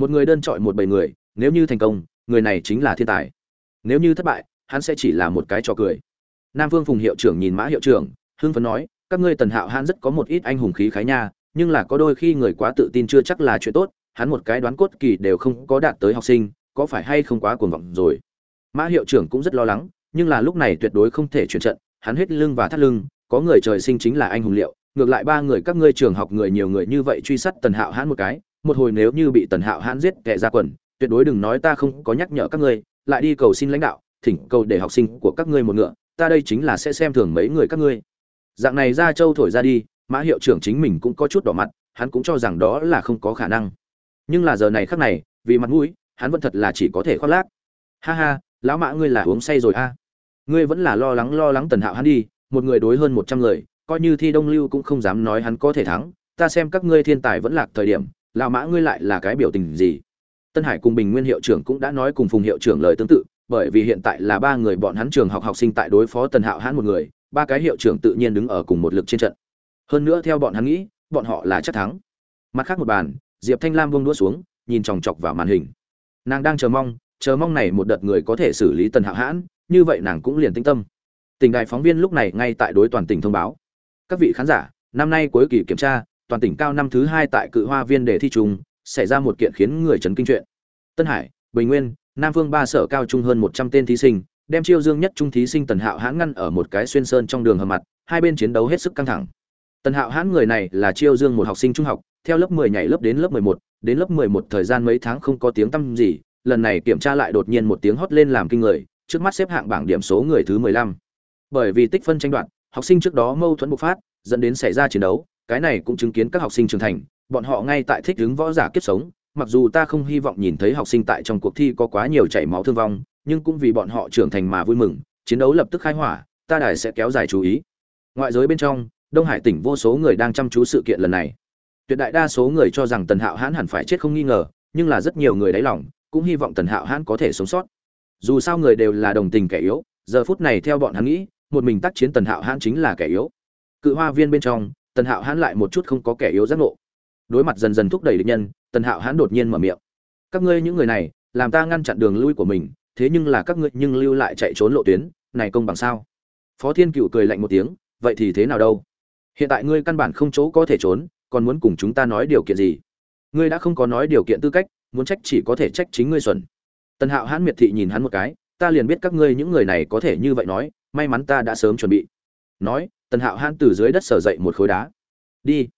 một người đơn chọi một bầy người, nếu như thành công, người này chính là thiên tài. Nếu như thất bại, hắn sẽ chỉ là một cái trò cười. Nam vương phùng hiệu trưởng nhìn mã hiệu trưởng, hưng phấn nói, các ngươi tần hạo hắn rất có một ít anh hùng khí khái nha, nhưng là có đôi khi người quá tự tin chưa chắc là chuyện tốt, hắn một cái đoán cốt kỳ đều không có đạt tới học sinh, có phải hay không quá cuồng vọng rồi? Mã hiệu trưởng cũng rất lo lắng, nhưng là lúc này tuyệt đối không thể chuyển trận, hắn hết lưng và thắt lưng, có người trời sinh chính là anh hùng liệu, ngược lại ba người các ngươi trường học người nhiều người như vậy truy sát tần hạo hãn một cái một hồi nếu như bị tần hạo hãn giết kẻ ra quần, tuyệt đối đừng nói ta không có nhắc nhở các ngươi, lại đi cầu xin lãnh đạo, thỉnh cầu để học sinh của các ngươi một ngựa, ta đây chính là sẽ xem thường mấy người các ngươi. Dạng này ra châu thổi ra đi, mã hiệu trưởng chính mình cũng có chút đỏ mặt, hắn cũng cho rằng đó là không có khả năng. Nhưng là giờ này khắc này, vì mặt mũi, hắn vẫn thật là chỉ có thể khoác lác. Ha ha, lão mã ngươi là uống say rồi a. Ngươi vẫn là lo lắng lo lắng tần hạo hắn đi, một người đối hơn một trăm người, coi như thi đông lưu cũng không dám nói hắn có thể thắng, ta xem các ngươi thiên tài vẫn lạc thời điểm lao mã ngươi lại là cái biểu tình gì? Tân hải cùng bình nguyên hiệu trưởng cũng đã nói cùng phùng hiệu trưởng lời tương tự, bởi vì hiện tại là ba người bọn hắn trường học học sinh tại đối phó tần hạo hãn một người, ba cái hiệu trưởng tự nhiên đứng ở cùng một lực trên trận. Hơn nữa theo bọn hắn nghĩ, bọn họ là chắc thắng. Mặt khác một bàn, diệp thanh lam buông đũa xuống, nhìn chòng chọc vào màn hình. Nàng đang chờ mong chờ mong này một đợt người có thể xử lý tần hạo hãn, như vậy nàng cũng liền tinh tâm. Tỉnh đài phóng viên lúc này ngay tại đối toàn tỉnh thông báo. Các vị khán giả, năm nay cuối kỳ kiểm tra toàn tỉnh cao năm thứ hai tại cự hoa viên đề thi trùng xảy ra một kiện khiến người chấn kinh chuyện. Tân hải, bình nguyên, nam phương ba sở cao trung hơn một trăm tên thí sinh, đem chiêu dương nhất trung thí sinh tần hạo hãn ngăn ở một cái xuyên sơn trong đường hầm mặt, hai bên chiến đấu hết sức căng thẳng. Tần hạo hãn người này là chiêu dương một học sinh trung học, theo lớp mười nhảy lớp đến lớp mười một, đến lớp mười một thời gian mấy tháng không có tiếng tăm gì, lần này kiểm tra lại đột nhiên một tiếng hót lên làm kinh người, trước mắt xếp hạng bảng điểm số người thứ mười lăm. Bởi vì tích phân tranh đoạt, học sinh trước đó mâu thuẫn bộc phát, dẫn đến xảy ra chiến đấu cái này cũng chứng kiến các học sinh trưởng thành, bọn họ ngay tại thích ứng võ giả kiếp sống, mặc dù ta không hy vọng nhìn thấy học sinh tại trong cuộc thi có quá nhiều chảy máu thương vong, nhưng cũng vì bọn họ trưởng thành mà vui mừng, chiến đấu lập tức khai hỏa, ta đài sẽ kéo dài chú ý. Ngoại giới bên trong, đông hải tỉnh vô số người đang chăm chú sự kiện lần này. Tuyệt đại đa số người cho rằng tần hạo hãn hẳn phải chết không nghi ngờ, nhưng là rất nhiều người đáy lòng cũng hy vọng tần hạo hãn có thể sống sót. Dù sao người đều là đồng tình kẻ yếu, giờ phút này theo bọn hắn nghĩ, một mình tác chiến tần hạo hãn chính là kẻ yếu. Cự hoa viên bên trong tần hạo hãn lại một chút không có kẻ yếu giác ngộ. Đối mặt dần dần thúc đẩy địch nhân, tần hạo hãn đột nhiên mở miệng. Các ngươi những người này, làm ta ngăn chặn đường lui của mình, thế nhưng là các ngươi nhưng lưu lại chạy trốn lộ tuyến, này công bằng sao? Phó thiên cựu cười lạnh một tiếng, vậy thì thế nào đâu? Hiện tại ngươi căn bản không chỗ có thể trốn, còn muốn cùng chúng ta nói điều kiện gì? Ngươi đã không có nói điều kiện tư cách, muốn trách chỉ có thể trách chính ngươi xuẩn. Tần hạo hãn miệt thị nhìn hắn một cái, ta liền biết các ngươi những người này có thể như vậy nói, may mắn ta đã sớm chuẩn bị nói, tần hạo hãn từ dưới đất sở dậy một khối đá. Đi.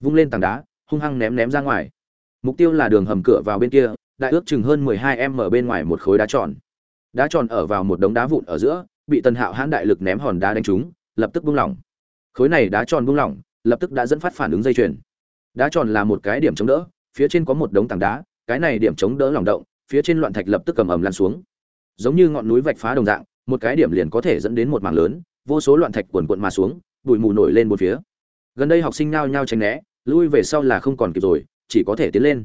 Vung lên tảng đá, hung hăng ném ném ra ngoài. Mục tiêu là đường hầm cửa vào bên kia, đại ước chừng hơn mười hai em ở bên ngoài một khối đá tròn. Đá tròn ở vào một đống đá vụn ở giữa, bị tần hạo hãn đại lực ném hòn đá đánh trúng, lập tức buông lỏng. Khối này đá tròn buông lỏng, lập tức đã dẫn phát phản ứng dây chuyền. Đá tròn là một cái điểm chống đỡ, phía trên có một đống tảng đá, cái này điểm chống đỡ lỏng động, phía trên loạn thạch lập tức cầm ầm lan xuống. Giống như ngọn núi vạch phá đồng dạng, một cái điểm liền có thể dẫn đến một mảng lớn vô số loạn thạch cuồn cuộn mà xuống, bụi mù nổi lên một phía. Gần đây học sinh nao nhao tránh né, lui về sau là không còn kịp rồi, chỉ có thể tiến lên.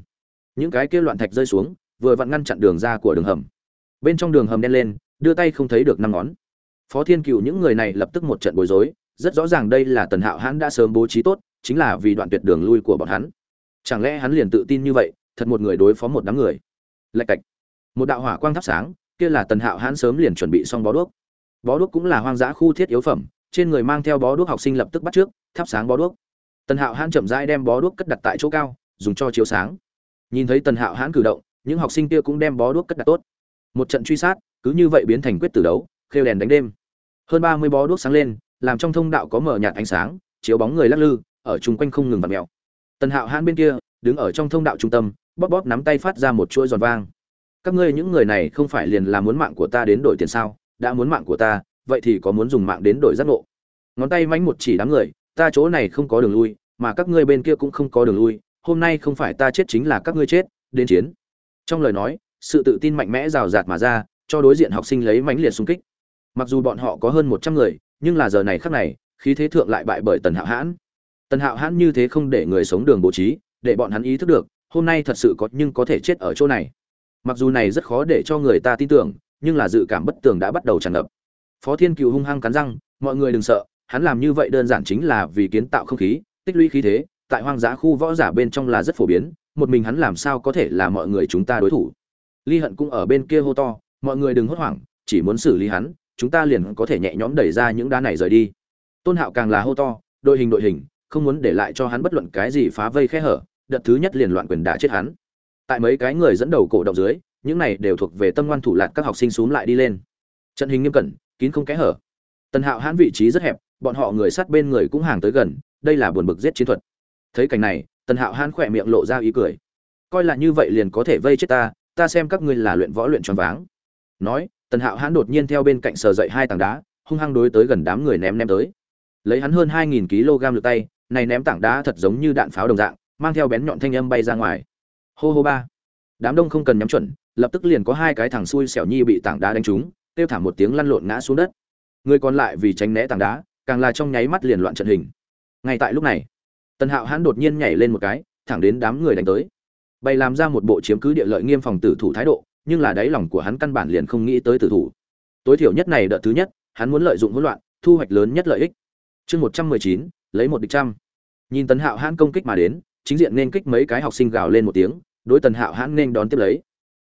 Những cái kia loạn thạch rơi xuống, vừa vặn ngăn chặn đường ra của đường hầm. Bên trong đường hầm đen lên, đưa tay không thấy được năm ngón. Phó thiên cựu những người này lập tức một trận bối rối, rất rõ ràng đây là tần hạo hãn đã sớm bố trí tốt, chính là vì đoạn tuyệt đường lui của bọn hắn. Chẳng lẽ hắn liền tự tin như vậy, thật một người đối phó một đám người? Lạch cạch. Một đạo hỏa quang thắp sáng, kia là tần hạo hãn sớm liền chuẩn bị xong bó đuốc bó đuốc cũng là hoang dã khu thiết yếu phẩm, trên người mang theo bó đuốc học sinh lập tức bắt trước, thắp sáng bó đuốc. Tần hạo hãn chậm rãi đem bó đuốc cất đặt tại chỗ cao, dùng cho chiếu sáng. Nhìn thấy tần hạo hãn cử động, những học sinh kia cũng đem bó đuốc cất đặt tốt. Một trận truy sát, cứ như vậy biến thành quyết tử đấu, khêu đèn đánh đêm. Hơn ba mươi bó đuốc sáng lên, làm trong thông đạo có mở nhạt ánh sáng, chiếu bóng người lắc lư, ở chung quanh không ngừng vặt mèo. Tần hạo hãn bên kia, đứng ở trong thông đạo trung tâm, bóp bóp nắm tay phát ra một chuỗi giòn vang. Các ngươi những người này không phải liền là muốn mạng của ta đến đổi tiền sao? Đã muốn mạng của ta, vậy thì có muốn dùng mạng đến đổi giác ngộ? Ngón tay mánh một chỉ đám người, ta chỗ này không có đường lui, mà các ngươi bên kia cũng không có đường lui, hôm nay không phải ta chết chính là các ngươi chết, đến chiến. Trong lời nói, sự tự tin mạnh mẽ rào rạt mà ra, cho đối diện học sinh lấy mãnh liệt xung kích. Mặc dù bọn họ có hơn một trăm người, nhưng là giờ này khắc này, khí thế thượng lại bại bởi tần hạo hãn. Tần hạo hãn như thế không để người sống đường bố trí, để bọn hắn ý thức được, hôm nay thật sự có, nhưng có thể chết ở chỗ này. Mặc dù này rất khó để cho người ta tin tưởng nhưng là dự cảm bất tường đã bắt đầu tràn ngập. Phó thiên cựu hung hăng cắn răng, mọi người đừng sợ, hắn làm như vậy đơn giản chính là vì kiến tạo không khí, tích lũy khí thế, tại hoang dã khu võ giả bên trong là rất phổ biến, một mình hắn làm sao có thể là mọi người chúng ta đối thủ. Ly hận cũng ở bên kia hô to, mọi người đừng hốt hoảng, chỉ muốn xử lý hắn, chúng ta liền có thể nhẹ nhõm đẩy ra những đá này rời đi. Tôn hạo càng là hô to, đội hình đội hình, không muốn để lại cho hắn bất luận cái gì phá vây khe hở, đợt thứ nhất liền loạn quyền đả chết hắn. Tại mấy cái người dẫn đầu cổ động dưới những này đều thuộc về tâm ngoan thủ lạc các học sinh xuống lại đi lên. Trận hình nghiêm cẩn, kín không kẽ hở. Tần hạo hãn vị trí rất hẹp, bọn họ người sát bên người cũng hàng tới gần, đây là buồn bực giết chiến thuật. Thấy cảnh này, tần hạo hãn khỏe miệng lộ ra ý cười. Coi là như vậy liền có thể vây chết ta ta xem các ngươi là luyện võ luyện tròn váng. Nói, tần hạo hãn đột nhiên theo bên cạnh sờ dậy hai tảng đá, hung hăng đối tới gần đám người ném ném tới. Lấy hắn hơn hai nghìn kg lực tay, này ném tảng đá thật giống như đạn pháo đồng dạng, mang theo bén nhọn thanh âm bay ra ngoài. Hô hô ba đám đông không cần nhắm chuẩn, lập tức liền có hai cái thằng xui xẻo nhi bị tảng đá đánh trúng, kêu thảm một tiếng lăn lộn ngã xuống đất. Người còn lại vì tránh né tảng đá, càng là trong nháy mắt liền loạn trận hình. Ngay tại lúc này, tần hạo hãn đột nhiên nhảy lên một cái, thẳng đến đám người đánh tới. Bày làm ra một bộ chiếm cứ địa lợi nghiêm phòng tử thủ thái độ, nhưng là đáy lòng của hắn căn bản liền không nghĩ tới tử thủ. Tối thiểu nhất này đợt thứ nhất, hắn muốn lợi dụng hỗn loạn, thu hoạch lớn nhất lợi ích. Chương một trăm mười chín, lấy một địch trăm. Nhìn tần hạo hãn công kích mà đến, chính diện nên kích mấy cái học sinh gào lên một tiếng đối tần hạo hãn nên đón tiếp lấy.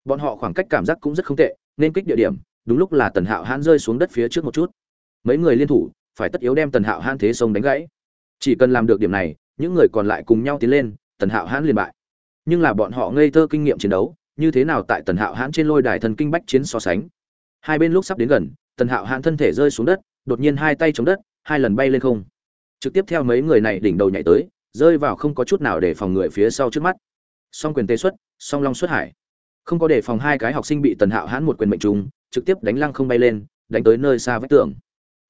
Bọn họ khoảng cách cảm giác cũng rất không tệ, nên kích địa điểm, đúng lúc là tần hạo hãn rơi xuống đất phía trước một chút. Mấy người liên thủ, phải tất yếu đem tần hạo hãn thế sông đánh gãy. Chỉ cần làm được điểm này, những người còn lại cùng nhau tiến lên, tần hạo hãn liền bại. Nhưng là bọn họ ngây thơ kinh nghiệm chiến đấu, như thế nào tại tần hạo hãn trên lôi đài thần kinh bách chiến so sánh? Hai bên lúc sắp đến gần, tần hạo hãn thân thể rơi xuống đất, đột nhiên hai tay chống đất, hai lần bay lên không. Trực tiếp theo mấy người này đỉnh đầu nhảy tới, rơi vào không có chút nào để phòng người phía sau trước mắt song quyền tê xuất, song long xuất hải. Không có để phòng hai cái học sinh bị tần hạo hãn một quyền mệnh trùng trực tiếp đánh lăng không bay lên, đánh tới nơi xa vách tường.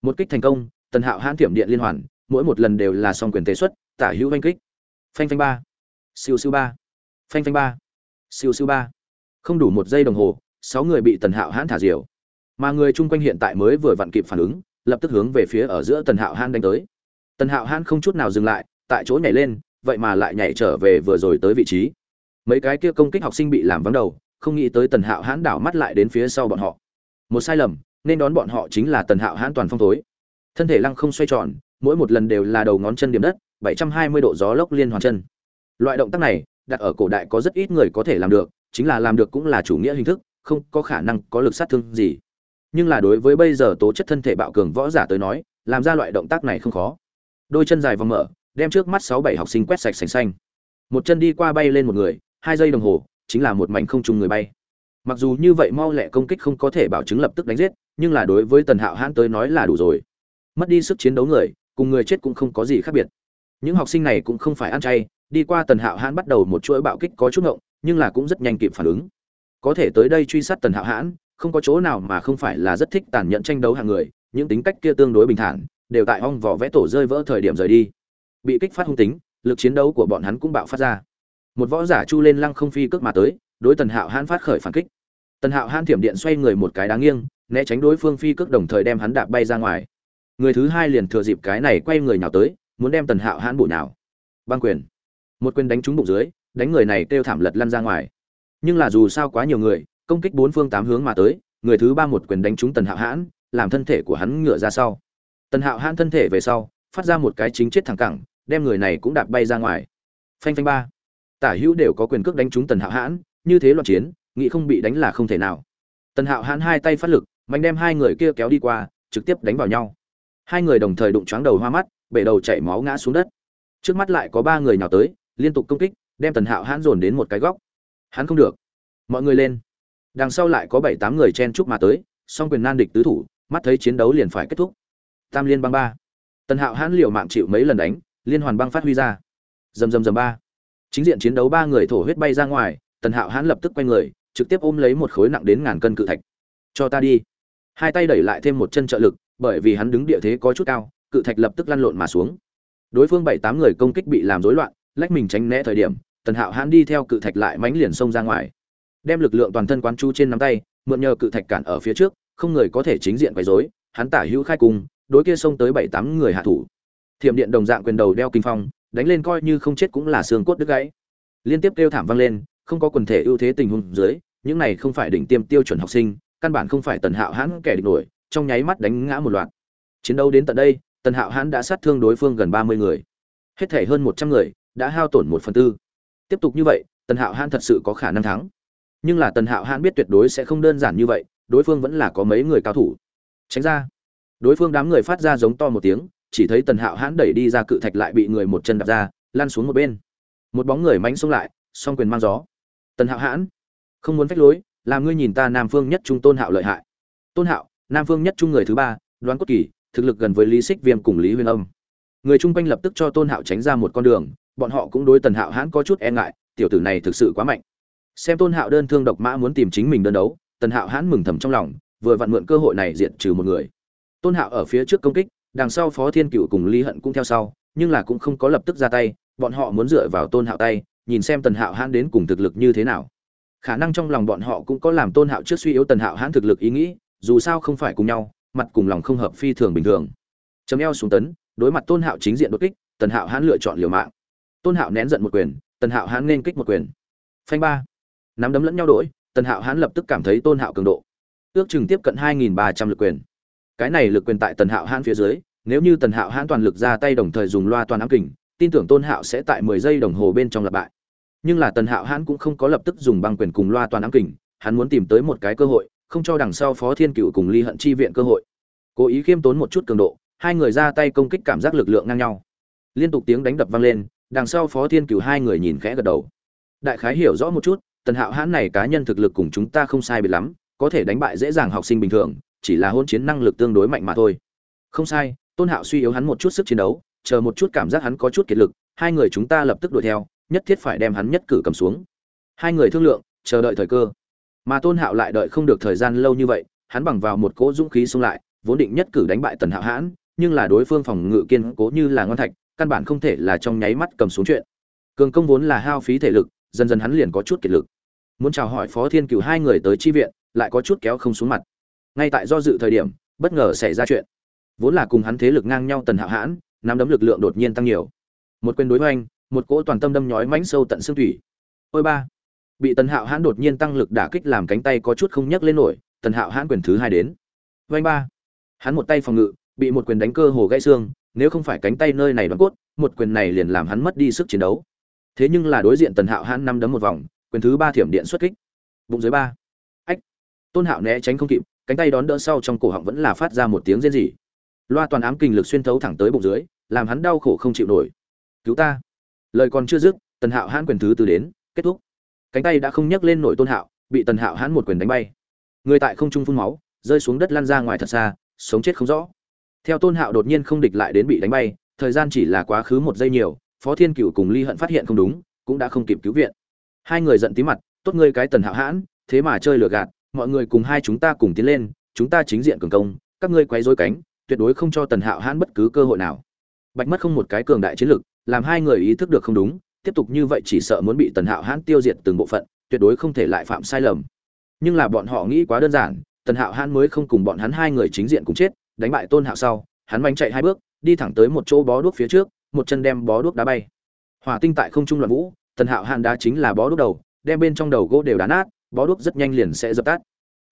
Một kích thành công, tần hạo hãn thiểm điện liên hoàn, mỗi một lần đều là song quyền tê xuất, tả hữu oanh kích. Phanh phanh ba. Siêu siêu ba. Phanh phanh ba. Siêu siêu ba. Không đủ một giây đồng hồ, sáu người bị tần hạo hãn thả diều. Mà người chung quanh hiện tại mới vừa vặn kịp phản ứng, lập tức hướng về phía ở giữa tần hạo hãn đánh tới. Tần hạo hãn không chút nào dừng lại, tại chỗ nhảy lên, vậy mà lại nhảy trở về vừa rồi tới vị trí mấy cái kia công kích học sinh bị làm vắng đầu, không nghĩ tới tần hạo hãn đảo mắt lại đến phía sau bọn họ. Một sai lầm, nên đón bọn họ chính là tần hạo hãn toàn phong thối. Thân thể lăng không xoay tròn, mỗi một lần đều là đầu ngón chân điểm đất 720 độ gió lốc liên hoàn chân. Loại động tác này, đặt ở cổ đại có rất ít người có thể làm được, chính là làm được cũng là chủ nghĩa hình thức, không có khả năng có lực sát thương gì. Nhưng là đối với bây giờ tố chất thân thể bạo cường võ giả tới nói, làm ra loại động tác này không khó. Đôi chân dài vòng mở, đem trước mắt sáu bảy học sinh quét sạch sành xanh. Một chân đi qua bay lên một người hai giây đồng hồ, chính là một mảnh không trùng người bay. Mặc dù như vậy mau lẹ công kích không có thể bảo chứng lập tức đánh giết, nhưng là đối với tần hạo hãn tới nói là đủ rồi. Mất đi sức chiến đấu người, cùng người chết cũng không có gì khác biệt. Những học sinh này cũng không phải ăn chay, đi qua tần hạo hãn bắt đầu một chuỗi bạo kích có chút ngộng, nhưng là cũng rất nhanh kịp phản ứng. Có thể tới đây truy sát tần hạo hãn, không có chỗ nào mà không phải là rất thích tàn nhẫn tranh đấu hàng người, những tính cách kia tương đối bình thản, đều tại ong vỏ vẽ tổ rơi vỡ thời điểm rời đi. Bị kích phát hung tính, lực chiến đấu của bọn hắn cũng bạo phát ra một võ giả chu lên lăng không phi cước mà tới, đối tần hạo hãn phát khởi phản kích. Tần hạo hãn thiểm điện xoay người một cái đáng nghiêng, né tránh đối phương phi cước đồng thời đem hắn đạp bay ra ngoài. Người thứ hai liền thừa dịp cái này quay người nhào tới, muốn đem tần hạo hãn bụi nào băng quyền. Một quyền đánh trúng bụng dưới, đánh người này kêu thảm lật lăn ra ngoài. Nhưng là dù sao quá nhiều người, công kích bốn phương tám hướng mà tới, người thứ ba một quyền đánh trúng tần hạo hãn, làm thân thể của hắn ngựa ra sau. Tần hạo hãn thân thể về sau, phát ra một cái chính chết thẳng cẳng, đem người này cũng đạp bay ra ngoài. Phanh phanh ba tả hữu đều có quyền cước đánh trúng tần hạo hãn, như thế loạn chiến nghĩ không bị đánh là không thể nào. Tần hạo hãn hai tay phát lực, mạnh đem hai người kia kéo đi qua, trực tiếp đánh vào nhau. Hai người đồng thời đụng choáng đầu hoa mắt, bể đầu chảy máu ngã xuống đất. Trước mắt lại có ba người nhào tới, liên tục công kích, đem tần hạo hãn dồn đến một cái góc. Hắn không được. Mọi người lên. Đằng sau lại có bảy tám người chen chúc mà tới, song quyền nan địch tứ thủ, mắt thấy chiến đấu liền phải kết thúc. Tam liên băng ba. Tần hạo hãn liều mạng chịu mấy lần đánh, liên hoàn băng phát huy ra. Dầm dầm dầm ba chính diện chiến đấu ba người thổ huyết bay ra ngoài, tần hạo hãn lập tức quay người, trực tiếp ôm lấy một khối nặng đến ngàn cân cự thạch. Cho ta đi. Hai tay đẩy lại thêm một chân trợ lực, bởi vì hắn đứng địa thế có chút cao, cự thạch lập tức lăn lộn mà xuống. Đối phương bảy tám người công kích bị làm rối loạn, lách mình tránh né thời điểm, tần hạo hãn đi theo cự thạch lại mánh liền xông ra ngoài. Đem lực lượng toàn thân quán chu trên nắm tay, mượn nhờ cự thạch cản ở phía trước, không người có thể chính diện quấy rối, hắn tả hữu khai cùng, đối kia xông tới bảy tám người hạ thủ. Thiểm điện đồng dạng quyền đầu đeo kinh phong đánh lên coi như không chết cũng là xương cốt đứt gãy. Liên tiếp kêu thảm vang lên, không có quần thể ưu thế tình huống dưới, những này không phải đỉnh tiêm tiêu chuẩn học sinh, căn bản không phải tần hạo hãn kẻ địch nổi, trong nháy mắt đánh ngã một loạt. Chiến đấu đến tận đây, tần hạo hãn đã sát thương đối phương gần ba mươi người. Hết thể hơn một trăm người, đã hao tổn một phần tư. Tiếp tục như vậy, tần hạo hãn thật sự có khả năng thắng. Nhưng là tần hạo hãn biết tuyệt đối sẽ không đơn giản như vậy, đối phương vẫn là có mấy người cao thủ. Tránh ra. Đối phương đám người phát ra giống to một tiếng chỉ thấy tần hạo hãn đẩy đi ra cự thạch lại bị người một chân đạp ra, lăn xuống một bên. Một bóng người mánh xông lại, song quyền mang gió. Tần hạo hãn, không muốn phách lối, làm ngươi nhìn ta nam phương nhất trung tôn hạo lợi hại. Tôn hạo, nam phương nhất trung người thứ ba, đoán cốt kỳ, thực lực gần với lý xích viêm cùng lý huyền âm. Người chung quanh lập tức cho tôn hạo tránh ra một con đường, bọn họ cũng đối tần hạo hãn có chút e ngại, tiểu tử này thực sự quá mạnh. Xem tôn hạo đơn thương độc mã muốn tìm chính mình đơn đấu, tần hạo hãn mừng thầm trong lòng, vừa vặn mượn cơ hội này diện trừ một người. Tôn hạo ở phía trước công kích đằng sau phó thiên cựu cùng lý hận cũng theo sau, nhưng là cũng không có lập tức ra tay, bọn họ muốn dựa vào tôn hạo tay, nhìn xem tần hạo hãn đến cùng thực lực như thế nào. Khả năng trong lòng bọn họ cũng có làm tôn hạo trước suy yếu tần hạo hãn thực lực ý nghĩ, dù sao không phải cùng nhau, mặt cùng lòng không hợp phi thường bình thường. Chấm eo xuống tấn, đối mặt tôn hạo chính diện đột kích, tần hạo hãn lựa chọn liều mạng. Tôn hạo nén giận một quyền, tần hạo hãn nên kích một quyền. Phanh ba. Nắm đấm lẫn nhau đổi, tần hạo hãn lập tức cảm thấy tôn hạo cường độ. Ước chừng tiếp cận hai nghìn ba trăm lực quyền cái này lực quyền tại tần hạo hãn phía dưới, nếu như tần hạo hãn toàn lực ra tay đồng thời dùng loa toàn ám kình, tin tưởng tôn hạo sẽ tại mười giây đồng hồ bên trong lặp bại nhưng là tần hạo hãn cũng không có lập tức dùng băng quyền cùng loa toàn ám kình, hắn muốn tìm tới một cái cơ hội, không cho đằng sau phó thiên cựu cùng ly hận chi viện cơ hội. Cố ý khiêm tốn một chút cường độ, hai người ra tay công kích cảm giác lực lượng ngang nhau. Liên tục tiếng đánh đập vang lên, đằng sau phó thiên cựu hai người nhìn khẽ gật đầu. Đại khái hiểu rõ một chút, tần hạo hãn này cá nhân thực lực cùng chúng ta không sai biệt lắm, có thể đánh bại dễ dàng học sinh bình thường chỉ là hôn chiến năng lực tương đối mạnh mà thôi. Không sai, tôn hạo suy yếu hắn một chút sức chiến đấu, chờ một chút cảm giác hắn có chút kiệt lực, hai người chúng ta lập tức đuổi theo, nhất thiết phải đem hắn nhất cử cầm xuống. Hai người thương lượng, chờ đợi thời cơ. Mà tôn hạo lại đợi không được thời gian lâu như vậy, hắn bằng vào một cỗ dũng khí xông lại, vốn định nhất cử đánh bại tần hạo hãn, nhưng là đối phương phòng ngự kiên cố như là ngon thạch, căn bản không thể là trong nháy mắt cầm xuống chuyện. Cường công vốn là hao phí thể lực, dần dần hắn liền có chút kiệt lực. Muốn chào hỏi phó thiên cựu hai người tới chi viện, lại có chút kéo không xuống mặt ngay tại do dự thời điểm bất ngờ xảy ra chuyện. Vốn là cùng hắn thế lực ngang nhau tần hạo hãn nắm đấm lực lượng đột nhiên tăng nhiều. Một quyền đối với anh, một cỗ toàn tâm đâm nhói mãnh sâu tận xương thủy. Ôi ba! Bị tần hạo hãn đột nhiên tăng lực đả kích làm cánh tay có chút không nhấc lên nổi tần hạo hãn quyền thứ hai đến. Vanh ba! Hắn một tay phòng ngự bị một quyền đánh cơ hồ gãy xương nếu không phải cánh tay nơi này đoán cốt một quyền này liền làm hắn mất đi sức chiến đấu. Thế nhưng là đối diện tần hạo hãn năm đấm một vòng quyền thứ ba thiểm điện xuất kích. Bụng dưới ba. Ách! Tôn hạo né tránh không kịp cánh tay đón đỡ sau trong cổ họng vẫn là phát ra một tiếng rên rỉ. Loa toàn ám kinh lực xuyên thấu thẳng tới bụng dưới, làm hắn đau khổ không chịu nổi. Cứu ta. Lời còn chưa dứt, tần hạo hãn quyền thứ tư đến, kết thúc. Cánh tay đã không nhấc lên nổi tôn hạo, bị tần hạo hãn một quyền đánh bay. Người tại không trung phun máu, rơi xuống đất lăn ra ngoài thật xa, sống chết không rõ. Theo tôn hạo đột nhiên không địch lại đến bị đánh bay, thời gian chỉ là quá khứ một giây nhiều, phó thiên cựu cùng ly hận phát hiện không đúng, cũng đã không kịp cứu viện. Hai người giận tí mặt, tốt ngươi cái tần hạo hãn, thế mà chơi lừa gạt mọi người cùng hai chúng ta cùng tiến lên, chúng ta chính diện cường công, các ngươi quấy rối cánh, tuyệt đối không cho tần hạo hãn bất cứ cơ hội nào. Bạch mất không một cái cường đại chiến lực, làm hai người ý thức được không đúng, tiếp tục như vậy chỉ sợ muốn bị tần hạo hãn tiêu diệt từng bộ phận, tuyệt đối không thể lại phạm sai lầm. Nhưng là bọn họ nghĩ quá đơn giản, tần hạo hãn mới không cùng bọn hắn hai người chính diện cùng chết, đánh bại tôn hạo sau, hắn bánh chạy hai bước, đi thẳng tới một chỗ bó đuốc phía trước, một chân đem bó đuốc đá bay. Hỏa tinh tại không trung loạn vũ, tần hạo hãn đá chính là bó đuốc đầu, đem bên trong đầu gỗ đều đá nát bó đuốc rất nhanh liền sẽ dập tắt.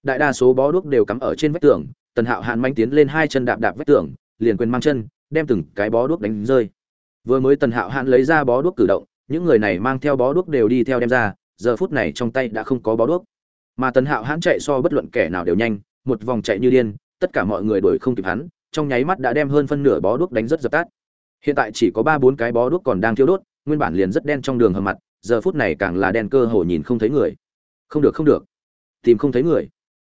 Đại đa số bó đuốc đều cắm ở trên vách tường, tần hạo hãn manh tiến lên hai chân đạp đạp vách tường, liền quyền mang chân, đem từng cái bó đuốc đánh rơi. Vừa mới tần hạo hãn lấy ra bó đuốc cử động, những người này mang theo bó đuốc đều đi theo đem ra, giờ phút này trong tay đã không có bó đuốc. Mà tần hạo hãn chạy so bất luận kẻ nào đều nhanh, một vòng chạy như điên, tất cả mọi người đuổi không kịp hắn, trong nháy mắt đã đem hơn phân nửa bó đuốc đánh rất dập tắt. Hiện tại chỉ có ba bốn cái bó đuốc còn đang thiêu đốt, nguyên bản liền rất đen trong đường hầm mặt, giờ phút này càng là đen cơ hồ nhìn không thấy người không được không được. Tìm không thấy người.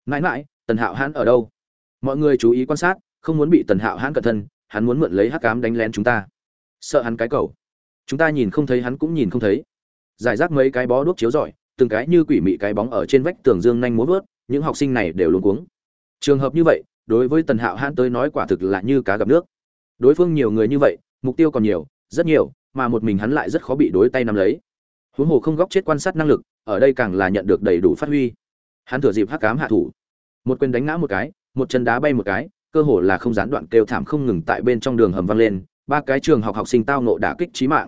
Mãi mãi, tần hạo hãn ở đâu? Mọi người chú ý quan sát, không muốn bị tần hạo hãn cẩn thân hắn muốn mượn lấy hắc cám đánh lén chúng ta. Sợ hắn cái cầu. Chúng ta nhìn không thấy, hắn cũng nhìn không thấy. Giải rác mấy cái bó đuốc chiếu rọi, từng cái như quỷ mị cái bóng ở trên vách tường dương nhanh muốn vớt, những học sinh này đều luống cuống. Trường hợp như vậy, đối với tần hạo hãn tới nói quả thực là như cá gặp nước. Đối phương nhiều người như vậy, mục tiêu còn nhiều, rất nhiều, mà một mình hắn lại rất khó bị đối tay nắm lấy. Huống hồ không góc chết quan sát năng lực ở đây càng là nhận được đầy đủ phát huy. Hắn thừa dịp hắc cám hạ thủ. Một quyền đánh ngã một cái, một chân đá bay một cái, cơ hồ là không gián đoạn kêu thảm không ngừng tại bên trong đường hầm vang lên, ba cái trường học học sinh tao nộ đả kích trí mạng.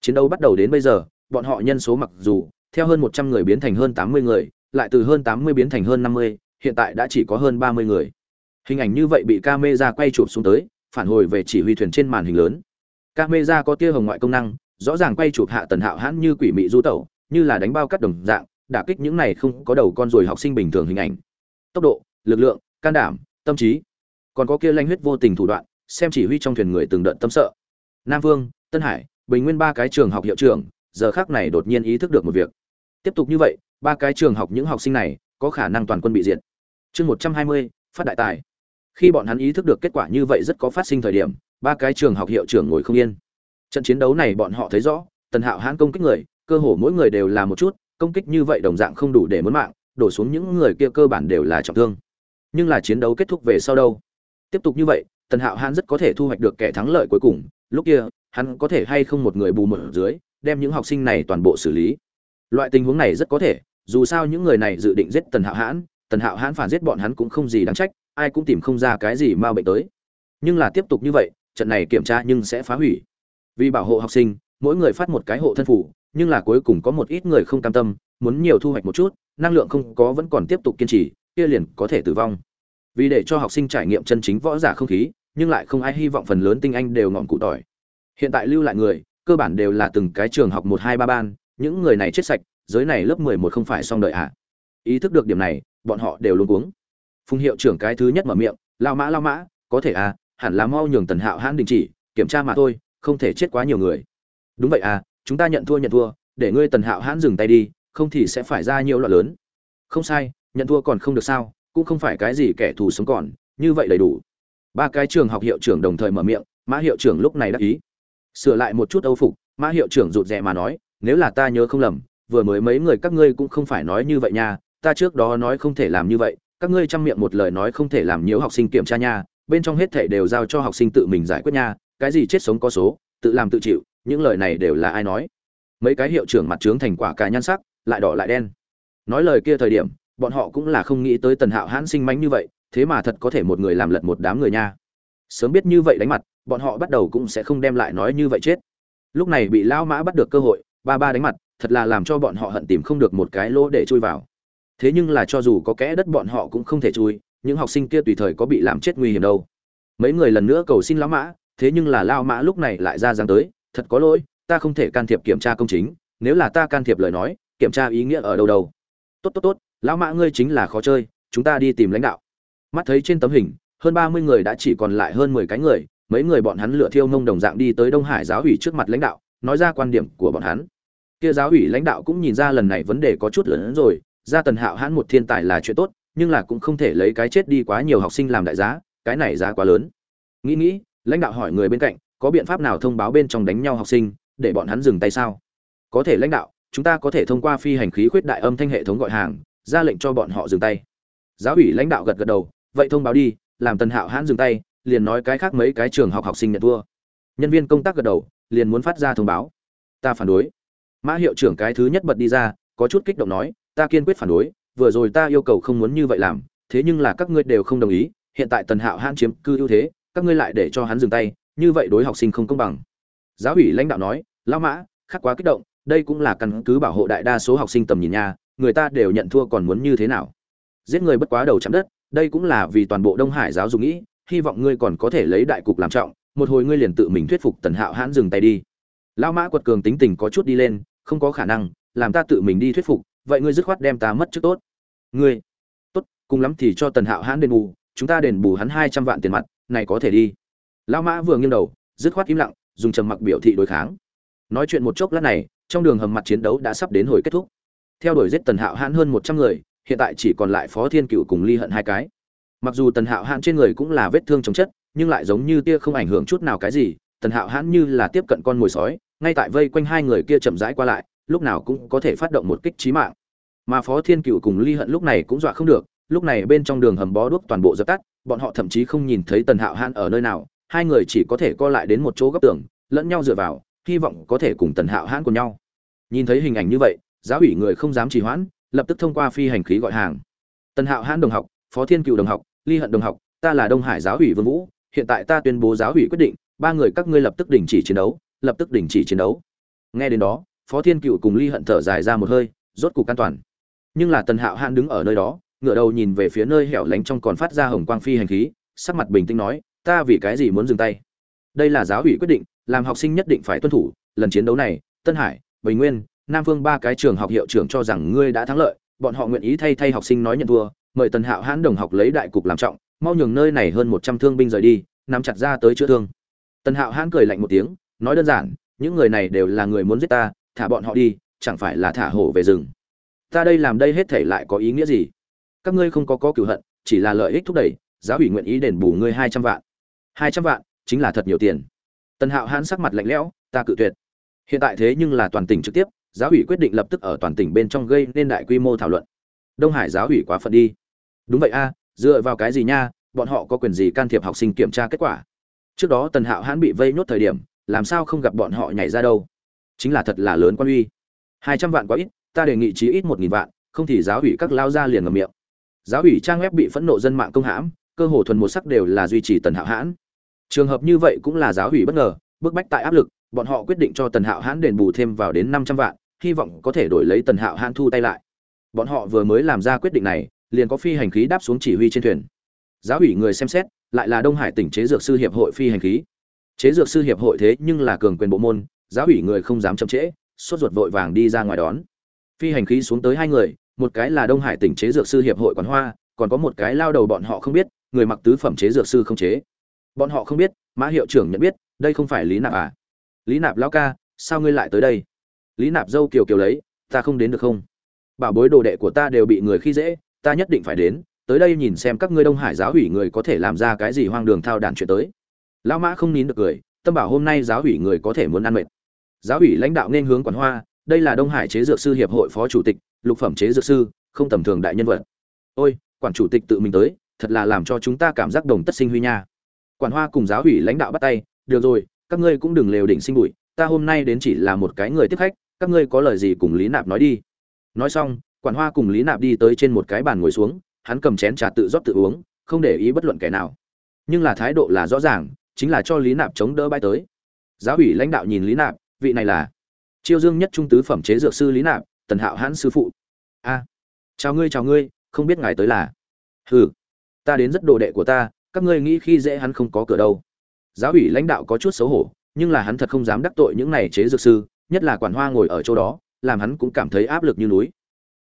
Chiến đấu bắt đầu đến bây giờ, bọn họ nhân số mặc dù, theo hơn một trăm người biến thành hơn tám mươi người, lại từ hơn tám mươi biến thành hơn năm mươi, hiện tại đã chỉ có hơn ba mươi người. Hình ảnh như vậy bị camera quay chụp xuống tới, phản hồi về chỉ huy thuyền trên màn hình lớn. Camera có tia hồng ngoại công năng, rõ ràng quay chụp hạ tần hạo hãn như quỷ mị du tẩu như là đánh bao cắt đồng dạng, đả kích những này không có đầu con ruồi học sinh bình thường hình ảnh. Tốc độ, lực lượng, can đảm, tâm trí. Còn có kia lanh huyết vô tình thủ đoạn, xem chỉ huy trong thuyền người từng đợt tâm sợ. Nam vương, tân hải, bình nguyên ba cái trường học hiệu trưởng, giờ khác này đột nhiên ý thức được một việc. Tiếp tục như vậy, ba cái trường học những học sinh này, có khả năng toàn quân bị diệt. Chương một trăm hai mươi, phát đại tài. Khi bọn hắn ý thức được kết quả như vậy rất có phát sinh thời điểm, ba cái trường học hiệu trưởng ngồi không yên. Trận chiến đấu này bọn họ thấy rõ, tần hạo hãn công kích người cơ hồ mỗi người đều là một chút, công kích như vậy đồng dạng không đủ để muốn mạng, đổ xuống những người kia cơ bản đều là trọng thương. Nhưng là chiến đấu kết thúc về sau đâu? Tiếp tục như vậy, tần hạo hãn rất có thể thu hoạch được kẻ thắng lợi cuối cùng, lúc kia, hắn có thể hay không một người bù mở dưới, đem những học sinh này toàn bộ xử lý. Loại tình huống này rất có thể, dù sao những người này dự định giết tần hạo hãn, tần hạo hãn phản giết bọn hắn cũng không gì đáng trách, ai cũng tìm không ra cái gì mà bệnh tới. Nhưng là tiếp tục như vậy, trận này kiểm tra nhưng sẽ phá hủy. Vì bảo hộ học sinh, mỗi người phát một cái hộ thân phủ nhưng là cuối cùng có một ít người không cam tâm, muốn nhiều thu hoạch một chút, năng lượng không có vẫn còn tiếp tục kiên trì, kia liền có thể tử vong. Vì để cho học sinh trải nghiệm chân chính võ giả không khí, nhưng lại không ai hy vọng phần lớn tinh anh đều ngọn cụ tỏi. Hiện tại lưu lại người, cơ bản đều là từng cái trường học một hai ba ban, những người này chết sạch, giới này lớp mười một không phải xong đợi ạ. À. ý thức được điểm này, bọn họ đều luống cuống. Phùng hiệu trưởng cái thứ nhất mở miệng, lao mã lao mã, có thể à hẳn là mau nhường tần hạo hãn đình chỉ, kiểm tra mà thôi, không thể chết quá nhiều người. Đúng vậy à chúng ta nhận thua nhận thua, để ngươi tần hạo hãn dừng tay đi, không thì sẽ phải ra nhiều loạn lớn. Không sai, nhận thua còn không được sao, cũng không phải cái gì kẻ thù sống còn, như vậy đầy đủ. Ba cái trường học hiệu trưởng đồng thời mở miệng, mã hiệu trưởng lúc này đắc ý. Sửa lại một chút âu phục, mã hiệu trưởng rụt rè mà nói, nếu là ta nhớ không lầm, vừa mới mấy người các ngươi cũng không phải nói như vậy nha, ta trước đó nói không thể làm như vậy, các ngươi chăm miệng một lời nói không thể làm nhiều học sinh kiểm tra nha, bên trong hết thể đều giao cho học sinh tự mình giải quyết nha, cái gì chết sống có số, tự làm tự chịu những lời này đều là ai nói? Mấy cái hiệu trưởng mặt trướng thành quả cả nhan sắc, lại đỏ lại đen. Nói lời kia thời điểm, bọn họ cũng là không nghĩ tới tần hạo hãn sinh mánh như vậy, thế mà thật có thể một người làm lật một đám người nha. Sớm biết như vậy đánh mặt, bọn họ bắt đầu cũng sẽ không đem lại nói như vậy chết. Lúc này bị lao mã bắt được cơ hội, ba ba đánh mặt, thật là làm cho bọn họ hận tìm không được một cái lỗ để chui vào. Thế nhưng là cho dù có kẽ đất bọn họ cũng không thể chui, những học sinh kia tùy thời có bị làm chết nguy hiểm đâu. Mấy người lần nữa cầu xin lão mã, thế nhưng là lao mã lúc này lại ra dáng tới thật có lỗi, ta không thể can thiệp kiểm tra công chính, nếu là ta can thiệp lời nói, kiểm tra ý nghĩa ở đâu đâu. Tốt tốt tốt, lão mã ngươi chính là khó chơi, chúng ta đi tìm lãnh đạo. Mắt thấy trên tấm hình, hơn ba mươi người đã chỉ còn lại hơn mười cái người, mấy người bọn hắn lựa thiêu ngông đồng dạng đi tới đông hải giáo ủy trước mặt lãnh đạo, nói ra quan điểm của bọn hắn. Kia giáo ủy lãnh đạo cũng nhìn ra lần này vấn đề có chút lớn hơn rồi, ra tần hạo hãn một thiên tài là chuyện tốt, nhưng là cũng không thể lấy cái chết đi quá nhiều học sinh làm đại giá, cái này giá quá lớn. Nghĩ nghĩ, lãnh đạo hỏi người bên cạnh có biện pháp nào thông báo bên trong đánh nhau học sinh, để bọn hắn dừng tay sao? Có thể lãnh đạo, chúng ta có thể thông qua phi hành khí khuyết đại âm thanh hệ thống gọi hàng, ra lệnh cho bọn họ dừng tay. Giáo ủy lãnh đạo gật gật đầu, vậy thông báo đi, làm tần hạo hãn dừng tay, liền nói cái khác mấy cái trường học học sinh nhận thua. Nhân viên công tác gật đầu, liền muốn phát ra thông báo. Ta phản đối. Mã hiệu trưởng cái thứ nhất bật đi ra, có chút kích động nói, ta kiên quyết phản đối, vừa rồi ta yêu cầu không muốn như vậy làm, thế nhưng là các ngươi đều không đồng ý, hiện tại tần hạo hãn chiếm cư ưu thế, các ngươi lại để cho hắn dừng tay như vậy đối học sinh không công bằng. Giáo ủy lãnh đạo nói, lão mã, khắc quá kích động, đây cũng là căn cứ bảo hộ đại đa số học sinh tầm nhìn nha, người ta đều nhận thua còn muốn như thế nào? Giết người bất quá đầu chạm đất, đây cũng là vì toàn bộ đông hải giáo dục nghĩ, hy vọng ngươi còn có thể lấy đại cục làm trọng, một hồi ngươi liền tự mình thuyết phục tần hạo hãn dừng tay đi. Lão mã quật cường tính tình có chút đi lên, không có khả năng, làm ta tự mình đi thuyết phục, vậy ngươi dứt khoát đem ta mất trước tốt. Ngươi, tốt, cùng lắm thì cho tần hạo hãn đền bù, chúng ta đền bù hắn hai trăm vạn tiền mặt, này có thể đi lão mã vừa nghiêng đầu, dứt khoát im lặng, dùng trầm mặc biểu thị đối kháng. Nói chuyện một chốc lát này, trong đường hầm mặt chiến đấu đã sắp đến hồi kết thúc. Theo đuổi giết tần hạo hãn hơn một trăm người, hiện tại chỉ còn lại phó thiên cựu cùng ly hận hai cái. Mặc dù tần hạo hãn trên người cũng là vết thương chống chất, nhưng lại giống như tia không ảnh hưởng chút nào cái gì, tần hạo hãn như là tiếp cận con mồi sói, ngay tại vây quanh hai người kia chậm rãi qua lại, lúc nào cũng có thể phát động một kích trí mạng. Mà phó thiên cựu cùng ly hận lúc này cũng dọa không được, lúc này bên trong đường hầm bó đuốc toàn bộ dập tắt, bọn họ thậm chí không nhìn thấy tần hạo hãn ở nơi nào hai người chỉ có thể co lại đến một chỗ góc tường, lẫn nhau dựa vào, hy vọng có thể cùng tần hạo hãn cùng nhau. Nhìn thấy hình ảnh như vậy, giáo ủy người không dám trì hoãn, lập tức thông qua phi hành khí gọi hàng. Tần hạo hãn đồng học, phó thiên cựu đồng học, ly hận đồng học, ta là đông hải giáo ủy vương vũ, hiện tại ta tuyên bố giáo ủy quyết định, ba người các ngươi lập tức đình chỉ chiến đấu, lập tức đình chỉ chiến đấu. Nghe đến đó, phó thiên cựu cùng ly hận thở dài ra một hơi, rốt cục an toàn. Nhưng là tần hạo hãn đứng ở nơi đó, ngửa đầu nhìn về phía nơi hẻo lánh trong còn phát ra hồng quang phi hành khí, sắc mặt bình tĩnh nói ta vì cái gì muốn dừng tay? Đây là giáo ủy quyết định, làm học sinh nhất định phải tuân thủ, lần chiến đấu này, tân hải, bình nguyên, nam phương ba cái trường học hiệu trưởng cho rằng ngươi đã thắng lợi, bọn họ nguyện ý thay thay học sinh nói nhận thua, mời tần hạo hãn đồng học lấy đại cục làm trọng, mau nhường nơi này hơn một trăm thương binh rời đi, nắm chặt ra tới chữa thương. Tần hạo hãn cười lạnh một tiếng, nói đơn giản, những người này đều là người muốn giết ta, thả bọn họ đi, chẳng phải là thả hổ về rừng. Ta đây làm đây hết thể lại có ý nghĩa gì? Các ngươi không có có cửu hận, chỉ là lợi ích thúc đẩy, giáo ủy nguyện ý đền bù ngươi hai trăm vạn hai trăm vạn, chính là thật nhiều tiền. Tần hạo hãn sắc mặt lạnh lẽo, ta cự tuyệt. Hiện tại thế nhưng là toàn tỉnh trực tiếp, giáo ủy quyết định lập tức ở toàn tỉnh bên trong gây nên đại quy mô thảo luận. Đông hải giáo ủy quá phận đi. Đúng vậy a, dựa vào cái gì nha, bọn họ có quyền gì can thiệp học sinh kiểm tra kết quả? Trước đó tần hạo hãn bị vây nhốt thời điểm, làm sao không gặp bọn họ nhảy ra đâu? Chính là thật là lớn quan uy. Hai trăm vạn quá ít, ta đề nghị chí ít một nghìn vạn, không thì giáo ủy các lao ra liền ngầm miệng. Giáo ủy trang web bị phẫn nộ dân mạng công hãm cơ hồ thuần một sắc đều là duy trì tần hạo hãn. Trường hợp như vậy cũng là giáo hủy bất ngờ, bức bách tại áp lực, bọn họ quyết định cho tần hạo hãn đền bù thêm vào đến năm trăm vạn, hy vọng có thể đổi lấy tần hạo hãn thu tay lại. Bọn họ vừa mới làm ra quyết định này, liền có phi hành khí đáp xuống chỉ huy trên thuyền. Giáo ủy người xem xét, lại là đông hải tỉnh chế dược sư hiệp hội phi hành khí. Chế dược sư hiệp hội thế nhưng là cường quyền bộ môn, giáo ủy người không dám chậm trễ, sốt ruột vội vàng đi ra ngoài đón. Phi hành khí xuống tới hai người, một cái là đông hải tỉnh chế dược sư hiệp hội quán hoa, còn có một cái lao đầu bọn họ không biết người mặc tứ phẩm chế dược sư không chế. Bọn họ không biết, mã hiệu trưởng nhận biết, đây không phải lý nạp à? Lý nạp lão ca, sao ngươi lại tới đây? Lý nạp dâu kiều kiều lấy, ta không đến được không? Bảo bối đồ đệ của ta đều bị người khi dễ, ta nhất định phải đến, tới đây nhìn xem các ngươi đông hải giáo hủy người có thể làm ra cái gì hoang đường thao đàn chuyện tới. Lão mã không nín được cười, tâm bảo hôm nay giáo hủy người có thể muốn ăn mệt. Giáo hủy lãnh đạo nên hướng quản hoa, đây là đông hải chế dược sư hiệp hội phó chủ tịch, lục phẩm chế dược sư, không tầm thường đại nhân vật. Ôi, quản chủ tịch tự mình tới thật là làm cho chúng ta cảm giác đồng tất sinh huy nha. Quản hoa cùng giáo ủy lãnh đạo bắt tay, được rồi, các ngươi cũng đừng lều đỉnh sinh bụi, ta hôm nay đến chỉ là một cái người tiếp khách, các ngươi có lời gì cùng lý nạp nói đi. Nói xong, quản hoa cùng lý nạp đi tới trên một cái bàn ngồi xuống, hắn cầm chén trà tự rót tự uống, không để ý bất luận kẻ nào. Nhưng là thái độ là rõ ràng, chính là cho lý nạp chống đỡ bay tới. Giáo ủy lãnh đạo nhìn lý nạp, vị này là chiêu dương nhất trung tứ phẩm chế dược sư lý nạp, tần hạo hãn sư phụ. A, chào ngươi chào ngươi, không biết ngài tới là? Hừ ta đến rất đồ đệ của ta, các ngươi nghĩ khi dễ hắn không có cửa đâu. Giáo ủy lãnh đạo có chút xấu hổ, nhưng là hắn thật không dám đắc tội những này chế dược sư, nhất là quản hoa ngồi ở chỗ đó, làm hắn cũng cảm thấy áp lực như núi.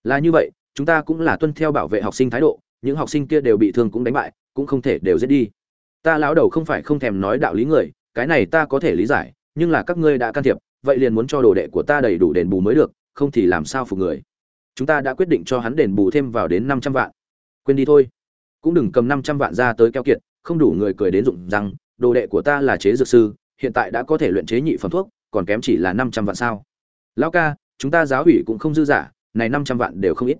Là như vậy, chúng ta cũng là tuân theo bảo vệ học sinh thái độ, những học sinh kia đều bị thương cũng đánh bại, cũng không thể đều giết đi. Ta lão đầu không phải không thèm nói đạo lý người, cái này ta có thể lý giải, nhưng là các ngươi đã can thiệp, vậy liền muốn cho đồ đệ của ta đầy đủ đền bù mới được, không thì làm sao phục người. Chúng ta đã quyết định cho hắn đền bù thêm vào đến năm trăm vạn. Quên đi thôi cũng đừng cầm năm trăm vạn ra tới keo kiệt, không đủ người cười đến dụng rằng đồ đệ của ta là chế dược sư, hiện tại đã có thể luyện chế nhị phẩm thuốc, còn kém chỉ là năm trăm vạn sao. Lão ca, chúng ta giáo ủy cũng không dư giả này năm trăm vạn đều không ít.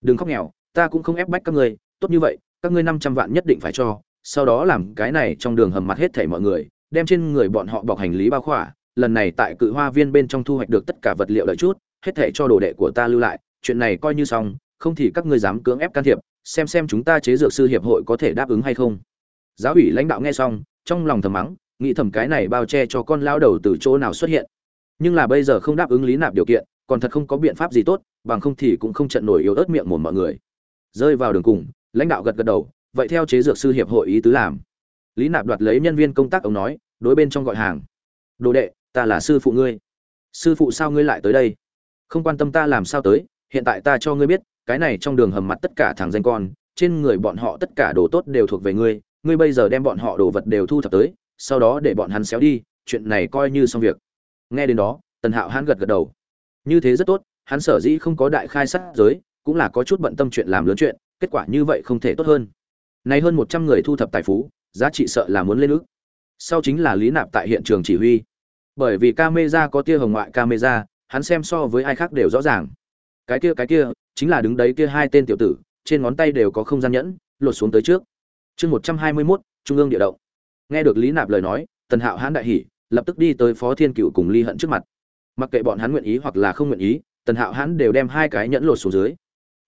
Đừng khóc nghèo, ta cũng không ép bách các ngươi, tốt như vậy, các ngươi năm trăm vạn nhất định phải cho, sau đó làm cái này trong đường hầm mặt hết thảy mọi người, đem trên người bọn họ bọc hành lý bao khỏa, lần này tại cự hoa viên bên trong thu hoạch được tất cả vật liệu lợi chút, hết thảy cho đồ đệ của ta lưu lại, chuyện này coi như xong, không thì các ngươi dám cưỡng ép can thiệp xem xem chúng ta chế dược sư hiệp hội có thể đáp ứng hay không. Giáo ủy lãnh đạo nghe xong, trong lòng thầm mắng, nghĩ thầm cái này bao che cho con lao đầu từ chỗ nào xuất hiện. Nhưng là bây giờ không đáp ứng lý nạp điều kiện, còn thật không có biện pháp gì tốt, bằng không thì cũng không trận nổi yếu ớt miệng mồm mọi người. Rơi vào đường cùng, lãnh đạo gật gật đầu, vậy theo chế dược sư hiệp hội ý tứ làm. Lý nạp đoạt lấy nhân viên công tác, ông nói, đối bên trong gọi hàng. Đồ đệ, ta là sư phụ ngươi. Sư phụ sao ngươi lại tới đây? Không quan tâm ta làm sao tới, hiện tại ta cho ngươi biết cái này trong đường hầm mặt tất cả thằng danh con, trên người bọn họ tất cả đồ tốt đều thuộc về ngươi ngươi bây giờ đem bọn họ đồ vật đều thu thập tới, sau đó để bọn hắn xéo đi, chuyện này coi như xong việc. Nghe đến đó, tần hạo hắn gật gật đầu. Như thế rất tốt, hắn sở dĩ không có đại khai sát giới, cũng là có chút bận tâm chuyện làm lớn chuyện, kết quả như vậy không thể tốt hơn. Nay hơn một trăm người thu thập tài phú, giá trị sợ là muốn lên ước. Sau chính là lý nạp tại hiện trường chỉ huy. Bởi vì camera có tia hồng ngoại camera, hắn xem so với ai khác đều rõ ràng. Cái kia cái kia chính là đứng đấy kia hai tên tiểu tử, trên ngón tay đều có không gian nhẫn, lột xuống tới trước. Chương một trăm hai mươi mốt, trung ương địa động. Nghe được lý nạp lời nói, tần hạo hãn đại hỉ, lập tức đi tới phó thiên cựu cùng ly hận trước mặt. Mặc kệ bọn hắn nguyện ý hoặc là không nguyện ý, tần hạo hãn đều đem hai cái nhẫn lột xuống dưới.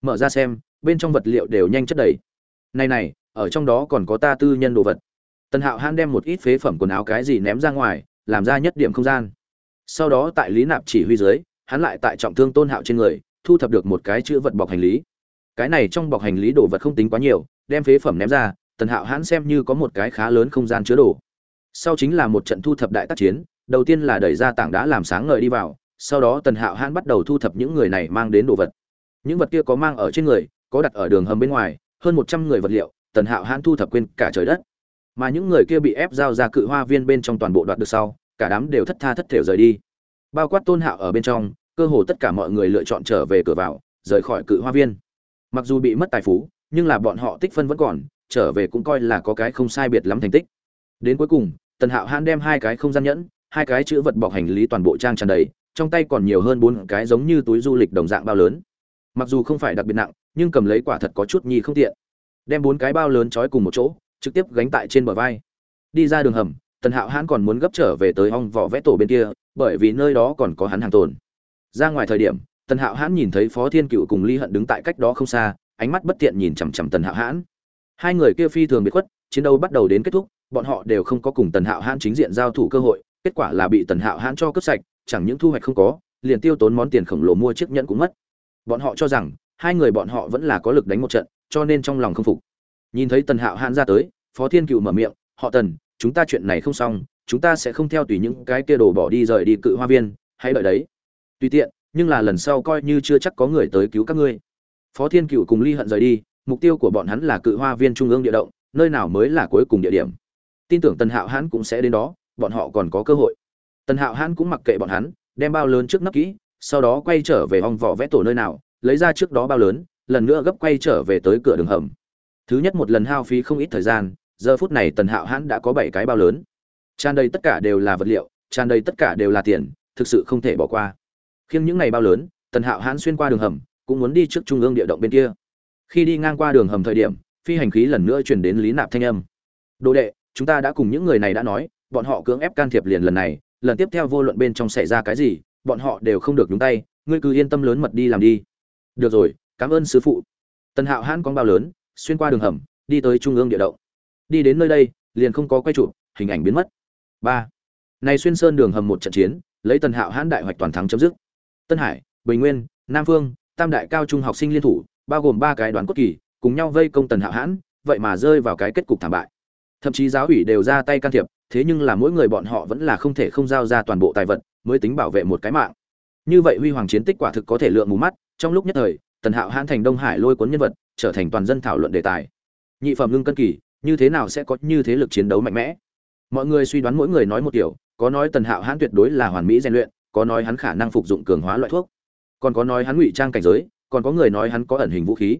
Mở ra xem, bên trong vật liệu đều nhanh chất đầy. Này này, ở trong đó còn có ta tư nhân đồ vật. Tần hạo hãn đem một ít phế phẩm quần áo cái gì ném ra ngoài, làm ra nhất điểm không gian. Sau đó tại lý nạp chỉ huy dưới, hắn lại tại trọng thương tôn hạo trên người thu thập được một cái chữ vật bọc hành lý. Cái này trong bọc hành lý đồ vật không tính quá nhiều, đem phế phẩm ném ra, tần hạo hãn xem như có một cái khá lớn không gian chứa đồ. Sau chính là một trận thu thập đại tác chiến, đầu tiên là đẩy ra tảng đá làm sáng ngời đi vào, sau đó tần hạo hãn bắt đầu thu thập những người này mang đến đồ vật. Những vật kia có mang ở trên người, có đặt ở đường hầm bên ngoài, hơn một trăm người vật liệu, tần hạo hãn thu thập quên cả trời đất. Mà những người kia bị ép giao ra cự hoa viên bên trong toàn bộ đoạt được sau, cả đám đều thất tha thất thểu rời đi. Bao quát tôn hạo ở bên trong cơ hồ tất cả mọi người lựa chọn trở về cửa vào, rời khỏi cự hoa viên. Mặc dù bị mất tài phú, nhưng là bọn họ tích phân vẫn còn, trở về cũng coi là có cái không sai biệt lắm thành tích. Đến cuối cùng, tần hạo hãn đem hai cái không gian nhẫn, hai cái chữ vật bọc hành lý toàn bộ trang tràn đầy, trong tay còn nhiều hơn bốn cái giống như túi du lịch đồng dạng bao lớn. Mặc dù không phải đặc biệt nặng, nhưng cầm lấy quả thật có chút nhi không tiện. Đem bốn cái bao lớn trói cùng một chỗ, trực tiếp gánh tại trên bờ vai. Đi ra đường hầm, tần hạo hãn còn muốn gấp trở về tới ong vỏ vẽ tổ bên kia, bởi vì nơi đó còn có hắn hàng tồn ra ngoài thời điểm, tần hạo hãn nhìn thấy phó thiên cựu cùng ly hận đứng tại cách đó không xa, ánh mắt bất tiện nhìn chằm chằm tần hạo hãn. Hai người kia phi thường biệt khuất, chiến đấu bắt đầu đến kết thúc, bọn họ đều không có cùng tần hạo hãn chính diện giao thủ cơ hội, kết quả là bị tần hạo hãn cho cướp sạch, chẳng những thu hoạch không có, liền tiêu tốn món tiền khổng lồ mua chiếc nhẫn cũng mất. Bọn họ cho rằng, hai người bọn họ vẫn là có lực đánh một trận, cho nên trong lòng không phục. Nhìn thấy tần hạo hãn ra tới, phó thiên cựu mở miệng, họ tần, chúng ta chuyện này không xong, chúng ta sẽ không theo tùy những cái kia đồ bỏ đi rời đi cự hoa viên, hãy đợi đấy tùy tiện, nhưng là lần sau coi như chưa chắc có người tới cứu các ngươi. Phó thiên cựu cùng ly hận rời đi, mục tiêu của bọn hắn là cự hoa viên trung ương địa động, nơi nào mới là cuối cùng địa điểm. Tin tưởng tần hạo hãn cũng sẽ đến đó, bọn họ còn có cơ hội. Tần hạo hãn cũng mặc kệ bọn hắn, đem bao lớn trước nắp kỹ, sau đó quay trở về hòng vỏ vẽ tổ nơi nào, lấy ra trước đó bao lớn, lần nữa gấp quay trở về tới cửa đường hầm. Thứ nhất một lần hao phí không ít thời gian, giờ phút này tần hạo hãn đã có bảy cái bao lớn. Tràn đầy tất cả đều là vật liệu, tràn đầy tất cả đều là tiền, thực sự không thể bỏ qua khiêng những ngày bao lớn, tần hạo hãn xuyên qua đường hầm, cũng muốn đi trước trung ương địa động bên kia. Khi đi ngang qua đường hầm thời điểm, phi hành khí lần nữa chuyển đến lý nạp thanh âm. Đồ đệ, chúng ta đã cùng những người này đã nói, bọn họ cưỡng ép can thiệp liền lần này, lần tiếp theo vô luận bên trong xảy ra cái gì, bọn họ đều không được nhúng tay, ngươi cứ yên tâm lớn mật đi làm đi. Được rồi, cảm ơn sứ phụ. Tần hạo hãn con bao lớn, xuyên qua đường hầm, đi tới trung ương địa động. Đi đến nơi đây, liền không có quay trụ hình ảnh biến mất. Ba. Này xuyên sơn đường hầm một trận chiến, lấy tần hạo hãn đại hoạch toàn thắng chấm dứt tân hải, bình nguyên, nam phương, tam đại cao trung học sinh liên thủ, bao gồm ba cái đoán cốt kỳ, cùng nhau vây công tần hạo hãn, vậy mà rơi vào cái kết cục thảm bại. Thậm chí giáo ủy đều ra tay can thiệp, thế nhưng là mỗi người bọn họ vẫn là không thể không giao ra toàn bộ tài vật, mới tính bảo vệ một cái mạng. Như vậy huy hoàng chiến tích quả thực có thể lượng mù mắt, trong lúc nhất thời, tần hạo hãn thành đông hải lôi cuốn nhân vật, trở thành toàn dân thảo luận đề tài. Nhị phẩm ngưng cân kỳ, như thế nào sẽ có như thế lực chiến đấu mạnh mẽ? Mọi người suy đoán mỗi người nói một kiểu có nói tần hạo hãn tuyệt đối là hoàn mỹ rèn luyện có nói hắn khả năng phục dụng cường hóa loại thuốc, còn có nói hắn ngụy trang cảnh giới, còn có người nói hắn có ẩn hình vũ khí.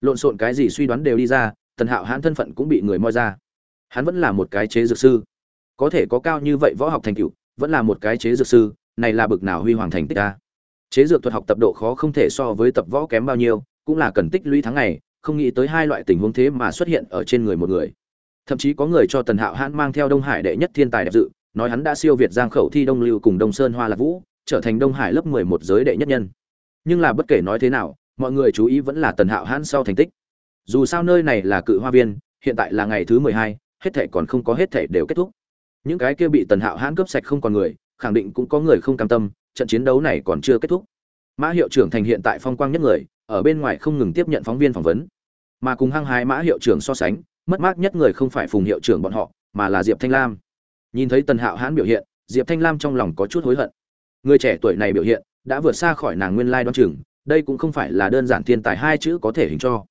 Lộn xộn cái gì suy đoán đều đi ra, tần hạo hãn thân phận cũng bị người moi ra. Hắn vẫn là một cái chế dược sư. Có thể có cao như vậy võ học thành tựu, vẫn là một cái chế dược sư, này là bực nào huy hoàng thành tích ta chế dược thuật học tập độ khó không thể so với tập võ kém bao nhiêu, cũng là cần tích lũy tháng ngày, không nghĩ tới hai loại tình huống thế mà xuất hiện ở trên người một người. Thậm chí có người cho tần hạo hãn mang theo đông hải đệ nhất thiên tài đẹp dự nói hắn đã siêu việt giang khẩu thi, đông lưu cùng đông sơn hoa lạc vũ, trở thành đông hải lớp mười một giới đệ nhất nhân. Nhưng là bất kể nói thế nào, mọi người chú ý vẫn là tần hạo hãn sau thành tích. Dù sao nơi này là cự hoa viên, hiện tại là ngày thứ mười hai, hết thể còn không có hết thể đều kết thúc. Những cái kia bị tần hạo hãn cướp sạch không còn người, khẳng định cũng có người không cam tâm, trận chiến đấu này còn chưa kết thúc. Mã hiệu trưởng thành hiện tại phong quang nhất người, ở bên ngoài không ngừng tiếp nhận phóng viên phỏng vấn. Mà cùng hăng hái mã hiệu trưởng so sánh, mất mát nhất người không phải phùng hiệu trưởng bọn họ, mà là diệp thanh lam nhìn thấy tần hạo hãn biểu hiện, diệp thanh lam trong lòng có chút hối hận. Người trẻ tuổi này biểu hiện, đã vượt xa khỏi nàng nguyên lai đoan chừng, đây cũng không phải là đơn giản thiên tài hai chữ có thể hình cho.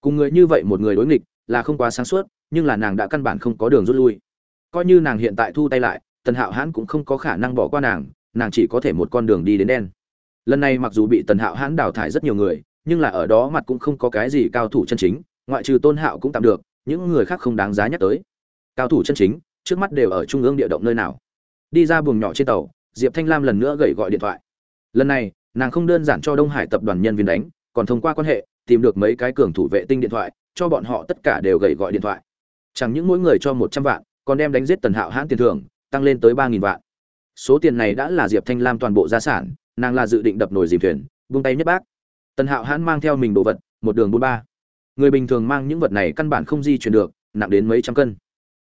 Cùng người như vậy một người đối nghịch, là không quá sáng suốt, nhưng là nàng đã căn bản không có đường rút lui. Coi như nàng hiện tại thu tay lại, tần hạo hãn cũng không có khả năng bỏ qua nàng nàng chỉ có thể một con đường đi đến đen. Lần này mặc dù bị tần hạo hãn đào thải rất nhiều người, nhưng là ở đó mặt cũng không có cái gì cao thủ chân chính, ngoại trừ tôn hạo cũng tạm được, những người khác không đáng giá nhắc tới. Cao thủ chân chính trước mắt đều ở trung ương địa động nơi nào. Đi ra buồng nhỏ trên tàu, diệp thanh lam lần nữa gậy gọi điện thoại. Lần này, nàng không đơn giản cho đông hải tập đoàn nhân viên đánh, còn thông qua quan hệ, tìm được mấy cái cường thủ vệ tinh điện thoại, cho bọn họ tất cả đều gậy gọi điện thoại. Chẳng những mỗi người cho một trăm vạn, còn đem đánh giết tần hạo hãn tiền thưởng, tăng lên tới ba nghìn vạn. Số tiền này đã là diệp thanh lam toàn bộ gia sản, nàng là dự định đập nồi dìm thuyền, buông tay nhất bác. Tần hạo hãn mang theo mình đồ vật, một đường bốn ba. Người bình thường mang những vật này căn bản không di chuyển được, nặng đến mấy trăm cân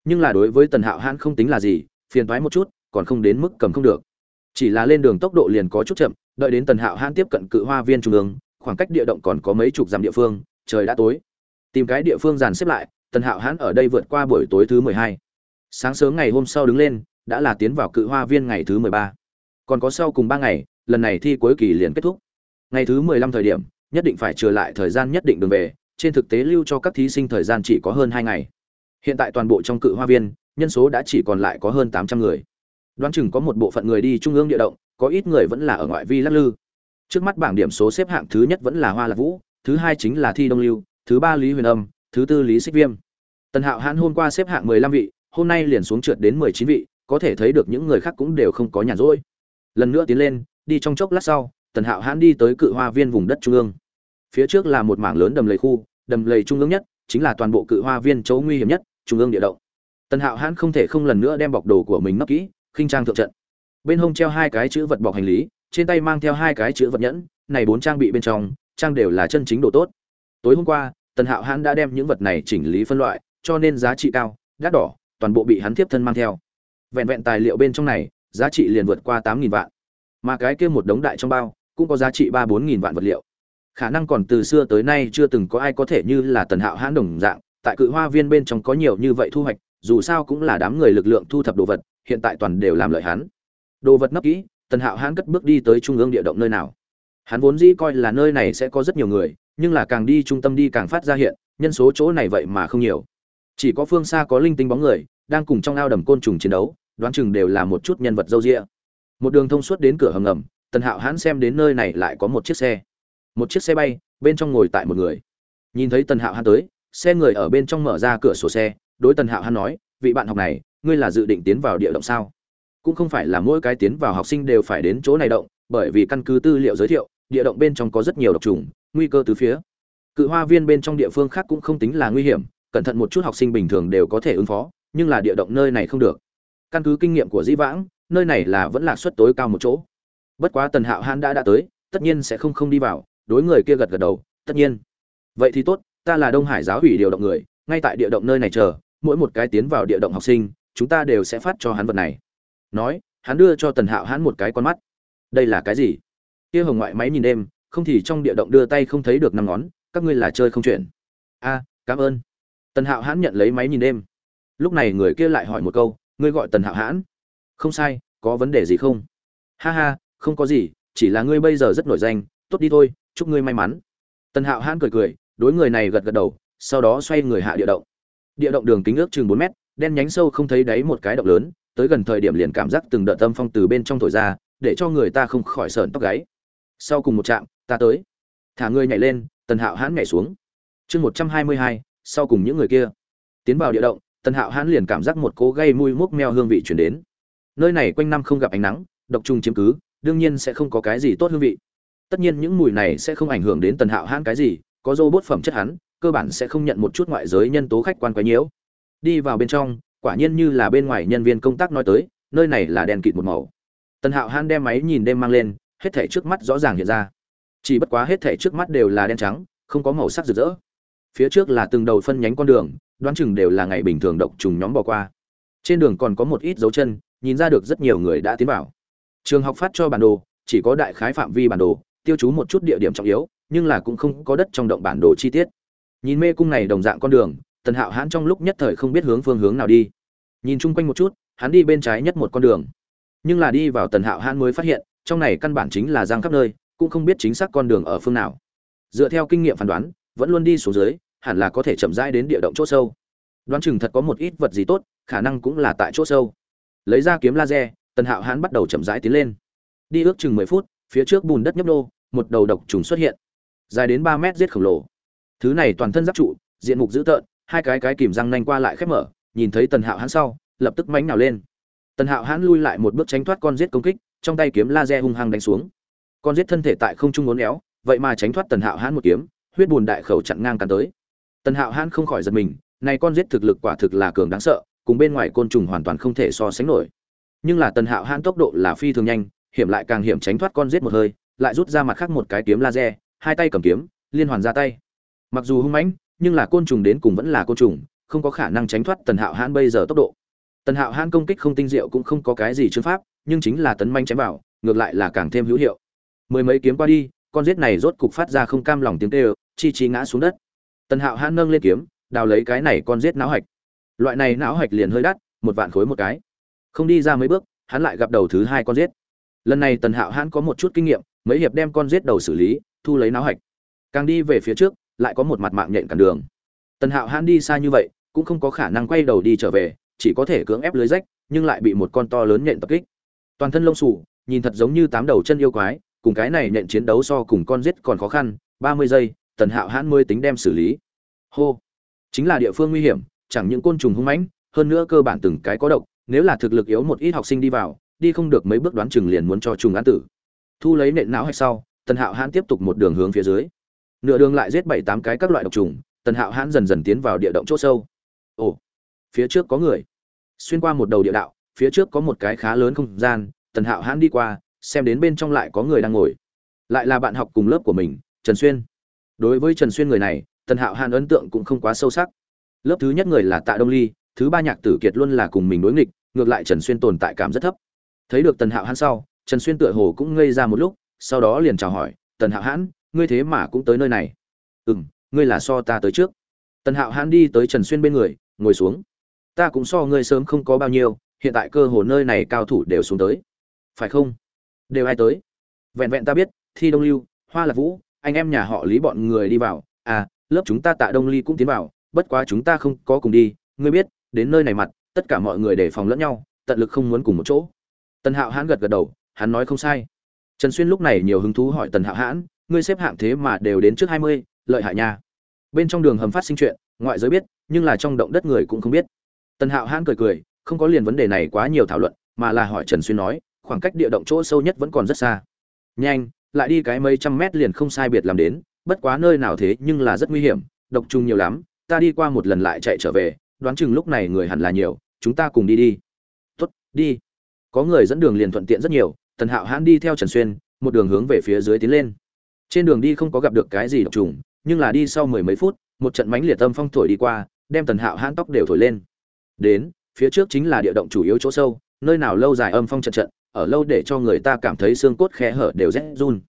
nhưng là đối với tần hạo hãn không tính là gì, phiền thoái một chút, còn không đến mức cầm không được. Chỉ là lên đường tốc độ liền có chút chậm, đợi đến tần hạo hãn tiếp cận cự hoa viên trung ương, khoảng cách địa động còn có mấy chục dặm địa phương, trời đã tối. Tìm cái địa phương dàn xếp lại, tần hạo hãn ở đây vượt qua buổi tối thứ mười hai. Sáng sớm ngày hôm sau đứng lên, đã là tiến vào cự hoa viên ngày thứ mười ba. Còn có sau cùng ba ngày, lần này thi cuối kỳ liền kết thúc. Ngày thứ mười lăm thời điểm, nhất định phải trừ lại thời gian nhất định đường về, trên thực tế lưu cho các thí sinh thời gian chỉ có hơn hai ngày hiện tại toàn bộ trong cự hoa viên, nhân số đã chỉ còn lại có hơn tám trăm người. Đoán chừng có một bộ phận người đi trung ương địa động, có ít người vẫn là ở ngoại vi lắc lư. Trước mắt bảng điểm số xếp hạng thứ nhất vẫn là hoa lạc vũ, thứ hai chính là thi đông lưu, thứ ba lý huyền âm, thứ tư lý xích viêm. Tần hạo hãn hôm qua xếp hạng mười lăm vị, hôm nay liền xuống trượt đến mười chín vị, có thể thấy được những người khác cũng đều không có nhàn rỗi. Lần nữa tiến lên, đi trong chốc lát sau, tần hạo hãn đi tới cự hoa viên vùng đất trung ương. Phía trước là một mảng lớn đầm lầy khu, đầm lầy trung ương nhất, chính là toàn bộ cự hoa viên chỗ nguy hiểm nhất trung ương địa động. Tần hạo hãn không thể không lần nữa đem bọc đồ của mình nấp kỹ, khinh trang thượng trận. Bên hông treo hai cái chữ vật bọc hành lý, trên tay mang theo hai cái chữ vật nhẫn, này bốn trang bị bên trong, trang đều là chân chính đồ tốt. Tối hôm qua, tần hạo hãn đã đem những vật này chỉnh lý phân loại, cho nên giá trị cao, đắt đỏ, toàn bộ bị hắn tiếp thân mang theo. Vẹn vẹn tài liệu bên trong này, giá trị liền vượt qua tám nghìn vạn. Mà cái kia một đống đại trong bao, cũng có giá trị ba bốn nghìn vạn vật liệu. Khả năng còn từ xưa tới nay chưa từng có ai có thể như là tần hạo hãn đồng dạng tại cự hoa viên bên trong có nhiều như vậy thu hoạch, dù sao cũng là đám người lực lượng thu thập đồ vật, hiện tại toàn đều làm lợi hắn. Đồ vật nấp kỹ, tần hạo hãn cất bước đi tới trung ương địa động nơi nào. Hắn vốn dĩ coi là nơi này sẽ có rất nhiều người, nhưng là càng đi trung tâm đi càng phát ra hiện, nhân số chỗ này vậy mà không nhiều. Chỉ có phương xa có linh tinh bóng người, đang cùng trong ao đầm côn trùng chiến đấu, đoán chừng đều là một chút nhân vật dâu rịa một đường thông suốt đến cửa hầm ngầm, tần hạo hãn xem đến nơi này lại có một chiếc xe. Một chiếc xe bay, bên trong ngồi tại một người. Nhìn thấy tần hạo hãn tới xe người ở bên trong mở ra cửa sổ xe, đối tần hạo hắn nói, vị bạn học này, ngươi là dự định tiến vào địa động sao? Cũng không phải là mỗi cái tiến vào học sinh đều phải đến chỗ này động, bởi vì căn cứ tư liệu giới thiệu, địa động bên trong có rất nhiều độc trùng, nguy cơ từ phía. Cự hoa viên bên trong địa phương khác cũng không tính là nguy hiểm, cẩn thận một chút học sinh bình thường đều có thể ứng phó, nhưng là địa động nơi này không được. Căn cứ kinh nghiệm của dĩ vãng, nơi này là vẫn là suất tối cao một chỗ. Bất quá tần hạo hãn đã đã tới, tất nhiên sẽ không không đi vào, đối người kia gật gật đầu, tất nhiên. Vậy thì tốt ta là đông hải giáo hủy điều động người, ngay tại địa động nơi này chờ, mỗi một cái tiến vào địa động học sinh, chúng ta đều sẽ phát cho hắn vật này. Nói, hắn đưa cho tần hạo hắn một cái con mắt. Đây là cái gì? Kia hồng ngoại máy nhìn đêm, không thì trong địa động đưa tay không thấy được năm ngón, các ngươi là chơi không chuyển a, cảm ơn. Tần hạo hãn nhận lấy máy nhìn đêm. Lúc này người kia lại hỏi một câu, ngươi gọi tần hạo hãn? Không sai, có vấn đề gì không? Ha ha, không có gì, chỉ là ngươi bây giờ rất nổi danh, tốt đi thôi, chúc ngươi may mắn. Tần hạo hãn cười cười đối người này gật gật đầu, sau đó xoay người hạ địa động. Địa động đường kính ước chừng bốn mét, đen nhánh sâu không thấy đáy một cái động lớn, tới gần thời điểm liền cảm giác từng đợt tâm phong từ bên trong thổi ra, để cho người ta không khỏi sờn tóc gáy. Sau cùng một trạm, ta tới. Thả người nhảy lên, tần hạo hãn nhảy xuống. Chương một trăm hai mươi hai, sau cùng những người kia. Tiến vào địa động, tần hạo hãn liền cảm giác một cố gây mùi mốc meo hương vị chuyển đến. Nơi này quanh năm không gặp ánh nắng, độc trùng chiếm cứ, đương nhiên sẽ không có cái gì tốt hương vị. Tất nhiên những mùi này sẽ không ảnh hưởng đến tần hạo hãn cái gì có dô bốt phẩm chất hắn, cơ bản sẽ không nhận một chút ngoại giới nhân tố khách quan quấy nhiễu đi vào bên trong, quả nhiên như là bên ngoài nhân viên công tác nói tới, nơi này là đèn kịt một màu. Tần hạo hãn đem máy nhìn đêm mang lên, hết thảy trước mắt rõ ràng hiện ra. Chỉ bất quá hết thảy trước mắt đều là đen trắng, không có màu sắc rực rỡ. Phía trước là từng đầu phân nhánh con đường, đoán chừng đều là ngày bình thường độc trùng nhóm bỏ qua. Trên đường còn có một ít dấu chân, nhìn ra được rất nhiều người đã tiến vào. Trường học phát cho bản đồ, chỉ có đại khái phạm vi bản đồ, tiêu chú một chút địa điểm trọng yếu nhưng là cũng không có đất trong động bản đồ chi tiết. Nhìn mê cung này đồng dạng con đường, tần hạo hãn trong lúc nhất thời không biết hướng phương hướng nào đi. Nhìn chung quanh một chút, hắn đi bên trái nhất một con đường. Nhưng là đi vào tần hạo hãn mới phát hiện, trong này căn bản chính là giang khắp nơi, cũng không biết chính xác con đường ở phương nào. Dựa theo kinh nghiệm phán đoán, vẫn luôn đi xuống dưới, hẳn là có thể chậm rãi đến địa động chỗ sâu. Đoán chừng thật có một ít vật gì tốt, khả năng cũng là tại chỗ sâu. Lấy ra kiếm laser, tần hạo hãn bắt đầu chậm rãi tiến lên. Đi ước chừng mười phút, phía trước bùn đất nhấp nô, một đầu độc trùng xuất hiện dài đến ba mét giết khổng lồ. Thứ này toàn thân giáp trụ, diện mục dữ tợn, hai cái cái kìm răng nanh qua lại khép mở, nhìn thấy tần hạo hãn sau, lập tức mánh nào lên. Tần hạo hãn lui lại một bước tránh thoát con giết công kích, trong tay kiếm laser hung hăng đánh xuống. Con giết thân thể tại không trung ngốn éo, vậy mà tránh thoát tần hạo hãn một kiếm, huyết bùn đại khẩu chặn ngang cắn tới. Tần hạo hãn không khỏi giật mình, này con giết thực lực quả thực là cường đáng sợ, cùng bên ngoài côn trùng hoàn toàn không thể so sánh nổi. Nhưng là tần hạo hãn tốc độ là phi thường nhanh, hiểm lại càng hiểm tránh thoát con giết một hơi, lại rút ra mặt khác một cái kiếm laser hai tay cầm kiếm, liên hoàn ra tay. Mặc dù hung mãnh, nhưng là côn trùng đến cùng vẫn là côn trùng, không có khả năng tránh thoát tần hạo hãn bây giờ tốc độ. Tần hạo hãn công kích không tinh diệu cũng không có cái gì chữ pháp, nhưng chính là tấn manh chém vào, ngược lại là càng thêm hữu hiệu. Mười mấy kiếm qua đi, con giết này rốt cục phát ra không cam lòng tiếng kêu, chi chi ngã xuống đất. Tần hạo hãn nâng lên kiếm, đào lấy cái này con giết não hạch. Loại này não hạch liền hơi đắt, một vạn khối một cái. Không đi ra mấy bước, hắn lại gặp đầu thứ hai con giết. Lần này tần hạo hãn có một chút kinh nghiệm, mấy hiệp đem con giết đầu xử lý thu lấy náo hạch. Càng đi về phía trước, lại có một mặt mạng nhện cản đường. Tần hạo hãn đi xa như vậy, cũng không có khả năng quay đầu đi trở về, chỉ có thể cưỡng ép lưới rách, nhưng lại bị một con to lớn nhện tập kích. Toàn thân lông xù, nhìn thật giống như tám đầu chân yêu quái, cùng cái này nhện chiến đấu so cùng con giết còn khó khăn, ba mươi giây, tần hạo hãn mới tính đem xử lý. Hô! Chính là địa phương nguy hiểm, chẳng những côn trùng hung mãnh, hơn nữa cơ bản từng cái có độc, nếu là thực lực yếu một ít học sinh đi vào, đi không được mấy bước đoán chừng liền muốn cho trùng án tử. Thu lấy nện não hay sau tần hạo hãn tiếp tục một đường hướng phía dưới. Nửa đường lại giết bảy tám cái các loại độc trùng, tần hạo hãn dần dần tiến vào địa động chỗ sâu. Ồ, phía trước có người. Xuyên qua một đầu địa đạo, phía trước có một cái khá lớn không gian, tần hạo hãn đi qua, xem đến bên trong lại có người đang ngồi. Lại là bạn học cùng lớp của mình, trần xuyên. Đối với trần xuyên người này, tần hạo hãn ấn tượng cũng không quá sâu sắc. Lớp thứ nhất người là tạ đông ly, thứ ba nhạc tử kiệt luôn là cùng mình đối nghịch, ngược lại trần xuyên tồn tại cảm rất thấp. Thấy được tần hạo hãn sau, trần xuyên tựa hồ cũng ngây ra một lúc sau đó liền chào hỏi, tần hạo hãn, ngươi thế mà cũng tới nơi này. Ừ m ngươi là so ta tới trước. Tần hạo hãn đi tới trần xuyên bên người, ngồi xuống. Ta cũng so ngươi sớm không có bao nhiêu, hiện tại cơ hồ nơi này cao thủ đều xuống tới. Phải không? Đều ai tới? Vẹn vẹn ta biết, thi đông lưu, hoa lạc vũ, anh em nhà họ lý bọn người đi vào. À lớp chúng ta tạ đông ly cũng tiến vào, bất quá chúng ta không có cùng đi. Ngươi biết, đến nơi này mặt, tất cả mọi người đề phòng lẫn nhau, tận lực không muốn cùng một chỗ. Tần hạo hãn gật gật đầu, hắn nói không sai trần xuyên lúc này nhiều hứng thú hỏi tần hạo hãn, ngươi xếp hạng thế mà đều đến trước hai mươi, lợi hại nha. Bên trong đường hầm phát sinh chuyện, ngoại giới biết, nhưng là trong động đất người cũng không biết. Tần hạo hãn cười cười, không có liền vấn đề này quá nhiều thảo luận, mà là hỏi trần xuyên nói, khoảng cách địa động chỗ sâu nhất vẫn còn rất xa. Nhanh, lại đi cái mấy trăm mét liền không sai biệt làm đến, bất quá nơi nào thế nhưng là rất nguy hiểm, độc trùng nhiều lắm, ta đi qua một lần lại chạy trở về, đoán chừng lúc này người hẳn là nhiều, chúng ta cùng đi đi. Tuất đi. Có người dẫn đường liền thuận tiện rất nhiều tần hạo hãn đi theo trần xuyên, một đường hướng về phía dưới tiến lên. Trên đường đi không có gặp được cái gì độc trùng, nhưng là đi sau mười mấy phút, một trận mánh liệt tâm phong thổi đi qua, đem tần hạo hãn tóc đều thổi lên. Đến, phía trước chính là địa động chủ yếu chỗ sâu, nơi nào lâu dài âm phong trận trận, ở lâu để cho người ta cảm thấy xương cốt khe hở đều rét run.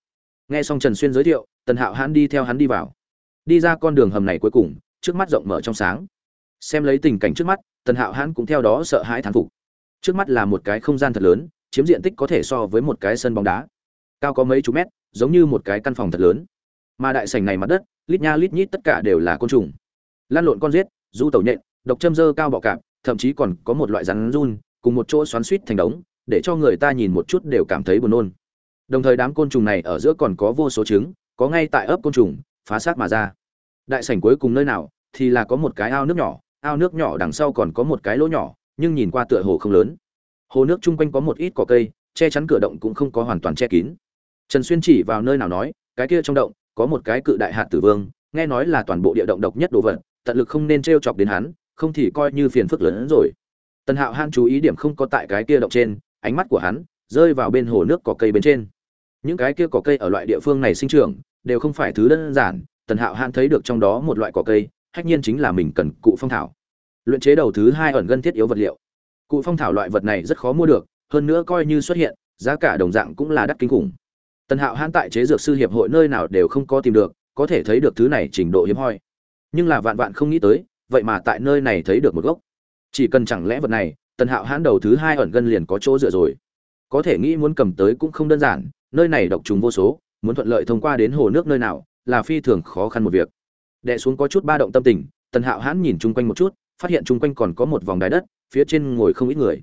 Nghe xong trần xuyên giới thiệu, tần hạo hãn đi theo hắn đi vào. Đi ra con đường hầm này cuối cùng, trước mắt rộng mở trong sáng. Xem lấy tình cảnh trước mắt, tần hạo hãn cũng theo đó sợ hãi thán phục. Trước mắt là một cái không gian thật lớn chiếm diện tích có thể so với một cái sân bóng đá. Cao có mấy chục mét, giống như một cái căn phòng thật lớn. Mà đại sảnh này mặt đất, lít nha lít nhít tất cả đều là côn trùng. Lan lộn con giết, du tẩu nhện, độc châm dơ cao bọ cạp, thậm chí còn có một loại rắn run, cùng một chỗ xoắn suýt thành đống, để cho người ta nhìn một chút đều cảm thấy buồn nôn. Đồng thời đám côn trùng này ở giữa còn có vô số trứng, có ngay tại ấp côn trùng, phá sát mà ra. Đại sảnh cuối cùng nơi nào, thì là có một cái ao nước nhỏ, ao nước nhỏ đằng sau còn có một cái lỗ nhỏ, nhưng nhìn qua tựa hồ không lớn hồ nước chung quanh có một ít cỏ cây, che chắn cửa động cũng không có hoàn toàn che kín. Trần xuyên chỉ vào nơi nào nói, cái kia trong động, có một cái cự đại hạt tử vương, nghe nói là toàn bộ địa động độc nhất đồ vật, tận lực không nên t r e o chọc đến hắn, không thì coi như phiền phức lớn hơn rồi. Tần hạo han chú ý điểm không có tại cái kia động trên, ánh mắt của hắn rơi vào bên hồ nước cỏ cây bên trên. Những cái kia cỏ cây ở loại địa phương này sinh trưởng, đều không phải thứ đơn giản, tần hạo han thấy được trong đó một loại cỏ cây, hách nhiên chính là mình cần cụ phong thảo. Luyện chế đầu thứ hai ẩn gân thiết yếu vật liệu cụ phong thảo loại vật này rất khó mua được, hơn nữa coi như xuất hiện, giá cả đồng dạng cũng là đắt kinh khủng. Tần hạo hãn tại chế dược sư hiệp hội nơi nào đều không có tìm được, có thể thấy được thứ này trình độ hiếm hoi. Nhưng là vạn vạn không nghĩ tới, vậy mà tại nơi này thấy được một gốc. Chỉ cần chẳng lẽ vật này, tần hạo hãn đầu thứ hai ẩn gân liền có chỗ dựa rồi. Có thể nghĩ muốn cầm tới cũng không đơn giản, nơi này độc trùng vô số, muốn thuận lợi thông qua đến hồ nước nơi nào, là phi thường khó khăn một việc. Đệ xuống có chút ba động tâm tình, tần hạo hãn nhìn chung quanh một chút, phát hiện chung quanh còn có một vòng đáy đất phía trên ngồi không ít người.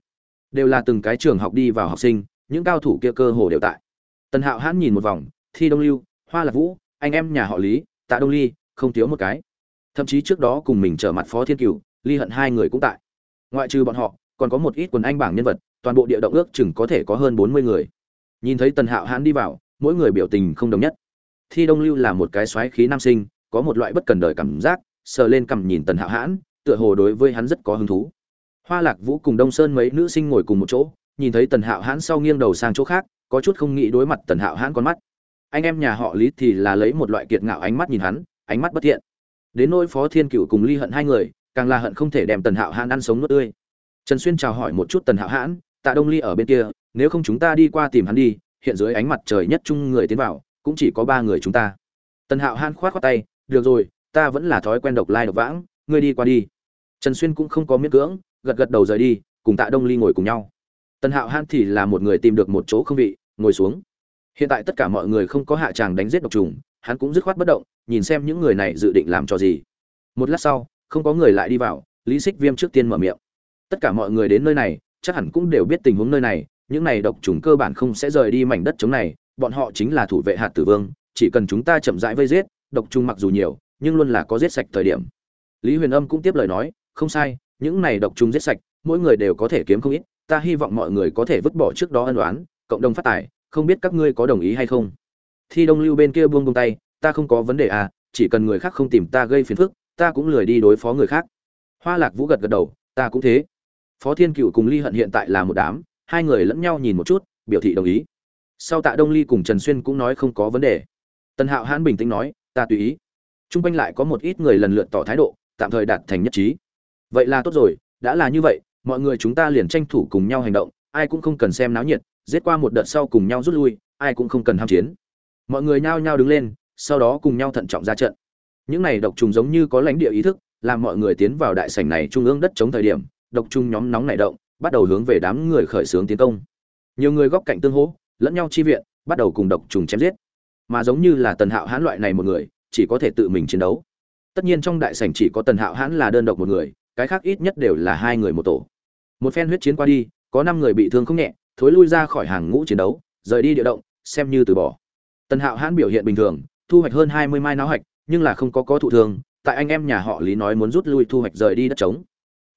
Đều là từng cái trường học đi vào học sinh, những cao thủ kia cơ hồ đều tại. Tần hạo hãn nhìn một vòng, thi đông lưu, hoa lạc vũ, anh em nhà họ lý, tạ đông ly, không thiếu một cái. Thậm chí trước đó cùng mình trở mặt phó thiên cửu, ly hận hai người cũng tại. Ngoại trừ bọn họ, còn có một ít quần anh bảng nhân vật, toàn bộ địa động ước chừng có thể có hơn bốn mươi người. Nhìn thấy tần hạo hãn đi vào, mỗi người biểu tình không đồng nhất. Thi đông lưu là một cái xoáy khí nam sinh, có một loại bất cần đời cảm giác, sờ lên cằm nhìn tần hạo hãn, tựa hồ đối với hắn rất có hứng thú hoa lạc vũ cùng đông sơn mấy nữ sinh ngồi cùng một chỗ, nhìn thấy tần hạo hãn sau nghiêng đầu sang chỗ khác, có chút không nghĩ đối mặt tần hạo hãn con mắt. Anh em nhà họ lý thì là lấy một loại kiệt ngạo ánh mắt nhìn hắn, ánh mắt bất thiện. Đến nỗi phó thiên cựu cùng ly hận hai người, càng là hận không thể đem tần hạo hãn ăn sống nuốt tươi. Trần xuyên chào hỏi một chút tần hạo hãn, tạ đông ly ở bên kia, nếu không chúng ta đi qua tìm hắn đi, hiện dưới ánh mặt trời nhất chung người tiến vào, cũng chỉ có ba người chúng ta. Tần hạo hãn khoát khoát tay, được rồi, ta vẫn là thói quen độc lai độc vãng, ngươi đi qua đi. Trần xuyên cũng không có miễn cưỡng gật gật đầu rời đi, cùng tạ đông ly ngồi cùng nhau. Tần hạo hãn thì là một người tìm được một chỗ không vị, ngồi xuống. Hiện tại tất cả mọi người không có hạ tràng đánh giết độc trùng, hắn cũng dứt khoát bất động, nhìn xem những người này dự định làm cho gì. Một lát sau, không có người lại đi vào, lý xích viêm trước tiên mở miệng. Tất cả mọi người đến nơi này, chắc hẳn cũng đều biết tình huống nơi này, những này độc trùng cơ bản không sẽ rời đi mảnh đất chống này, bọn họ chính là thủ vệ hạt tử vương, chỉ cần chúng ta chậm rãi vây giết, độc trùng mặc dù nhiều, nhưng luôn là có giết sạch thời điểm. Lý huyền âm cũng tiếp lời nói, không sai những này độc trùng giết sạch, mỗi người đều có thể kiếm không ít, ta hy vọng mọi người có thể vứt bỏ trước đó ân oán, cộng đồng phát tài, không biết các ngươi có đồng ý hay không. Thi đông lưu bên kia buông buông tay, ta không có vấn đề à chỉ cần người khác không tìm ta gây phiền phức, ta cũng lười đi đối phó người khác. Hoa lạc vũ gật gật đầu, ta cũng thế. Phó thiên cựu cùng ly hận hiện tại là một đám, hai người lẫn nhau nhìn một chút, biểu thị đồng ý. Sau tạ đông ly cùng trần xuyên cũng nói không có vấn đề. Tần hạo hãn bình tĩnh nói, ta tùy ý. Trung quanh lại có một ít người lần lượt tỏ thái độ, tạm thời đạt thành nhất trí vậy là tốt rồi, đã là như vậy, mọi người chúng ta liền tranh thủ cùng nhau hành động, ai cũng không cần xem náo nhiệt, giết qua một đợt sau cùng nhau rút lui, ai cũng không cần ham chiến. Mọi người nhao nhao đứng lên, sau đó cùng nhau thận trọng ra trận. Những này độc trùng giống như có lãnh địa ý thức, làm mọi người tiến vào đại sảnh này trung ương đất chống thời điểm, độc trùng nhóm nóng nảy động, bắt đầu hướng về đám người khởi xướng tiến công. Nhiều người góc cạnh tương hỗ, lẫn nhau chi viện, bắt đầu cùng độc trùng chém giết. Mà giống như là tần hạo hãn loại này một người, chỉ có thể tự mình chiến đấu. Tất nhiên trong đại sảnh chỉ có tần hạo hãn là đơn độc một người cái khác ít nhất đều là hai người một tổ. Một phen huyết chiến qua đi, có năm người bị thương không nhẹ, thối lui ra khỏi hàng ngũ chiến đấu, rời đi địa động, xem như từ bỏ. Tần hạo hãn biểu hiện bình thường, thu hoạch hơn hai mươi mai náo hạch, nhưng là không có có thụ thương, tại anh em nhà họ lý nói muốn rút lui thu hoạch rời đi đất trống.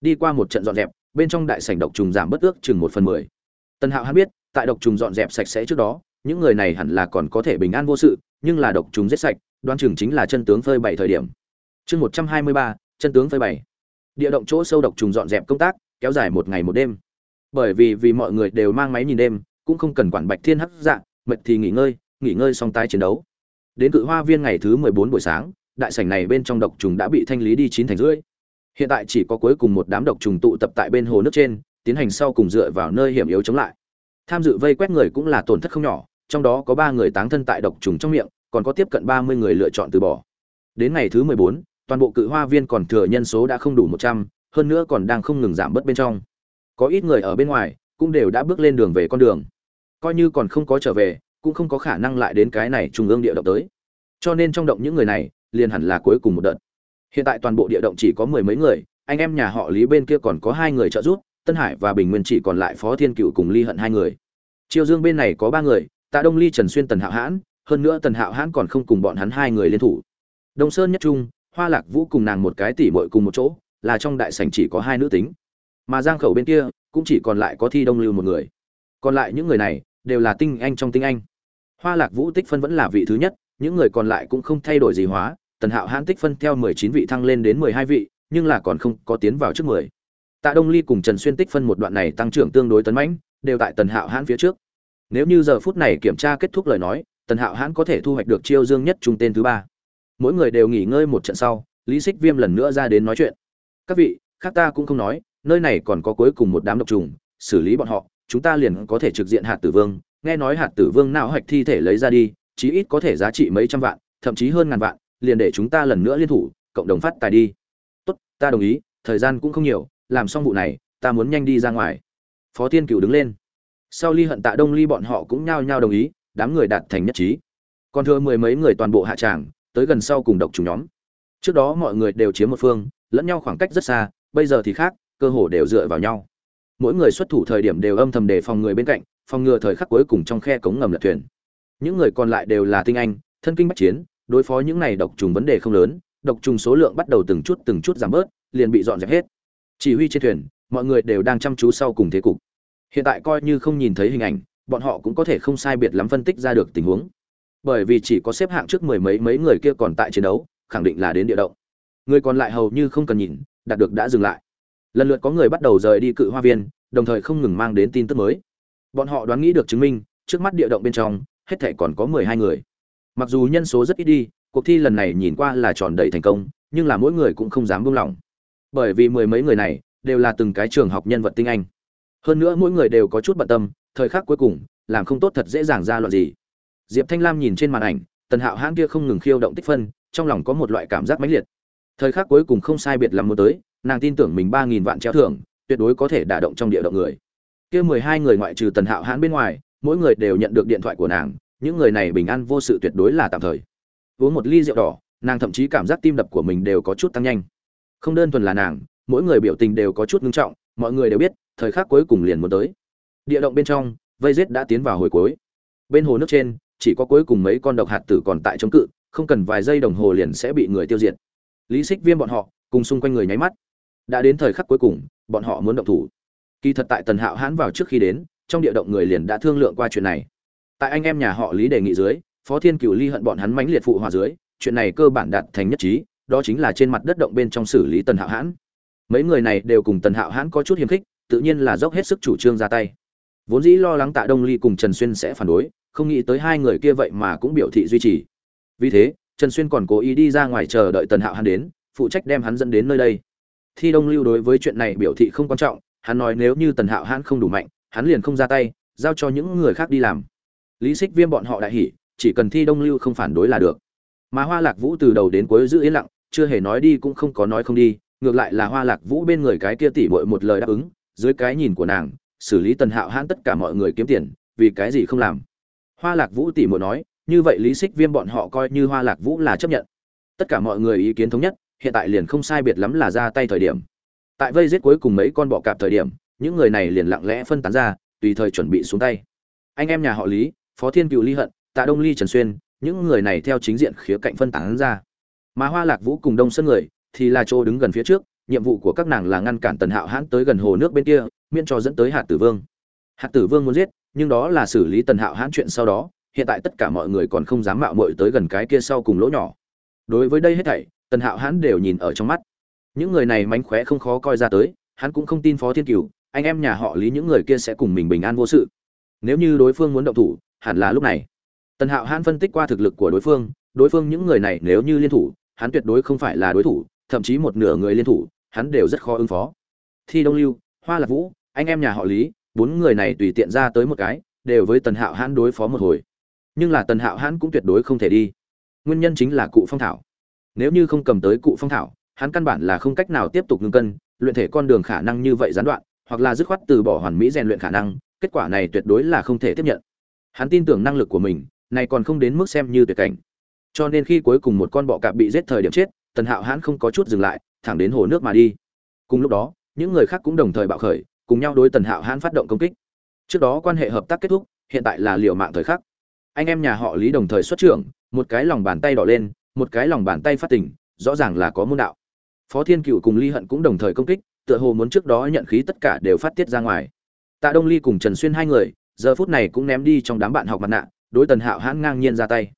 Đi qua một trận dọn dẹp, bên trong đại sảnh độc trùng giảm bất ước chừng một phần mười. Tần hạo hãn biết, tại độc trùng dọn dẹp sạch sẽ trước đó, những người này hẳn là còn có thể bình an vô sự, nhưng là độc trùng giết sạch đoan chừng chính là chân tướng phơi bảy thời điểm. Chương một trăm hai mươi ba, chân tướng phơi bảy địa động chỗ sâu độc trùng dọn dẹp công tác, kéo dài một ngày một đêm. Bởi vì vì mọi người đều mang máy nhìn đêm, cũng không cần quản bạch thiên hấp dạng mệt thì nghỉ ngơi nghỉ ngơi xong tái chiến đấu. Đến cự hoa viên ngày thứ mười bốn buổi sáng, đại sảnh này bên trong độc trùng đã bị thanh lý đi chín thành rưỡi. Hiện tại chỉ có cuối cùng một đám độc trùng tụ tập tại bên hồ nước trên, tiến hành sau cùng dựa vào nơi hiểm yếu chống lại. Tham dự vây quét người cũng là tổn thất không nhỏ, trong đó có ba người táng thân tại độc trùng trong miệng, còn có tiếp cận ba mươi người lựa chọn từ bỏ. Đến ngày thứ mười bốn toàn bộ cự hoa viên còn thừa nhân số đã không đủ một trăm, hơn nữa còn đang không ngừng giảm bớt bên trong. Có ít người ở bên ngoài cũng đều đã bước lên đường về con đường. Coi như còn không có trở về, cũng không có khả năng lại đến cái này trung ương địa động tới. Cho nên trong động những người này, liền hẳn là cuối cùng một đợt. Hiện tại toàn bộ địa động chỉ có mười mấy người, anh em nhà họ lý bên kia còn có hai người trợ giúp, tân hải và bình nguyên chỉ còn lại phó thiên cựu cùng ly hận hai người. Triều dương bên này có ba người, tạ đông ly, trần xuyên, tần hạo hãn, hơn nữa tần hạo hãn còn không cùng bọn hắn hai người liên thủ. Đông sơn nhất trung hoa lạc vũ cùng nàng một cái tỉ mội cùng một chỗ là trong đại sảnh chỉ có hai nữ tính mà giang khẩu bên kia cũng chỉ còn lại có thi đông lưu một người còn lại những người này đều là tinh anh trong tinh anh hoa lạc vũ tích phân vẫn là vị thứ nhất những người còn lại cũng không thay đổi gì hóa Tần Hạo Hãn tích phân theo 19 vị thăng lên đến 12 vị, nhưng là còn không có tiến vào trước 10. Tạ Đông Ly cùng Trần Xuyên tích phân một đoạn này tăng trưởng tương đối tấn mãnh, đều tại Tần Hạo Hãn phía trước. Nếu như giờ phút này kiểm tra kết thúc lời nói, Tần Hạo Hãn có thể thu hoạch được chiêu dương nhất trung tên thứ ba. Mỗi người đều nghỉ ngơi một trận sau, Lý Xích Viêm lần nữa ra đến nói chuyện. Các vị, khác ta cũng không nói, nơi này còn có cuối cùng một đám độc trùng, xử lý bọn họ, chúng ta liền có thể trực diện hạt tử vương, nghe nói hạt tử vương nào hạch thi thể lấy ra đi, chí ít có thể giá trị mấy trăm vạn, thậm chí hơn ngàn vạn, liền để chúng ta lần nữa liên thủ cộng đồng phát tài đi. Tốt ta đồng ý thời gian cũng không nhiều làm xong vụ này ta muốn nhanh đi ra ngoài. Phó tiên cửu đứng lên. Sau ly hận tạ đông ly bọn họ cũng nhao nhao đồng ý đám người đạt thành nhất trí. Còn thừa mười mấy người toàn bộ hạ tràng tới gần sau cùng độc trùng nhóm trước đó mọi người đều chiếm một phương lẫn nhau khoảng cách rất xa bây giờ thì khác cơ hồ đều dựa vào nhau mỗi người xuất thủ thời điểm đều âm thầm đề phòng người bên cạnh phòng ngừa thời khắc cuối cùng trong khe cống ngầm lật thuyền những người còn lại đều là tinh anh thân kinh bách chiến đối phó những này độc trùng vấn đề không lớn, độc trùng số lượng bắt đầu từng chút từng chút giảm bớt, liền bị dọn dẹp hết. Chỉ huy trên thuyền, mọi người đều đang chăm chú sau cùng thế cục. Hiện tại coi như không nhìn thấy hình ảnh, bọn họ cũng có thể không sai biệt lắm phân tích ra được tình huống. Bởi vì chỉ có xếp hạng trước mười mấy mấy người kia còn tại chiến đấu, khẳng định là đến địa động. Người còn lại hầu như không cần nhìn, đạt được đã dừng lại. Lần lượt có người bắt đầu rời đi cự hoa viên, đồng thời không ngừng mang đến tin tức mới. Bọn họ đoán nghĩ được chứng minh, trước mắt địa động bên trong, hết thảy còn có mười hai người. Mặc dù nhân số rất ít đi, cuộc thi lần này nhìn qua là tròn đầy thành công, nhưng là mỗi người cũng không dám buông lỏng. Bởi vì mười mấy người này đều là từng cái trường học nhân vật tinh anh. Hơn nữa mỗi người đều có chút bận tâm, thời khắc cuối cùng, làm không tốt thật dễ dàng ra loạn gì. Diệp Thanh Lam nhìn trên màn ảnh, Tần Hạo hãn kia không ngừng khiêu động tích phân, trong lòng có một loại cảm giác mãnh liệt. Thời khắc cuối cùng không sai biệt lắm muốn tới, nàng tin tưởng mình ba nghìn vạn treo thưởng, tuyệt đối có thể đả động trong địa động người. Kia mười hai người ngoại trừ Tần Hạo hãn bên ngoài, mỗi người đều nhận được điện thoại của nàng những người này bình an vô sự tuyệt đối là tạm thời uống một ly rượu đỏ nàng thậm chí cảm giác tim đập của mình đều có chút tăng nhanh không đơn thuần là nàng mỗi người biểu tình đều có chút ngưng trọng mọi người đều biết thời khắc cuối cùng liền muốn tới địa động bên trong vây rết đã tiến vào hồi cuối bên hồ nước trên chỉ có cuối cùng mấy con độc hạt tử còn tại chống cự, không cần vài giây đồng hồ liền sẽ bị người tiêu diệt. Lý xích viêm bọn họ, cùng xung quanh người nháy mắt. Đã đến thời khắc cuối cùng, bọn họ muốn động thủ. Kỳ thật tại tần hạo hãn vào trước khi đến, trong địa động người liền đã thương lượng qua chuyện này. Tại anh em nhà họ lý đề nghị dưới, phó thiên Cựu ly hận bọn hắn mãnh liệt phụ hòa dưới, chuyện này cơ bản đạt thành nhất trí, đó chính là trên mặt đất động bên trong xử lý tần hạo hãn. Mấy người này đều cùng tần hạo hãn có chút hiềm khích, tự nhiên là dốc hết sức chủ trương ra tay. Vốn dĩ lo lắng tạ đông ly cùng trần xuyên sẽ phản đối không nghĩ tới hai người kia vậy mà cũng biểu thị duy trì. Vì thế, trần xuyên còn cố ý đi ra ngoài chờ đợi tần hạo hắn đến, phụ trách đem hắn dẫn đến nơi đây. Thi đông lưu đối với chuyện này biểu thị không quan trọng, hắn nói nếu như tần hạo hắn không đủ mạnh, hắn liền không ra tay, giao cho những người khác đi làm. Lý xích viêm bọn họ đại hỉ, chỉ cần thi đông lưu không phản đối là được. Mà hoa lạc vũ từ đầu đến cuối giữ yên lặng, chưa hề nói đi cũng không có nói không đi, ngược lại là hoa lạc vũ bên người cái kia tỉ mội một lời đáp ứng, dưới cái nhìn của nàng, xử lý tần hạo hãn tất cả mọi người kiếm tiền, vì cái gì không làm? Hoa lạc vũ tỉ muội nói, như vậy lý xích viêm bọn họ coi như hoa lạc vũ là chấp nhận. Tất cả mọi người ý kiến thống nhất, hiện tại liền không sai biệt lắm là ra tay thời điểm. Tại vây giết cuối cùng mấy con bọ cạp thời điểm, những người này liền lặng lẽ phân tán ra, tùy thời chuẩn bị xuống tay. Anh em nhà họ lý, phó thiên cựu ly hận, tạ đông ly trần xuyên, những người này theo chính diện khía cạnh phân tán ra. Mà hoa lạc vũ cùng đông sân người, thì là chỗ đứng gần phía trước, nhiệm vụ của các nàng là ngăn cản tần hạo hãn tới gần hồ nước bên kia, miễn cho dẫn tới hạt tử vương. Hạt tử vương muốn giết nhưng đó là xử lý tần hạo hãn chuyện sau đó, hiện tại tất cả mọi người còn không dám mạo muội tới gần cái kia sau cùng lỗ nhỏ. Đối với đây hết thảy, tần hạo hãn đều nhìn ở trong mắt. Những người này mánh khóe không khó coi ra tới, hắn cũng không tin phó thiên cửu, anh em nhà họ lý những người kia sẽ cùng mình bình an vô sự. Nếu như đối phương muốn động thủ, hẳn là lúc này. Tần hạo hãn phân tích qua thực lực của đối phương đối phương những người này nếu như liên thủ, hắn tuyệt đối không phải là đối thủ, thậm chí một nửa người liên thủ, hắn đều rất khó ứng phó. Thi đông lưu, hoa lạc vũ, anh em nhà họ lý bốn người này tùy tiện ra tới một cái, đều với tần hạo hãn đối phó một hồi. Nhưng là tần hạo hãn cũng tuyệt đối không thể đi. Nguyên nhân chính là cụ phong thảo. Nếu như không cầm tới cụ phong thảo, hắn căn bản là không cách nào tiếp tục ngưng cân, luyện thể con đường khả năng như vậy gián đoạn, hoặc là dứt khoát từ bỏ hoàn mỹ rèn luyện khả năng, kết quả này tuyệt đối là không thể tiếp nhận. Hắn tin tưởng năng lực của mình, này còn không đến mức xem như tuyệt cảnh. Cho nên khi cuối cùng một con bọ cạp bị giết thời điểm chết, tần hạo hãn không có chút dừng lại, thẳng đến hồ nước mà đi. Cùng lúc đó, những người khác cũng đồng thời bạo khởi cùng nhau đối tần hạo hãn phát động công kích. Trước đó quan hệ hợp tác kết thúc, hiện tại là liều mạng thời khắc. Anh em nhà họ lý đồng thời xuất trưởng, một cái lòng bàn tay đỏ lên, một cái lòng bàn tay phát tỉnh rõ ràng là có môn đạo. Phó thiên cựu cùng ly hận cũng đồng thời công kích, tựa hồ muốn trước đó nhận khí tất cả đều phát tiết ra ngoài. Tạ đông ly cùng trần xuyên hai người, giờ phút này cũng ném đi trong đám bạn học mặt nạ, đối tần hạo hãn ngang nhiên ra tay.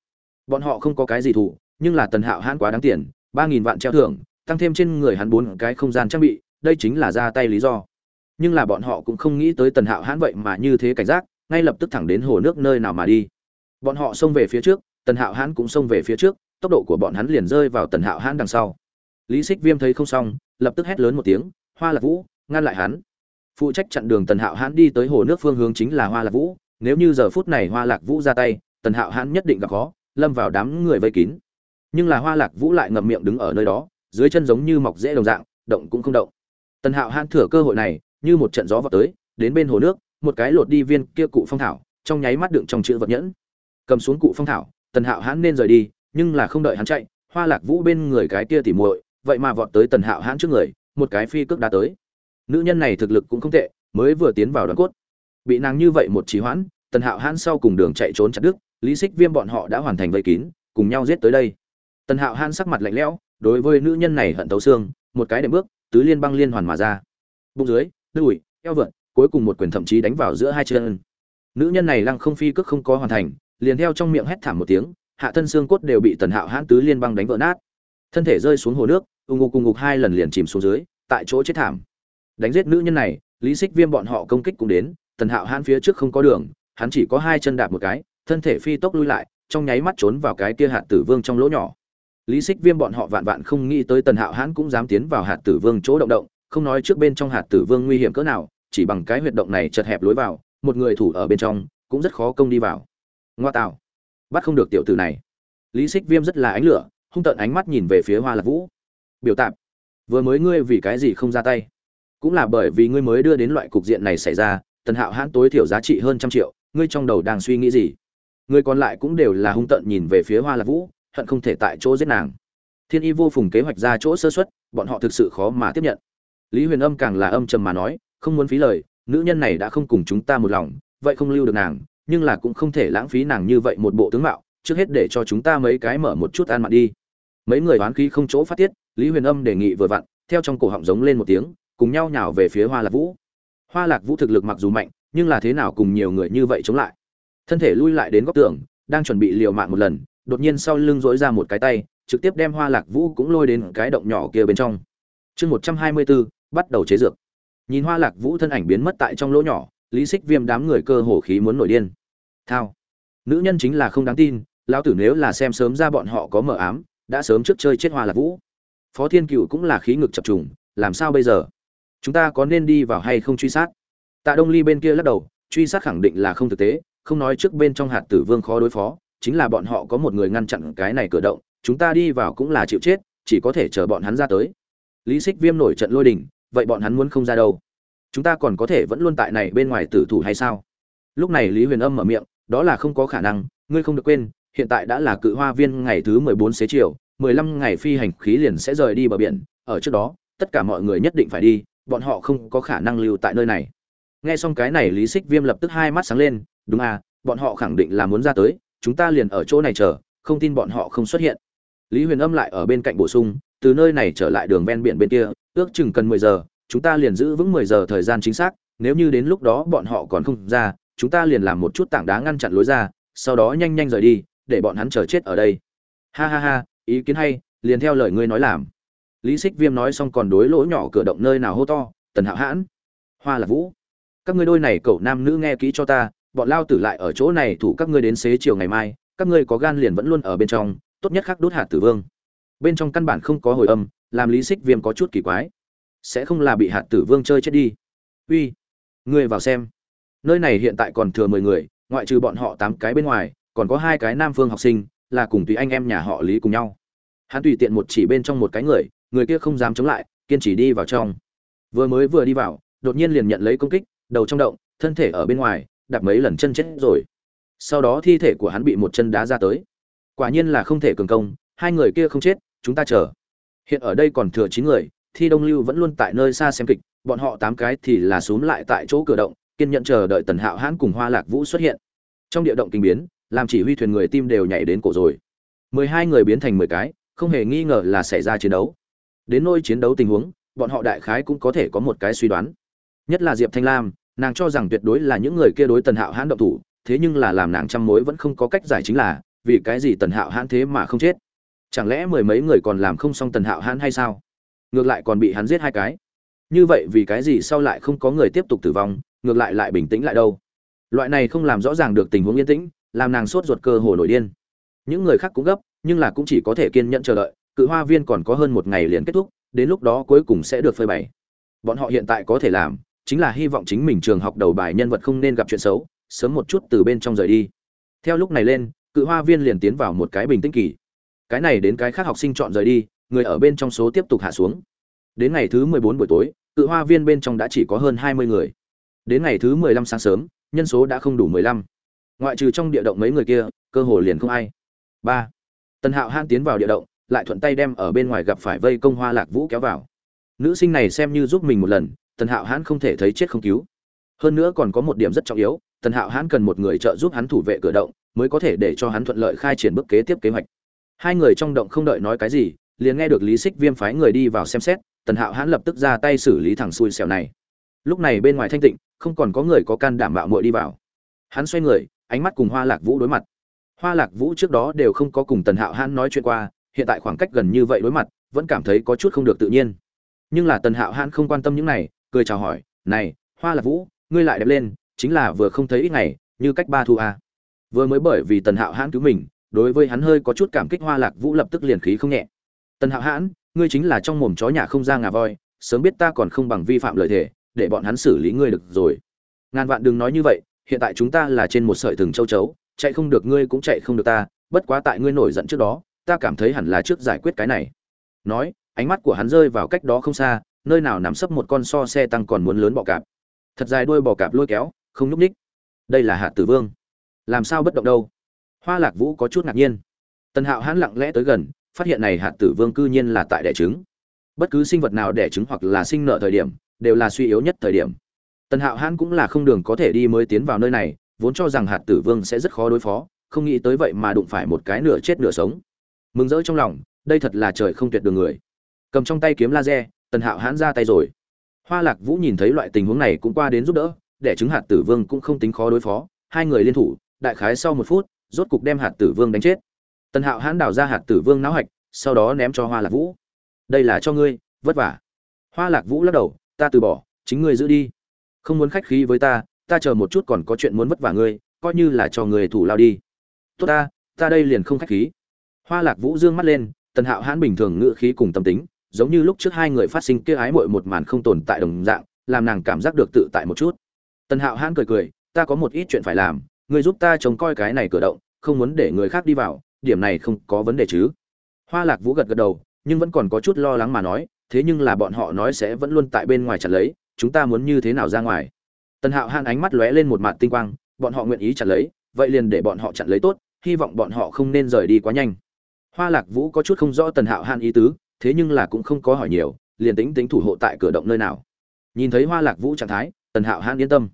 Bọn họ không có cái gì thủ, nhưng là tần hạo hãn quá đáng tiền, ba nghìn vạn treo thưởng, tăng thêm trên người hắn bốn cái không gian trang bị, đây chính là ra tay lý do nhưng là bọn họ cũng không nghĩ tới tần hạo hãn vậy mà như thế cảnh giác, ngay lập tức thẳng đến hồ nước nơi nào mà đi. Bọn họ xông về phía trước, tần hạo hãn cũng xông về phía trước, tốc độ của bọn hắn liền rơi vào tần hạo hãn đằng sau. Lý xích viêm thấy không xong, lập tức hét lớn một tiếng, hoa lạc vũ, ngăn lại hắn. Phụ trách chặn đường tần hạo hãn đi tới hồ nước phương hướng chính là hoa lạc vũ, nếu như giờ phút này hoa lạc vũ ra tay, tần hạo hãn nhất định gặp khó, lâm vào đám người vây kín. Nhưng là hoa lạc vũ lại ngậm miệng đứng ở nơi đó, dưới chân giống như mọc rễ đồng dạng, động cũng không động. Tần hạo hãn thừa cơ hội này như một trận gió vọt tới, đến bên hồ nước, một cái lột đi viên kia cụ phong thảo, trong nháy mắt đựng trong chữ vật nhẫn. Cầm xuống cụ phong thảo, tần hạo hãn nên rời đi, nhưng là không đợi hắn chạy, hoa lạc vũ bên người cái kia tỉ muội, vậy mà vọt tới tần hạo hãn trước người, một cái phi cước đá tới. Nữ nhân này thực lực cũng không tệ, mới vừa tiến vào đoàn cốt. Bị nàng như vậy một trì hoãn, tần hạo hãn sau cùng đường chạy trốn chặt đứt, lý xích viêm bọn họ đã hoàn thành vây kín, cùng nhau giết tới đây. Tần hạo hãn sắc mặt lạnh lẽo, đối với nữ nhân này hận tấu xương, một cái đệm bước, tứ liên băng liên hoàn mà ra. Bụng dưới đùi eo vượn, cuối cùng một quyền thậm chí đánh vào giữa hai chân. Nữ nhân này lăng không phi cước không có hoàn thành, liền theo trong miệng hét thảm một tiếng, hạ thân xương cốt đều bị tần hạo hãn tứ liên băng đánh vỡ nát. Thân thể rơi xuống hồ nước ùng ung cùng ngục hai lần liền chìm xuống dưới, tại chỗ chết thảm. Đánh giết nữ nhân này, lý xích viêm bọn họ công kích cũng đến, tần hạo hãn phía trước không có đường, hắn chỉ có hai chân đạp một cái, thân thể phi tốc lui lại, trong nháy mắt trốn vào cái kia hạt tử vương trong lỗ nhỏ. Lý xích viêm bọn họ vạn vạn không nghĩ tới tần hạo hãn cũng dám tiến vào hạt tử vương chỗ động động không nói trước bên trong hạt tử vương nguy hiểm cỡ nào, chỉ bằng cái huyệt động này chật hẹp lối vào, một người thủ ở bên trong, cũng rất khó công đi vào. Ngoa tạo. Bắt không được tiểu tử này. Lý xích viêm rất là ánh lửa, hung tợn ánh mắt nhìn về phía hoa lạc vũ. Biểu tạp vừa mới ngươi vì cái gì không ra tay? Cũng là bởi vì ngươi mới đưa đến loại cục diện này xảy ra, tần hạo hãn tối thiểu giá trị hơn trăm triệu, ngươi trong đầu đang suy nghĩ gì? Người còn lại cũng đều là hung tợn nhìn về phía hoa lạc vũ, hận không thể tại chỗ giết nàng. Thiên y vô phùng kế hoạch ra chỗ sơ xuất bọn họ thực sự khó mà tiếp nhận lý huyền âm càng là âm trầm mà nói, không muốn phí lời, nữ nhân này đã không cùng chúng ta một lòng, vậy không lưu được nàng, nhưng là cũng không thể lãng phí nàng như vậy một bộ tướng mạo, trước hết để cho chúng ta mấy cái mở một chút an mặn đi. Mấy người oán khí không chỗ phát tiết, lý huyền âm đề nghị vừa vặn, theo trong cổ họng giống lên một tiếng, cùng nhau nhào về phía hoa lạc vũ. Hoa lạc vũ thực lực mặc dù mạnh, nhưng là thế nào cùng nhiều người như vậy chống lại. Thân thể lui lại đến góc tường, đang chuẩn bị liều mạng một lần, đột nhiên sau lưng dỗi ra một cái tay, trực tiếp đem hoa lạc vũ cũng lôi đến cái động nhỏ kia bên trong. Chương một trăm hai mươi bốn bắt đầu chế dược. Nhìn hoa lạc vũ thân ảnh biến mất tại trong lỗ nhỏ, lý xích viêm đám người cơ hồ khí muốn nổi điên. Thao. Nữ nhân chính là không đáng tin, lão tử nếu là xem sớm ra bọn họ có mờ ám, đã sớm trước chơi chết hoa lạc vũ. Phó thiên cựu cũng là khí ngực chập trùng, làm sao bây giờ? Chúng ta có nên đi vào hay không truy sát? Tạ đông ly bên kia lắc đầu, truy sát khẳng định là không thực tế, không nói trước bên trong hạt tử vương khó đối phó, chính là bọn họ có một người ngăn chặn cái này cử động, chúng ta đi vào cũng là chịu chết, chỉ có thể chờ bọn hắn ra tới. Lý xích viêm nổi trận lôi đình vậy bọn hắn muốn không ra đâu. Chúng ta còn có thể vẫn luôn tại này bên ngoài tử thủ hay sao? Lúc này lý huyền âm mở miệng, đó là không có khả năng, ngươi không được quên, hiện tại đã là cự hoa viên ngày thứ mười bốn xế chiều, mười lăm ngày phi hành khí liền sẽ rời đi bờ biển, ở trước đó, tất cả mọi người nhất định phải đi, bọn họ không có khả năng lưu tại nơi này. Nghe xong cái này, lý xích viêm lập tức hai mắt sáng lên, đúng à bọn họ khẳng định là muốn ra tới, chúng ta liền ở chỗ này chờ, không tin bọn họ không xuất hiện. Lý huyền âm lại ở bên cạnh bổ sung, từ nơi này trở lại đường ven biển bên kia ước chừng cần mười giờ, chúng ta liền giữ vững mười giờ thời gian chính xác, nếu như đến lúc đó bọn họ còn không ra, chúng ta liền làm một chút tảng đá ngăn chặn lối ra, sau đó nhanh nhanh rời đi, để bọn hắn chờ chết ở đây. Ha ha ha, ý kiến hay, liền theo lời ngươi nói làm. Lý xích viêm nói xong còn đối lỗ nhỏ cửa động nơi nào hô to, tần hạo hãn, hoa là vũ, các ngươi đôi này cậu nam nữ nghe kỹ cho ta, bọn lao tử lại ở chỗ này thủ các ngươi đến xế chiều ngày mai, các ngươi có gan liền vẫn luôn ở bên trong, tốt nhất khắc đốt hạt tử vương. Bên trong căn bản không có hồi âm làm lý xích viêm có chút kỳ quái. Sẽ không là bị hạt tử vương chơi chết đi. Uy, ngươi vào xem. Nơi này hiện tại còn thừa mười người, ngoại trừ bọn họ tám cái bên ngoài, còn có hai cái nam phương học sinh, là cùng tùy anh em nhà họ lý cùng nhau. Hắn tùy tiện một chỉ bên trong một cái người người kia không dám chống lại, kiên trì đi vào trong. Vừa mới vừa đi vào, đột nhiên liền nhận lấy công kích, đầu trong động, thân thể ở bên ngoài, đạp mấy lần chân chết rồi. Sau đó thi thể của hắn bị một chân đá ra tới. Quả nhiên là không thể cường công, hai người kia không chết, chúng ta chờ hiện ở đây còn thừa chín người, thi đông lưu vẫn luôn tại nơi xa xem kịch, bọn họ tám cái thì là xuống lại tại chỗ cửa động, kiên nhận chờ đợi tần hạo hãn cùng hoa lạc vũ xuất hiện. Trong địa động kinh biến, làm chỉ huy thuyền người tim đều nhảy đến cổ rồi. Mười hai người biến thành mười cái, không hề nghi ngờ là xảy ra chiến đấu. Đến nôi chiến đấu tình huống, bọn họ đại khái cũng có thể có một cái suy đoán. Nhất là diệp thanh lam, nàng cho rằng tuyệt đối là những người kia đối tần hạo hãn động thủ, thế nhưng là làm nàng trăm mối vẫn không có cách giải chính là, vì cái gì tần hạo hãn thế mà không chết? Chẳng lẽ mười mấy người còn làm không xong tần hạo hãn hay sao? Ngược lại còn bị hắn giết hai cái. Như vậy vì cái gì sau lại không có người tiếp tục tử vong, ngược lại lại bình tĩnh lại đâu? Loại này không làm rõ ràng được tình huống yên tĩnh, làm nàng sốt ruột cơ hồ nổi điên. Những người khác cũng gấp, nhưng là cũng chỉ có thể kiên nhẫn chờ đợi, cự hoa viên còn có hơn một ngày liền kết thúc, đến lúc đó cuối cùng sẽ được phơi bày. Bọn họ hiện tại có thể làm, chính là hy vọng chính mình trường học đầu bài nhân vật không nên gặp chuyện xấu, sớm một chút từ bên trong rời đi. Theo lúc này lên, cự hoa viên liền tiến vào một cái bình tĩnh kỳ cái này đến cái khác học sinh chọn rời đi, người ở bên trong số tiếp tục hạ xuống. Đến ngày thứ mười bốn buổi tối cự hoa viên bên trong đã chỉ có hơn hai mươi người. Đến ngày thứ mười lăm sáng sớm, nhân số đã không đủ mười lăm. Ngoại trừ trong địa động mấy người kia, cơ hồ liền không ai. Ba. Tần hạo han tiến vào địa động, lại thuận tay đem ở bên ngoài gặp phải vây công hoa lạc vũ kéo vào. Nữ sinh này xem như giúp mình một lần, tần hạo hãn không thể thấy chết không cứu. Hơn nữa còn có một điểm rất trọng yếu, tần hạo hãn cần một người trợ giúp hắn thủ vệ cửa động, mới có thể để cho hắn thuận lợi khai triển bước kế tiếp kế hoạch hai người trong động không đợi nói cái gì, liền nghe được lý xích viêm phái người đi vào xem xét, tần hạo hãn lập tức ra tay xử lý thằng xui xẻo này. Lúc này bên ngoài thanh tịnh, không còn có người có can đảm bạo muội đi vào. Hắn xoay người, ánh mắt cùng hoa lạc vũ đối mặt. Hoa lạc vũ trước đó đều không có cùng tần hạo hãn nói chuyện qua, hiện tại khoảng cách gần như vậy đối mặt, vẫn cảm thấy có chút không được tự nhiên. Nhưng là tần hạo hãn không quan tâm những này, cười chào hỏi, này, hoa lạc vũ, ngươi lại đẹp lên, chính là vừa không thấy ít ngày, như cách ba thu a. Vừa mới bởi vì tần hạo hãn cứu mình đối với hắn hơi có chút cảm kích hoa lạc vũ lập tức liền khí không nhẹ. Tần hạo hãn, ngươi chính là trong mồm chó nhà không ra ngà voi, sớm biết ta còn không bằng vi phạm lợi thể, để bọn hắn xử lý ngươi được rồi. Ngàn vạn đừng nói như vậy, hiện tại chúng ta là trên một sợi thừng châu chấu, chạy không được ngươi cũng chạy không được ta, bất quá tại ngươi nổi giận trước đó, ta cảm thấy hẳn là trước giải quyết cái này. Nói, ánh mắt của hắn rơi vào cách đó không xa, nơi nào nằm sấp một con so xe tăng còn muốn lớn bọ cạp. Thật dài đuôi bò cạp lôi kéo, không nhúc ních đây là hạt tử vương. Làm sao bất động đâu? Hoa lạc vũ có chút ngạc nhiên. Tần hạo hãn lặng lẽ tới gần, phát hiện này hạt tử vương cư nhiên là tại đẻ trứng. Bất cứ sinh vật nào đẻ trứng hoặc là sinh nợ thời điểm, đều là suy yếu nhất thời điểm. Tần hạo hãn cũng là không đường có thể đi mới tiến vào nơi này, vốn cho rằng hạt tử vương sẽ rất khó đối phó, không nghĩ tới vậy mà đụng phải một cái nửa chết nửa sống. Mừng rỡ trong lòng, đây thật là trời không tuyệt đường người. Cầm trong tay kiếm laser, tần hạo hãn ra tay rồi. Hoa lạc vũ nhìn thấy loại tình huống này cũng qua đến giúp đỡ để chứng hạt tử vương cũng không tính khó đối phó, hai người liên thủ, đại khái sau một phút rốt cục đem hạt tử vương đánh chết. Tần hạo hãn đào ra hạt tử vương náo hạch, sau đó ném cho hoa lạc vũ. Đây là cho ngươi, vất vả. Hoa lạc vũ lắc đầu, ta từ bỏ, chính ngươi giữ đi. Không muốn khách khí với ta ta chờ một chút còn có chuyện muốn vất vả ngươi, coi như là cho người thủ lao đi. Tốt ta ta đây liền không khách khí. Hoa lạc vũ dương mắt lên, tần hạo hãn bình thường ngự khí cùng tâm tính, giống như lúc trước hai người phát sinh kia ái mội một màn không tồn tại đồng dạng, làm nàng cảm giác được tự tại một chút. Tần hạo hãn cười cười, ta có một ít chuyện phải làm người giúp ta trông coi cái này cửa động, không muốn để người khác đi vào, điểm này không có vấn đề chứ? Hoa lạc vũ gật gật đầu, nhưng vẫn còn có chút lo lắng mà nói, thế nhưng là bọn họ nói sẽ vẫn luôn tại bên ngoài chặt lấy, chúng ta muốn như thế nào ra ngoài? Tần hạo hãn ánh mắt lóe lên một mặt tinh quang, bọn họ nguyện ý chặt lấy, vậy liền để bọn họ chặn lấy tốt, hy vọng bọn họ không nên rời đi quá nhanh. Hoa lạc vũ có chút không rõ tần hạo hãn ý tứ, thế nhưng là cũng không có hỏi nhiều, liền tính tính thủ hộ tại cửa động nơi nào. Nhìn thấy hoa lạc vũ trạng thái, tần hạo hãn yên tâm.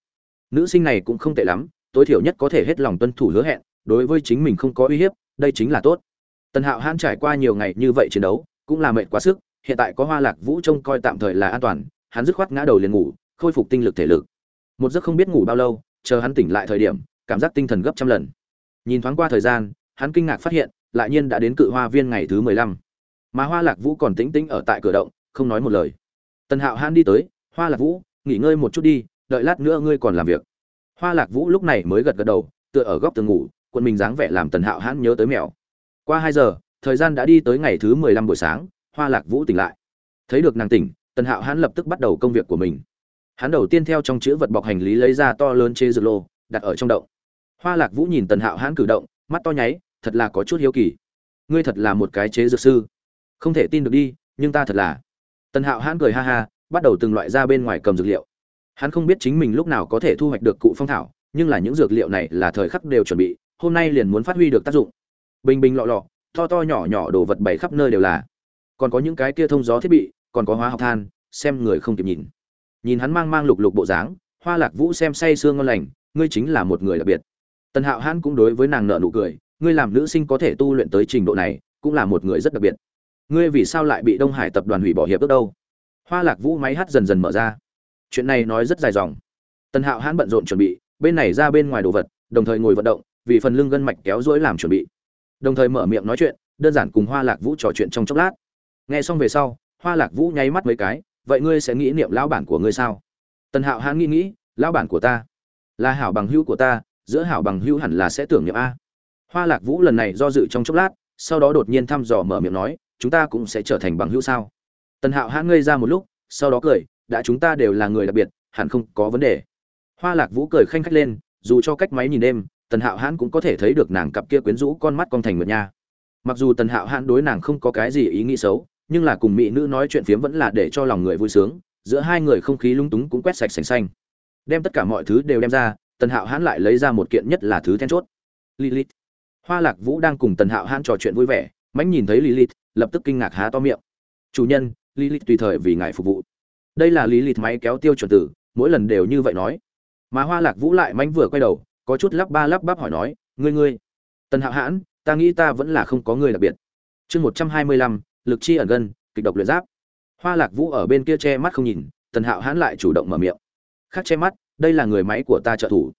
Nữ sinh này cũng không tệ lắm tối thiểu nhất có thể hết lòng tuân thủ hứa hẹn, đối với chính mình không có uy hiếp, đây chính là tốt. Tần hạo hãn trải qua nhiều ngày như vậy chiến đấu, cũng là mệt quá sức, hiện tại có hoa lạc vũ trông coi tạm thời là an toàn, hắn dứt khoát ngã đầu liền ngủ, khôi phục tinh lực thể lực. Một giấc không biết ngủ bao lâu, chờ hắn tỉnh lại thời điểm, cảm giác tinh thần gấp trăm lần. Nhìn thoáng qua thời gian, hắn kinh ngạc phát hiện, lại nhiên đã đến cự hoa viên ngày thứ mười lăm. Mà hoa lạc vũ còn tĩnh tĩnh ở tại cửa động, không nói một lời. Tần hạo hãn đi tới, hoa lạc vũ, nghỉ ngơi một chút đi, đợi lát nữa ngươi còn làm việc hoa lạc vũ lúc này mới gật gật đầu, tựa ở góc tường ngủ quân mình dáng vẻ làm tần hạo hãn nhớ tới mèo. Qua hai giờ, thời gian đã đi tới ngày thứ mười lăm buổi sáng, hoa lạc vũ tỉnh lại. Thấy được nàng tỉnh, tần hạo hãn lập tức bắt đầu công việc của mình. Hắn đầu tiên theo trong chữ vật bọc hành lý lấy ra to lớn chê dược lô, đặt ở trong động. Hoa lạc vũ nhìn tần hạo hãn cử động, mắt to nháy, thật là có chút hiếu kỳ. Ngươi thật là một cái chế dược sư. Không thể tin được đi, nhưng ta thật là. Tần hạo hãn cười ha ha, bắt đầu từng loại ra bên ngoài cầm dược liệu hắn không biết chính mình lúc nào có thể thu hoạch được cụ phong thảo, nhưng là những dược liệu này là thời khắc đều chuẩn bị, hôm nay liền muốn phát huy được tác dụng. Bình bình lọ lọ, to to nhỏ nhỏ đồ vật bày khắp nơi đều là. Còn có những cái kia thông gió thiết bị, còn có hóa học than, xem người không kịp nhìn. Nhìn hắn mang mang lục lục bộ dáng, hoa lạc vũ xem say sương ngon lành, ngươi chính là một người đặc biệt. Tần hạo hãn cũng đối với nàng nợ nụ cười, ngươi làm nữ sinh có thể tu luyện tới trình độ này, cũng là một người rất đặc biệt. Ngươi vì sao lại bị đông hải tập đoàn hủy bỏ hiệp ước đâu? Hoa lạc vũ máy hát dần dần mở ra chuyện này nói rất dài dòng. Tần hạo hãn bận rộn chuẩn bị, bên này ra bên ngoài đồ vật, đồng thời ngồi vận động, vì phần lưng gân mạch kéo rỗi làm chuẩn bị. Đồng thời mở miệng nói chuyện, đơn giản cùng hoa lạc vũ trò chuyện trong chốc lát. Nghe xong về sau, hoa lạc vũ nháy mắt mấy cái, vậy ngươi sẽ nghĩ niệm lão bản của ngươi sao? Tần hạo hãn nghĩ nghĩ, lão bản của ta, là hảo bằng hữu của ta, giữa hảo bằng hữu hẳn là sẽ tưởng niệm a. Hoa lạc vũ lần này do dự trong chốc lát, sau đó đột nhiên thăm dò mở miệng nói, chúng ta cũng sẽ trở thành bằng hữu sao? Tần hạo hãn ngây ra một lúc, sau đó cười đã chúng ta đều là người đặc biệt, hẳn không có vấn đề. Hoa lạc vũ cười khanh khách lên, dù cho cách máy nhìn đêm, tần hạo hãn cũng có thể thấy được nàng cặp kia quyến rũ con mắt con thành mượt nha. Mặc dù tần hạo hãn đối nàng không có cái gì ý nghĩ xấu, nhưng là cùng mỹ nữ nói chuyện phiếm vẫn là để cho lòng người vui sướng, giữa hai người không khí lung túng cũng quét sạch sành xanh. Đem tất cả mọi thứ đều đem ra, tần hạo hãn lại lấy ra một kiện nhất là thứ then chốt. Lilith. Hoa lạc vũ đang cùng tần hạo hãn trò chuyện vui vẻ, mãnh nhìn thấy lilith, lập tức kinh ngạc há to miệng. Chủ nhân, lilith tùy thời vì ngài phục vụ đây là lý lịt máy kéo tiêu chuẩn tử, mỗi lần đều như vậy nói. Mà hoa lạc vũ lại mánh vừa quay đầu, có chút lắp ba lắp bắp hỏi nói, ngươi ngươi, tần hạo hãn, ta nghĩ ta vẫn là không có người đặc biệt. Chương một trăm hai mươi lăm, lực chi ẩn gân, kịch độc luyện giáp. Hoa lạc vũ ở bên kia che mắt không nhìn, tần hạo hãn lại chủ động mở miệng. Khác che mắt, đây là người máy của ta trợ thủ.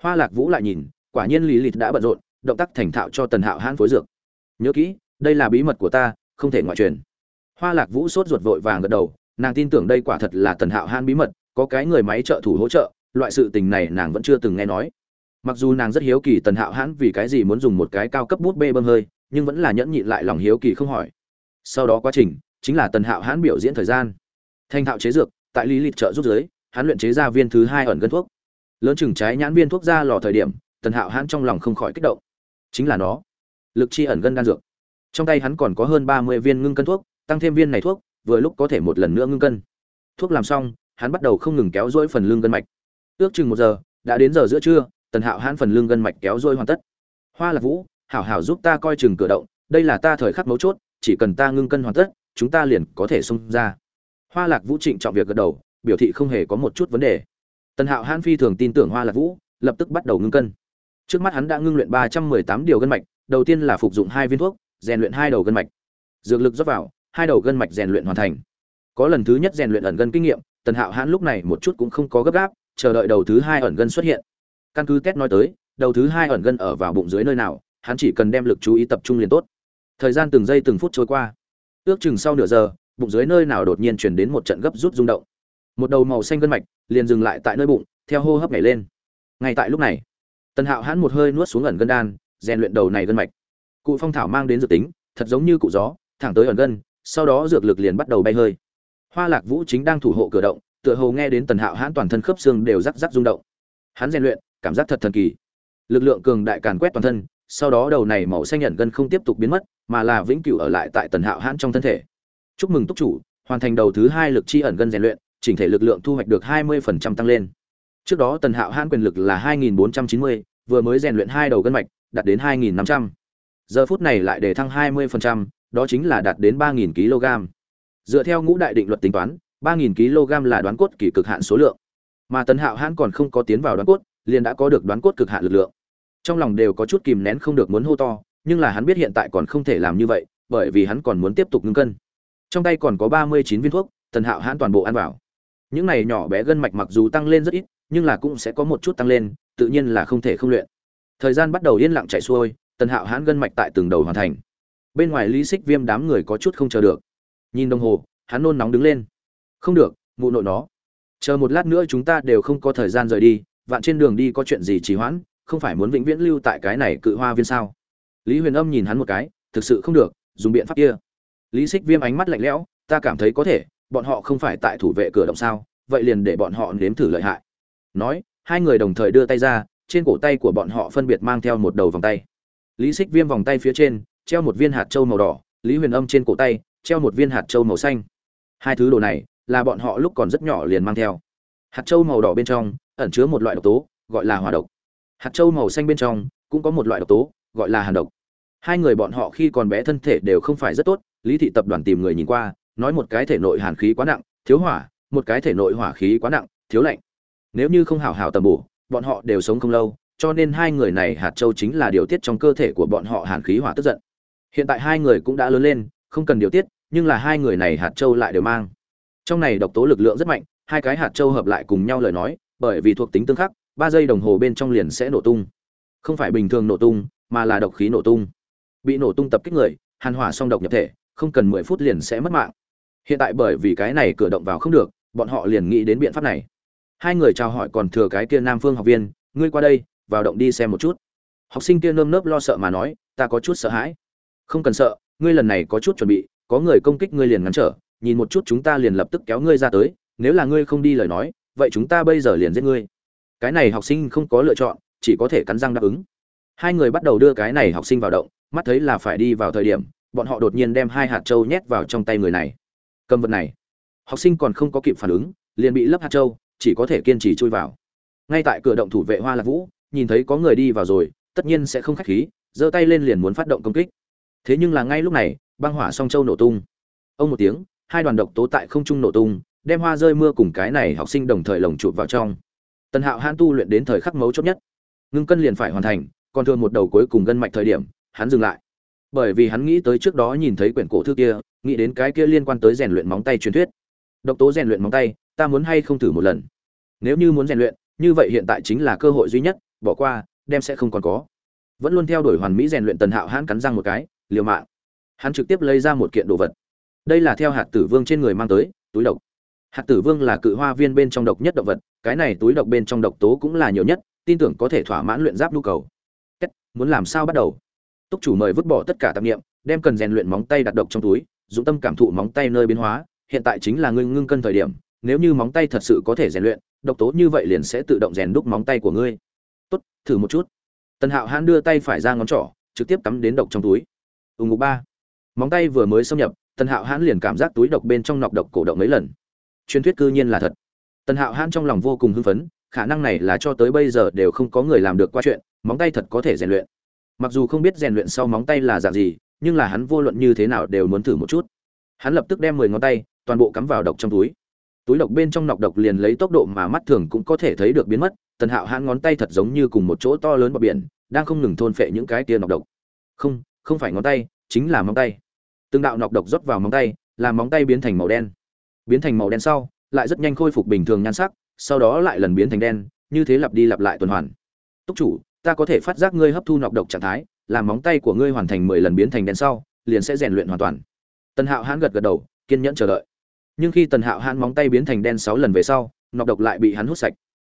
Hoa lạc vũ lại nhìn, quả nhiên lý lịch đã bận rộn, động tác thành thạo cho tần hạo hãn phối dược. Nhớ kỹ, đây là bí mật của ta, không thể ngoại truyền. Hoa lạc vũ sốt ruột vội vàng gật đầu nàng tin tưởng đây quả thật là tần hạo han bí mật, có cái người máy trợ thủ hỗ trợ, loại sự tình này nàng vẫn chưa từng nghe nói. Mặc dù nàng rất hiếu kỳ tần hạo hãn vì cái gì muốn dùng một cái cao cấp bút bê bơm hơi, nhưng vẫn là nhẫn nhịn lại lòng hiếu kỳ không hỏi. Sau đó quá trình, chính là tần hạo hãn biểu diễn thời gian. Thanh thạo chế dược, tại lý lịch trợ giúp giới hắn luyện chế ra viên thứ hai ẩn gân thuốc. Lớn chừng trái nhãn viên thuốc ra lò thời điểm, tần hạo hãn trong lòng không khỏi kích động. Chính là nó. Lực chi ẩn gân đan dược. Trong tay hắn còn có hơn ba mươi viên ngưng cân thuốc, tăng thêm viên này thuốc vừa lúc có thể một lần nữa ngưng cân. Thuốc làm xong, hắn bắt đầu không ngừng kéo dỗi phần lưng gân mạch. Ước chừng một giờ, đã đến giờ giữa trưa, tần hạo hãn phần lưng gân mạch kéo duỗi hoàn tất. Hoa lạc vũ, hảo hảo giúp ta coi chừng cửa động, đây là ta thời khắc mấu chốt, chỉ cần ta ngưng cân hoàn tất, chúng ta liền có thể xông ra. Hoa lạc vũ trịnh trọng việc gật đầu, biểu thị không hề có một chút vấn đề. Tần hạo hãn phi thường tin tưởng hoa lạc vũ, lập tức bắt đầu ngưng cân. Trước mắt hắn đã ngưng luyện ba trăm mười tám điều gân mạch, đầu tiên là phục dụng hai viên thuốc, rèn luyện hai đầu gân mạch. Dược lực rót vào hai đầu gân mạch rèn luyện hoàn thành. Có lần thứ nhất rèn luyện ẩn gân kinh nghiệm, tần hạo hãn lúc này một chút cũng không có gấp gáp, chờ đợi đầu thứ hai ẩn gân xuất hiện. Căn cứ test nói tới, đầu thứ hai ẩn gân ở vào bụng dưới nơi nào, hắn chỉ cần đem lực chú ý tập trung liền tốt. Thời gian từng giây từng phút trôi qua. Ước chừng sau nửa giờ, bụng dưới nơi nào đột nhiên chuyển đến một trận gấp rút rung động. Một đầu màu xanh gân mạch liền dừng lại tại nơi bụng, theo hô hấp nhảy lên. Ngay tại lúc này, tần hạo hãn một hơi nuốt xuống ẩn gân đan, rèn luyện đầu này gân mạch. Cụ phong thảo mang đến dự tính, thật giống như cụ gió, thẳng tới ẩn gân sau đó dược lực liền bắt đầu bay hơi. Hoa lạc vũ chính đang thủ hộ cửa động, tựa hồ nghe đến tần hạo hãn toàn thân khớp xương đều rắc rắc rung động. Hắn rèn luyện, cảm giác thật thần kỳ. Lực lượng cường đại càn quét toàn thân, sau đó đầu này màu xanh nhận gân không tiếp tục biến mất, mà là vĩnh cửu ở lại tại tần hạo hãn trong thân thể. Chúc mừng túc chủ, hoàn thành đầu thứ hai lực chi ẩn gân rèn luyện, chỉnh thể lực lượng thu hoạch được hai mươi phần trăm tăng lên. Trước đó tần hạo hãn quyền lực là hai nghìn bốn trăm chín mươi, vừa mới rèn luyện hai đầu gân mạch, đạt đến hai nghìn năm trăm. Giờ phút này lại để thăng hai mươi phần trăm đó chính là đạt đến 3.000 kg. Dựa theo ngũ đại định luật tính toán 3.000 kg là đoán cốt kỳ cực hạn số lượng. Mà tần hạo hãn còn không có tiến vào đoán cốt, liền đã có được đoán cốt cực hạn lực lượng. Trong lòng đều có chút kìm nén không được muốn hô to, nhưng là hắn biết hiện tại còn không thể làm như vậy, bởi vì hắn còn muốn tiếp tục ngưng cân. Trong tay còn có ba mươi chín viên thuốc, tần hạo hãn toàn bộ ăn vào. Những này nhỏ bé gân mạch mặc dù tăng lên rất ít, nhưng là cũng sẽ có một chút tăng lên, tự nhiên là không thể không luyện. Thời gian bắt đầu yên lặng chạy xuôi, tần hạo hãn gân mạch tại từng đầu hoàn thành bên ngoài lý xích viêm đám người có chút không chờ được. Nhìn đồng hồ, hắn nôn nóng đứng lên. Không được, mụ nội nó. Chờ một lát nữa chúng ta đều không có thời gian rời đi, vạn trên đường đi có chuyện gì trì hoãn, không phải muốn vĩnh viễn lưu tại cái này cự hoa viên sao? Lý huyền âm nhìn hắn một cái, thực sự không được, dùng biện pháp kia. Lý xích viêm ánh mắt lạnh lẽo, ta cảm thấy có thể, bọn họ không phải tại thủ vệ cửa động sao, vậy liền để bọn họ nếm thử lợi hại. Nói, hai người đồng thời đưa tay ra, trên cổ tay của bọn họ phân biệt mang theo một đầu vòng tay. Lý xích viêm vòng tay phía trên treo một viên hạt trâu màu đỏ, lý huyền âm trên cổ tay, treo một viên hạt trâu màu xanh. Hai thứ đồ này, là bọn họ lúc còn rất nhỏ liền mang theo. Hạt trâu màu đỏ bên trong, ẩn chứa một loại độc tố, gọi là hỏa độc. Hạt trâu màu xanh bên trong, cũng có một loại độc tố, gọi là hàn độc. Hai người bọn họ khi còn bé thân thể đều không phải rất tốt, lý thị tập đoàn tìm người nhìn qua, nói một cái thể nội hàn khí quá nặng, thiếu hỏa, một cái thể nội hỏa khí quá nặng, thiếu lạnh. Nếu như không hào hào tầm bổ, bọn họ đều sống không lâu, cho nên hai người này hạt châu chính là điều tiết trong cơ thể của bọn họ hàn khí hỏa tức giận hiện tại hai người cũng đã lớn lên, không cần điều tiết, nhưng là hai người này hạt châu lại đều mang. Trong này độc tố lực lượng rất mạnh, hai cái hạt châu hợp lại cùng nhau lời nói, bởi vì thuộc tính tương khắc, ba giây đồng hồ bên trong liền sẽ nổ tung. Không phải bình thường nổ tung, mà là độc khí nổ tung. Bị nổ tung tập kích người, hàn hỏa song độc nhập thể, không cần mười phút liền sẽ mất mạng. Hiện tại bởi vì cái này cửa động vào không được, bọn họ liền nghĩ đến biện pháp này. Hai người chào hỏi còn thừa cái kia nam phương học viên, ngươi qua đây, vào động đi xem một chút. Học sinh kia nơm nớp lo sợ mà nói, ta có chút sợ hãi không cần sợ, ngươi lần này có chút chuẩn bị, có người công kích ngươi liền ngăn trở, nhìn một chút chúng ta liền lập tức kéo ngươi ra tới, nếu là ngươi không đi lời nói, vậy chúng ta bây giờ liền giết ngươi. Cái này học sinh không có lựa chọn, chỉ có thể cắn răng đáp ứng. Hai người bắt đầu đưa cái này học sinh vào động, mắt thấy là phải đi vào thời điểm, bọn họ đột nhiên đem hai hạt trâu nhét vào trong tay người này. Cầm vật này. Học sinh còn không có kịp phản ứng, liền bị lấp hạt trâu, chỉ có thể kiên trì chui vào. Ngay tại cửa động thủ vệ hoa lạc vũ, nhìn thấy có người đi vào rồi, tất nhiên sẽ không khách khí, giơ tay lên liền muốn phát động công kích thế nhưng là ngay lúc này, băng hỏa song châu nổ tung. Ông một tiếng, hai đoàn độc tố tại không trung nổ tung, đem hoa rơi mưa cùng cái này học sinh đồng thời lồng chụp vào trong. Tần hạo hãn tu luyện đến thời khắc mấu chốt nhất. Ngưng cân liền phải hoàn thành, còn thường một đầu cuối cùng gân mạch thời điểm, hắn dừng lại. Bởi vì hắn nghĩ tới trước đó nhìn thấy quyển cổ thư kia, nghĩ đến cái kia liên quan tới rèn luyện móng tay truyền thuyết. Độc tố rèn luyện móng tay, ta muốn hay không thử một lần? Nếu như muốn rèn luyện, như vậy hiện tại chính là cơ hội duy nhất, bỏ qua, đem sẽ không còn có. Vẫn luôn theo đuổi hoàn mỹ rèn luyện tần hạo hãn cắn răng một cái liều mạng. Hắn trực tiếp lấy ra một kiện đồ vật. Đây là theo hạt tử vương trên người mang tới túi độc. Hạt tử vương là cự hoa viên bên trong độc nhất động vật cái này túi độc bên trong độc tố cũng là nhiều nhất tin tưởng có thể thỏa mãn luyện giáp nhu cầu. Kết, muốn làm sao bắt đầu? Túc chủ mời vứt bỏ tất cả tạp nghiệm đem cần rèn luyện móng tay đặt độc trong túi dụng tâm cảm thụ móng tay nơi biến hóa hiện tại chính là ngưng ngưng cân thời điểm nếu như móng tay thật sự có thể rèn luyện độc tố như vậy liền sẽ tự động rèn đúc móng tay của ngươi. Tốt thử một chút. Tần hạo hãn đưa tay phải ra ngón trỏ trực tiếp cắm đến độc trong túi ùng ngục ba. Móng tay vừa mới xâm nhập, tần hạo hãn liền cảm giác túi độc bên trong nọc độc cổ động mấy lần. Truyền thuyết cư nhiên là thật. Tần hạo hãn trong lòng vô cùng hưng phấn, khả năng này là cho tới bây giờ đều không có người làm được qua chuyện, móng tay thật có thể rèn luyện. Mặc dù không biết rèn luyện sau móng tay là dạng gì, nhưng là hắn vô luận như thế nào đều muốn thử một chút. Hắn lập tức đem mười ngón tay, toàn bộ cắm vào độc trong túi. Túi độc bên trong nọc độc liền lấy tốc độ mà mắt thường cũng có thể thấy được biến mất, tần hạo hãn ngón tay thật giống như cùng một chỗ to lớn bờ biển, đang không ngừng thôn phệ những cái tia nọc độc. Không không phải ngón tay, chính là móng tay. Từng đạo nọc độc rót vào móng tay, làm móng tay biến thành màu đen. Biến thành màu đen sau, lại rất nhanh khôi phục bình thường nhan sắc, sau đó lại lần biến thành đen, như thế lặp đi lặp lại tuần hoàn. Túc chủ, ta có thể phát giác ngươi hấp thu nọc độc trạng thái, làm móng tay của ngươi hoàn thành mười lần biến thành đen sau, liền sẽ rèn luyện hoàn toàn. Tần hạo hãn gật gật đầu, kiên nhẫn chờ đợi. Nhưng khi tần hạo hãn móng tay biến thành đen sáu lần về sau, nọc độc lại bị hắn hút sạch.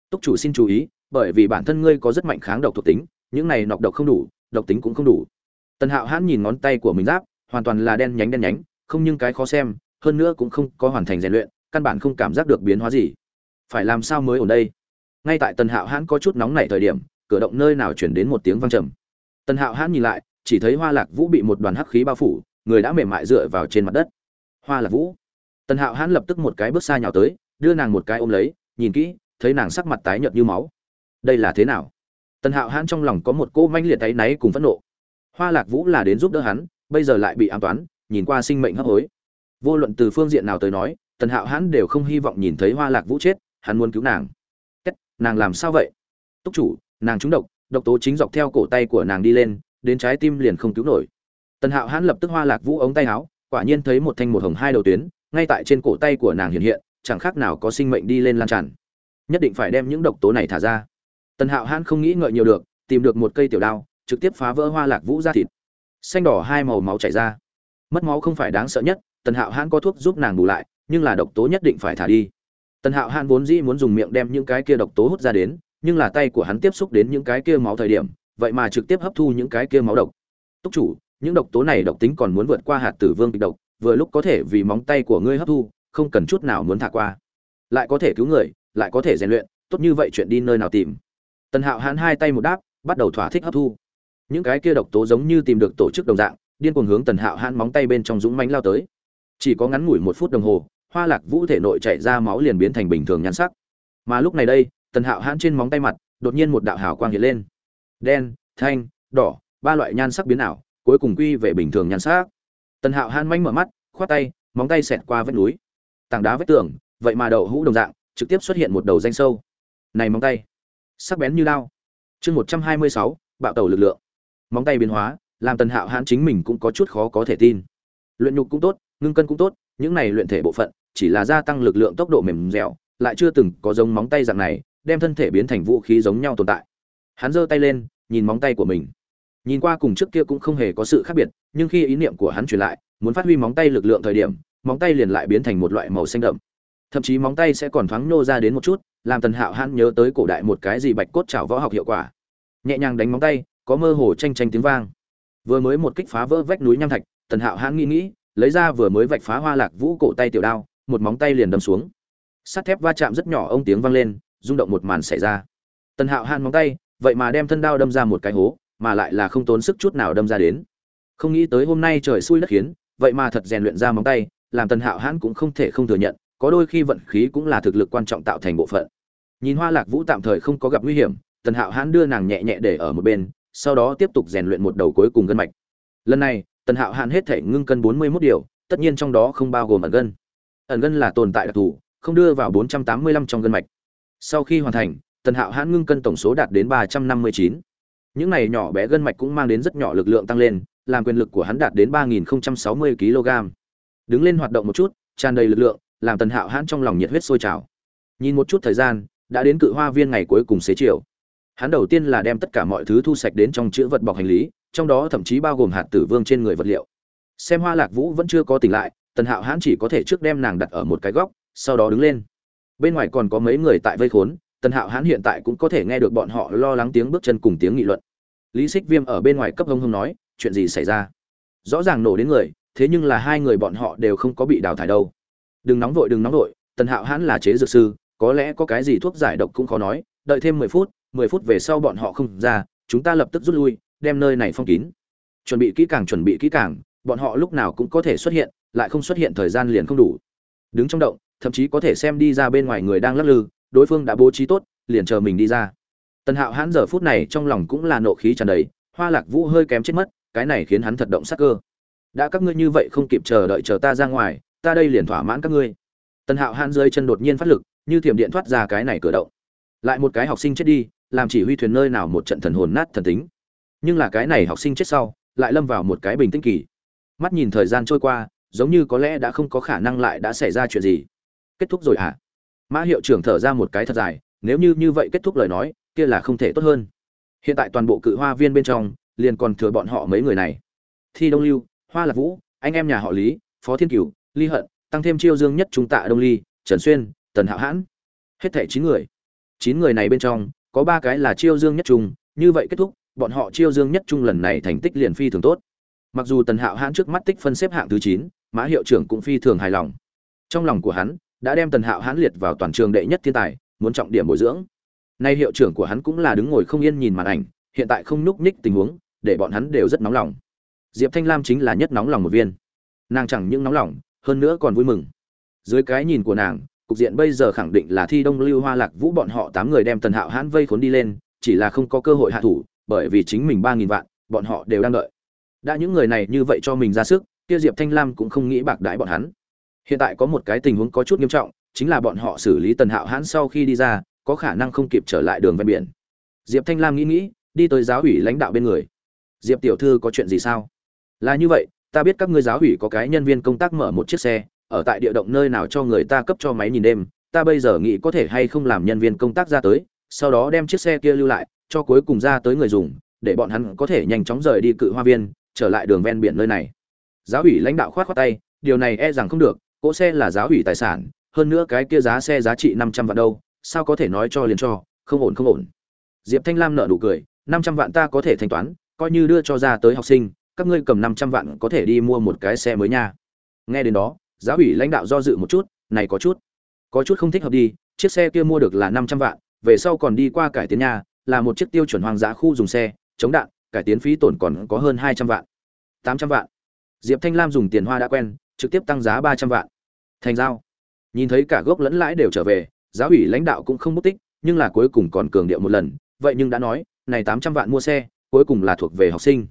Túc chủ xin chú ý, bởi vì bản thân ngươi có rất mạnh kháng độc thuộc tính, những này nọc độc không đủ, độc tính cũng không đủ tần hạo hãn nhìn ngón tay của mình giáp, hoàn toàn là đen nhánh đen nhánh, không nhưng cái khó xem, hơn nữa cũng không có hoàn thành rèn luyện, căn bản không cảm giác được biến hóa gì. Phải làm sao mới ở đây? Ngay tại tần hạo hãn có chút nóng nảy thời điểm, cửa động nơi nào chuyển đến một tiếng vang trầm. Tần hạo hãn nhìn lại, chỉ thấy hoa lạc vũ bị một đoàn hắc khí bao phủ, người đã mềm mại dựa vào trên mặt đất. Hoa lạc vũ. Tần hạo hãn lập tức một cái bước xa nhào tới, đưa nàng một cái ôm lấy, nhìn kỹ, thấy nàng sắc mặt tái nhợt như máu. Đây là thế nào? Tần hạo hãn trong lòng có một cỗ manh liệt tay náy cùng phẫn nộ hoa lạc vũ là đến giúp đỡ hắn bây giờ lại bị an toán nhìn qua sinh mệnh hấp hối. Vô luận từ phương diện nào tới nói tần hạo hãn đều không hy vọng nhìn thấy hoa lạc vũ chết hắn muốn cứu nàng. Kết, nàng làm sao vậy? Túc chủ nàng trúng độc độc tố chính dọc theo cổ tay của nàng đi lên đến trái tim liền không cứu nổi. Tần hạo hãn lập tức hoa lạc vũ ống tay áo quả nhiên thấy một thanh một hồng hai đầu tuyến ngay tại trên cổ tay của nàng hiện hiện chẳng khác nào có sinh mệnh đi lên lan tràn. Nhất định phải đem những độc tố này thả ra. Tần hạo hãn không nghĩ ngợi nhiều được tìm được một cây tiểu đao trực tiếp phá vỡ hoa lạc vũ ra thịt. Xanh đỏ hai màu máu chảy ra. Mất máu không phải đáng sợ nhất, tần hạo hãn có thuốc giúp nàng bù lại, nhưng là độc tố nhất định phải thả đi. Tần hạo hãn vốn dĩ muốn dùng miệng đem những cái kia độc tố hút ra đến, nhưng là tay của hắn tiếp xúc đến những cái kia máu thời điểm, vậy mà trực tiếp hấp thu những cái kia máu độc. Túc chủ, những độc tố này độc tính còn muốn vượt qua hạt tử vương kịch độc, vừa lúc có thể vì móng tay của ngươi hấp thu, không cần chút nào muốn thả qua. Lại có thể cứu người, lại có thể rèn luyện, tốt như vậy chuyện đi nơi nào tìm. Tần hạo hãn hai tay một đáp, bắt đầu thỏa thích hấp thu những cái kia độc tố giống như tìm được tổ chức đồng dạng, điên cuồng hướng tần hạo hãn móng tay bên trong dũng mánh lao tới. Chỉ có ngắn ngủi một phút đồng hồ, hoa lạc vũ thể nội chạy ra máu liền biến thành bình thường nhan sắc. Mà lúc này đây, tần hạo hãn trên móng tay mặt, đột nhiên một đạo hào quang hiện lên. Đen, thanh, đỏ, ba loại nhan sắc biến ảo, cuối cùng quy về bình thường nhan sắc. Tần hạo hãn mánh mở mắt, khoát tay, móng tay xẹt qua vách núi. Tảng đá vách tường, vậy mà đậu hũ đồng dạng, trực tiếp xuất hiện một đầu danh sâu. Này móng tay, sắc bén như lao chương một trăm hai mươi sáu, bạo tàu lực lượng móng tay biến hóa, làm tần hạo hãn chính mình cũng có chút khó có thể tin. Luyện nhục cũng tốt, ngưng cân cũng tốt, những này luyện thể bộ phận, chỉ là gia tăng lực lượng tốc độ mềm dẻo, lại chưa từng có giống móng tay dạng này, đem thân thể biến thành vũ khí giống nhau tồn tại. Hắn giơ tay lên, nhìn móng tay của mình. Nhìn qua cùng trước kia cũng không hề có sự khác biệt, nhưng khi ý niệm của hắn truyền lại, muốn phát huy móng tay lực lượng thời điểm, móng tay liền lại biến thành một loại màu xanh đậm. Thậm chí móng tay sẽ còn thoáng nô ra đến một chút, làm tần hạo hắn nhớ tới cổ đại một cái gì bạch cốt chảo võ học hiệu quả. Nhẹ nhàng đánh móng tay có mơ hồ tranh tranh tiếng vang. Vừa mới một kích phá vỡ vách núi nham thạch, tần hạo hãn nghĩ nghĩ, lấy ra vừa mới vạch phá hoa lạc vũ cổ tay tiểu đao, một móng tay liền đâm xuống. Sắt thép va chạm rất nhỏ ông tiếng vang lên, rung động một màn xảy ra. Tần hạo hãn móng tay, vậy mà đem thân đao đâm ra một cái hố, mà lại là không tốn sức chút nào đâm ra đến. Không nghĩ tới hôm nay trời xui đất khiến, vậy mà thật rèn luyện ra móng tay, làm tần hạo hãn cũng không thể không thừa nhận, có đôi khi vận khí cũng là thực lực quan trọng tạo thành bộ phận. Nhìn hoa lạc vũ tạm thời không có gặp nguy hiểm, tần hạo hãn đưa nàng nhẹ nhẹ để ở một bên sau đó tiếp tục rèn luyện một đầu cuối cùng gân mạch. Lần này, tần hạo hạn hết thể ngưng cân bốn mươi 41 điều, tất nhiên trong đó không bao gồm ẩn gân. Ẩn gân là tồn tại đặc thù, không đưa vào bốn trăm tám mươi lăm trong gân mạch. Sau khi hoàn thành, tần hạo hãn ngưng cân tổng số đạt đến ba trăm năm mươi chín. Những này nhỏ bé gân mạch cũng mang đến rất nhỏ lực lượng tăng lên, làm quyền lực của hắn đạt đến ba nghìn sáu mươi kg. Đứng lên hoạt động một chút, tràn đầy lực lượng, làm tần hạo hãn trong lòng nhiệt huyết sôi trào. Nhìn một chút thời gian, đã đến cự hoa viên ngày cuối cùng xế chiều hắn đầu tiên là đem tất cả mọi thứ thu sạch đến trong chữ vật bọc hành lý, trong đó thậm chí bao gồm hạt tử vương trên người vật liệu. Xem hoa lạc vũ vẫn chưa có tỉnh lại, tần hạo hãn chỉ có thể trước đem nàng đặt ở một cái góc, sau đó đứng lên. Bên ngoài còn có mấy người tại vây khốn, tần hạo hãn hiện tại cũng có thể nghe được bọn họ lo lắng tiếng bước chân cùng tiếng nghị luận. Lý xích viêm ở bên ngoài cấp hông hông nói, chuyện gì xảy ra? Rõ ràng nổ đến người, thế nhưng là hai người bọn họ đều không có bị đào thải đâu. Đừng nóng vội, đừng nóng vội, tần hạo hãn là chế dược sư, có lẽ có cái gì thuốc giải độc cũng khó nói, đợi thêm mười phút mười phút về sau bọn họ không ra, chúng ta lập tức rút lui, đem nơi này phong kín. Chuẩn bị kỹ càng, chuẩn bị kỹ càng, bọn họ lúc nào cũng có thể xuất hiện, lại không xuất hiện thời gian liền không đủ. Đứng trong động, thậm chí có thể xem đi ra bên ngoài người đang lắc lư, đối phương đã bố trí tốt, liền chờ mình đi ra. Tần hạo hãn giờ phút này trong lòng cũng là nộ khí tràn đầy, hoa lạc vũ hơi kém chết mất, cái này khiến hắn thật động sắc cơ. Đã các ngươi như vậy không kịp chờ đợi chờ ta ra ngoài, ta đây liền thỏa mãn các ngươi. Tần hạo hãn dưới chân đột nhiên phát lực, như thiểm điện thoát ra cái này cửa động. Lại một cái học sinh chết đi làm chỉ huy thuyền nơi nào một trận thần hồn nát thần tính. Nhưng là cái này học sinh chết sau, lại lâm vào một cái bình tĩnh kỳ. Mắt nhìn thời gian trôi qua, giống như có lẽ đã không có khả năng lại đã xảy ra chuyện gì. Kết thúc rồi à mã hiệu trưởng thở ra một cái thật dài, nếu như như vậy kết thúc lời nói, kia là không thể tốt hơn. Hiện tại toàn bộ cự hoa viên bên trong, liền còn thừa bọn họ mấy người này. Thi đông lưu, hoa lạc vũ, anh em nhà họ lý, phó thiên cửu, ly hận, tăng thêm chiêu dương nhất trung tạ đông ly, trần xuyên, tần hạo hãn. Hết thảy chín người. Chín người này bên trong có ba cái là chiêu dương nhất trung, như vậy kết thúc, bọn họ chiêu dương nhất trung lần này thành tích liền phi thường tốt. Mặc dù tần hạo hãn trước mắt tích phân xếp hạng thứ chín, mã hiệu trưởng cũng phi thường hài lòng. Trong lòng của hắn, đã đem tần hạo hãn liệt vào toàn trường đệ nhất thiên tài, muốn trọng điểm bồi dưỡng. Nay hiệu trưởng của hắn cũng là đứng ngồi không yên nhìn màn ảnh, hiện tại không núp ních tình huống, để bọn hắn đều rất nóng lòng. Diệp thanh lam chính là nhất nóng lòng một viên. Nàng chẳng những nóng lòng, hơn nữa còn vui mừng. Dưới cái nhìn của nàng cục diện bây giờ khẳng định là thi đông lưu hoa lạc vũ bọn họ tám người đem tần hạo hãn vây khốn đi lên, chỉ là không có cơ hội hạ thủ, bởi vì chính mình ba nghìn vạn, bọn họ đều đang đợi. Đã những người này như vậy cho mình ra sức, kia diệp thanh lam cũng không nghĩ bạc đãi bọn hắn. Hiện tại có một cái tình huống có chút nghiêm trọng, chính là bọn họ xử lý tần hạo hãn sau khi đi ra, có khả năng không kịp trở lại đường ven biển. Diệp thanh lam nghĩ nghĩ, đi tới giáo ủy lãnh đạo bên người. Diệp tiểu thư có chuyện gì sao? Là như vậy, ta biết các ngươi giáo ủy có cái nhân viên công tác mở một chiếc xe ở tại địa động nơi nào cho người ta cấp cho máy nhìn đêm, ta bây giờ nghĩ có thể hay không làm nhân viên công tác ra tới, sau đó đem chiếc xe kia lưu lại, cho cuối cùng ra tới người dùng, để bọn hắn có thể nhanh chóng rời đi cự hoa viên, trở lại đường ven biển nơi này. Giáo ủy lãnh đạo khoát khoát tay, điều này e rằng không được, cỗ xe là giáo ủy tài sản, hơn nữa cái kia giá xe giá trị năm trăm vạn đâu, sao có thể nói cho liền cho, không ổn không ổn. Diệp thanh lam nợ nụ cười, năm trăm vạn ta có thể thanh toán, coi như đưa cho ra tới học sinh, các ngươi cầm năm trăm vạn có thể đi mua một cái xe mới nha. Nghe đến đó giáo ủy lãnh đạo do dự một chút này có chút có chút không thích hợp đi chiếc xe kia mua được là năm trăm vạn về sau còn đi qua cải tiến nhà, là một chiếc tiêu chuẩn hoang dã khu dùng xe chống đạn cải tiến phí tổn còn có hơn hai trăm vạn tám trăm vạn. Diệp thanh lam dùng tiền hoa đã quen trực tiếp tăng giá ba trăm vạn. Thành giao. Nhìn thấy cả gốc lẫn lãi đều trở về giáo ủy lãnh đạo cũng không mất tích nhưng là cuối cùng còn cường điệu một lần vậy nhưng đã nói này tám trăm vạn mua xe cuối cùng là thuộc về học sinh.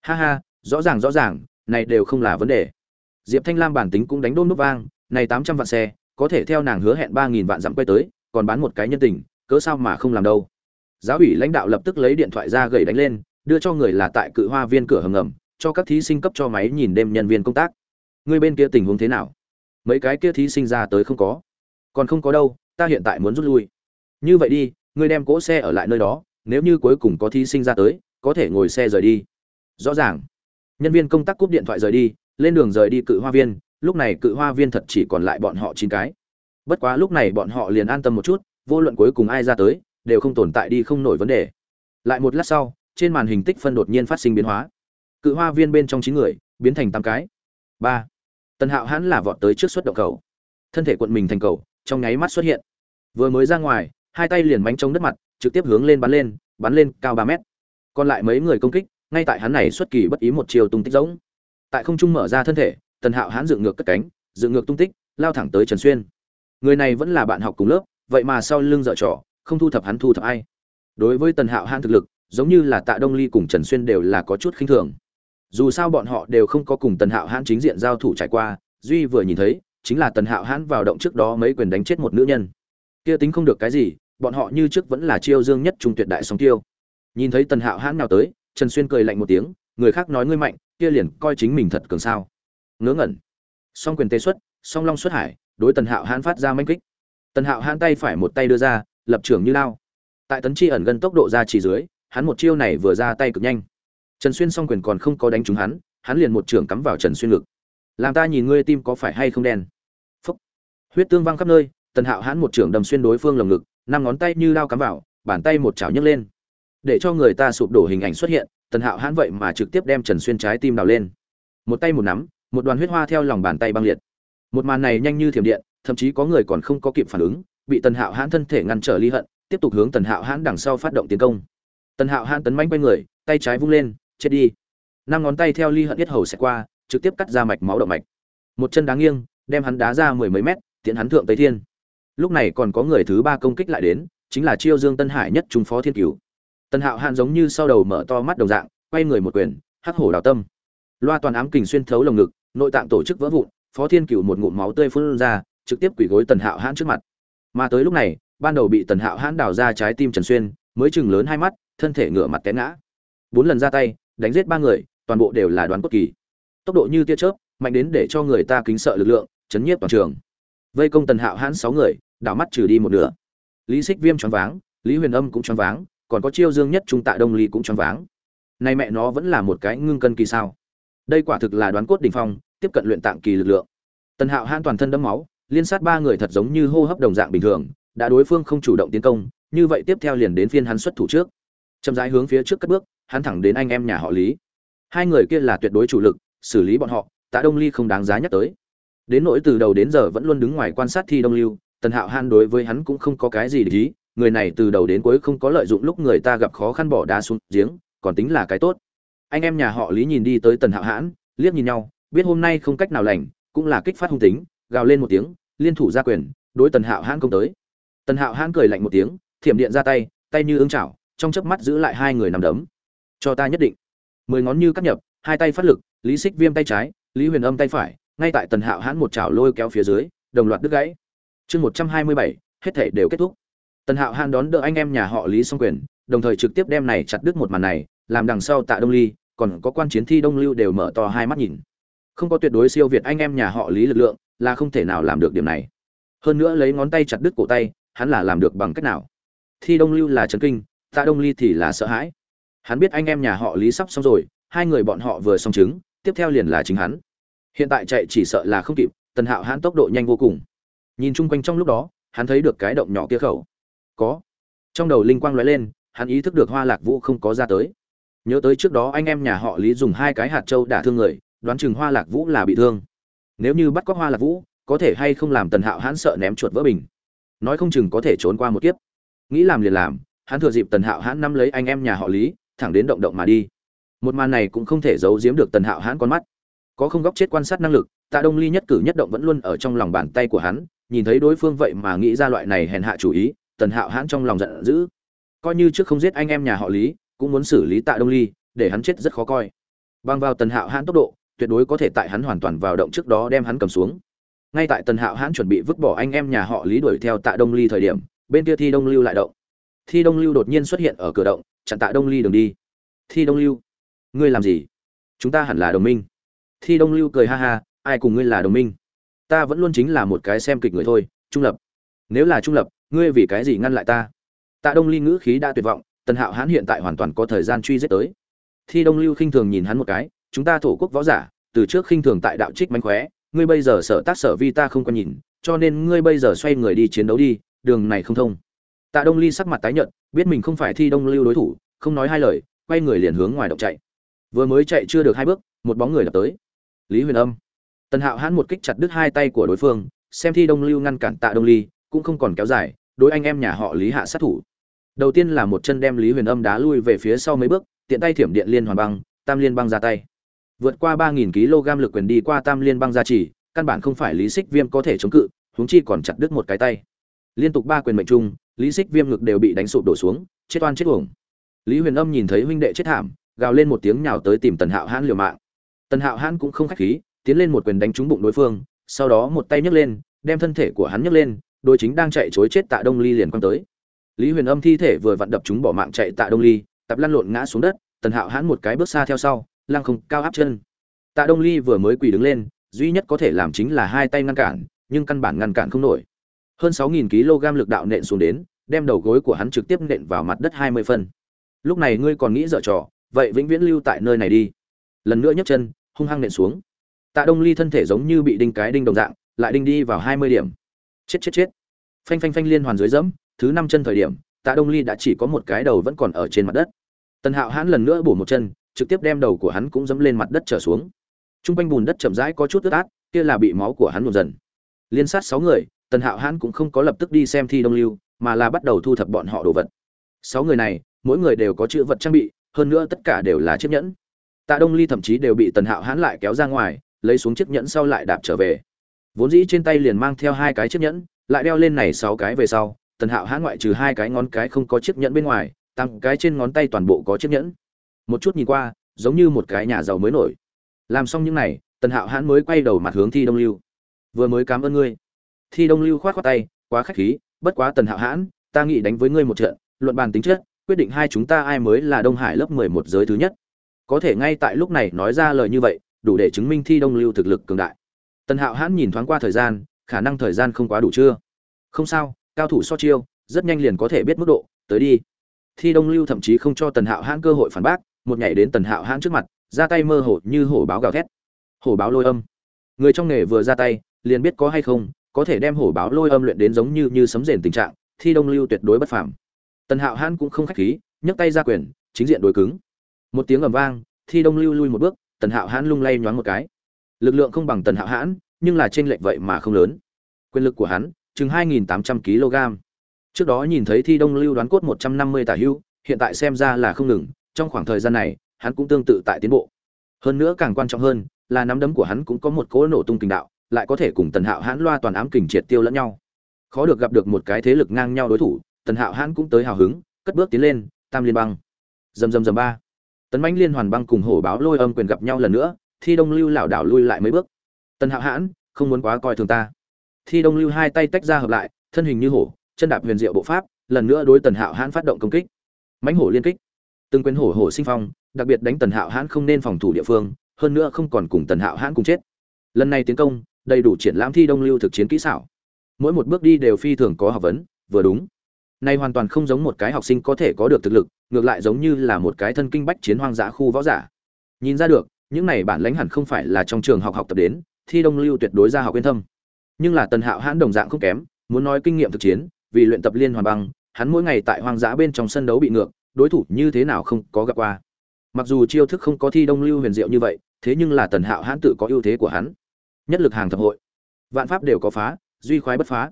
Ha ha rõ ràng rõ ràng này đều không là vấn đề diệp thanh lam bản tính cũng đánh đôn nút vang, này tám trăm vạn xe, có thể theo nàng hứa hẹn ba nghìn vạn dặm quay tới, còn bán một cái nhân tình, cớ sao mà không làm đâu? Giáo ủy lãnh đạo lập tức lấy điện thoại ra gầy đánh lên, đưa cho người là tại cự hoa viên cửa hầm ngầm, cho các thí sinh cấp cho máy nhìn đêm nhân viên công tác. Người bên kia tình huống thế nào? Mấy cái kia thí sinh ra tới không có. Còn không có đâu, ta hiện tại muốn rút lui. Như vậy đi, ngươi đem cỗ xe ở lại nơi đó, nếu như cuối cùng có thí sinh ra tới, có thể ngồi xe rời đi. Rõ ràng. Nhân viên công tác cúp điện thoại rời đi lên đường rời đi cự hoa viên, lúc này cự hoa viên thật chỉ còn lại bọn họ chín cái. Bất quá lúc này bọn họ liền an tâm một chút, vô luận cuối cùng ai ra tới, đều không tồn tại đi không nổi vấn đề. Lại một lát sau, trên màn hình tích phân đột nhiên phát sinh biến hóa. Cự hoa viên bên trong chín người, biến thành tám cái. Ba. Tần hạo hãn là vọt tới trước suất động cầu. Thân thể quận mình thành cầu, trong nháy mắt xuất hiện. Vừa mới ra ngoài, hai tay liền bánh trong đất mặt, trực tiếp hướng lên bắn lên bắn lên cao ba mét. Còn lại mấy người công kích, ngay tại hắn này xuất kỳ bất ý một chiều tung tích giống tại không trung mở ra thân thể, tần hạo hãn dựng ngược cất cánh, dựng ngược tung tích, lao thẳng tới trần xuyên. Người này vẫn là bạn học cùng lớp, vậy mà sau lưng dở trò, không thu thập hắn thu thập ai. Đối với tần hạo hãn thực lực, giống như là tạ đông ly cùng trần xuyên đều là có chút khinh thường. Dù sao bọn họ đều không có cùng tần hạo hãn chính diện giao thủ trải qua, duy vừa nhìn thấy, chính là tần hạo hãn vào động trước đó mấy quyền đánh chết một nữ nhân. Kia tính không được cái gì, bọn họ như trước vẫn là chiêu dương nhất trung tuyệt đại song tiêu. Nhìn thấy tần hạo hãn nào tới, trần xuyên cười lạnh một tiếng, người khác nói ngươi mạnh kia liền coi chính mình thật cường sao. Ngớ ngẩn. Song quyền tê xuất, song long xuất hải, đối tần hạo hãn phát ra manh kích. Tần hạo hãn tay phải một tay đưa ra, lập trường như lao. Tại tấn chi ẩn gần tốc độ ra chỉ dưới, hắn một chiêu này vừa ra tay cực nhanh. Trần xuyên song quyền còn không có đánh trúng hắn hắn liền một trường cắm vào trần xuyên ngực. Làm ta nhìn ngươi tim có phải hay không đen? Phúc. Huyết tương văng khắp nơi, tần hạo hãn một trường đầm xuyên đối phương lồng ngực, năm ngón tay như lao cắm vào, bàn tay một chảo nhấc lên. Để cho người ta sụp đổ hình ảnh xuất hiện tần hạo hãn vậy mà trực tiếp đem trần xuyên trái tim đào lên. Một tay một nắm, một đoàn huyết hoa theo lòng bàn tay băng liệt. Một màn này nhanh như thiểm điện, thậm chí có người còn không có kịp phản ứng, bị tần hạo hãn thân thể ngăn trở ly hận, tiếp tục hướng tần hạo hãn đằng sau phát động tiến công. Tần hạo hãn tấn manh quay người, tay trái vung lên, chết đi. Năm ngón tay theo ly hận yết hầu xẹt qua, trực tiếp cắt ra mạch máu động mạch. Một chân đá nghiêng, đem hắn đá ra mười mấy mét tiện hắn thượng tây thiên. Lúc này còn có người thứ ba công kích lại đến, chính là chiêu dương tân hải nhất trung phó thiên cửu tần hạo hãn giống như sau đầu mở to mắt đồng dạng, quay người một quyền, hắc hổ đào tâm. Loa toàn ám kình xuyên thấu lồng ngực, nội tạng tổ chức vỡ vụn, phó thiên cựu một ngụm máu tươi phun ra, trực tiếp quỷ gối tần hạo hãn trước mặt. Mà tới lúc này, ban đầu bị tần hạo hãn đào ra trái tim trần xuyên, mới chừng lớn hai mắt, thân thể ngửa mặt té ngã. Bốn lần ra tay, đánh giết ba người, toàn bộ đều là đoán quốc kỳ. Tốc độ như tia chớp, mạnh đến để cho người ta kính sợ lực lượng, chấn nhiếp toàn trường. Vây công tần hạo hãn sáu người, đảo mắt trừ đi một nửa. Lý xích viêm choáng váng, lý huyền âm cũng choáng váng còn có chiêu dương nhất trung tạ đông ly cũng choáng váng. Nay mẹ nó vẫn là một cái ngưng cân kỳ sao? Đây quả thực là đoán cốt đỉnh phong, tiếp cận luyện tạng kỳ lực lượng. Tần hạo hãn toàn thân đẫm máu, liên sát ba người thật giống như hô hấp đồng dạng bình thường, đã đối phương không chủ động tiến công, như vậy tiếp theo liền đến phiên hắn xuất thủ trước. Chậm rãi hướng phía trước cất bước, hắn thẳng đến anh em nhà họ lý. Hai người kia là tuyệt đối chủ lực, xử lý bọn họ, tạ đông ly không đáng giá nhắc tới. Đến nỗi từ đầu đến giờ vẫn luôn đứng ngoài quan sát thi đông lưu, tần hạo han đối với hắn cũng không có cái gì để ý người này từ đầu đến cuối không có lợi dụng lúc người ta gặp khó khăn bỏ đá xuống giếng, còn tính là cái tốt. Anh em nhà họ lý nhìn đi tới tần hạo hãn, liếc nhìn nhau, biết hôm nay không cách nào lành, cũng là kích phát hung tính, gào lên một tiếng, liên thủ ra quyền, đối tần hạo hãn công tới. Tần hạo hãn cười lạnh một tiếng, thiểm điện ra tay tay như ương chảo, trong chớp mắt giữ lại hai người nằm đấm. Cho ta nhất định. Mười ngón như cắt nhập, hai tay phát lực, lý xích viêm tay trái, lý huyền âm tay phải, ngay tại tần hạo hãn một chảo lôi kéo phía dưới, đồng loạt đứt gãy. Chương một trăm hai mươi bảy, hết thể đều kết thúc tần hạo hàn đón đỡ anh em nhà họ lý song quyền, đồng thời trực tiếp đem này chặt đứt một màn này, làm đằng sau tạ đông ly, còn có quan chiến thi đông lưu đều mở to hai mắt nhìn. Không có tuyệt đối siêu việt anh em nhà họ lý lực lượng, là không thể nào làm được điểm này. Hơn nữa lấy ngón tay chặt đứt cổ tay, hắn là làm được bằng cách nào? Thi đông lưu là trấn kinh, tạ đông ly thì là sợ hãi. Hắn biết anh em nhà họ lý sắp xong rồi, hai người bọn họ vừa xong chứng tiếp theo liền là chính hắn. Hiện tại chạy chỉ sợ là không kịp, tần hạo hắn tốc độ nhanh vô cùng. Nhìn chung quanh trong lúc đó, hắn thấy được cái động nhỏ kia khẩu có. Trong đầu linh quang lóe lên, hắn ý thức được hoa lạc vũ không có ra tới. Nhớ tới trước đó anh em nhà họ lý dùng hai cái hạt trâu đả thương người, đoán chừng hoa lạc vũ là bị thương. Nếu như bắt cóc hoa lạc vũ, có thể hay không làm tần hạo hắn sợ ném chuột vỡ bình? Nói không chừng có thể trốn qua một kiếp. Nghĩ làm liền làm, hắn thừa dịp tần hạo hắn nắm lấy anh em nhà họ lý, thẳng đến động động mà đi. Một màn này cũng không thể giấu giếm được tần hạo hắn con mắt. Có không góc chết quan sát năng lực, tạ đông ly nhất cử nhất động vẫn luôn ở trong lòng bàn tay của hắn, nhìn thấy đối phương vậy mà nghĩ ra loại này hèn hạ chủ ý tần hạo hãn trong lòng giận dữ. Coi như trước không giết anh em nhà họ lý, cũng muốn xử lý tạ đông ly, để hắn chết rất khó coi. Bằng vào tần hạo hãn tốc độ, tuyệt đối có thể tại hắn hoàn toàn vào động trước đó đem hắn cầm xuống. Ngay tại tần hạo hãn chuẩn bị vứt bỏ anh em nhà họ lý đuổi theo tạ đông ly thời điểm, bên kia thi đông lưu lại động. Thi đông lưu đột nhiên xuất hiện ở cửa động, chặn tạ đông ly đường đi. Thi đông lưu, ngươi làm gì? Chúng ta hẳn là đồng minh. Thi đông lưu cười ha ha, ai cùng ngươi là đồng minh? Ta vẫn luôn chính là một cái xem kịch người thôi, trung lập. Nếu là trung lập ngươi vì cái gì ngăn lại ta? Tạ đông ly ngữ khí đã tuyệt vọng, tần hạo hãn hiện tại hoàn toàn có thời gian truy giết tới. Thi đông lưu khinh thường nhìn hắn một cái, chúng ta thổ quốc võ giả, từ trước khinh thường tại đạo trích mánh khóe, ngươi bây giờ sở tác sở vi ta không còn nhìn, cho nên ngươi bây giờ xoay người đi chiến đấu đi, đường này không thông. Tạ đông ly sắc mặt tái nhợt, biết mình không phải thi đông lưu đối thủ, không nói hai lời, quay người liền hướng ngoài động chạy. Vừa mới chạy chưa được hai bước, một bóng người đập tới. Lý huyền âm. Tần hạo hãn một kích chặt đứt hai tay của đối phương, xem thi đông lưu ngăn cản tạ đông ly, cũng không còn kéo dài đối anh em nhà họ lý hạ sát thủ. Đầu tiên là một chân đem lý huyền âm đá lui về phía sau mấy bước, tiện tay thiểm điện liên hoàn băng, tam liên băng ra tay. Vượt qua ba nghìn kg lực quyền đi qua tam liên băng ra chỉ, căn bản không phải lý xích viêm có thể chống cự, huống chi còn chặt đứt một cái tay. Liên tục ba quyền mệnh trung, lý xích viêm ngực đều bị đánh sụp đổ xuống, chết oan chết uổng. Lý huyền âm nhìn thấy huynh đệ chết thảm, gào lên một tiếng nhào tới tìm tần hạo hãn liều mạng. Tần hạo hãn cũng không khách khí, tiến lên một quyền đánh trúng bụng đối phương, sau đó một tay nhấc lên, đem thân thể của hắn nhấc lên đôi chính đang chạy chối chết tạ đông ly liền quăng tới. Lý huyền âm thi thể vừa vặn đập chúng bỏ mạng chạy tạ đông ly, tập lăn lộn ngã xuống đất, tần hạo hãn một cái bước xa theo sau, lăng không, cao áp chân. Tạ đông ly vừa mới quỳ đứng lên, duy nhất có thể làm chính là hai tay ngăn cản, nhưng căn bản ngăn cản không nổi. Hơn sáu nghìn kg lực đạo nện xuống đến, đem đầu gối của hắn trực tiếp nện vào mặt đất hai mươi phân. Lúc này ngươi còn nghĩ dở trò, vậy vĩnh viễn lưu tại nơi này đi. Lần nữa nhấc chân, hung hăng nện xuống. Tạ đông ly thân thể giống như bị đinh cái đinh đồng dạng, lại đinh đi vào hai mươi điểm chết chết chết. Phanh phanh phanh liên hoàn dưới dẫm, thứ năm chân thời điểm, tạ đông ly đã chỉ có một cái đầu vẫn còn ở trên mặt đất. Tần hạo hãn lần nữa bổ một chân, trực tiếp đem đầu của hắn cũng dẫm lên mặt đất trở xuống. T r u n g quanh bùn đất chậm rãi có chút ướt át, kia là bị máu của hắn một dần. Liên sát sáu người, tần hạo hãn cũng không có lập tức đi xem thi đông lưu, mà là bắt đầu thu thập bọn họ đồ vật. Sáu người này, mỗi người đều có chữ vật trang bị, hơn nữa tất cả đều là chiếc nhẫn. Tạ đông ly thậm chí đều bị tần hạo hãn lại kéo ra ngoài, lấy xuống chiếc nhẫn sau lại đạp trở về vốn dĩ trên tay liền mang theo hai cái chiếc nhẫn, lại đeo lên này sáu cái về sau, tần hạo hãn ngoại trừ hai cái ngón cái không có chiếc nhẫn bên ngoài tăng cái trên ngón tay toàn bộ có chiếc nhẫn. Một chút nhìn qua, giống như một cái nhà giàu mới nổi. Làm xong những này, tần hạo hãn mới quay đầu mặt hướng thi đông lưu. Vừa mới cảm ơn ngươi. Thi đông lưu khoát khoát tay, quá khách khí, bất quá tần hạo hãn ta nghĩ đánh với ngươi một trận, luận bàn tính chất, quyết định hai chúng ta ai mới là đông hải lớp mười một giới thứ nhất. Có thể ngay tại lúc này nói ra lời như vậy, đủ để chứng minh thi đông lưu thực lực cường đại tần hạo hãn nhìn thoáng qua thời gian, khả năng thời gian không quá đủ chưa? Không sao, cao thủ so chiêu, rất nhanh liền có thể biết mức độ, tới đi. Thi đông lưu thậm chí không cho tần hạo hãn cơ hội phản bác, một nhảy đến tần hạo hãn trước mặt, ra tay mơ hồ như hổ báo gào thét. Hổ báo lôi âm. Người trong nghề vừa ra tay, liền biết có hay không, có thể đem hổ báo lôi âm luyện đến giống như như sấm rền tình trạng, thi đông lưu tuyệt đối bất phàm. Tần hạo hãn cũng không khách khí, nhấc tay ra quyền, chính diện đối cứng. Một tiếng ầm vang, thi đông lưu lui một bước, tần hạo hãn lung lay nhoáng một cái lực lượng không bằng tần hạo hãn, nhưng là trên lệch vậy mà không lớn. Quyền lực của hắn, chừng 2.800 kg. Trước đó nhìn thấy thi đông lưu đoán cốt 150 tả hưu, hiện tại xem ra là không ngừng, trong khoảng thời gian này, hắn cũng tương tự tại tiến bộ. Hơn nữa càng quan trọng hơn, là nắm đấm của hắn cũng có một cỗ nổ tung kình đạo, lại có thể cùng tần hạo hãn loa toàn ám kình triệt tiêu lẫn nhau. Khó được gặp được một cái thế lực ngang nhau đối thủ, tần hạo hãn cũng tới hào hứng, cất bước tiến lên, tam liên băng. Dầm dầm dầm ba. Tấn mãnh liên hoàn băng cùng hổ báo lôi âm quyền gặp nhau lần nữa thi đông lưu lảo đảo lui lại mấy bước. Tần hạo hãn, không muốn quá coi thường ta. Thi đông lưu hai tay tách ra hợp lại, thân hình như hổ, chân đạp huyền diệu bộ pháp, lần nữa đối tần hạo hãn phát động công kích. Mãnh hổ liên kích. Từng quyền hổ hổ sinh phong, đặc biệt đánh tần hạo hãn không nên phòng thủ địa phương, hơn nữa không còn cùng tần hạo hãn cùng chết. Lần này tiến công, đầy đủ triển lãm thi đông lưu thực chiến kỹ xảo. Mỗi một bước đi đều phi thường có học vấn, vừa đúng. Này hoàn toàn không giống một cái học sinh có thể có được thực lực, ngược lại giống như là một cái thân kinh bách chiến hoang dã khu võ giả. Nhìn ra được những này bản lãnh hẳn không phải là trong trường học học tập đến, thi đông lưu tuyệt đối ra học yên thâm. Nhưng là tần hạo hãn đồng dạng không kém, muốn nói kinh nghiệm thực chiến, vì luyện tập liên hoàn băng, hắn mỗi ngày tại hoang dã bên trong sân đấu bị ngược, đối thủ như thế nào không có gặp qua. Mặc dù chiêu thức không có thi đông lưu huyền diệu như vậy, thế nhưng là tần hạo hãn tự có ưu thế của hắn. Nhất lực hàng thập hội. Vạn pháp đều có phá, duy khoái bất phá.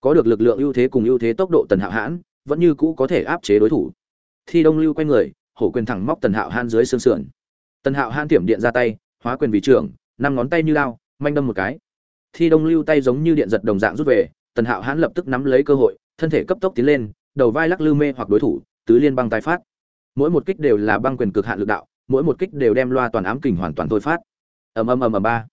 Có được lực lượng ưu thế cùng ưu thế tốc độ tần hạo hãn, vẫn như cũ có thể áp chế đối thủ. Thi đông lưu quay người, hổ quyền thẳng móc tần hạo hãn dưới xương sườn tần hạo hãn tiệm điện ra tay, hóa quyền vị trưởng, năm ngón tay như lao manh đâm một cái. Thi đông lưu tay giống như điện giật đồng dạng rút về, tần hạo hãn lập tức nắm lấy cơ hội, thân thể cấp tốc tiến lên, đầu vai lắc lư mê hoặc đối thủ, tứ liên băng tái phát. Mỗi một kích đều là băng quyền cực hạn lực đạo, mỗi một kích đều đem loa toàn ám kình hoàn toàn thôi phát. Ầm ầm ầm ầm ba.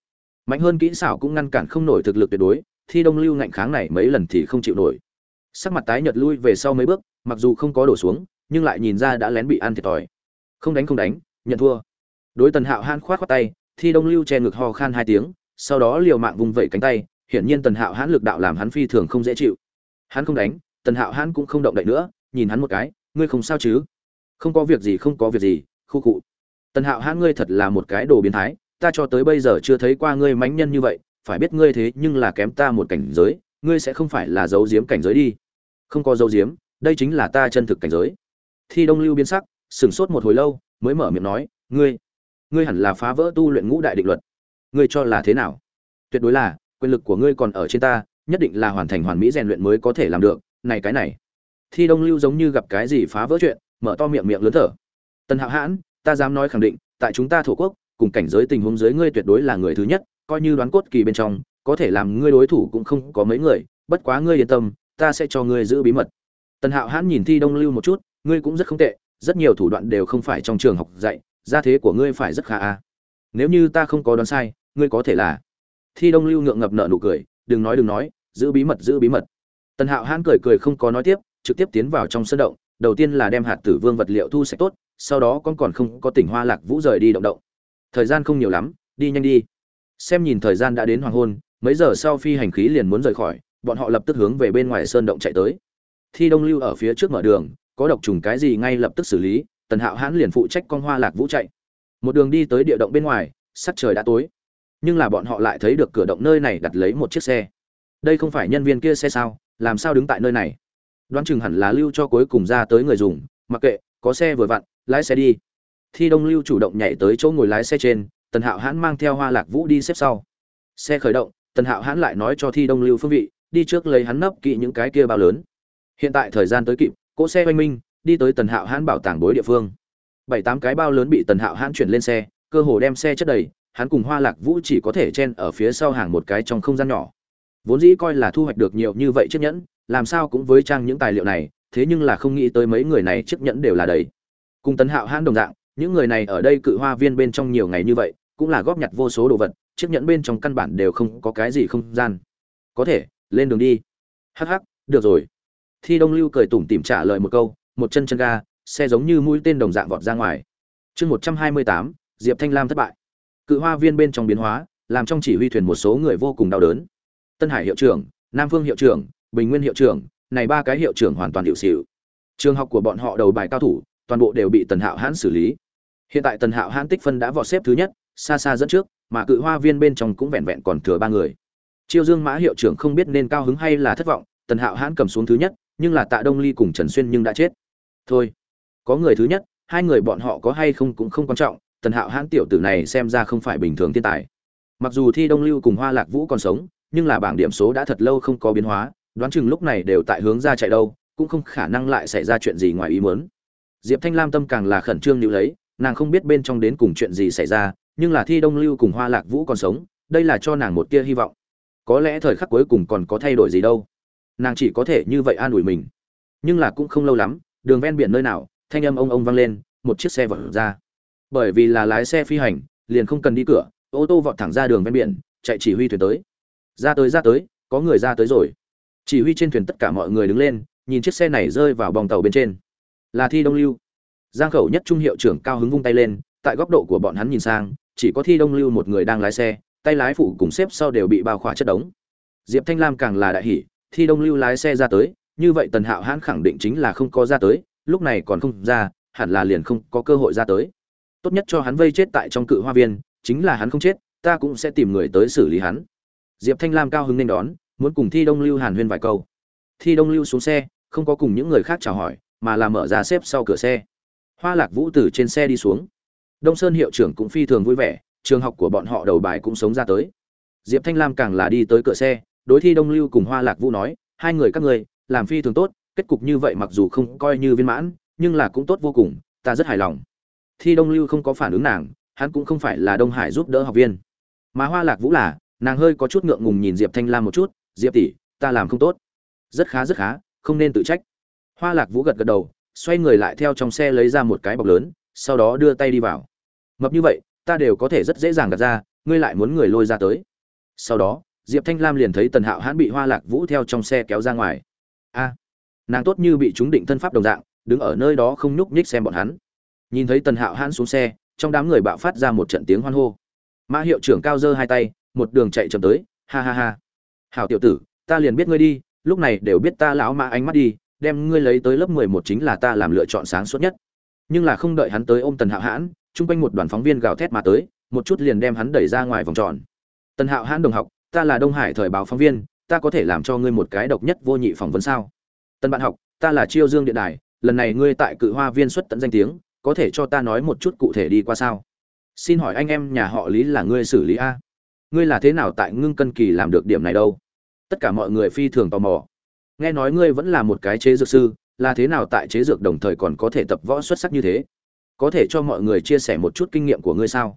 Mạnh hơn kỹ xảo cũng ngăn cản không nổi thực lực tuyệt đối, thi đông lưu ngạnh kháng này mấy lần thì không chịu nổi. Sắc mặt tái nhợt lui về sau mấy bước, mặc dù không có đổ xuống, nhưng lại nhìn ra đã lén bị ăn thiệt thòi. Không đánh không đánh, nhận thua đối tần hạo hãn khoát khoát tay, thi đông lưu che ngực ho khan hai tiếng, sau đó liều mạng vùng vẩy cánh tay, hiển nhiên tần hạo hãn lực đạo làm hắn phi thường không dễ chịu. Hắn không đánh, tần hạo hãn cũng không động đậy nữa, nhìn hắn một cái, ngươi không sao chứ? Không có việc gì, không có việc gì, khu cụ tần hạo hãn ngươi thật là một cái đồ biến thái, ta cho tới bây giờ chưa thấy qua ngươi mánh nhân như vậy, phải biết ngươi thế nhưng là kém ta một cảnh giới, ngươi sẽ không phải là giấu giếm cảnh giới đi. Không có giấu giếm, đây chính là ta chân thực cảnh giới. Thi đông lưu biến sắc, sửng sốt một hồi lâu, mới mở miệng nói, ngươi ngươi hẳn là phá vỡ tu luyện ngũ đại định luật. Ngươi cho là thế nào? Tuyệt đối là, quyền lực của ngươi còn ở trên ta, nhất định là hoàn thành hoàn mỹ rèn luyện mới có thể làm được, này cái này. Thi đông lưu giống như gặp cái gì phá vỡ chuyện, mở to miệng miệng lớn thở. Tần hạo hãn, ta dám nói khẳng định, tại chúng ta thổ quốc, cùng cảnh giới tình huống dưới ngươi tuyệt đối là người thứ nhất, coi như đoán cốt kỳ bên trong, có thể làm ngươi đối thủ cũng không có mấy người, bất quá ngươi yên tâm, ta sẽ cho ngươi giữ bí mật. Tần hạo hãn nhìn thi đông lưu một chút, ngươi cũng rất không tệ, rất nhiều thủ đoạn đều không phải trong trường học dạy gia thế của ngươi phải rất khá a nếu như ta không có đoán sai, ngươi có thể là. Thi đông lưu ngượng ngập nợ nụ cười, đừng nói đừng nói, giữ bí mật, giữ bí mật. Tần hạo hãn cười cười không có nói tiếp, trực tiếp tiến vào trong sân động, đầu tiên là đem hạt tử vương vật liệu thu sạch tốt, sau đó con còn không có tỉnh hoa lạc vũ rời đi động động. Thời gian không nhiều lắm, đi nhanh đi. Xem nhìn thời gian đã đến hoàng hôn, mấy giờ sau phi hành khí liền muốn rời khỏi, bọn họ lập tức hướng về bên ngoài sơn động chạy tới. Thi đông lưu ở phía trước mở đường, có độc trùng cái gì ngay lập tức xử lý tần hạo hãn liền phụ trách con hoa lạc vũ chạy. Một đường đi tới địa động bên ngoài, sắc trời đã tối. Nhưng là bọn họ lại thấy được cửa động nơi này đặt lấy một chiếc xe. Đây không phải nhân viên kia xe sao? Làm sao đứng tại nơi này? Đoán chừng hẳn là lưu cho cuối cùng ra tới người dùng, mặc kệ, có xe vừa vặn, lái xe đi. Thi đông lưu chủ động nhảy tới chỗ ngồi lái xe trên, tần hạo hãn mang theo hoa lạc vũ đi xếp sau. Xe khởi động, tần hạo hãn lại nói cho thi đông lưu phương vị, đi trước lấy hắn nấp kỵ những cái kia bao lớn. Hiện tại thời gian tới kịp, cỗ xe oanh minh đi tới tần hạo hãn bảo tàng bối địa phương. Bảy tám cái bao lớn bị tần hạo hãn chuyển lên xe, cơ hồ đem xe chất đầy, hắn cùng hoa lạc vũ chỉ có thể chen ở phía sau hàng một cái trong không gian nhỏ. Vốn dĩ coi là thu hoạch được nhiều như vậy chiếc nhẫn, làm sao cũng với trang những tài liệu này, thế nhưng là không nghĩ tới mấy người này chiếc nhẫn đều là đầy. Cùng tần hạo hãn đồng dạng, những người này ở đây cự hoa viên bên trong nhiều ngày như vậy, cũng là góp nhặt vô số đồ vật, chiếc nhẫn bên trong căn bản đều không có cái gì không gian. Có thể, lên đường đi. Hắc hắc, được rồi. Thi đông lưu cười tủm tỉm trả lời một câu một chân chân ga, xe giống như mũi tên đồng dạng vọt ra ngoài. Chương một trăm hai mươi tám, diệp thanh lam thất bại. Cự hoa viên bên trong biến hóa, làm trong chỉ huy thuyền một số người vô cùng đau đớn. Tân hải hiệu trưởng, nam phương hiệu trưởng, bình nguyên hiệu trưởng, này ba cái hiệu trưởng hoàn toàn hiệu xỉu. trường học của bọn họ đầu bài cao thủ, toàn bộ đều bị tần hạo hãn xử lý. Hiện tại tần hạo hãn tích phân đã vọt xếp thứ nhất, xa xa dẫn trước, mà cự hoa viên bên trong cũng vẹn vẹn còn thừa ba người. Chiêu dương mã hiệu trưởng không biết nên cao hứng hay là thất vọng, tần hạo hãn cầm xuống thứ nhất, nhưng là tạ đông ly cùng trần xuyên nhưng đã chết thôi, có người thứ nhất, hai người bọn họ có hay không cũng không quan trọng, tần hạo hãn tiểu tử này xem ra không phải bình thường thiên tài. Mặc dù thi đông lưu cùng hoa lạc vũ còn sống, nhưng là bảng điểm số đã thật lâu không có biến hóa, đoán chừng lúc này đều tại hướng ra chạy đâu, cũng không khả năng lại xảy ra chuyện gì ngoài ý muốn. Diệp thanh lam tâm càng là khẩn trương níu lấy, nàng không biết bên trong đến cùng chuyện gì xảy ra, nhưng là thi đông lưu cùng hoa lạc vũ còn sống, đây là cho nàng một tia hy vọng. Có lẽ thời khắc cuối cùng còn có thay đổi gì đâu. Nàng chỉ có thể như vậy an ủi mình. Nhưng là cũng không lâu lắm đường ven biển nơi nào, thanh âm ông ông vang lên, một chiếc xe vọt ra. Bởi vì là lái xe phi hành, liền không cần đi cửa, ô tô vọt thẳng ra đường ven biển, chạy chỉ huy thuyền tới. Ra tới ra tới, có người ra tới rồi. Chỉ huy trên thuyền tất cả mọi người đứng lên, nhìn chiếc xe này rơi vào bòng tàu bên trên. Là thi đông lưu. Giang khẩu nhất trung hiệu trưởng cao hứng vung tay lên, tại góc độ của bọn hắn nhìn sang, chỉ có thi đông lưu một người đang lái xe, tay lái phụ cùng xếp sau đều bị bao khỏa chất đống. Diệp thanh lam càng là đại hỷ thi đông lưu lái xe ra tới như vậy tần hạo hãn khẳng định chính là không có ra tới, lúc này còn không ra, hẳn là liền không có cơ hội ra tới. Tốt nhất cho hắn vây chết tại trong cự hoa viên, chính là hắn không chết, ta cũng sẽ tìm người tới xử lý hắn. Diệp thanh lam cao hứng nên đón, muốn cùng thi đông lưu hàn huyên vài câu. Thi đông lưu xuống xe, không có cùng những người khác chào hỏi, mà là mở ra xếp sau cửa xe. Hoa lạc vũ từ trên xe đi xuống. Đông sơn hiệu trưởng cũng phi thường vui vẻ, trường học của bọn họ đầu bài cũng sống ra tới. Diệp thanh lam càng là đi tới cửa xe, đối thi đông lưu cùng hoa lạc vũ nói, hai người các ngươi làm phi thường tốt, kết cục như vậy mặc dù không coi như viên mãn, nhưng là cũng tốt vô cùng, ta rất hài lòng. Thi đông lưu không có phản ứng nàng, hắn cũng không phải là đông hải giúp đỡ học viên. Mà hoa lạc vũ là, nàng hơi có chút ngượng ngùng nhìn diệp thanh lam một chút, diệp tỷ, ta làm không tốt. Rất khá rất khá, không nên tự trách. Hoa lạc vũ gật gật đầu, xoay người lại theo trong xe lấy ra một cái bọc lớn, sau đó đưa tay đi vào. Mập như vậy, ta đều có thể rất dễ dàng đặt ra, ngươi lại muốn người lôi ra tới. Sau đó, diệp thanh lam liền thấy tần hạo hãn bị hoa lạc vũ theo trong xe kéo ra ngoài a, nàng tốt như bị chúng định thân pháp đồng dạng, đứng ở nơi đó không nhúc nhích xem bọn hắn. Nhìn thấy tần hạo hãn xuống xe, trong đám người bạo phát ra một trận tiếng hoan hô. Mã hiệu trưởng cao giơ hai tay, một đường chạy chậm tới, ha ha ha. Hảo tiểu tử, ta liền biết ngươi đi, lúc này đều biết ta lão mã ánh mắt đi, đem ngươi lấy tới lớp mười một chính là ta làm lựa chọn sáng suốt nhất. Nhưng là không đợi hắn tới ôm tần hạo hãn, chung quanh một đoàn phóng viên gào thét mà tới, một chút liền đem hắn đẩy ra ngoài vòng tròn. Tần hạo hãn đồng học, ta là đông hải thời báo phóng viên ta có thể làm cho ngươi một cái độc nhất vô nhị phỏng vấn sao? Tân bạn học, ta là chiêu dương điện đài, lần này ngươi tại cự hoa viên xuất tận danh tiếng, có thể cho ta nói một chút cụ thể đi qua sao? Xin hỏi anh em nhà họ lý là ngươi xử lý a? Ngươi là thế nào tại ngưng cân kỳ làm được điểm này đâu? Tất cả mọi người phi thường tò mò. Nghe nói ngươi vẫn là một cái chế dược sư, là thế nào tại chế dược đồng thời còn có thể tập võ xuất sắc như thế? Có thể cho mọi người chia sẻ một chút kinh nghiệm của ngươi sao?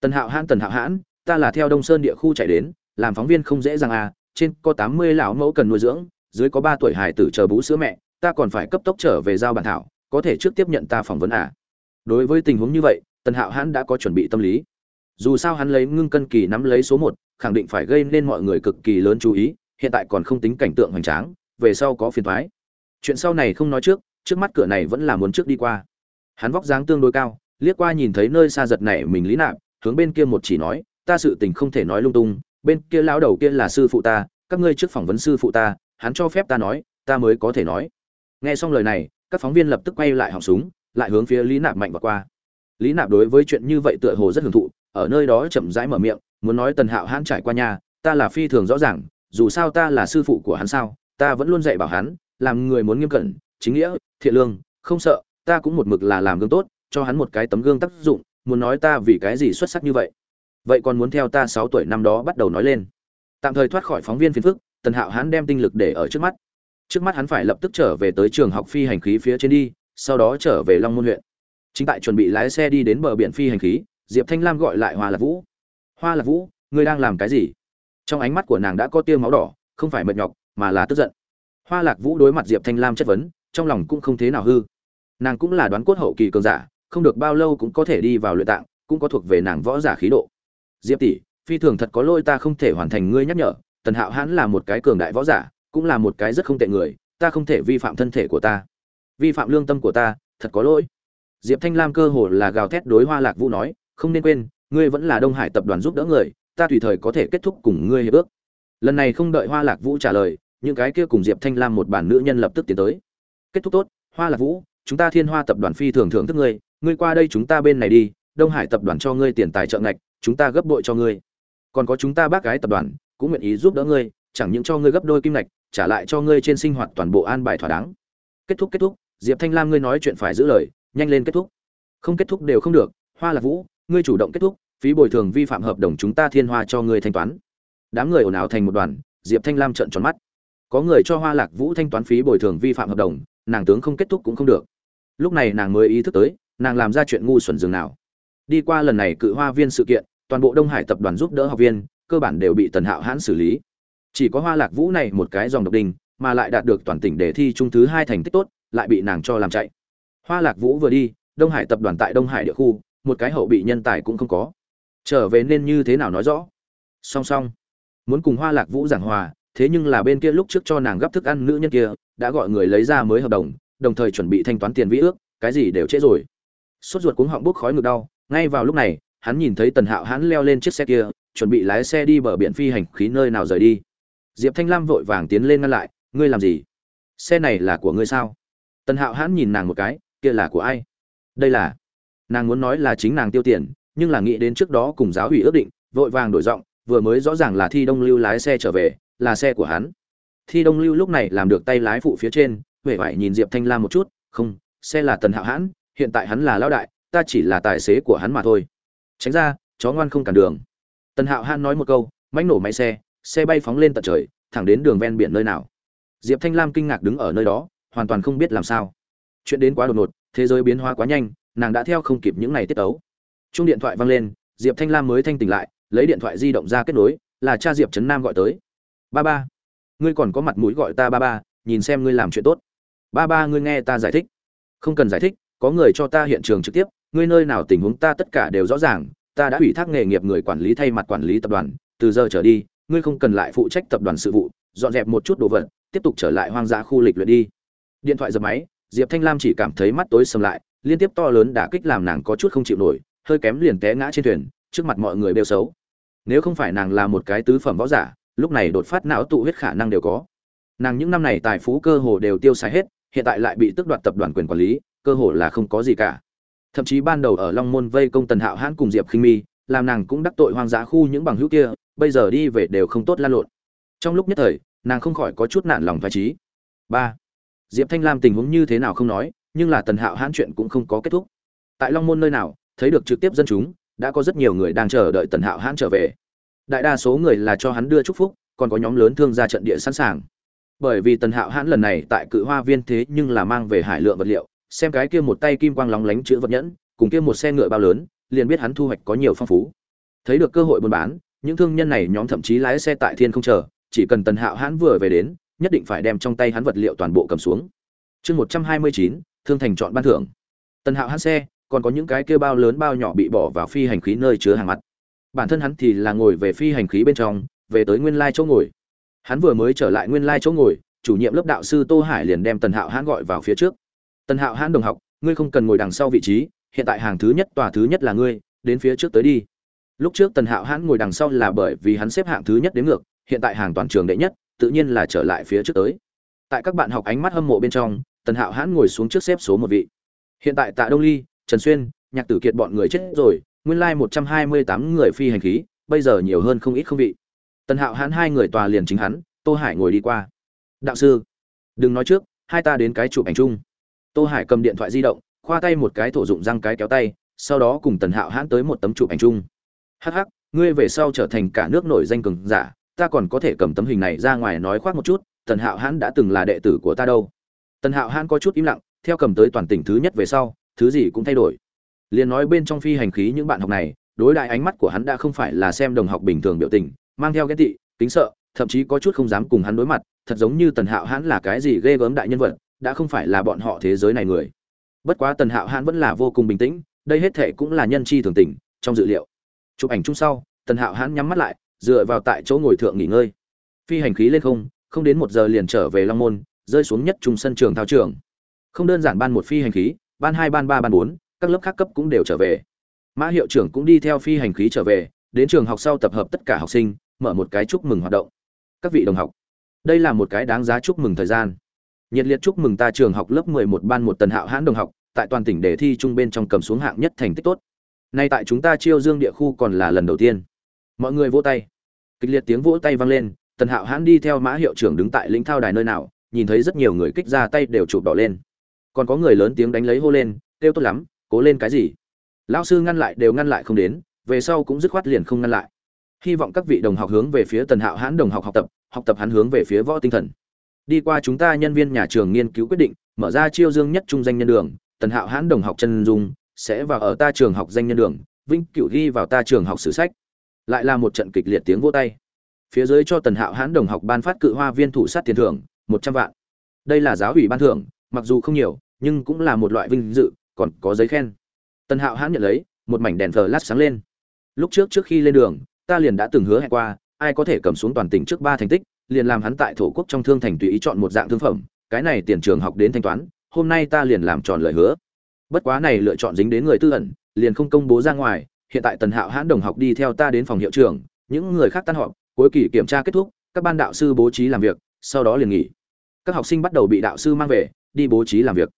Tần hạo hãn, tần hạo hãn, ta là theo đông sơn địa khu chạy đến, làm phóng viên không dễ dàng à trên có tám mươi lão mẫu cần nuôi dưỡng, dưới có ba tuổi hài tử chờ bú sữa mẹ, ta còn phải cấp tốc trở về giao bản thảo, có thể trước tiếp nhận ta phỏng vấn à. Đối với tình huống như vậy, tần hạo hãn đã có chuẩn bị tâm lý. Dù sao hắn lấy ngưng cân kỳ nắm lấy số một, khẳng định phải gây nên mọi người cực kỳ lớn chú ý, hiện tại còn không tính cảnh tượng hoành tráng, về sau có phiền thoái chuyện sau này không nói trước trước mắt cửa này vẫn là muốn trước đi qua. Hắn vóc dáng tương đối cao, liếc qua nhìn thấy nơi xa giật này mình lý nạp, hướng bên kia một chỉ nói, ta sự tình không thể nói lung tung bên kia lão đầu kia là sư phụ ta, các ngươi trước phỏng vấn sư phụ ta, hắn cho phép ta nói, ta mới có thể nói. Nghe xong lời này, các phóng viên lập tức quay lại họng súng, lại hướng phía lý nạp mạnh và qua. Lý nạp đối với chuyện như vậy tựa hồ rất hưởng thụ, ở nơi đó chậm rãi mở miệng, muốn nói tần hạo hãn trải qua nhà, ta là phi thường rõ ràng, dù sao ta là sư phụ của hắn sao, ta vẫn luôn dạy bảo hắn, làm người muốn nghiêm cẩn, chính nghĩa, thiện lương, không sợ, ta cũng một mực là làm gương tốt, cho hắn một cái tấm gương tác dụng, muốn nói ta vì cái gì xuất sắc như vậy vậy còn muốn theo ta sáu tuổi năm đó bắt đầu nói lên. Tạm thời thoát khỏi phóng viên phiền phức, tần hạo hắn đem tinh lực để ở trước mắt. Trước mắt hắn phải lập tức trở về tới trường học phi hành khí phía trên đi, sau đó trở về long môn huyện. Chính tại chuẩn bị lái xe đi đến bờ biển phi hành khí, diệp thanh lam gọi lại hoa lạc vũ. Hoa lạc vũ, ngươi đang làm cái gì? Trong ánh mắt của nàng đã có tia máu đỏ, không phải mệt nhọc, mà là tức giận. Hoa lạc vũ đối mặt diệp thanh lam chất vấn, trong lòng cũng không thế nào hư. Nàng cũng là đoán cốt hậu kỳ cường giả, không được bao lâu cũng có thể đi vào luyện tạng, cũng có thuộc về nàng võ giả khí độ diệp tỷ, phi thường thật có lỗi ta không thể hoàn thành ngươi nhắc nhở, tần hạo hãn là một cái cường đại võ giả, cũng là một cái rất không tệ người, ta không thể vi phạm thân thể của ta. Vi phạm lương tâm của ta, thật có lỗi. Diệp thanh lam cơ hồ là gào thét đối hoa lạc vũ nói, không nên quên, ngươi vẫn là đông hải tập đoàn giúp đỡ người, ta tùy thời có thể kết thúc cùng ngươi hiệp ước. Lần này không đợi hoa lạc vũ trả lời, những cái kia cùng diệp thanh lam một bản nữ nhân lập tức tiến tới. Kết thúc tốt, hoa lạc vũ, chúng ta thiên hoa tập đoàn phi thường thưởng thức ngươi ngươi qua đây chúng ta bên này đi, đông hải tập đoàn cho ngươi tiền tài trợ ngạch chúng ta gấp bội cho ngươi. Còn có chúng ta bác gái tập đoàn, cũng nguyện ý giúp đỡ ngươi, chẳng những cho ngươi gấp đôi kim ngạch, trả lại cho ngươi trên sinh hoạt toàn bộ an bài thỏa đáng. Kết thúc kết thúc. Diệp thanh lam ngươi nói chuyện phải giữ lời, nhanh lên kết thúc. Không kết thúc đều không được. Hoa lạc vũ, ngươi chủ động kết thúc, phí bồi thường vi phạm hợp đồng chúng ta thiên hoa cho ngươi thanh toán. Đám người ồn ào thành một đoàn, diệp thanh lam trợn tròn mắt. Có người cho hoa lạc vũ thanh toán phí bồi thường vi phạm hợp đồng, nàng tướng không kết thúc cũng không được. Lúc này nàng mới ý thức tới, nàng làm ra chuyện ngu xuẩn dường nào. Đi qua lần này cự hoa viên sự kiện toàn bộ đông hải tập đoàn giúp đỡ học viên, cơ bản đều bị tần hạo hãn xử lý. Chỉ có hoa lạc vũ này một cái dòng độc đình mà lại đạt được toàn tỉnh đề thi trung thứ hai thành tích tốt, lại bị nàng cho làm chạy. Hoa lạc vũ vừa đi, đông hải tập đoàn tại đông hải địa khu, một cái hậu bị nhân tài cũng không có. Trở về nên như thế nào nói rõ? Song song, muốn cùng hoa lạc vũ giảng hòa, thế nhưng là bên kia lúc trước cho nàng gấp thức ăn nữ nhân kia, đã gọi người lấy ra mới hợp đồng đồng thời chuẩn bị thanh toán tiền vĩ ước, cái gì đều trễ rồi. Sốt ruột cuống họng bốc khói ngực đau, ngay vào lúc này hắn nhìn thấy tần hạo hắn leo lên chiếc xe kia, chuẩn bị lái xe đi bờ biển phi hành, khí nơi nào rời đi. Diệp thanh lam vội vàng tiến lên ngăn lại, ngươi làm gì? Xe này là của ngươi sao? Tần hạo hãn nhìn nàng một cái, kia là của ai? Đây là. Nàng muốn nói là chính nàng tiêu tiền, nhưng là nghĩ đến trước đó cùng giáo hủy ước định, vội vàng đổi giọng, vừa mới rõ ràng là thi đông lưu lái xe trở về, là xe của hắn. Thi đông lưu lúc này làm được tay lái phụ phía trên huệ vải nhìn diệp thanh lam một chút, không, xe là tần hạo hãn, hiện tại hắn là lão đại, ta chỉ là tài xế của hắn mà thôi tránh ra, chó ngoan không cản đường. Tần hạo han nói một câu mánh nổ máy xe xe bay phóng lên tận trời, thẳng đến đường ven biển nơi nào. Diệp thanh lam kinh ngạc đứng ở nơi đó, hoàn toàn không biết làm sao. Chuyện đến quá đột ngột, thế giới biến hóa quá nhanh, nàng đã theo không kịp những ngày tiết ấu chung điện thoại vang lên, diệp thanh lam mới thanh tỉnh lại, lấy điện thoại di động ra kết nối, là cha diệp trấn nam gọi tới. Ba ba, ngươi còn có mặt mũi gọi ta ba ba, nhìn xem ngươi làm chuyện tốt. Ba ba, ngươi nghe ta giải thích. Không cần giải thích, có người cho ta hiện trường trực tiếp ngươi nơi nào tình huống ta tất cả đều rõ ràng, ta đã ủy thác nghề nghiệp người quản lý thay mặt quản lý tập đoàn, từ giờ trở đi, ngươi không cần lại phụ trách tập đoàn sự vụ, dọn dẹp một chút đồ vật, tiếp tục trở lại hoang dã khu lịch luyện đi. Điện thoại dập máy, diệp thanh lam chỉ cảm thấy mắt tối sầm lại, liên tiếp to lớn đả kích làm nàng có chút không chịu nổi, hơi kém liền té ngã trên thuyền, trước mặt mọi người bêu xấu. Nếu không phải nàng là một cái tứ phẩm võ giả, lúc này đột phát não tụ huyết khả năng đều có. Nàng những năm này tài phú cơ hồ đều tiêu xài hết, hiện tại lại bị tước đoạt tập đoàn quyền quản lý, cơ hồ là không có gì cả thậm chí ban đầu ở long môn vây công tần hạo hãn cùng diệp khinh mi, làm nàng cũng đắc tội hoang dã khu những bằng hữu kia, bây giờ đi về đều không tốt lan lộn. Trong lúc nhất thời, nàng không khỏi có chút nản lòng phải trí. Ba, diệp thanh lam tình huống như thế nào không nói, nhưng là tần hạo hãn chuyện cũng không có kết thúc. Tại long môn nơi nào, thấy được trực tiếp dân chúng, đã có rất nhiều người đang chờ đợi tần hạo hãn trở về. Đại đa số người là cho hắn đưa chúc phúc, còn có nhóm lớn thương gia trận địa sẵn sàng. Bởi vì tần hạo hãn lần này tại cự hoa viên thế nhưng là mang về hải lượng vật liệu xem cái kia một tay kim quang lóng lánh chữ vật nhẫn, cùng kia một xe ngựa bao lớn, liền biết hắn thu hoạch có nhiều phong phú. Thấy được cơ hội buôn bán, những thương nhân này nhóm thậm chí lái xe tại thiên không chờ, chỉ cần tần hạo hãn vừa về đến, nhất định phải đem trong tay hắn vật liệu toàn bộ cầm xuống. Chương một trăm hai mươi chín, thương thành chọn ban thưởng. Tần hạo hãn xe, còn có những cái kia bao lớn bao nhỏ bị bỏ vào phi hành khí nơi chứa hàng mặt. Bản thân hắn thì là ngồi về phi hành khí bên trong, về tới nguyên lai chỗ ngồi. Hắn vừa mới trở lại nguyên lai chỗ ngồi, chủ nhiệm lớp đạo sư tô hải liền đem tần hạo hãn gọi vào phía trước tần hạo hãn đồng học, ngươi không cần ngồi đằng sau vị trí, hiện tại hàng thứ nhất, tòa thứ nhất là ngươi, đến phía trước tới đi. Lúc trước tần hạo hãn ngồi đằng sau là bởi vì hắn xếp hạng thứ nhất đến ngược, hiện tại hàng toàn trường đệ nhất, tự nhiên là trở lại phía trước tới. Tại các bạn học ánh mắt hâm mộ bên trong, tần hạo hãn ngồi xuống trước xếp số một vị. Hiện tại tạ đông ly, trần xuyên, nhạc tử kiệt bọn người chết rồi, nguyên lai một trăm hai mươi tám người phi hành khí, bây giờ nhiều hơn không ít không vị. Tần hạo hãn hai người tòa liền chính hắn, tô hải ngồi đi qua. Đạo sư, đừng nói trước, hai ta đến cái chụp ảnh chung tô hải cầm điện thoại di động, khoa tay một cái thổ dụng răng cái kéo tay, sau đó cùng tần hạo hãn tới một tấm chụp ảnh chung. Hắc hắc, ngươi về sau trở thành cả nước nổi danh cường giả, ta còn có thể cầm tấm hình này ra ngoài nói khoác một chút, tần hạo hãn đã từng là đệ tử của ta đâu. Tần hạo hãn có chút im lặng, theo cầm tới toàn tỉnh thứ nhất về sau, thứ gì cũng thay đổi. Liền nói bên trong phi hành khí những bạn học này, đối đại ánh mắt của hắn đã không phải là xem đồng học bình thường biểu tình, mang theo ghét tị, kính sợ, thậm chí có chút không dám cùng hắn đối mặt, thật giống như tần hạo hãn là cái gì ghê gớm đại nhân vật đã không phải là bọn họ thế giới này người. Bất quá tần hạo hãn vẫn là vô cùng bình tĩnh, đây hết thệ cũng là nhân chi thường tình, trong dự liệu. Chụp ảnh chung sau, tần hạo hãn nhắm mắt lại, dựa vào tại chỗ ngồi thượng nghỉ ngơi. Phi hành khí lên không không đến một giờ liền trở về long môn, rơi xuống nhất trung sân trường thao trường. Không đơn giản ban một phi hành khí, ban hai, ban ba, ban bốn, các lớp khác cấp cũng đều trở về. Mã hiệu trưởng cũng đi theo phi hành khí trở về, đến trường học sau tập hợp tất cả học sinh, mở một cái chúc mừng hoạt động. Các vị đồng học, đây là một cái đáng giá chúc mừng thời gian nhiệt liệt chúc mừng ta trường học lớp 11 ban một tần hạo hãn đồng học, tại toàn tỉnh đề thi trung bên trong cầm xuống hạng nhất thành tích tốt. Nay tại chúng ta chiêu dương địa khu còn là lần đầu tiên. Mọi người vỗ tay. Kịch liệt tiếng vỗ tay vang lên, tần hạo hãn đi theo mã hiệu trưởng đứng tại lĩnh thao đài nơi nào, nhìn thấy rất nhiều người kích ra tay đều chụp đỏ lên. Còn có người lớn tiếng đánh lấy hô lên kêu tốt lắm, cố lên cái gì? Lão sư ngăn lại đều ngăn lại không đến, về sau cũng dứt khoát liền không ngăn lại. Hy vọng các vị đồng học hướng về phía tần hạo hãn đồng học học tập học tập hắn hướng về phía võ tinh thần đi qua chúng ta nhân viên nhà trường nghiên cứu quyết định, mở ra chiêu dương nhất trung danh nhân đường, tần hạo hãn đồng học chân dung, sẽ vào ở ta trường học danh nhân đường vinh cửu ghi vào ta trường học sử sách. Lại là một trận kịch liệt tiếng vỗ tay. Phía dưới cho tần hạo hãn đồng học ban phát cự hoa viên thủ sát tiền thưởng, một trăm vạn. Đây là giáo ủy ban thưởng, mặc dù không nhiều, nhưng cũng là một loại vinh dự, còn có giấy khen. Tần hạo hãn nhận lấy, một mảnh đèn thờ lát sáng lên. Lúc trước trước khi lên đường, ta liền đã từng hứa hẹn qua, ai có thể cầm xuống toàn tỉnh trước ba thành tích liền làm hắn tại thổ quốc trong thương thành tùy ý chọn một dạng thương phẩm, cái này tiền trường học đến thanh toán, hôm nay ta liền làm tròn lời hứa. Bất quá này lựa chọn dính đến người tư ẩn, liền không công bố ra ngoài, hiện tại tần hạo hãn đồng học đi theo ta đến phòng hiệu trưởng, những người khác tan họp, cuối kỳ kiểm tra kết thúc, các ban đạo sư bố trí làm việc, sau đó liền nghỉ. Các học sinh bắt đầu bị đạo sư mang về, đi bố trí làm việc.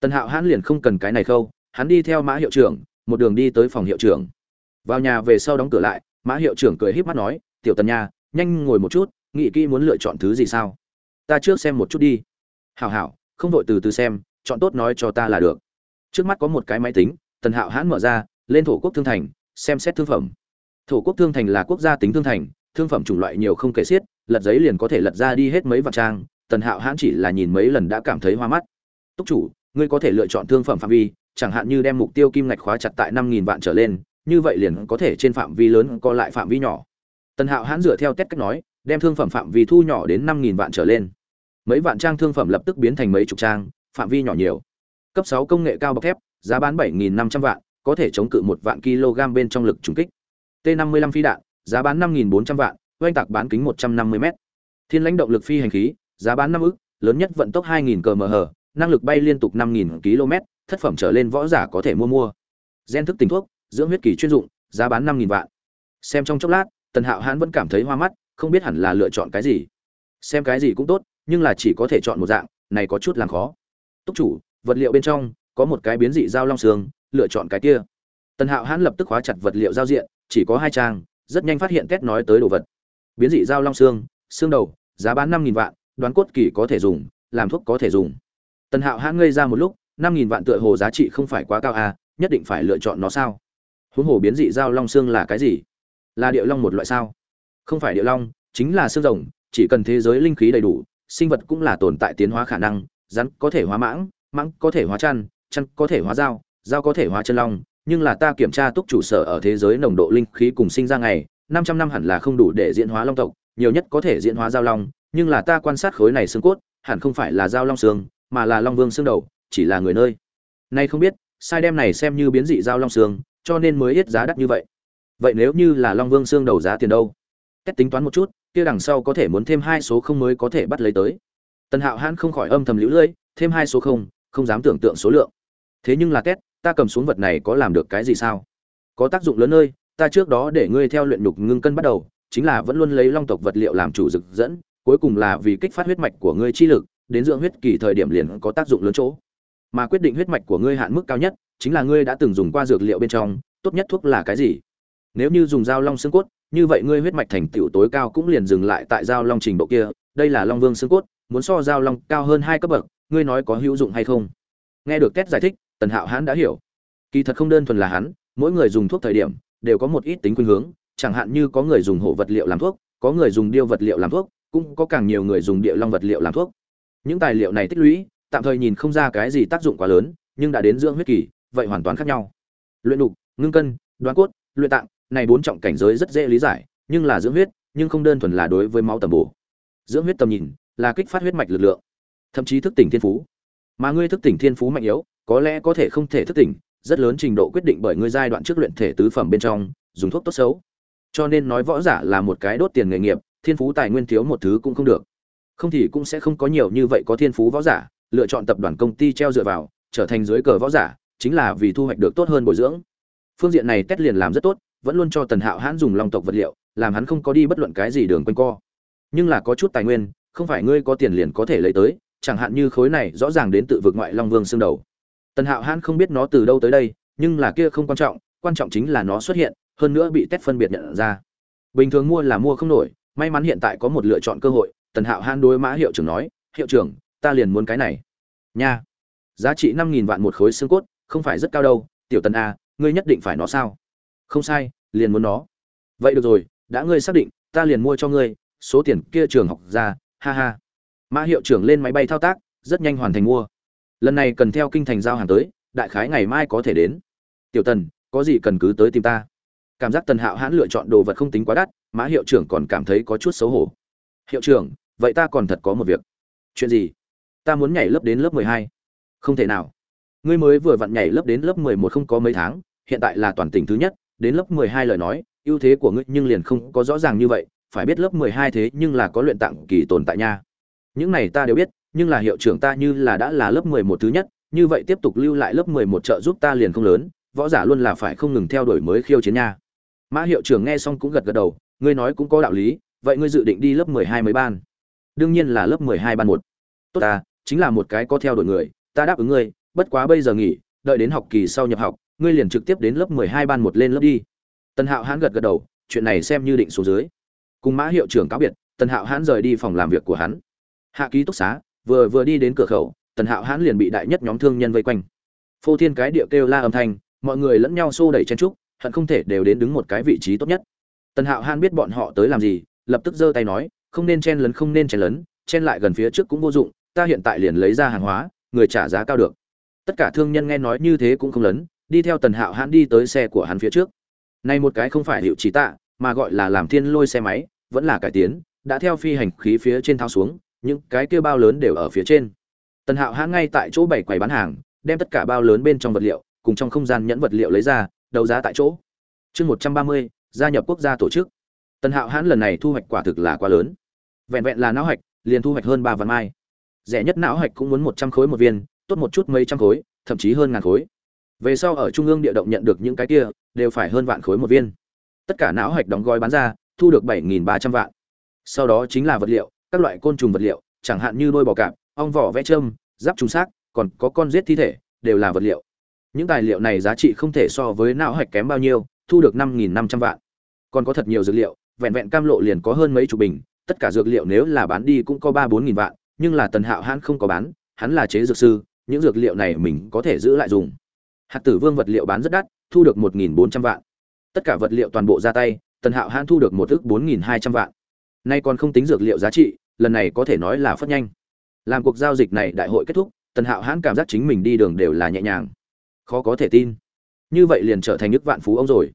Tần hạo hãn liền không cần cái này khâu, hắn đi theo mã hiệu trưởng, một đường đi tới phòng hiệu trưởng. Vào nhà về sau đóng cửa lại, mã hiệu trưởng cười híp mắt nói, tiểu tần nha, nhanh ngồi một chút nghĩ kỹ muốn lựa chọn thứ gì sao? Ta trước xem một chút đi. Hảo hảo, không vội từ từ xem, chọn tốt nói cho ta là được. Trước mắt có một cái máy tính, tần hạo hãn mở ra, lên thổ quốc thương thành, xem xét thương phẩm. Thổ quốc thương thành là quốc gia tính thương thành, thương phẩm chủng loại nhiều không kể xiết, lật giấy liền có thể lật ra đi hết mấy vạn trang, tần hạo hãn chỉ là nhìn mấy lần đã cảm thấy hoa mắt. Túc chủ, ngươi có thể lựa chọn thương phẩm phạm vi, chẳng hạn như đem mục tiêu kim ngạch khóa chặt tại năm nghìn vạn trở lên, như vậy liền có thể trên phạm vi lớn co lại phạm vi nhỏ. Tần hạo hãn dựa theo test cách nói đem thương phẩm phạm vi thu nhỏ đến năm nghìn vạn trở lên. Mấy vạn trang thương phẩm lập tức biến thành mấy chục trang, phạm vi nhỏ nhiều. Cấp sáu công nghệ cao bọc thép, giá bán bảy nghìn năm trăm vạn, có thể chống cự một vạn kg bên trong lực trùng kích. T 55 phi đạn, giá bán năm nghìn bốn trăm vạn, oanh tạc bán kính một trăm năm mươi m thiên lãnh động lực phi hành khí, giá bán năm ức, lớn nhất vận tốc hai nghìn cmh năng lực bay liên tục năm nghìn km, thất phẩm trở lên võ giả có thể mua mua. Gen thức tình thuốc, dưỡng huyết kỳ chuyên dụng, giá bán năm nghìn vạn. Xem trong chốc lát, tần hạo hãn vẫn cảm thấy hoa mắt không biết hẳn là lựa chọn cái gì. Xem cái gì cũng tốt, nhưng là chỉ có thể chọn một dạng, này có chút làm khó. Túc chủ, vật liệu bên trong, có một cái biến dị dao long xương, lựa chọn cái kia. Tần hạo hãn lập tức khóa chặt vật liệu giao diện, chỉ có hai trang, rất nhanh phát hiện tét nói tới đồ vật. Biến dị dao long xương xương đầu, giá bán năm nghìn vạn, đoán cốt kỳ có thể dùng, làm thuốc có thể dùng. Tần hạo hãn ngây ra một lúc, năm nghìn vạn tựa hồ giá trị không phải quá cao à nhất định phải lựa chọn nó sao? Huống hồ biến dị dao long xương là cái gì? Là điệu long một loại sao? Không phải địa long, chính là xương rồng, chỉ cần thế giới linh khí đầy đủ, sinh vật cũng là tồn tại tiến hóa khả năng, rắn có thể hóa mãng mãng có thể hóa chăn chăn có thể hóa dao dao có thể hóa chân long, nhưng là ta kiểm tra túc chủ sở ở thế giới nồng độ linh khí cùng sinh ra ngày, năm trăm năm hẳn là không đủ để diễn hóa long tộc, nhiều nhất có thể diễn hóa giao long, nhưng là ta quan sát khối này xương cốt, hẳn không phải là giao long xương, mà là long vương xương đầu, chỉ là người nơi. Nay không biết, sai đem này xem như biến dị giao long xương, cho nên mới ít giá đắt như vậy. Vậy nếu như là long vương xương đầu giá tiền đâu? Cách tính toán một chút kia đằng sau có thể muốn thêm hai số không mới có thể bắt lấy tới. Tần hạo hãn không khỏi âm thầm lũ lưỡi thêm hai số không không dám tưởng tượng số lượng. Thế nhưng là kết ta cầm xuống vật này có làm được cái gì sao? Có tác dụng lớn ơi, ta trước đó để ngươi theo luyện nhục ngưng cân bắt đầu chính là vẫn luôn lấy long tộc vật liệu làm chủ rực dẫn cuối cùng là vì kích phát huyết mạch của ngươi chi lực đến dưỡng huyết kỳ thời điểm liền có tác dụng lớn chỗ. Mà quyết định huyết mạch của ngươi hạn mức cao nhất chính là ngươi đã từng dùng qua dược liệu bên trong tốt nhất thuốc là cái gì? Nếu như dùng dao long xương cốt như vậy ngươi huyết mạch thành tựu tối cao cũng liền dừng lại tại giao long trình độ kia, đây là long vương xương cốt, muốn so giao long cao hơn hai cấp bậc, ngươi nói có hữu dụng hay không? Nghe được kết giải thích, tần hạo hãn đã hiểu. Kỳ thật không đơn thuần là hắn, mỗi người dùng thuốc thời điểm, đều có một ít tính khuynh hướng, chẳng hạn như có người dùng hộ vật liệu làm thuốc, có người dùng điêu vật liệu làm thuốc, cũng có càng nhiều người dùng địa long vật liệu làm thuốc. Những tài liệu này tích lũy, tạm thời nhìn không ra cái gì tác dụng quá lớn, nhưng đã đến dưỡng huyết kỳ, vậy hoàn toàn khác nhau. Luyện đục, ngưng cân, đoán cốt, luyện tạng này bốn trọng cảnh giới rất dễ lý giải, nhưng là dưỡng huyết, nhưng không đơn thuần là đối với máu tầm bổ. Dưỡng huyết tầm nhìn, là kích phát huyết mạch lực lượng, thậm chí thức tỉnh thiên phú. Mà ngươi thức tỉnh thiên phú mạnh yếu, có lẽ có thể không thể thức tỉnh, rất lớn trình độ quyết định bởi ngươi giai đoạn trước luyện thể tứ phẩm bên trong, dùng thuốc tốt xấu. Cho nên nói võ giả là một cái đốt tiền nghề nghiệp, thiên phú tài nguyên thiếu một thứ cũng không được. Không thì cũng sẽ không có nhiều như vậy có thiên phú võ giả, lựa chọn tập đoàn công ty treo dựa vào, trở thành dưới cờ võ giả, chính là vì thu hoạch được tốt hơn bồi dưỡng. Phương diện này tét liền làm rất tốt vẫn luôn cho tần hạo hãn dùng long tộc vật liệu, làm hắn không có đi bất luận cái gì đường quanh co. Nhưng là có chút tài nguyên, không phải ngươi có tiền liền có thể lấy tới, chẳng hạn như khối này rõ ràng đến tự vực ngoại long vương xương đầu. Tần hạo hãn không biết nó từ đâu tới đây, nhưng là kia không quan trọng quan trọng chính là nó xuất hiện, hơn nữa bị tét phân biệt nhận ra. Bình thường mua là mua không nổi, may mắn hiện tại có một lựa chọn cơ hội, tần hạo hãn đối mã hiệu trưởng nói, hiệu trưởng, ta liền muốn cái này. Nha, giá trị năm nghìn vạn một khối xương cốt, không phải rất cao đâu, tiểu tần a, ngươi nhất định phải nó sao? Không sai, liền muốn nó. Vậy được rồi, đã ngươi xác định, ta liền mua cho ngươi, số tiền kia trường học ra, ha ha. Mã hiệu trưởng lên máy bay thao tác, rất nhanh hoàn thành mua. Lần này cần theo kinh thành giao hàng tới, đại khái ngày mai có thể đến. Tiểu tần, có gì cần cứ tới tìm ta. Cảm giác tần hạo hãn lựa chọn đồ vật không tính quá đắt, mã hiệu trưởng còn cảm thấy có chút xấu hổ. Hiệu trưởng, vậy ta còn thật có một việc. Chuyện gì? Ta muốn nhảy lớp đến lớp mười hai. Không thể nào. Ngươi mới vừa vặn nhảy lớp đến lớp mười một không có mấy tháng, hiện tại là toàn tỉnh thứ nhất đến lớp mười hai lời nói, ưu thế của ngươi nhưng liền không có rõ ràng như vậy, phải biết lớp mười hai thế nhưng là có luyện tặng kỳ tồn tại nha. Những này ta đều biết, nhưng là hiệu trưởng ta như là đã là lớp mười một thứ nhất, như vậy tiếp tục lưu lại lớp mười một trợ giúp ta liền không lớn, võ giả luôn là phải không ngừng theo đuổi mới khiêu chiến nha. Mã hiệu trưởng nghe xong cũng gật gật đầu, ngươi nói cũng có đạo lý, vậy ngươi dự định đi lớp mười hai mới ban? Đương nhiên là lớp mười hai ban một. Tốt ta, chính là một cái có theo đuổi người, ta đáp ứng ngươi, bất quá bây giờ nghỉ, đợi đến học kỳ sau nhập học ngươi liền trực tiếp đến lớp mười hai ban một lên lớp đi. Tần hạo hãn gật gật đầu, chuyện này xem như định số dưới. Cùng mã hiệu trưởng cáo biệt, tần hạo hãn rời đi phòng làm việc của hắn. Hạ ký túc xá, vừa vừa đi đến cửa khẩu, tần hạo hãn liền bị đại nhất nhóm thương nhân vây quanh. Phô thiên cái địa kêu la âm thanh, mọi người lẫn nhau xô đẩy chen trúc hận không thể đều đến đứng một cái vị trí tốt nhất. Tần hạo hãn biết bọn họ tới làm gì, lập tức giơ tay nói, không nên chen lấn, không nên chen lấn, chen lại gần phía trước cũng vô dụng, ta hiện tại liền lấy ra hàng hóa, người trả giá cao được. Tất cả thương nhân nghe nói như thế cũng không lấn đi theo tần hạo hãn đi tới xe của hắn phía trước. Này một cái không phải hiệu trí tạ, mà gọi là làm thiên lôi xe máy, vẫn là cải tiến, đã theo phi hành khí phía trên thao xuống, những cái kia bao lớn đều ở phía trên. Tần hạo hãn ngay tại chỗ bảy quầy bán hàng, đem tất cả bao lớn bên trong vật liệu, cùng trong không gian nhẫn vật liệu lấy ra, đấu giá tại chỗ. Chương một trăm ba mươi, gia nhập quốc gia tổ chức. Tần hạo hãn lần này thu hoạch quả thực là quá lớn. Vẹn vẹn là não hạch, liền thu hoạch hơn ba vạn mai. Rẻ nhất não hạch cũng muốn một trăm khối một viên, tốt một chút mấy trăm khối, thậm chí hơn ngàn khối về sau ở trung ương địa động nhận được những cái kia, đều phải hơn vạn khối một viên. Tất cả não hạch đóng gói bán ra, thu được bảy nghìn ba trăm vạn. Sau đó chính là vật liệu, các loại côn trùng vật liệu, chẳng hạn như đôi bò cạp, ong vỏ vẽ trâm giáp trùng xác, còn có con giết thi thể, đều là vật liệu. Những tài liệu này giá trị không thể so với não hạch kém bao nhiêu, thu được năm nghìn năm trăm vạn. Còn có thật nhiều dược liệu, vẹn vẹn cam lộ liền có hơn mấy chục bình, tất cả dược liệu nếu là bán đi cũng có ba bốn nghìn vạn, nhưng là tần hạo hãn không có bán, hắn là chế dược sư, những dược liệu này mình có thể giữ lại dùng hạt tử vương vật liệu bán rất đắt, thu được một nghìn bốn trăm vạn. Tất cả vật liệu toàn bộ ra tay, tần hạo hãn thu được một ước bốn nghìn hai trăm vạn. Nay còn không tính dược liệu giá trị, lần này có thể nói là phất nhanh. Làm cuộc giao dịch này đại hội kết thúc, tần hạo hãn cảm giác chính mình đi đường đều là nhẹ nhàng. Khó có thể tin. Như vậy liền trở thành ước vạn phú ông rồi.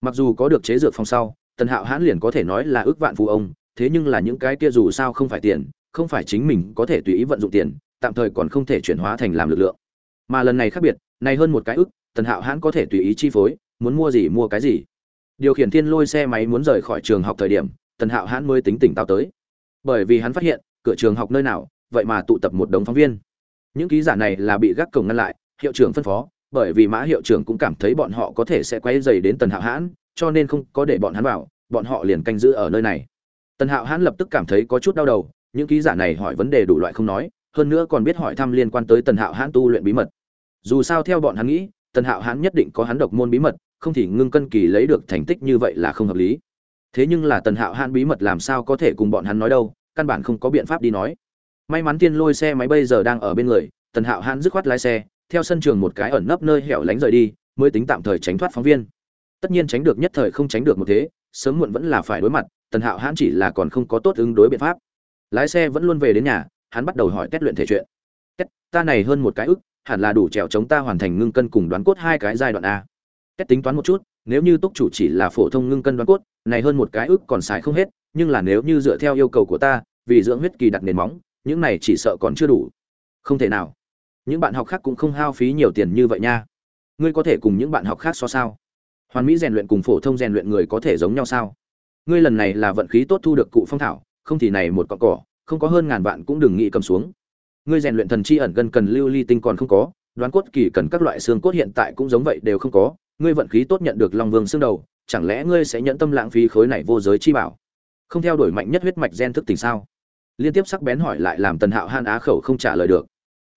Mặc dù có được chế dược phòng sau, tần hạo hãn liền có thể nói là ước vạn phú ông, thế nhưng là những cái kia dù sao không phải tiền, không phải chính mình có thể tùy ý vận dụng tiền, tạm thời còn không thể chuyển hóa thành làm lực lượng. Mà lần này khác biệt này hơn một cái ước tần hạo hãn có thể tùy ý chi phối, muốn mua gì mua cái gì. Điều khiển thiên lôi xe máy muốn rời khỏi trường học thời điểm, tần hạo hãn mới tính tỉnh táo tới. Bởi vì hắn phát hiện, cửa trường học nơi nào, vậy mà tụ tập một đống phóng viên. Những ký giả này là bị gác cổng ngăn lại, hiệu trưởng phân phó, bởi vì mã hiệu trưởng cũng cảm thấy bọn họ có thể sẽ quay dày đến tần hạo hãn, cho nên không có để bọn hắn vào, bọn họ liền canh giữ ở nơi này. Tần hạo hãn lập tức cảm thấy có chút đau đầu, những ký giả này hỏi vấn đề đủ loại không nói, hơn nữa còn biết hỏi thăm liên quan tới tần hạo hãn tu luyện bí mật dù sao theo bọn hắn nghĩ, tần hạo hãn nhất định có hắn độc môn bí mật, không thì ngưng cân kỳ lấy được thành tích như vậy là không hợp lý. Thế nhưng là tần hạo hãn bí mật làm sao có thể cùng bọn hắn nói đâu, căn bản không có biện pháp đi nói. May mắn tiên lôi xe máy bây giờ đang ở bên người, tần hạo hãn dứt khoát lái xe, theo sân trường một cái ẩn nấp nơi hẻo lánh rời đi, mới tính tạm thời tránh thoát phóng viên. Tất nhiên tránh được nhất thời không tránh được một thế, sớm muộn vẫn là phải đối mặt, tần hạo hãn chỉ là còn không có tốt ứng đối biện pháp. Lái xe vẫn luôn về đến nhà, hắn bắt đầu hỏi tét luyện thể chuyện. Tét ta này hơn một cái ức hẳn là đủ trèo chống ta hoàn thành ngưng cân cùng đoán cốt hai cái giai đoạn a. Tét tính toán một chút, nếu như túc chủ chỉ là phổ thông ngưng cân đoán cốt, này hơn một cái ức còn xài không hết, nhưng là nếu như dựa theo yêu cầu của ta, vì dưỡng huyết kỳ đặt nền móng, những này chỉ sợ còn chưa đủ. Không thể nào. Những bạn học khác cũng không hao phí nhiều tiền như vậy nha. Ngươi có thể cùng những bạn học khác so sao? Hoàn mỹ rèn luyện cùng phổ thông rèn luyện người có thể giống nhau sao? Ngươi lần này là vận khí tốt thu được cụ phong thảo, không thì này một cọn cỏ, không có hơn ngàn vạn cũng đừng nghĩ cầm xuống ngươi rèn luyện thần chi ẩn gần cần lưu ly tinh còn không có, đoán cốt kỳ cần các loại xương cốt hiện tại cũng giống vậy đều không có, ngươi vận khí tốt nhận được long vương xương đầu, chẳng lẽ ngươi sẽ nhẫn tâm lãng phí khối này vô giới chi bảo? Không theo đuổi mạnh nhất huyết mạch gen thức tình sao? Liên tiếp sắc bén hỏi lại làm tần hạo han á khẩu không trả lời được.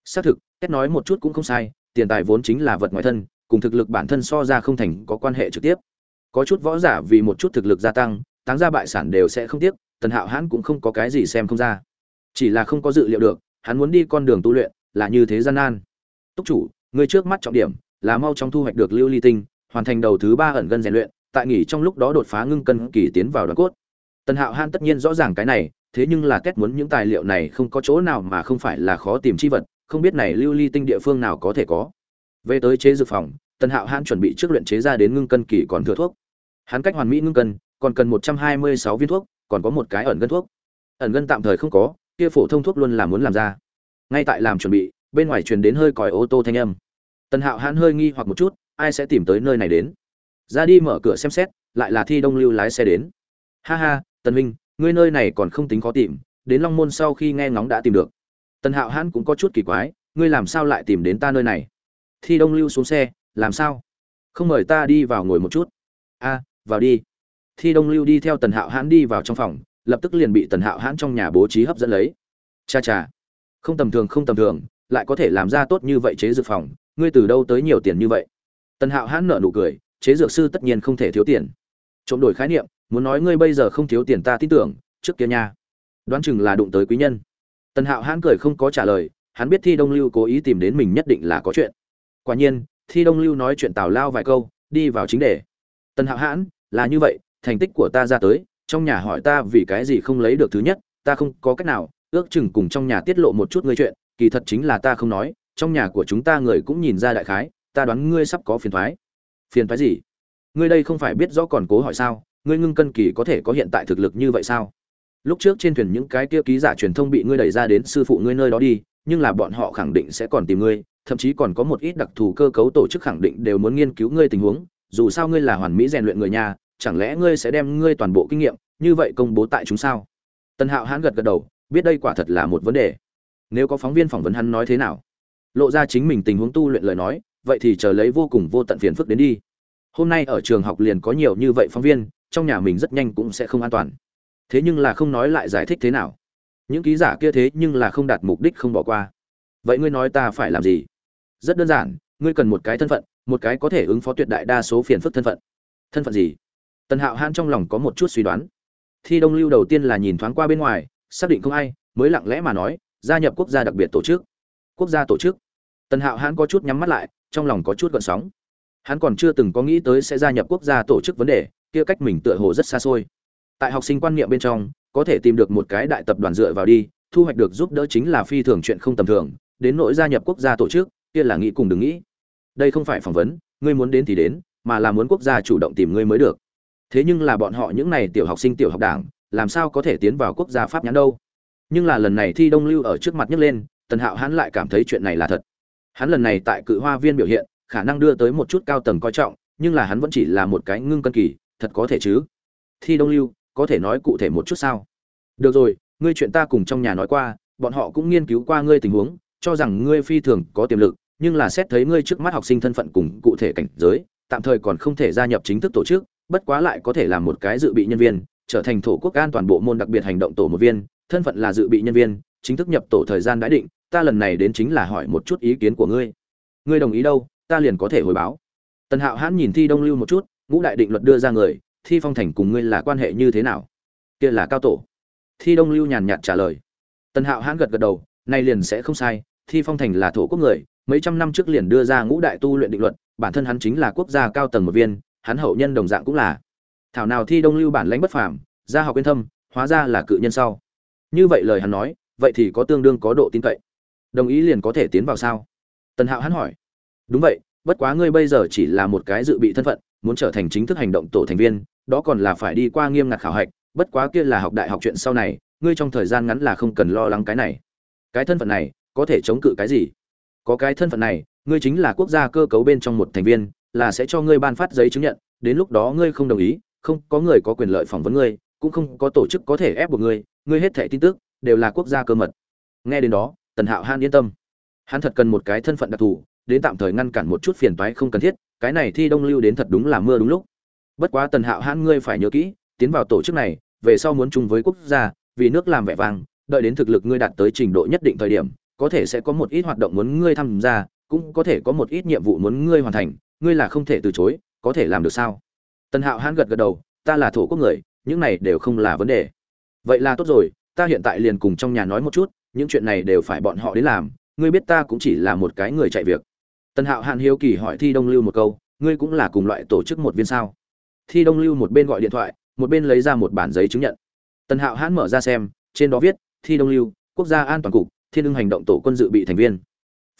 Xác thực cách nói một chút cũng không sai, tiền tài vốn chính là vật ngoại thân, cùng thực lực bản thân so ra không thành có quan hệ trực tiếp. Có chút võ giả vì một chút thực lực gia tăng, táng ra bại sản đều sẽ không tiếc, tần hạo hãn cũng không có cái gì xem không ra. Chỉ là không có dự liệu được hắn muốn đi con đường tu luyện là như thế gian nan. Túc chủ người trước mắt trọng điểm là mau chóng thu hoạch được lưu ly tinh, hoàn thành đầu thứ ba ẩn gân rèn luyện, tại nghỉ trong lúc đó đột phá ngưng cân kỳ tiến vào đoàn cốt. Tần hạo han tất nhiên rõ ràng cái này, thế nhưng là kết muốn những tài liệu này không có chỗ nào mà không phải là khó tìm chi vật, không biết này lưu ly tinh địa phương nào có thể có. Về tới chế dược phòng, tần hạo han chuẩn bị trước luyện chế ra đến ngưng cân kỳ còn thừa thuốc. Hắn cách hoàn mỹ ngưng cân, còn cần một trăm hai mươi sáu viên thuốc, còn có một cái ẩn gân thuốc. Ẩn gân tạm thời không có kia phổ thông thuốc luôn là muốn làm ra. Ngay tại làm chuẩn bị, bên ngoài truyền đến hơi còi ô tô thanh âm. Tần hạo hãn hơi nghi hoặc một chút, ai sẽ tìm tới nơi này đến? Ra đi mở cửa xem xét, lại là thi đông lưu lái xe đến. Ha ha, tần minh ngươi nơi này còn không tính khó tìm, đến long môn sau khi nghe ngóng đã tìm được. Tần hạo hãn cũng có chút kỳ quái, ngươi làm sao lại tìm đến ta nơi này? Thi đông lưu xuống xe, làm sao? Không mời ta đi vào ngồi một chút. A, vào đi. Thi đông lưu đi theo tần hạo hãn đi vào trong phòng lập tức liền bị tần hạo hãn trong nhà bố trí hấp dẫn lấy. Cha cha, không tầm thường, không tầm thường, lại có thể làm ra tốt như vậy chế dược phòng, ngươi từ đâu tới nhiều tiền như vậy? Tần hạo hãn nợ nụ cười, chế dược sư tất nhiên không thể thiếu tiền. Trộm đổi khái niệm, muốn nói ngươi bây giờ không thiếu tiền ta tin tưởng, trước kia nha. Đoán chừng là đụng tới quý nhân. Tần hạo hãn cười không có trả lời, hắn biết thi đông lưu cố ý tìm đến mình nhất định là có chuyện. Quả nhiên, thi đông lưu nói chuyện tào lao vài câu, đi vào chính đề. Tần hạo hãn, là như vậy, thành tích của ta ra tới trong nhà hỏi ta vì cái gì không lấy được thứ nhất, ta không có cách nào, ước chừng cùng trong nhà tiết lộ một chút ngươi chuyện, kỳ thật chính là ta không nói, trong nhà của chúng ta người cũng nhìn ra đại khái, ta đoán ngươi sắp có phiền thoái. Phiền thoái gì? Ngươi đây không phải biết rõ còn cố hỏi sao, ngươi ngưng cân kỳ có thể có hiện tại thực lực như vậy sao? Lúc trước trên thuyền những cái kia ký giả truyền thông bị ngươi đẩy ra đến sư phụ ngươi nơi đó đi, nhưng là bọn họ khẳng định sẽ còn tìm ngươi, thậm chí còn có một ít đặc thù cơ cấu tổ chức khẳng định đều muốn nghiên cứu ngươi tình huống, dù sao ngươi là hoàn mỹ rèn luyện người nhà chẳng lẽ ngươi sẽ đem ngươi toàn bộ kinh nghiệm như vậy công bố tại chúng sao? Tần hạo hãn gật gật đầu, biết đây quả thật là một vấn đề. Nếu có phóng viên phỏng vấn hắn nói thế nào? Lộ ra chính mình tình huống tu luyện lời nói, vậy thì chờ lấy vô cùng vô tận phiền phức đến đi. Hôm nay ở trường học liền có nhiều như vậy phóng viên, trong nhà mình rất nhanh cũng sẽ không an toàn. Thế nhưng là không nói lại giải thích thế nào. Những ký giả kia thế nhưng là không đạt mục đích không bỏ qua. Vậy ngươi nói ta phải làm gì? Rất đơn giản, ngươi cần một cái thân phận, một cái có thể ứng phó tuyệt đại đa số phiền phức thân phận. Thân phận gì? Tần hạo hãn trong lòng có một chút suy đoán. Thi đông lưu đầu tiên là nhìn thoáng qua bên ngoài, xác định không ai, mới lặng lẽ mà nói, gia nhập quốc gia đặc biệt tổ chức. Quốc gia tổ chức. Tần hạo hãn có chút nhắm mắt lại, trong lòng có chút gợn sóng. Hắn còn chưa từng có nghĩ tới sẽ gia nhập quốc gia tổ chức vấn đề, kia cách mình tựa hồ rất xa xôi. Tại học sinh quan niệm bên trong, có thể tìm được một cái đại tập đoàn dựa vào đi, thu hoạch được giúp đỡ chính là phi thường chuyện không tầm thường, đến nỗi gia nhập quốc gia tổ chức, kia là nghĩ cùng đừng nghĩ. Đây không phải phỏng vấn, ngươi muốn đến thì đến, mà là muốn quốc gia chủ động tìm ngươi mới được thế nhưng là bọn họ những này tiểu học sinh tiểu học đảng, làm sao có thể tiến vào quốc gia pháp nhãn đâu? Nhưng là lần này thi đông lưu ở trước mặt nhấc lên, tần hạo hắn lại cảm thấy chuyện này là thật. Hắn lần này tại cự hoa viên biểu hiện, khả năng đưa tới một chút cao tầng coi trọng, nhưng là hắn vẫn chỉ là một cái ngưng cân kỳ, thật có thể chứ? Thi đông lưu, có thể nói cụ thể một chút sao? Được rồi, ngươi chuyện ta cùng trong nhà nói qua, bọn họ cũng nghiên cứu qua ngươi tình huống, cho rằng ngươi phi thường có tiềm lực, nhưng là xét thấy ngươi trước mắt học sinh thân phận cùng cụ thể cảnh giới, tạm thời còn không thể gia nhập chính thức tổ chức bất quá lại có thể làm một cái dự bị nhân viên, trở thành thổ quốc an toàn bộ môn đặc biệt hành động tổ một viên, thân phận là dự bị nhân viên, chính thức nhập tổ thời gian đã định, ta lần này đến chính là hỏi một chút ý kiến của ngươi. Ngươi đồng ý đâu, ta liền có thể hồi báo. Tần hạo hãn nhìn thi đông lưu một chút, ngũ đại định luật đưa ra người, thi phong thành cùng ngươi là quan hệ như thế nào? Kia là cao tổ. Thi đông lưu nhàn nhạt trả lời. Tần hạo hãn gật gật đầu, nay liền sẽ không sai, thi phong thành là thổ quốc người, mấy trăm năm trước liền đưa ra ngũ đại tu luyện định luật, bản thân hắn chính là quốc gia cao tầng một viên hắn hậu nhân đồng dạng cũng là. Thảo nào thi đông lưu bản lãnh bất phàm, gia học yên thâm, hóa ra là cự nhân sau. Như vậy lời hắn nói, vậy thì có tương đương có độ tin cậy. Đồng ý liền có thể tiến vào sao? Tần hạo hắn hỏi. Đúng vậy, bất quá ngươi bây giờ chỉ là một cái dự bị thân phận, muốn trở thành chính thức hành động tổ thành viên, đó còn là phải đi qua nghiêm ngặt khảo hạch, bất quá kia là học đại học chuyện sau này, ngươi trong thời gian ngắn là không cần lo lắng cái này. Cái thân phận này, có thể chống cự cái gì? Có cái thân phận này, ngươi chính là quốc gia cơ cấu bên trong một thành viên là sẽ cho ngươi ban phát giấy chứng nhận, đến lúc đó ngươi không đồng ý, không có người có quyền lợi phỏng vấn ngươi, cũng không có tổ chức có thể ép buộc ngươi ngươi hết thẻ tin tức, đều là quốc gia cơ mật. Nghe đến đó, tần hạo han yên tâm. Hắn thật cần một cái thân phận đặc thù, đến tạm thời ngăn cản một chút phiền toái không cần thiết, cái này thi đông lưu đến thật đúng là mưa đúng lúc. Bất quá tần hạo han ngươi phải nhớ kỹ, tiến vào tổ chức này, về sau muốn chung với quốc gia, vì nước làm vẻ vang, đợi đến thực lực ngươi đạt tới trình độ nhất định thời điểm, có thể sẽ có một ít hoạt động muốn ngươi tham gia, cũng có thể có một ít nhiệm vụ muốn ngươi hoàn thành ngươi là không thể từ chối, có thể làm được sao? Tần hạo hãn gật gật đầu, ta là thổ quốc người, những này đều không là vấn đề. Vậy là tốt rồi, ta hiện tại liền cùng trong nhà nói một chút, những chuyện này đều phải bọn họ đến làm, ngươi biết ta cũng chỉ là một cái người chạy việc. Tần hạo hạn hiếu kỳ hỏi thi đông lưu một câu, ngươi cũng là cùng loại tổ chức một viên sao? Thi đông lưu một bên gọi điện thoại, một bên lấy ra một bản giấy chứng nhận. Tần hạo hãn mở ra xem, trên đó viết, thi đông lưu, quốc gia an toàn cục, thiên ưng hành động tổ quân dự bị thành viên.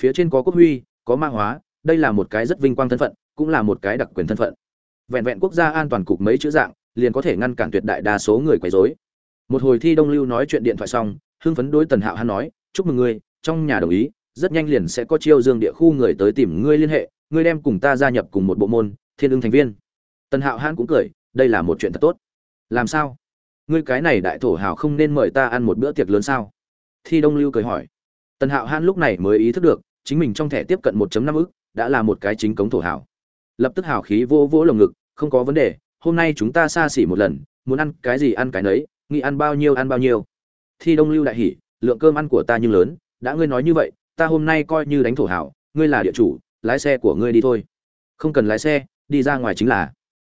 Phía trên có quốc huy, có ma hóa đây là một cái rất vinh quang thân phận, cũng là một cái đặc quyền thân phận. Vẹn vẹn quốc gia an toàn cục mấy chữ dạng, liền có thể ngăn cản tuyệt đại đa số người quấy rối. Một hồi thi đông lưu nói chuyện điện thoại xong, hưng phấn đối tần hạo hắn nói, chúc mừng ngươi, trong nhà đồng ý, rất nhanh liền sẽ có chiêu dương địa khu người tới tìm ngươi liên hệ, ngươi đem cùng ta gia nhập cùng một bộ môn, thiên ưng thành viên. Tần hạo hắn cũng cười, đây là một chuyện thật tốt. Làm sao? Ngươi cái này đại thổ hào không nên mời ta ăn một bữa tiệc lớn sao? Thi đông lưu cười hỏi. Tần hạo hắn lúc này mới ý thức được, chính mình trong thẻ tiếp cận 1 năm ức đã là một cái chính cống thổ hào. Lập tức hào khí vô vỗ lồng ngực, không có vấn đề, hôm nay chúng ta xa xỉ một lần, muốn ăn cái gì ăn cái nấy, nghĩ ăn bao nhiêu ăn bao nhiêu. Thi đông lưu đại hỉ, lượng cơm ăn của ta nhưng lớn, đã ngươi nói như vậy, ta hôm nay coi như đánh thổ hảo ngươi là địa chủ, lái xe của ngươi đi thôi. Không cần lái xe, đi ra ngoài chính là.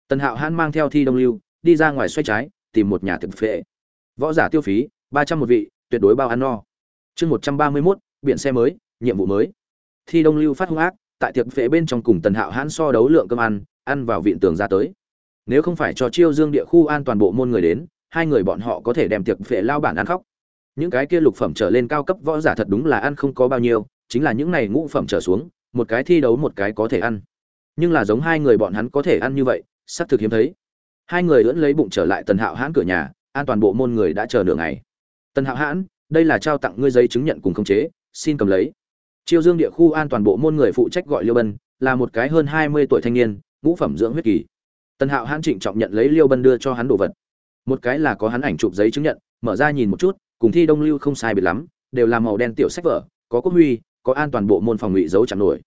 Tần hạo hãn mang theo thi đông lưu, đi ra ngoài xoay trái, tìm một nhà thực phệ võ giả tiêu phí, ba trăm một vị, tuyệt đối bao ăn no. Chương một trăm ba mươi mốt, biển xe mới, nhiệm vụ mới. Thi đông lưu phát hung ác tại tiệc phệ bên trong cùng tần hạo hãn so đấu lượng cơm ăn ăn vào viện tường ra tới. Nếu không phải cho chiêu dương địa khu an toàn bộ môn người đến, hai người bọn họ có thể đem tiệc phệ lao bản ăn khóc. Những cái kia lục phẩm trở lên cao cấp võ giả thật đúng là ăn không có bao nhiêu, chính là những này ngũ phẩm trở xuống, một cái thi đấu một cái có thể ăn. Nhưng là giống hai người bọn hắn có thể ăn như vậy, sắp thực hiếm thấy. Hai người lẫn lấy bụng trở lại tần hạo hãn cửa nhà, an toàn bộ môn người đã chờ nửa ngày. Tần hạo hãn, đây là trao tặng ngươi giấy chứng nhận cùng khống chế, xin cầm lấy chiêu dương địa khu an toàn bộ môn người phụ trách gọi liêu bân, là một cái hơn hai mươi tuổi thanh niên, ngũ phẩm dưỡng huyết kỳ. Tần hạo hãn trịnh trọng nhận lấy liêu bân đưa cho hắn đồ vật. Một cái là có hắn ảnh chụp giấy chứng nhận, mở ra nhìn một chút, cùng thi đông lưu không sai biệt lắm, đều là màu đen tiểu sách vở, có quốc huy, có an toàn bộ môn phòng ngụy dấu chẳng nổi.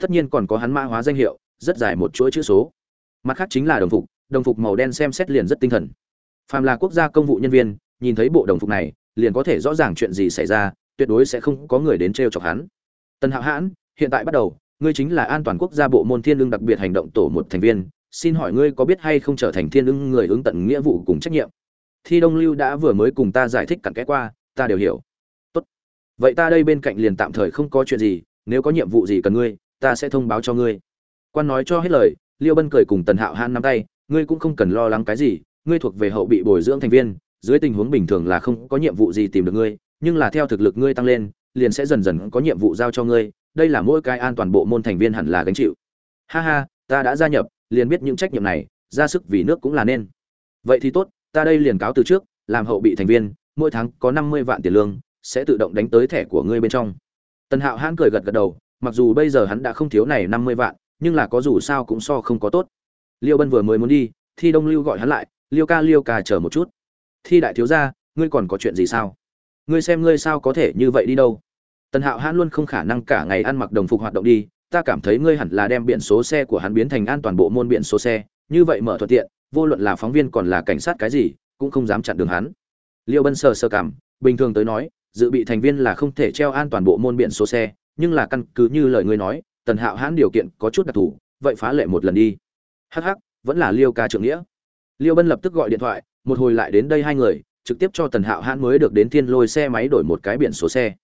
Tất nhiên còn có hắn mã hóa danh hiệu, rất dài một chuỗi chữ số. Mặt khác chính là đồng phục đồng phục màu đen xem xét liền rất tinh thần. Phàm là quốc gia công vụ nhân viên, nhìn thấy bộ đồng phục này, liền có thể rõ ràng chuyện gì xảy ra, tuyệt đối sẽ không có người đến t chọc hắn tần hạo hãn, hiện tại bắt đầu, ngươi chính là an toàn quốc gia bộ môn thiên lương đặc biệt hành động tổ một thành viên, xin hỏi ngươi có biết hay không trở thành thiên Lương người ứng tận nghĩa vụ cùng trách nhiệm? Thi đông lưu đã vừa mới cùng ta giải thích cặn kẽ qua, ta đều hiểu. Tốt. Vậy ta đây bên cạnh liền tạm thời không có chuyện gì, nếu có nhiệm vụ gì cần ngươi, ta sẽ thông báo cho ngươi. Quan nói cho hết lời, liêu bân cười cùng tần hạo Hãn nắm tay, ngươi cũng không cần lo lắng cái gì, ngươi thuộc về hậu bị bồi dưỡng thành viên, dưới tình huống bình thường là không có nhiệm vụ gì tìm được ngươi, nhưng là theo thực lực ngươi tăng lên liền sẽ dần dần có nhiệm vụ giao cho ngươi, đây là mỗi cái an toàn bộ môn thành viên hẳn là gánh chịu. Ha ha, ta đã gia nhập, liền biết những trách nhiệm này, ra sức vì nước cũng là nên. Vậy thì tốt, ta đây liền cáo từ trước, làm hậu bị thành viên, mỗi tháng có năm mươi vạn tiền lương, sẽ tự động đánh tới thẻ của ngươi bên trong. Tần hạo hãn cười gật gật đầu, mặc dù bây giờ hắn đã không thiếu này năm mươi vạn, nhưng là có dù sao cũng so không có tốt. Liêu bân vừa mới muốn đi, thi đông lưu gọi hắn lại, liêu ca liêu ca, chờ một chút. Thi đại thiếu gia, ngươi còn có chuyện gì sao? Ngươi xem ngươi sao có thể như vậy đi đâu? Tần hạo hãn luôn không khả năng cả ngày ăn mặc đồng phục hoạt động đi, ta cảm thấy ngươi hẳn là đem biển số xe của hắn biến thành an toàn bộ môn biển số xe, như vậy mở thuận tiện, vô luận là phóng viên còn là cảnh sát cái gì, cũng không dám chặn đường hắn. Liêu bân sờ sơ cảm, bình thường tới nói, dự bị thành viên là không thể treo an toàn bộ môn biển số xe, nhưng là căn cứ như lời ngươi nói, tần hạo hãn điều kiện có chút đặc thù, vậy phá lệ một lần đi. Hh vẫn là liêu ca trưởng nghĩa. Liêu bân lập tức gọi điện thoại, một hồi lại đến đây hai người, trực tiếp cho tần hạo hãn mới được đến thiên lôi xe máy đổi một cái biển số xe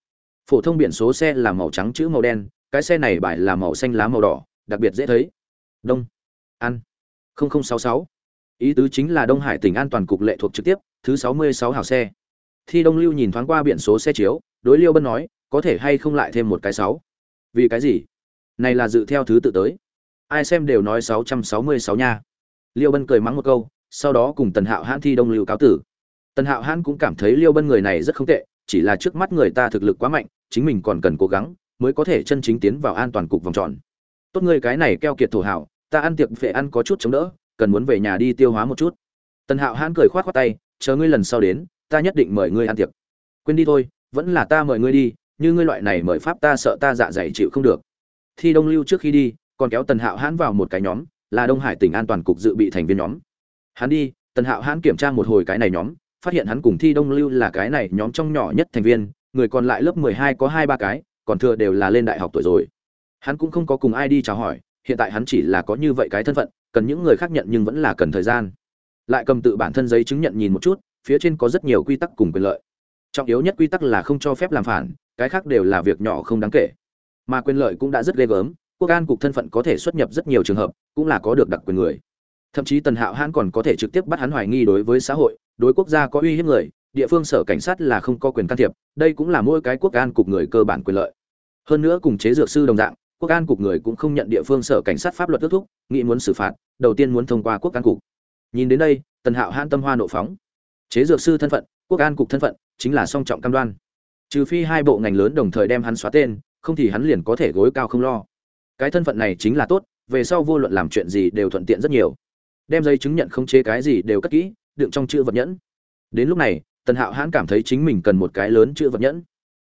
phổ thông biển số xe là màu trắng chữ màu đen, cái xe này bài là màu xanh lá màu đỏ, đặc biệt dễ thấy. Đông. An. 0066 ý tứ chính là đông hải tỉnh an toàn cục lệ thuộc trực tiếp, thứ 66 hào xe. Thi đông lưu nhìn thoáng qua biển số xe chiếu, đối liêu bân nói, có thể hay không lại thêm một cái sáu? Vì cái gì? Này là dự theo thứ tự tới. Ai xem đều nói 666 nha. Liêu bân cười mắng một câu, sau đó cùng tần hạo hãn thi đông lưu cáo tử. Tần hạo hãn cũng cảm thấy liêu bân người này rất không tệ chỉ là trước mắt người ta thực lực quá mạnh, chính mình còn cần cố gắng mới có thể chân chính tiến vào an toàn cục vòng tròn. Tốt ngươi cái này keo kiệt thổ hảo, ta ăn tiệc về ăn có chút chống đỡ, cần muốn về nhà đi tiêu hóa một chút. Tần hạo hãn cười khoát khoát tay, chờ ngươi lần sau đến, ta nhất định mời ngươi ăn tiệc. Quên đi thôi, vẫn là ta mời ngươi đi, như ngươi loại này mời pháp ta sợ ta dạ dày chịu không được. Thi đông lưu trước khi đi, còn kéo tần hạo hãn vào một cái nhóm, là đông hải tỉnh an toàn cục dự bị thành viên nhóm. Hắn đi, tần hạo hãn kiểm tra một hồi cái này nhóm phát hiện hắn cùng thi đông lưu là cái này nhóm trong nhỏ nhất thành viên, người còn lại lớp mười hai có hai ba cái, còn thừa đều là lên đại học tuổi rồi. Hắn cũng không có cùng ai đi chào hỏi, hiện tại hắn chỉ là có như vậy cái thân phận, cần những người khác nhận nhưng vẫn là cần thời gian. Lại cầm tự bản thân giấy chứng nhận nhìn một chút, phía trên có rất nhiều quy tắc cùng quyền lợi. Trọng yếu nhất quy tắc là không cho phép làm phản, cái khác đều là việc nhỏ không đáng kể. Mà quyền lợi cũng đã rất ghê gớm, quốc an cục thân phận có thể xuất nhập rất nhiều trường hợp, cũng là có được đặc quyền người thậm chí tần hạo hãn còn có thể trực tiếp bắt hắn hoài nghi đối với xã hội, đối quốc gia có uy hiếp người, địa phương sở cảnh sát là không có quyền can thiệp, đây cũng là mỗi cái quốc an cục người cơ bản quyền lợi. Hơn nữa cùng chế dược sư đồng dạng, quốc an cục người cũng không nhận địa phương sở cảnh sát pháp luật ước thúc, nghĩ muốn xử phạt, đầu tiên muốn thông qua quốc an cục. Nhìn đến đây, tần hạo hãn tâm hoa nộ phóng. Chế dược sư thân phận, quốc an cục thân phận, chính là song trọng cam đoan. Trừ phi hai bộ ngành lớn đồng thời đem hắn xóa tên, không thì hắn liền có thể gối cao không lo. Cái thân phận này chính là tốt, về sau vô luận làm chuyện gì đều thuận tiện rất nhiều đem giấy chứng nhận không chế cái gì đều cất kỹ, đựng trong chữ vật nhẫn. Đến lúc này, tần hạo hãn cảm thấy chính mình cần một cái lớn chữ vật nhẫn.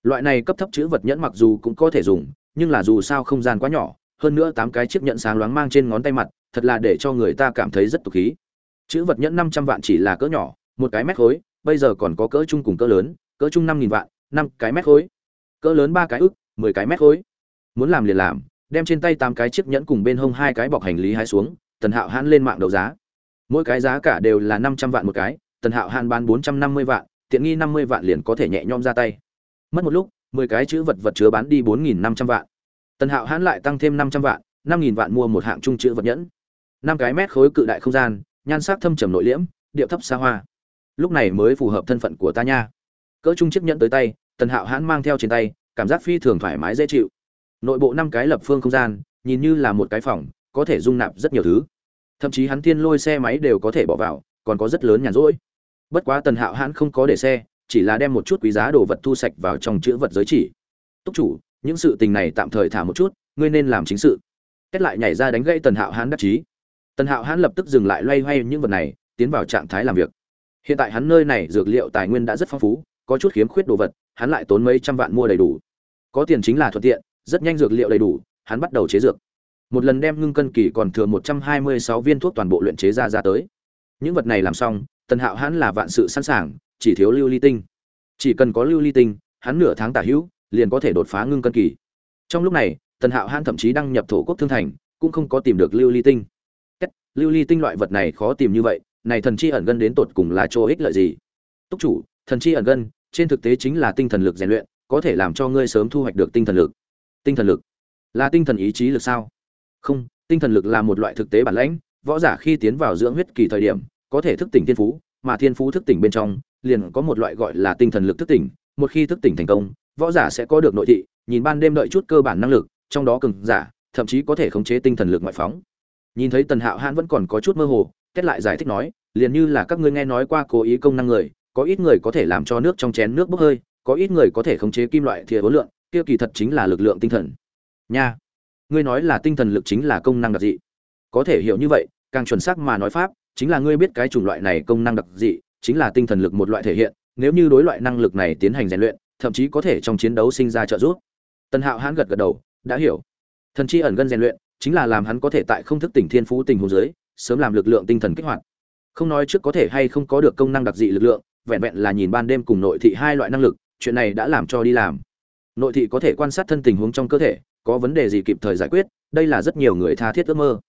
Loại này cấp thấp chữ vật nhẫn mặc dù cũng có thể dùng, nhưng là dù sao không gian quá nhỏ, hơn nữa tám cái chiếc nhẫn sáng loáng mang trên ngón tay mặt, thật là để cho người ta cảm thấy rất tục khí. Chữ vật nhẫn năm trăm vạn chỉ là cỡ nhỏ, một cái mét khối, bây giờ còn có cỡ chung cùng cỡ lớn, cỡ chung năm nghìn vạn, năm cái mét khối. Cỡ lớn ba cái ức, mười cái mét khối. Muốn làm liền làm, đem trên tay tám cái chiếc nhẫn cùng bên hông hai cái bọc hành lý hái xuống tần hạo hãn lên mạng đấu giá. Mỗi cái giá cả đều là năm trăm vạn một cái, tần hạo hãn bán bốn trăm năm mươi vạn, tiện nghi năm mươi vạn liền có thể nhẹ nhõm ra tay. Mất một lúc, mười cái chữ vật vật chứa bán đi bốn nghìn năm trăm vạn. Tần hạo hãn lại tăng thêm năm trăm vạn, năm nghìn vạn mua một hạng trung chữ vật nhẫn. năm cái mét khối cự đại không gian, nhan sắc thâm trầm nội liễm, điệu thấp xa hoa. Lúc này mới phù hợp thân phận của ta nha. Cỡ trung chiếc nhẫn tới tay, tần hạo hãn mang theo trên tay, cảm giác phi thường thoải mái dễ chịu. Nội bộ năm cái lập phương không gian, nhìn như là một cái phòng có thể dung nạp rất nhiều thứ. Thậm chí hắn thiên lôi xe máy đều có thể bỏ vào, còn có rất lớn nhàn rỗi. Bất quá tần hạo hãn không có để xe, chỉ là đem một chút quý giá đồ vật thu sạch vào trong chữ vật giới chỉ. Túc chủ, những sự tình này tạm thời thả một chút, ngươi nên làm chính sự. Kết lại nhảy ra đánh gây tần hạo hãn đắc chí. Tần hạo hãn lập tức dừng lại loay hoay những vật này, tiến vào trạng thái làm việc. Hiện tại hắn nơi này dược liệu tài nguyên đã rất phong phú, có chút khiếm khuyết đồ vật, hắn lại tốn mấy trăm vạn mua đầy đủ. Có tiền chính là thuận tiện, rất nhanh dược liệu đầy đủ, hắn bắt đầu chế dược một lần đem ngưng cân kỳ còn thừa một trăm hai mươi sáu viên thuốc toàn bộ luyện chế ra ra tới. Những vật này làm xong tần hạo hắn là vạn sự sẵn sàng chỉ thiếu lưu ly tinh. Chỉ cần có lưu ly tinh hắn nửa tháng tả hữu liền có thể đột phá ngưng cân kỳ. Trong lúc này tần hạo hắn thậm chí đăng nhập thổ quốc thương thành cũng không có tìm được lưu ly tinh. Kết, lưu ly tinh loại vật này khó tìm như vậy này thần chi ẩn gân đến tột cùng là chỗ ích lợi gì? Túc chủ thần chi ẩn gân trên thực tế chính là tinh thần lực rèn luyện có thể làm cho ngươi sớm thu hoạch được tinh thần lực. Tinh thần lực? Là tinh thần ý chí lực sao? Không, tinh thần lực là một loại thực tế bản lãnh, võ giả khi tiến vào dưỡng huyết kỳ thời điểm, có thể thức tỉnh thiên phú, mà thiên phú thức tỉnh bên trong, liền có một loại gọi là tinh thần lực thức tỉnh. Một khi thức tỉnh thành công, võ giả sẽ có được nội thị, nhìn ban đêm đợi chút cơ bản năng lực, trong đó cường giả, thậm chí có thể khống chế tinh thần lực ngoại phóng. Nhìn thấy tần hạo hãn vẫn còn có chút mơ hồ, kết lại giải thích nói, liền như là các ngươi nghe nói qua cố ý công năng người, có ít người có thể làm cho nước trong chén nước bốc hơi, có ít người có thể khống chế kim loại thìa hối lượng kia kỳ thật chính là lực lượng tinh thần. Nha ngươi nói là tinh thần lực chính là công năng đặc dị. Có thể hiểu như vậy, càng chuẩn xác mà nói pháp, chính là ngươi biết cái chủng loại này công năng đặc dị, chính là tinh thần lực một loại thể hiện, nếu như đối loại năng lực này tiến hành rèn luyện, thậm chí có thể trong chiến đấu sinh ra trợ giúp. Tần hạo hãn gật gật đầu, đã hiểu. Thần chi ẩn gân rèn luyện, chính là làm hắn có thể tại không thức tỉnh thiên phú tình huống dưới, sớm làm lực lượng tinh thần kích hoạt. Không nói trước có thể hay không có được công năng đặc dị lực lượng, vẹn vẹn là nhìn ban đêm cùng nội thị hai loại năng lực, chuyện này đã làm cho đi làm. Nội thị có thể quan sát thân tình huống trong cơ thể có vấn đề gì kịp thời giải quyết, đây là rất nhiều người tha thiết ước mơ.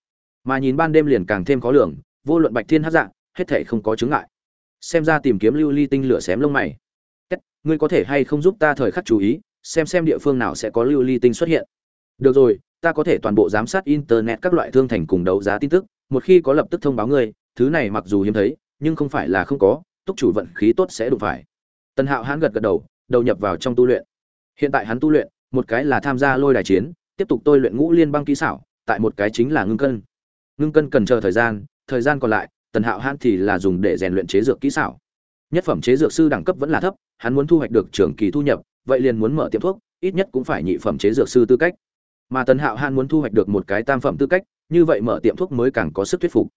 Mà nhìn ban đêm liền càng thêm khó lường, vô luận bạch thiên hát dạng hết thể không có chứng ngại. Xem ra tìm kiếm lưu ly tinh lửa xém lông mày. Cách ngươi có thể hay không giúp ta thời khắc chú ý, xem xem địa phương nào sẽ có lưu ly tinh xuất hiện. Được rồi, ta có thể toàn bộ giám sát internet các loại thương thành cùng đấu giá tin tức, một khi có lập tức thông báo ngươi, thứ này mặc dù hiếm thấy, nhưng không phải là không có, túc chủ vận khí tốt sẽ đụng phải. Tần hạo hãn gật gật đầu đầu nhập vào trong tu luyện. Hiện tại hắn tu luyện một cái là tham gia lôi đài chiến, tiếp tục tôi luyện ngũ liên băng kỹ xảo, tại một cái chính là ngưng cân. Ngưng cân cần chờ thời gian thời gian còn lại, tần hạo hãn thì là dùng để rèn luyện chế dược kỹ xảo. Nhất phẩm chế dược sư đẳng cấp vẫn là thấp, hắn muốn thu hoạch được trường kỳ thu nhập, vậy liền muốn mở tiệm thuốc, ít nhất cũng phải nhị phẩm chế dược sư tư cách. Mà tần hạo hãn muốn thu hoạch được một cái tam phẩm tư cách, như vậy mở tiệm thuốc mới càng có sức thuyết phục.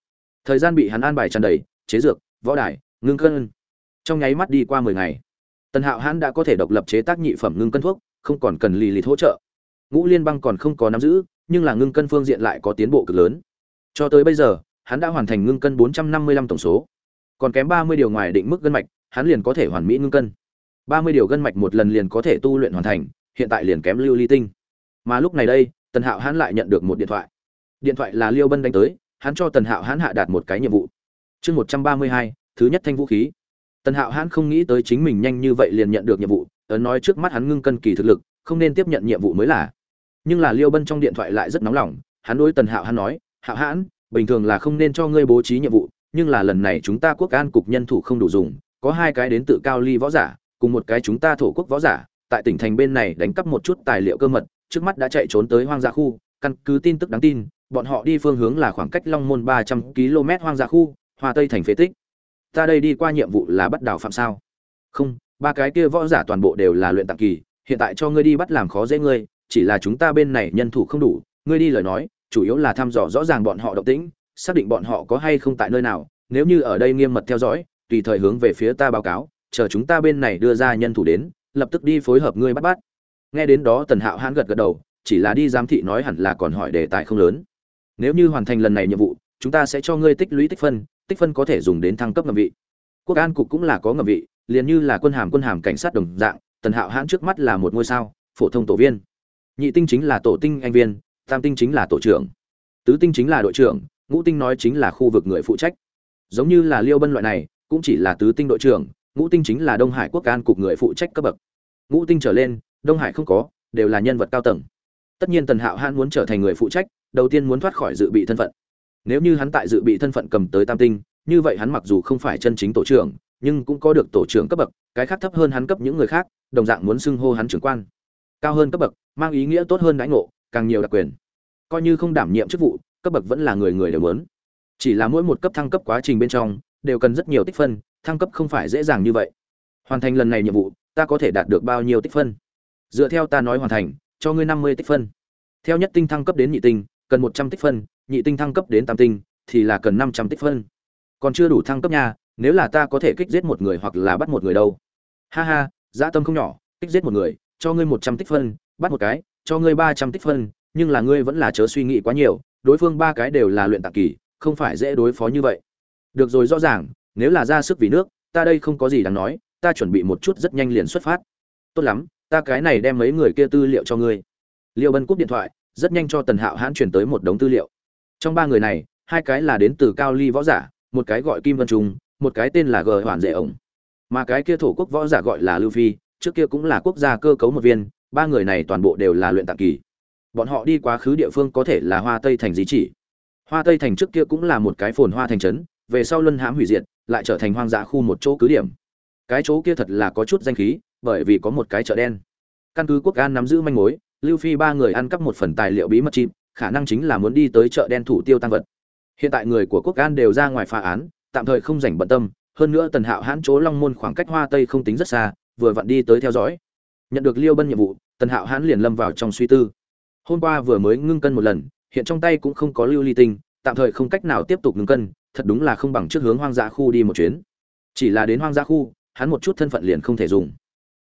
Thời gian bị hắn an bài tràn đầy, chế dược, võ đài, ngưng cân. Trong nháy mắt đi qua mười ngày, tần hạo hãn đã có thể độc lập chế tác nhị phẩm ngưng cân thuốc không còn cần lì lịt hỗ trợ. Ngũ liên băng còn không có nắm giữ, nhưng là ngưng cân phương diện lại có tiến bộ cực lớn. Cho tới bây giờ, hắn đã hoàn thành ngưng cân bốn trăm năm mươi lăm tổng số. Còn kém ba mươi điều ngoài định mức gân mạch, hắn liền có thể hoàn mỹ ngưng cân. ba mươi điều gân mạch một lần liền có thể tu luyện hoàn thành, hiện tại liền kém lưu ly tinh. Mà lúc này đây, tần hạo hắn lại nhận được một điện thoại. Điện thoại là liêu bân đánh tới, hắn cho tần hạo hắn hạ đạt một cái nhiệm vụ. Chương một trăm ba mươi hai, thứ nhất thanh vũ khí. Tần hạo hắn không nghĩ tới chính mình nhanh như vậy liền nhận được nhiệm vụ ấn nói trước mắt hắn ngưng cân kỳ thực lực, không nên tiếp nhận nhiệm vụ mới là. Nhưng là liêu bân trong điện thoại lại rất nóng lòng, hắn đối tần hạo hắn nói, hạo hãn, bình thường là không nên cho ngươi bố trí nhiệm vụ, nhưng là lần này chúng ta quốc an cục nhân thủ không đủ dùng, có hai cái đến tự cao ly võ giả, cùng một cái chúng ta thổ quốc võ giả, tại tỉnh thành bên này đánh cắp một chút tài liệu cơ mật, trước mắt đã chạy trốn tới hoang dã khu, căn cứ tin tức đáng tin, bọn họ đi phương hướng là khoảng cách long môn ba trăm km hoang dã khu hoa tây thành phế tích. Ta đây đi qua nhiệm vụ là bắt đào phạm sao? Không ba cái kia võ giả toàn bộ đều là luyện tặng kỳ, hiện tại cho ngươi đi bắt làm khó dễ ngươi, chỉ là chúng ta bên này nhân thủ không đủ, ngươi đi lời nói, chủ yếu là thăm dò rõ ràng bọn họ động tĩnh, xác định bọn họ có hay không tại nơi nào, nếu như ở đây nghiêm mật theo dõi, tùy thời hướng về phía ta báo cáo, chờ chúng ta bên này đưa ra nhân thủ đến, lập tức đi phối hợp ngươi bắt bắt. Nghe đến đó tần hạo hãn gật gật đầu, chỉ là đi giám thị nói hẳn là còn hỏi đề tài không lớn. Nếu như hoàn thành lần này nhiệm vụ, chúng ta sẽ cho ngươi tích lũy tích phân tích phân có thể dùng đến thăng cấp ngầm vị. Quốc an cục cũng là có ngầm vị liền như là quân hàm quân hàm cảnh sát đồng dạng, tần hạo hãn trước mắt là một ngôi sao, phổ thông tổ viên. Nhị tinh chính là tổ tinh anh viên, tam tinh chính là tổ trưởng. Tứ tinh chính là đội trưởng, ngũ tinh nói chính là khu vực người phụ trách. Giống như là liêu bân loại này, cũng chỉ là tứ tinh đội trưởng, ngũ tinh chính là đông hải quốc can cục người phụ trách cấp bậc. Ngũ tinh trở lên, đông hải không có, đều là nhân vật cao tầng. Tất nhiên tần hạo hãn muốn trở thành người phụ trách, đầu tiên muốn thoát khỏi dự bị thân phận. Nếu như hắn tại dự bị thân phận cầm tới tam tinh, như vậy hắn mặc dù không phải chân chính tổ trưởng nhưng cũng có được tổ trưởng cấp bậc, cái khác thấp hơn hắn cấp những người khác, đồng dạng muốn xưng hô hắn trưởng quan. Cao hơn cấp bậc, mang ý nghĩa tốt hơn đãi ngộ, càng nhiều đặc quyền. Coi như không đảm nhiệm chức vụ, cấp bậc vẫn là người người đều muốn. Chỉ là mỗi một cấp thăng cấp quá trình bên trong, đều cần rất nhiều tích phân, thăng cấp không phải dễ dàng như vậy. Hoàn thành lần này nhiệm vụ, ta có thể đạt được bao nhiêu tích phân? Dựa theo ta nói hoàn thành, cho ngươi năm mươi tích phân. Theo nhất tinh thăng cấp đến nhị tinh, cần một trăm tích phân, nhị tinh thăng cấp đến tam tinh, thì là cần năm trăm tích phân. Còn chưa đủ thăng cấp nha nếu là ta có thể kích giết một người hoặc là bắt một người đâu? Ha ha, dã tâm không nhỏ, kích giết một người, cho ngươi một trăm tích phân, bắt một cái, cho ngươi ba trăm tích phân, nhưng là ngươi vẫn là chớ suy nghĩ quá nhiều, đối phương ba cái đều là luyện tạc kỳ, không phải dễ đối phó như vậy. Được rồi, rõ ràng, nếu là ra sức vì nước, ta đây không có gì đáng nói, ta chuẩn bị một chút rất nhanh liền xuất phát. Tốt lắm, ta cái này đem mấy người kia tư liệu cho ngươi. Liêu bân cúp điện thoại, rất nhanh cho tần hạo hãn chuyển tới một đống tư liệu. Trong ba người này, hai cái là đến từ cao ly võ giả, một cái gọi kim vân trung một cái tên là g hoàn dễ ổng. Mà cái kia thổ quốc võ giả gọi là lưu phi, trước kia cũng là quốc gia cơ cấu một viên, ba người này toàn bộ đều là luyện tạng kỳ. Bọn họ đi quá khứ địa phương có thể là hoa tây thành di chỉ. Hoa tây thành trước kia cũng là một cái phồn hoa thành trấn, về sau luân hãm hủy diệt, lại trở thành hoang dã khu một chỗ cứ điểm. Cái chỗ kia thật là có chút danh khí, bởi vì có một cái chợ đen. Căn cứ quốc an nắm giữ manh mối, lưu phi ba người ăn cắp một phần tài liệu bí mật chim, khả năng chính là muốn đi tới chợ đen thủ tiêu tăng vật. Hiện tại người của quốc an đều ra ngoài phá án tạm thời không rảnh bận tâm, hơn nữa tần hạo hãn chỗ long môn khoảng cách hoa tây không tính rất xa, vừa vặn đi tới theo dõi. Nhận được liêu bân nhiệm vụ, tần hạo hãn liền lâm vào trong suy tư. Hôm qua vừa mới ngưng cân một lần, hiện trong tay cũng không có lưu ly tinh, tạm thời không cách nào tiếp tục ngưng cân, thật đúng là không bằng trước hướng hoang dã khu đi một chuyến. Chỉ là đến hoang dã khu, hắn một chút thân phận liền không thể dùng.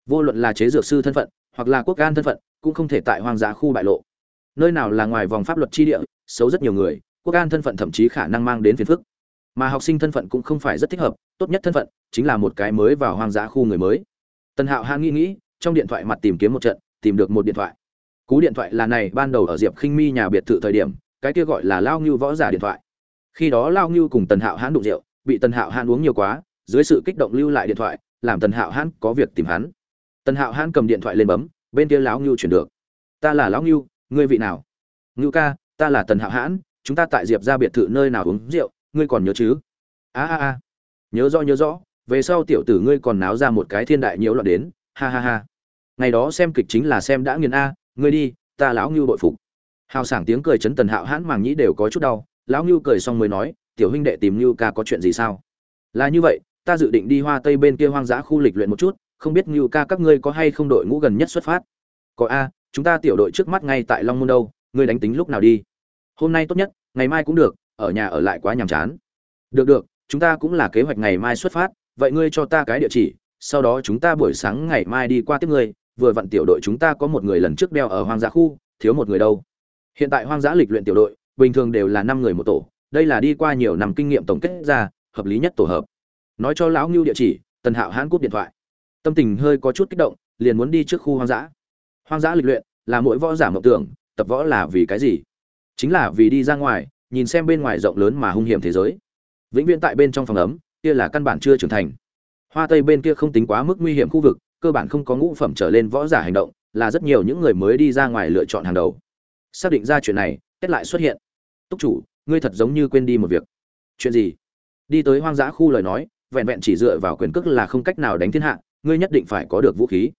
Vô luận là chế dược sư thân phận, hoặc là quốc gan thân phận, cũng không thể tại hoang dã khu bại lộ. Nơi nào là ngoài vòng pháp luật chi địa, xấu rất nhiều người, quốc an thân phận thậm chí khả năng mang đến phiền phức mà học sinh thân phận cũng không phải rất thích hợp, tốt nhất thân phận chính là một cái mới vào hoang dã khu người mới. Tần hạo hãn nghĩ nghĩ, trong điện thoại mặt tìm kiếm một trận, tìm được một điện thoại. Cú điện thoại là này, ban đầu ở diệp khinh mi nhà biệt thự thời điểm, cái kia gọi là lao ngưu võ giả điện thoại. Khi đó lao ngưu cùng tần hạo hãn đụng rượu, bị tần hạo hãn uống nhiều quá, dưới sự kích động lưu lại điện thoại, làm tần hạo hãn có việc tìm hắn. Tần hạo hãn cầm điện thoại lên bấm, bên kia lão ngưu chuyển được. Ta là lão ngưu, ngươi vị nào? Ngưu ca, ta là tần hạo hãn, chúng ta tại diệp ra biệt thự nơi nào uống rượu? Ngươi còn nhớ chứ? A a a. Nhớ rõ nhớ rõ. Về sau tiểu tử ngươi còn náo ra một cái thiên đại nhiễu loạn đến. Ha ha ha. Ngày đó xem kịch chính là xem đã nghiền a ngươi đi ta lão ngưu bội phục. Hào sảng tiếng cười chấn tần hạo hãn màng nhĩ đều có chút đau. Lão ngưu cười xong mới nói tiểu huynh đệ tìm ngưu ca có chuyện gì sao? Là như vậy, ta dự định đi Hoa Tây bên kia hoang dã khu lịch luyện một chút, không biết ngưu ca các ngươi có hay không đội ngũ gần nhất xuất phát? Có a, chúng ta tiểu đội trước mắt ngay tại Long Môn đâu, ngươi đánh tính lúc nào đi? Hôm nay tốt nhất, ngày mai cũng được, ở nhà ở lại quá nhàm chán. Được được, chúng ta cũng là kế hoạch ngày mai xuất phát, vậy ngươi cho ta cái địa chỉ, sau đó chúng ta buổi sáng ngày mai đi qua tiếp ngươi, vừa vặn tiểu đội chúng ta có một người lần trước đeo ở hoang dã khu, thiếu một người đâu. Hiện tại hoang dã lịch luyện tiểu đội, bình thường đều là năm người một tổ, đây là đi qua nhiều năm kinh nghiệm tổng kết ra, hợp lý nhất tổ hợp. Nói cho lão Ngưu địa chỉ, Tần Hạo hãn cúp điện thoại. Tâm tình hơi có chút kích động, liền muốn đi trước khu hoang dã. Hoang dã lịch luyện là mỗi võ giả mộng tưởng, tập võ là vì cái gì? Chính là vì đi ra ngoài, nhìn xem bên ngoài rộng lớn mà hung hiểm thế giới. Vĩnh viễn tại bên trong phòng ấm, kia là căn bản chưa trưởng thành. Hoa Tây bên kia không tính quá mức nguy hiểm khu vực, cơ bản không có ngũ phẩm trở lên võ giả hành động, là rất nhiều những người mới đi ra ngoài lựa chọn hàng đầu. Xác định ra chuyện này, kết lại xuất hiện. Túc chủ, ngươi thật giống như quên đi một việc. Chuyện gì? Đi tới hoang dã khu lời nói, vẹn vẹn chỉ dựa vào quyền cước là không cách nào đánh thiên hạ, ngươi nhất định phải có được vũ khí.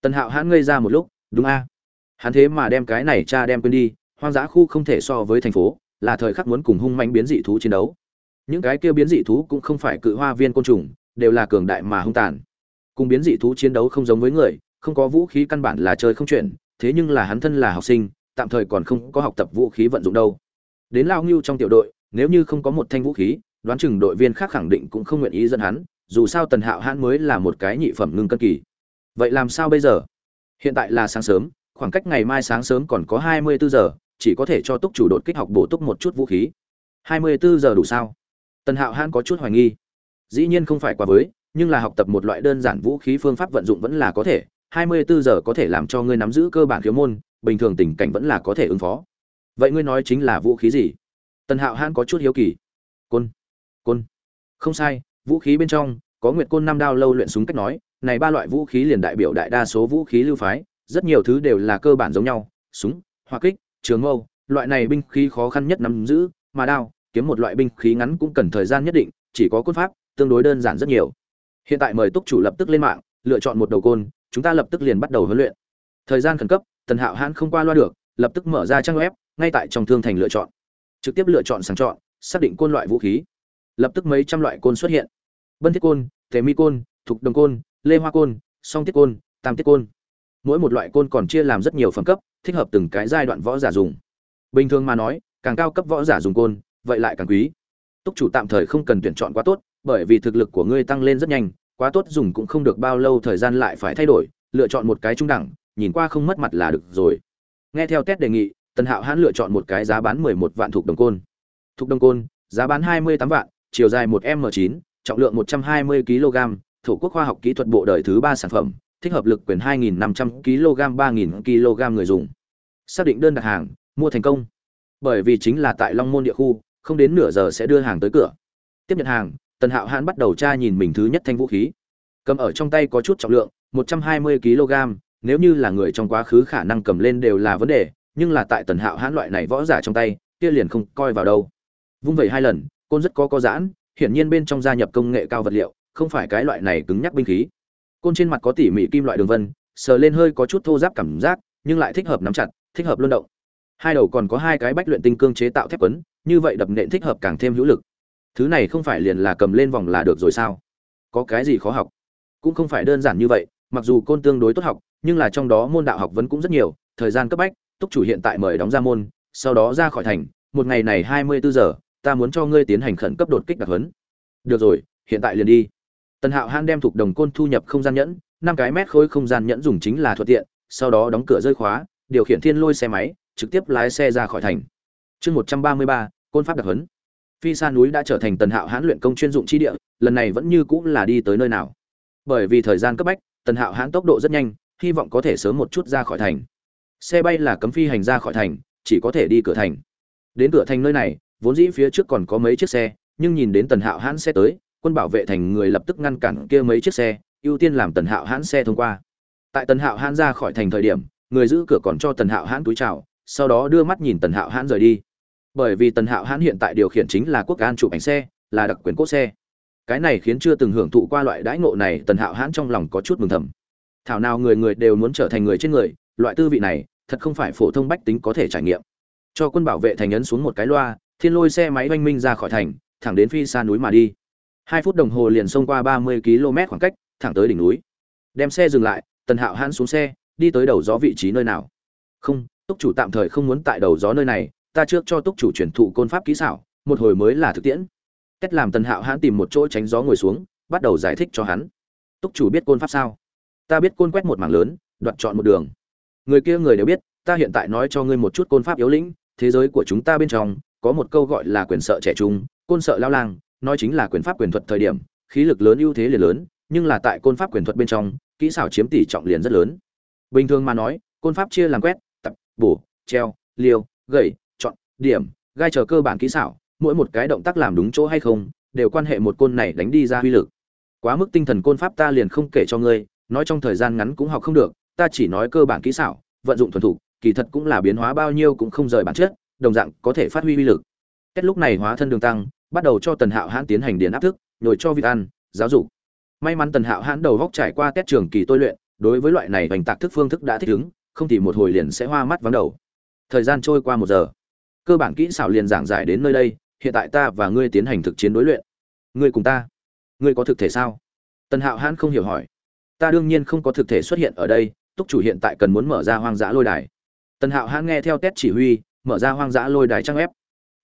Tần Hạo hãn ngây ra một lúc, đúng a? Hắn thế mà đem cái này cha đem quên đi, hoang dã khu không thể so với thành phố, là thời khắc muốn cùng hung manh biến dị thú chiến đấu. Những cái kia biến dị thú cũng không phải cự hoa viên côn trùng, đều là cường đại mà hung tàn. Cùng biến dị thú chiến đấu không giống với người, không có vũ khí căn bản là chơi không chuyện, thế nhưng là hắn thân là học sinh, tạm thời còn không có học tập vũ khí vận dụng đâu. Đến lao ngưu trong tiểu đội, nếu như không có một thanh vũ khí, đoán chừng đội viên khác khẳng định cũng không nguyện ý dẫn hắn, dù sao Tần Hạo hắn mới là một cái nhị phẩm ngưng cân kỳ. Vậy làm sao bây giờ? Hiện tại là sáng sớm, khoảng cách ngày mai sáng sớm còn có 24 giờ, chỉ có thể cho túc chủ đột kích học bổ túc một chút vũ khí. 24 giờ đủ sao? Tần Hạo Hãn có chút hoài nghi. Dĩ nhiên không phải quá với, nhưng là học tập một loại đơn giản vũ khí phương pháp vận dụng vẫn là có thể, 24 giờ có thể làm cho ngươi nắm giữ cơ bản khiếu môn, bình thường tình cảnh vẫn là có thể ứng phó. Vậy ngươi nói chính là vũ khí gì? Tần Hạo Hãn có chút hiếu kỳ. Côn. Côn. Không sai, vũ khí bên trong có Nguyệt Côn năm đao lâu luyện súng cách nói, này ba loại vũ khí liền đại biểu đại đa số vũ khí lưu phái, rất nhiều thứ đều là cơ bản giống nhau, súng, hoa kích, trường mâu, loại này binh khí khó khăn nhất nắm giữ, mà đao, kiếm một loại binh khí ngắn cũng cần thời gian nhất định, chỉ có côn pháp, tương đối đơn giản rất nhiều. Hiện tại mời túc chủ lập tức lên mạng, lựa chọn một đầu côn, chúng ta lập tức liền bắt đầu huấn luyện. Thời gian khẩn cấp, Tần Hạo Hãn không qua loa được, lập tức mở ra trang web, ngay tại trong thương thành lựa chọn. Trực tiếp lựa chọn sàng chọn, xác định côn loại vũ khí. Lập tức mấy trăm loại côn xuất hiện. Bân thiết côn, thế mi côn, Thục đồng côn, Lê Hoa côn, Song tiết côn, Tam tiết côn. Mỗi một loại côn còn chia làm rất nhiều phẩm cấp, thích hợp từng cái giai đoạn võ giả dùng. Bình thường mà nói, càng cao cấp võ giả dùng côn, vậy lại càng quý. Túc chủ tạm thời không cần tuyển chọn quá tốt, bởi vì thực lực của ngươi tăng lên rất nhanh, quá tốt dùng cũng không được bao lâu thời gian lại phải thay đổi, lựa chọn một cái trung đẳng, nhìn qua không mất mặt là được rồi. Nghe theo Tết đề nghị, Tần Hạo hãn lựa chọn một cái giá bán 11 vạn thuộc đồng côn. Thuộc đồng côn, giá bán 28 vạn, chiều dài 1m9, trọng lượng 120 kg, thủ quốc khoa học kỹ thuật bộ đời thứ 3 sản phẩm, thích hợp lực quyền 2500 kg 3000 kg người dùng. Xác định đơn đặt hàng, mua thành công. Bởi vì chính là tại Long Môn địa khu, không đến nửa giờ sẽ đưa hàng tới cửa. Tiếp nhận hàng, Tần Hạo hãn bắt đầu tra nhìn mình thứ nhất thanh vũ khí. Cầm ở trong tay có chút trọng lượng, 120 kg, nếu như là người trong quá khứ khả năng cầm lên đều là vấn đề, nhưng là tại Tần Hạo hãn loại này võ giả trong tay, kia liền không coi vào đâu. Vung vẩy hai lần, côn rất có có giãn, hiển nhiên bên trong gia nhập công nghệ cao vật liệu, không phải cái loại này cứng nhắc binh khí. Côn trên mặt có tỉ mỉ kim loại đường vân, sờ lên hơi có chút thô ráp cảm giác, nhưng lại thích hợp nắm chặt, thích hợp luân động. Hai đầu còn có hai cái bách luyện tinh cương chế tạo thép quấn, như vậy đập nện thích hợp càng thêm hữu lực. Thứ này không phải liền là cầm lên vòng là được rồi sao? Có cái gì khó học? Cũng không phải đơn giản như vậy, mặc dù côn tương đối tốt học, nhưng là trong đó môn đạo học vẫn cũng rất nhiều, thời gian cấp bách, túc chủ hiện tại mời đóng ra môn, sau đó ra khỏi thành, một ngày này hai mươi bốn giờ, ta muốn cho ngươi tiến hành khẩn cấp đột kích đặc huấn. Được rồi, hiện tại liền đi. Tần Hạo Hãn đem thuộc đồng côn thu nhập không gian nhẫn, năm cái mét khối không gian nhẫn dùng chính là thuận tiện, sau đó đóng cửa rơi khóa, điều khiển thiên lôi xe máy, trực tiếp lái xe ra khỏi thành. Chương một trăm ba mươi ba, côn pháp đặc huấn. Phi Sa núi đã trở thành Tần Hạo Hãn luyện công chuyên dụng chi địa, lần này vẫn như cũng là đi tới nơi nào. Bởi vì thời gian cấp bách, Tần Hạo Hãn tốc độ rất nhanh, hy vọng có thể sớm một chút ra khỏi thành. Xe bay là cấm phi hành ra khỏi thành, chỉ có thể đi cửa thành. Đến cửa thành nơi này, vốn dĩ phía trước còn có mấy chiếc xe, nhưng nhìn đến Tần Hạo Hãn xe tới, quân bảo vệ thành người lập tức ngăn cản kia mấy chiếc xe, ưu tiên làm Tần Hạo Hãn xe thông qua. Tại Tần Hạo Hãn ra khỏi thành thời điểm, người giữ cửa còn cho Tần Hạo Hãn túi chào, sau đó đưa mắt nhìn Tần Hạo Hãn rời đi. Bởi vì Tần Hạo Hãn hiện tại điều khiển chính là quốc an chụp ảnh xe, là đặc quyền cốt xe. Cái này khiến chưa từng hưởng thụ qua loại đãi ngộ này, Tần Hạo Hãn trong lòng có chút mừng thầm. Thảo nào người người đều muốn trở thành người trên người, loại tư vị này, thật không phải phổ thông bách tính có thể trải nghiệm. Cho quân bảo vệ thành ấn xuống một cái loa, thiên lôi xe máy oanh minh ra khỏi thành, thẳng đến phi xa núi mà đi hai phút đồng hồ liền xông qua ba mươi km khoảng cách thẳng tới đỉnh núi đem xe dừng lại tần hạo hãn xuống xe đi tới đầu gió vị trí nơi nào? Không, túc chủ tạm thời không muốn tại đầu gió nơi này, ta trước cho túc chủ truyền thụ côn pháp kỹ xảo, một hồi mới là thực tiễn. Cách làm tần hạo hãn tìm một chỗ tránh gió ngồi xuống, bắt đầu giải thích cho hắn. Túc chủ biết côn pháp sao? Ta biết côn quét một mảng lớn, đoạt chọn một đường. Người kia người đều biết, ta hiện tại nói cho ngươi một chút côn pháp yếu lĩnh, thế giới của chúng ta bên trong, có một câu gọi là quyền sợ trẻ trung, côn sợ lao lang, nói chính là quyền pháp quyền thuật thời điểm, khí lực lớn ưu thế liền lớn, nhưng là tại côn pháp quyền thuật bên trong, kỹ xảo chiếm tỷ trọng liền rất lớn bình thường mà nói, côn pháp chia làm quét, tập, bổ, treo, liêu gậy chọn, điểm, gai chờ cơ bản kỹ xảo, mỗi một cái động tác làm đúng chỗ hay không, đều quan hệ một côn này đánh đi ra uy lực. Quá mức tinh thần côn pháp ta liền không kể cho ngươi, nói trong thời gian ngắn cũng học không được, ta chỉ nói cơ bản kỹ xảo, vận dụng thuần thục, kỳ thật cũng là biến hóa bao nhiêu cũng không rời bản chất, đồng dạng có thể phát huy uy lực. Kết lúc này hóa thân đường tăng, bắt đầu cho tần hạo hãn tiến hành điền áp thức, nhồi cho vịt ăn, giáo dục. May mắn tần hạo hãn đầu góc trải qua test trường kỳ tôi luyện đối với loại này hoành tạc thức phương thức đã thích ứng, không thì một hồi liền sẽ hoa mắt vắng đầu. Thời gian trôi qua một giờ. Cơ bản kỹ xảo liền giảng giải đến nơi đây, hiện tại ta và ngươi tiến hành thực chiến đối luyện. Ngươi cùng ta. Ngươi có thực thể sao? Tần hạo hãn không hiểu hỏi. Ta đương nhiên không có thực thể xuất hiện ở đây, túc chủ hiện tại cần muốn mở ra hoang dã lôi đài. Tần hạo hãn nghe theo tét chỉ huy, mở ra hoang dã lôi đài trang ép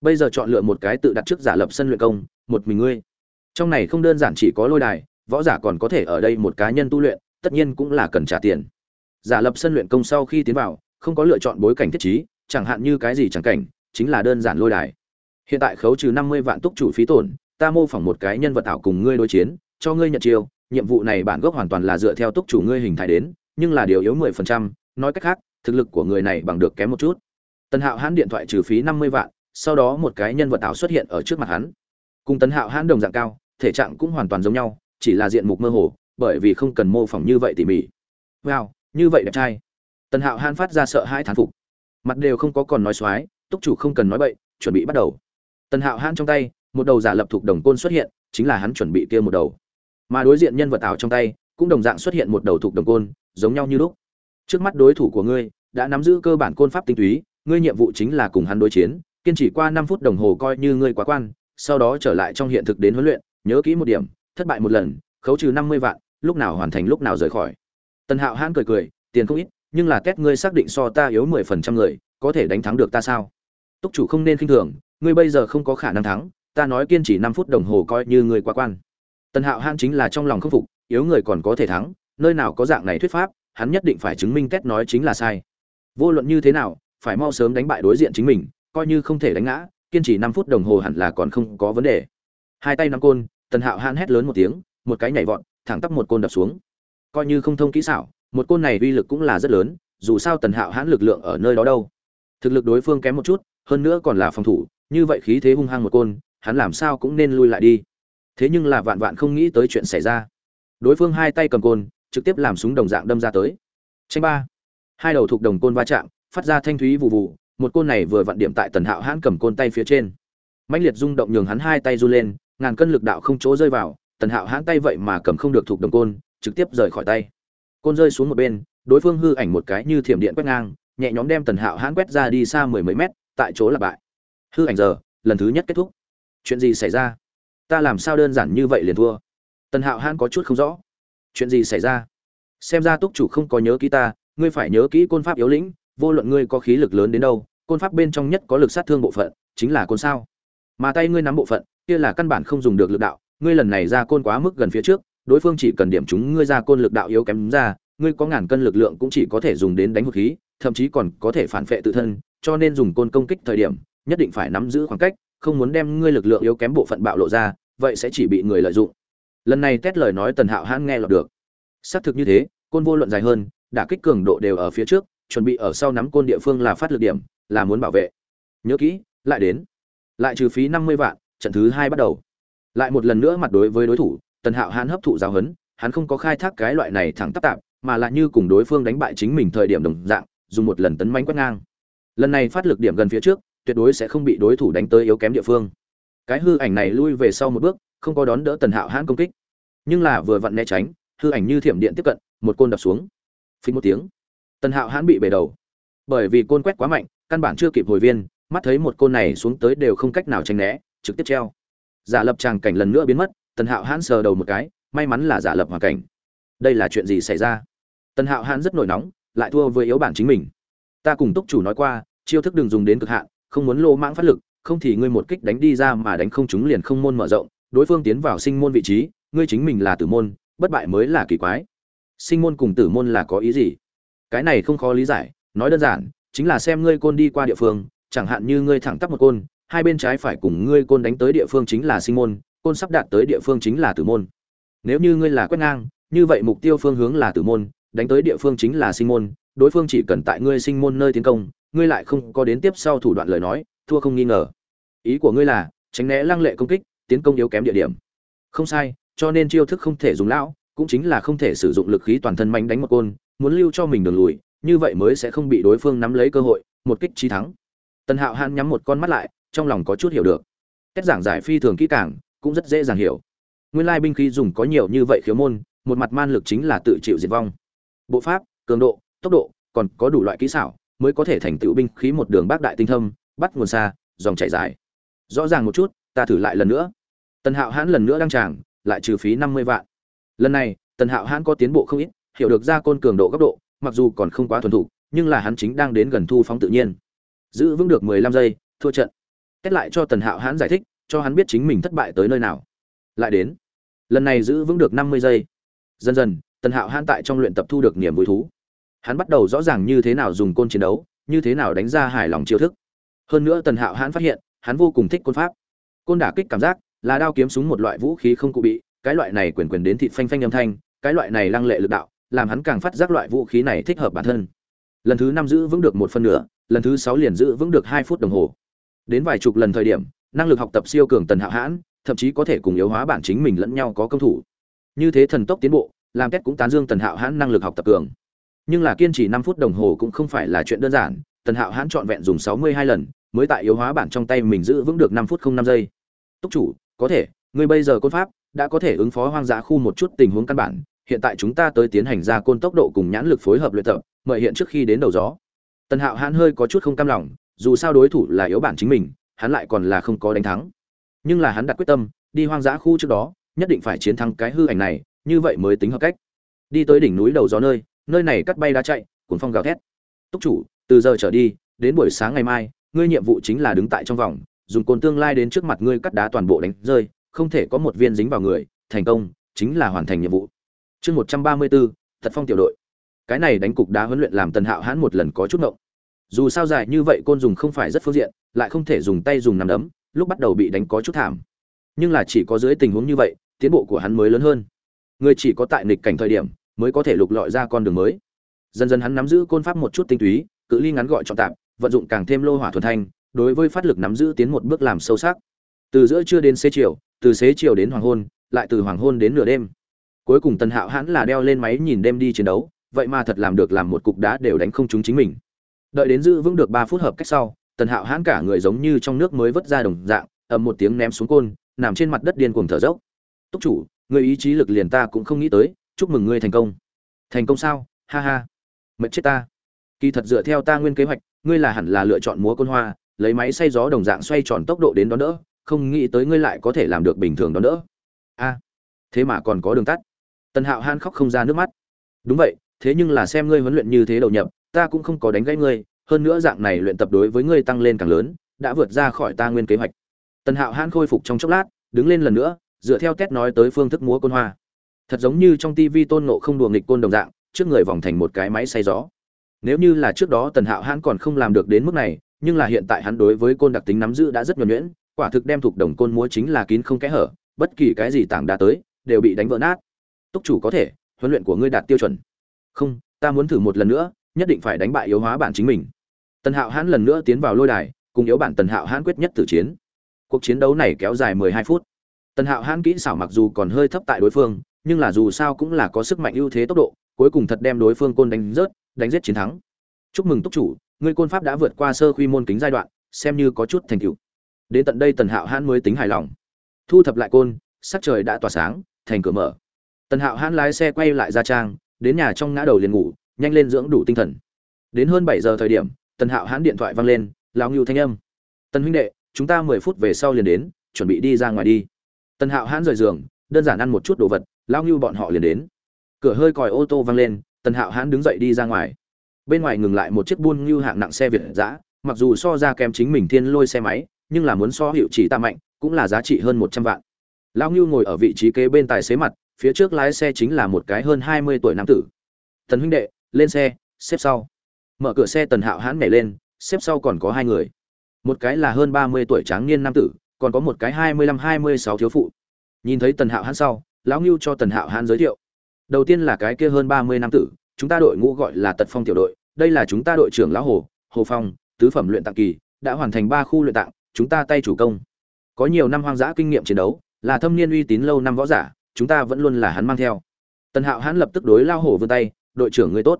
bây giờ chọn lựa một cái tự đặt trước giả lập sân luyện công, một mình ngươi. Trong này không đơn giản chỉ có lôi đài, võ giả còn có thể ở đây một cá nhân tu luyện tất nhiên cũng là cần trả tiền. Giả lập sân luyện công sau khi tiến vào, không có lựa chọn bối cảnh thiết trí, chẳng hạn như cái gì chẳng cảnh, chính là đơn giản lôi đài. Hiện tại khấu trừ năm mươi vạn túc chủ phí tổn, ta mô phỏng một cái nhân vật ảo cùng ngươi đối chiến, cho ngươi nhận chiêu, nhiệm vụ này bản gốc hoàn toàn là dựa theo túc chủ ngươi hình thái đến, nhưng là điều yếu mười phần trăm, nói cách khác, thực lực của người này bằng được kém một chút. Tần hạo hãn điện thoại trừ phí năm mươi vạn, sau đó một cái nhân vật ảo xuất hiện ở trước mặt hắn. Cùng tần hạo hãn đồng dạng cao, thể trạng cũng hoàn toàn giống nhau, chỉ là diện mục mơ hồ bởi vì không cần mô phỏng như vậy tỉ mỉ. Wow, như vậy đẹp trai. Tần hạo han phát ra sợ hãi thán phục. Mặt đều không có còn nói x túc chủ không cần nói bậy, chuẩn bị bắt đầu. Tần hạo han trong tay, một đầu giả lập thuộc đồng côn xuất hiện, chính là hắn chuẩn bị kia một đầu. Mà đối diện nhân vật ảo trong tay, cũng đồng dạng xuất hiện một đầu thuộc đồng côn, giống nhau như lúc. Trước mắt đối thủ của ngươi, đã nắm giữ cơ bản côn pháp tinh túy, ngươi nhiệm vụ chính là cùng hắn đối chiến, kiên trì qua năm phút đồng hồ coi như ngươi quá quan, sau đó trở lại trong hiện thực đến huấn luyện, nhớ kỹ một điểm, thất bại một lần khấu trừ năm mươi vạn, lúc nào hoàn thành lúc nào rời khỏi. Tần hạo hãn cười cười, tiền không ít, nhưng là test ngươi xác định so ta yếu mười phần trăm người, có thể đánh thắng được ta sao? Túc chủ không nên khinh thường, ngươi bây giờ không có khả năng thắng, ta nói kiên trì năm phút đồng hồ coi như ngươi quá quan. Tần hạo hãn chính là trong lòng khâm phục, yếu người còn có thể thắng, nơi nào có dạng này thuyết pháp, hắn nhất định phải chứng minh test nói chính là sai. Vô luận như thế nào, phải mau sớm đánh bại đối diện chính mình, coi như không thể đánh ngã, kiên trì năm phút đồng hồ hẳn là còn không có vấn đề. Hai tay nắm côn, tần hạo hãn hét lớn một tiếng một cái nhảy vọt, thẳng tắp một côn đập xuống. Coi như không thông kỹ xảo, một côn này uy lực cũng là rất lớn, dù sao tần hạo hãn lực lượng ở nơi đó đâu. Thực lực đối phương kém một chút, hơn nữa còn là phòng thủ, như vậy khí thế hung hăng một côn, hắn làm sao cũng nên lui lại đi. Thế nhưng là vạn vạn không nghĩ tới chuyện xảy ra. Đối phương hai tay cầm côn, trực tiếp làm súng đồng dạng đâm ra tới. Tranh ba. Hai đầu thuộc đồng côn va chạm, phát ra thanh thúy vụ vụ một côn này vừa vặn điểm tại tần hạo hãn cầm côn tay phía trên. Mạnh liệt rung động nhường hắn hai tay run lên, ngàn cân lực đạo không chỗ rơi vào tần hạo hãn tay vậy mà cầm không được thuộc đồng côn, trực tiếp rời khỏi tay. Côn rơi xuống một bên, đối phương hư ảnh một cái như thiểm điện quét ngang, nhẹ nhóm đem tần hạo hãn quét ra đi xa mười mấy mét, tại chỗ là bại hư ảnh giờ, lần thứ nhất kết thúc. Chuyện gì xảy ra? Ta làm sao đơn giản như vậy liền thua? Tần hạo hãn có chút không rõ. Chuyện gì xảy ra? Xem ra túc chủ không có nhớ kỹ ta, ngươi phải nhớ kỹ côn pháp yếu lĩnh, vô luận ngươi có khí lực lớn đến đâu, côn pháp bên trong nhất có lực sát thương bộ phận, chính là côn sao. Mà tay ngươi nắm bộ phận, kia là căn bản không dùng được lực đạo ngươi lần này ra côn quá mức gần phía trước, đối phương chỉ cần điểm chúng ngươi ra côn lực đạo yếu kém ra, ngươi có ngàn cân lực lượng cũng chỉ có thể dùng đến đánh hụt khí, thậm chí còn có thể phản phệ tự thân, cho nên dùng côn công kích thời điểm, nhất định phải nắm giữ khoảng cách, không muốn đem ngươi lực lượng yếu kém bộ phận bạo lộ ra, vậy sẽ chỉ bị người lợi dụng. Lần này test lời nói tần hạo hãn nghe lọt được. Xác thực như thế, côn vô luận dài hơn, đả kích cường độ đều ở phía trước, chuẩn bị ở sau nắm côn địa phương là phát lực điểm, là muốn bảo vệ. Nhớ kỹ, lại đến. Lại trừ phí năm mươi vạn, trận thứ hai bắt đầu lại một lần nữa mặt đối với đối thủ, tần hạo hãn hấp thụ giáo huấn, hắn không có khai thác cái loại này thẳng tắp tạp, mà là như cùng đối phương đánh bại chính mình thời điểm đồng dạng, dùng một lần tấn manh quét ngang. Lần này phát lực điểm gần phía trước, tuyệt đối sẽ không bị đối thủ đánh tới yếu kém địa phương. Cái hư ảnh này lui về sau một bước, không có đón đỡ tần hạo hãn công kích. Nhưng là vừa vặn né tránh, hư ảnh như thiểm điện tiếp cận, một côn đập xuống. Phí một tiếng, tần hạo hãn bị bể đầu. Bởi vì côn quét quá mạnh, căn bản chưa kịp hồi viên, mắt thấy một côn này xuống tới đều không cách nào tránh né, trực tiếp treo giả lập tràng cảnh lần nữa biến mất, tần hạo hãn sờ đầu một cái, may mắn là giả lập hoàn cảnh. Đây là chuyện gì xảy ra? Tần hạo hãn rất nổi nóng, lại thua với yếu bản chính mình. Ta cùng túc chủ nói qua, chiêu thức đừng dùng đến cực hạn, không muốn lô mãng phát lực, không thì ngươi một kích đánh đi ra mà đánh không chúng liền không môn mở rộng, đối phương tiến vào sinh môn vị trí, ngươi chính mình là tử môn, bất bại mới là kỳ quái. Sinh môn cùng tử môn là có ý gì? Cái này không khó lý giải, nói đơn giản, chính là xem ngươi côn đi qua địa phương, chẳng hạn như ngươi thẳng tắp một côn hai bên trái phải cùng ngươi côn đánh tới địa phương chính là sinh môn, côn sắp đạt tới địa phương chính là tử môn. Nếu như ngươi là quét ngang, như vậy mục tiêu phương hướng là tử môn, đánh tới địa phương chính là sinh môn, đối phương chỉ cần tại ngươi sinh môn nơi tiến công, ngươi lại không có đến tiếp sau thủ đoạn lời nói, thua không nghi ngờ. Ý của ngươi là, tránh né lăng lệ công kích, tiến công yếu kém địa điểm. Không sai, cho nên chiêu thức không thể dùng lão, cũng chính là không thể sử dụng lực khí toàn thân mạnh đánh một côn, muốn lưu cho mình đường lùi, như vậy mới sẽ không bị đối phương nắm lấy cơ hội, một kích trí thắng. Tần hạo hãn nhắm một con mắt lại trong lòng có chút hiểu được. Cách giảng giải phi thường kỹ càng, cũng rất dễ dàng hiểu. Nguyên lai binh khí dùng có nhiều như vậy khiếu môn, một mặt man lực chính là tự chịu diệt vong. Bộ pháp, cường độ, tốc độ, còn có đủ loại kỹ xảo, mới có thể thành tựu binh khí một đường bác đại tinh thâm, bắt nguồn xa, dòng chảy dài. Rõ ràng một chút, ta thử lại lần nữa. Tần hạo hãn lần nữa đăng tràng, lại trừ phí năm mươi vạn. Lần này, tần hạo hãn có tiến bộ không ít, hiểu được ra côn cường độ góc độ, mặc dù còn không quá thuần thục, nhưng là hắn chính đang đến gần thu phóng tự nhiên. Giữ vững được mười lăm giây, thua trận kết lại cho tần hạo hãn giải thích, cho hắn biết chính mình thất bại tới nơi nào. Lại đến, lần này giữ vững được năm mươi giây. Dần dần, tần hạo hãn tại trong luyện tập thu được niềm vui thú. Hắn bắt đầu rõ ràng như thế nào dùng côn chiến đấu, như thế nào đánh ra hài lòng chiêu thức. Hơn nữa tần hạo hãn phát hiện, hắn vô cùng thích côn pháp. Côn đả kích cảm giác, là đao kiếm súng một loại vũ khí không cụ bị, cái loại này quyền quyền đến thịt phanh phanh âm thanh, cái loại này lăng lệ lực đạo, làm hắn càng phát giác loại vũ khí này thích hợp bản thân. Lần thứ năm giữ vững được một phân nửa, lần thứ sáu liền giữ vững được hai phút đồng hồ đến vài chục lần thời điểm, năng lực học tập siêu cường tần hạo hãn, thậm chí có thể cùng yếu hóa bản chính mình lẫn nhau có công thủ. Như thế thần tốc tiến bộ, làm kết cũng tán dương tần hạo hãn năng lực học tập cường. Nhưng là kiên trì năm phút đồng hồ cũng không phải là chuyện đơn giản, tần hạo hãn trọn vẹn dùng sáu mươi hai lần, mới tại yếu hóa bản trong tay mình giữ vững được năm phút không năm giây. Túc chủ, có thể người bây giờ côn pháp đã có thể ứng phó hoang dã khu một chút tình huống căn bản, hiện tại chúng ta tới tiến hành ra côn tốc độ cùng nhãn lực phối hợp luyện tập, mời hiện trước khi đến đầu gió. Tần hạo hãn hơi có chút không cam lòng dù sao đối thủ là yếu bản chính mình, hắn lại còn là không có đánh thắng. Nhưng là hắn đặt quyết tâm, đi hoang dã khu trước đó, nhất định phải chiến thắng cái hư ảnh này, như vậy mới tính hợp cách. Đi tới đỉnh núi đầu gió nơi nơi này cắt bay đá chạy, cuốn phong gào thét. Túc chủ, từ giờ trở đi, đến buổi sáng ngày mai, ngươi nhiệm vụ chính là đứng tại trong vòng, dùng cồn tương lai đến trước mặt ngươi cắt đá toàn bộ đánh rơi, không thể có một viên dính vào người, thành công, chính là hoàn thành nhiệm vụ. Chương một trăm ba mươi bốn, thật phong tiểu đội. Cái này đánh cục đá huấn luyện làm tần hạo hãn một lần có chút ngộng dù sao dài như vậy côn dùng không phải rất phương diện, lại không thể dùng tay dùng nằm đấm, lúc bắt đầu bị đánh có chút thảm. Nhưng là chỉ có dưới tình huống như vậy, tiến bộ của hắn mới lớn hơn. Người chỉ có tại nghịch cảnh thời điểm, mới có thể lục lọi ra con đường mới. Dần dần hắn nắm giữ côn pháp một chút tinh túy, cự ly ngắn gọi trọng tạp, vận dụng càng thêm lô hỏa thuần thanh, đối với phát lực nắm giữ tiến một bước làm sâu sắc. Từ giữa trưa đến xế chiều, từ xế chiều đến hoàng hôn, lại từ hoàng hôn đến nửa đêm. Cuối cùng tần hạo hãn là đeo lên máy nhìn đêm đi chiến đấu, vậy mà thật làm được làm một cục đá đều đánh không trúng chính mình đợi đến giữ vững được ba phút hợp cách sau, tần hạo hãn cả người giống như trong nước mới vớt ra đồng dạng, ầm một tiếng ném xuống côn, nằm trên mặt đất điên cuồng thở dốc. Túc chủ, người ý chí lực liền ta cũng không nghĩ tới, chúc mừng ngươi thành công. Thành công sao? Ha ha. Mệt chết ta. Kỳ thật dựa theo ta nguyên kế hoạch, ngươi là hẳn là lựa chọn múa côn hoa, lấy máy xay gió đồng dạng xoay tròn tốc độ đến đón đỡ, không nghĩ tới ngươi lại có thể làm được bình thường đón đỡ. A, thế mà còn có đường tắt. Tần hạo han khóc không ra nước mắt. Đúng vậy, thế nhưng là xem ngươi huấn luyện như thế đầu nhập ta cũng không có đánh gãy ngươi, hơn nữa dạng này luyện tập đối với ngươi tăng lên càng lớn, đã vượt ra khỏi ta nguyên kế hoạch. Tần hạo hãn khôi phục trong chốc lát, đứng lên lần nữa, dựa theo test nói tới phương thức múa côn hoa. Thật giống như trong tivi tôn nộ không đùa nghịch côn đồng dạng, trước người vòng thành một cái máy xay gió. Nếu như là trước đó tần hạo hãn còn không làm được đến mức này, nhưng là hiện tại hắn đối với côn đặc tính nắm giữ đã rất nhuẩn nhuyễn, quả thực đem thuộc đồng côn múa chính là kín không kẽ hở, bất kỳ cái gì tảng đá tới, đều bị đánh vỡ nát. Túc chủ có thể, huấn luyện của ngươi đạt tiêu chuẩn. Không, ta muốn thử một lần nữa nhất định phải đánh bại yếu hóa bản chính mình. Tần hạo hãn lần nữa tiến vào lôi đài, cùng yếu bản tần hạo hãn quyết nhất tử chiến. Cuộc chiến đấu này kéo dài mười hai phút. Tần hạo hãn kỹ xảo mặc dù còn hơi thấp tại đối phương, nhưng là dù sao cũng là có sức mạnh ưu thế tốc độ, cuối cùng thật đem đối phương côn đánh rớt, đánh giết chiến thắng. Chúc mừng túc chủ, ngươi côn pháp đã vượt qua sơ quy môn kính giai đoạn, xem như có chút thành tựu. Đến tận đây tần hạo hãn mới tính hài lòng. Thu thập lại côn, sắc trời đã tỏa sáng, thành cửa mở. Tần hạo hãn lái xe quay lại ra trang, đến nhà trong ngã đầu liền ngủ nhanh lên dưỡng đủ tinh thần. Đến hơn bảy giờ thời điểm, tần hạo hãn điện thoại vang lên, lão ngưu thanh âm. Tần huynh đệ, chúng ta mười phút về sau liền đến, chuẩn bị đi ra ngoài đi. Tần hạo hãn rời giường, đơn giản ăn một chút đồ vật, lão ngưu bọn họ liền đến. Cửa hơi còi ô tô vang lên, tần hạo hãn đứng dậy đi ra ngoài. Bên ngoài ngừng lại một chiếc buôn ngưu hạng nặng xe việt giã mặc dù so ra kém chính mình thiên lôi xe máy, nhưng là muốn so hiệu chỉ ta mạnh, cũng là giá trị hơn một trăm vạn. Lão ngưu ngồi ở vị trí kế bên tài xế mặt, phía trước lái xe chính là một cái hơn hai mươi tuổi nam tử. Tần huynh đệ lên xe, xếp sau. Mở cửa xe tần hạo hãn nhảy lên, xếp sau còn có hai người. Một cái là hơn ba mươi tuổi tráng niên nam tử, còn có một cái hai mươi lăm hai mươi sáu thiếu phụ. Nhìn thấy tần hạo hãn sau, lão ngưu cho tần hạo hãn giới thiệu. Đầu tiên là cái kia hơn ba mươi năm tử, chúng ta đội ngũ gọi là tật phong tiểu đội, đây là chúng ta đội trưởng lão hồ hồ phong, tứ phẩm luyện tạng kỳ, đã hoàn thành ba khu luyện tạng, chúng ta tay chủ công. Có nhiều năm hoang dã kinh nghiệm chiến đấu, là thâm niên uy tín lâu năm võ giả, chúng ta vẫn luôn là hắn mang theo. Tần hạo hãn lập tức đối lao hổ vươn tay đội trưởng ngươi tốt.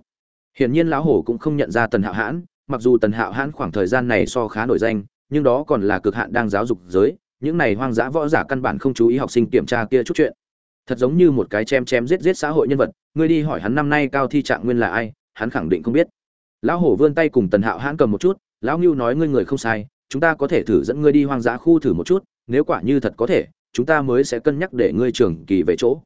Hiển nhiên lão hổ cũng không nhận ra tần hạo hãn, mặc dù tần hạo hãn khoảng thời gian này so khá nổi danh, nhưng đó còn là cực hạn đang giáo dục giới, những này hoang dã võ giả căn bản không chú ý học sinh kiểm tra kia chút chuyện. Thật giống như một cái chém chém giết giết xã hội nhân vật, ngươi đi hỏi hắn năm nay cao thi trạng nguyên là ai, hắn khẳng định không biết. Lão hổ vươn tay cùng tần hạo hãn cầm một chút, lão ngưu nói ngươi người không sai, chúng ta có thể thử dẫn ngươi đi hoang dã khu thử một chút, nếu quả như thật có thể, chúng ta mới sẽ cân nhắc để ngươi trường kỳ về chỗ.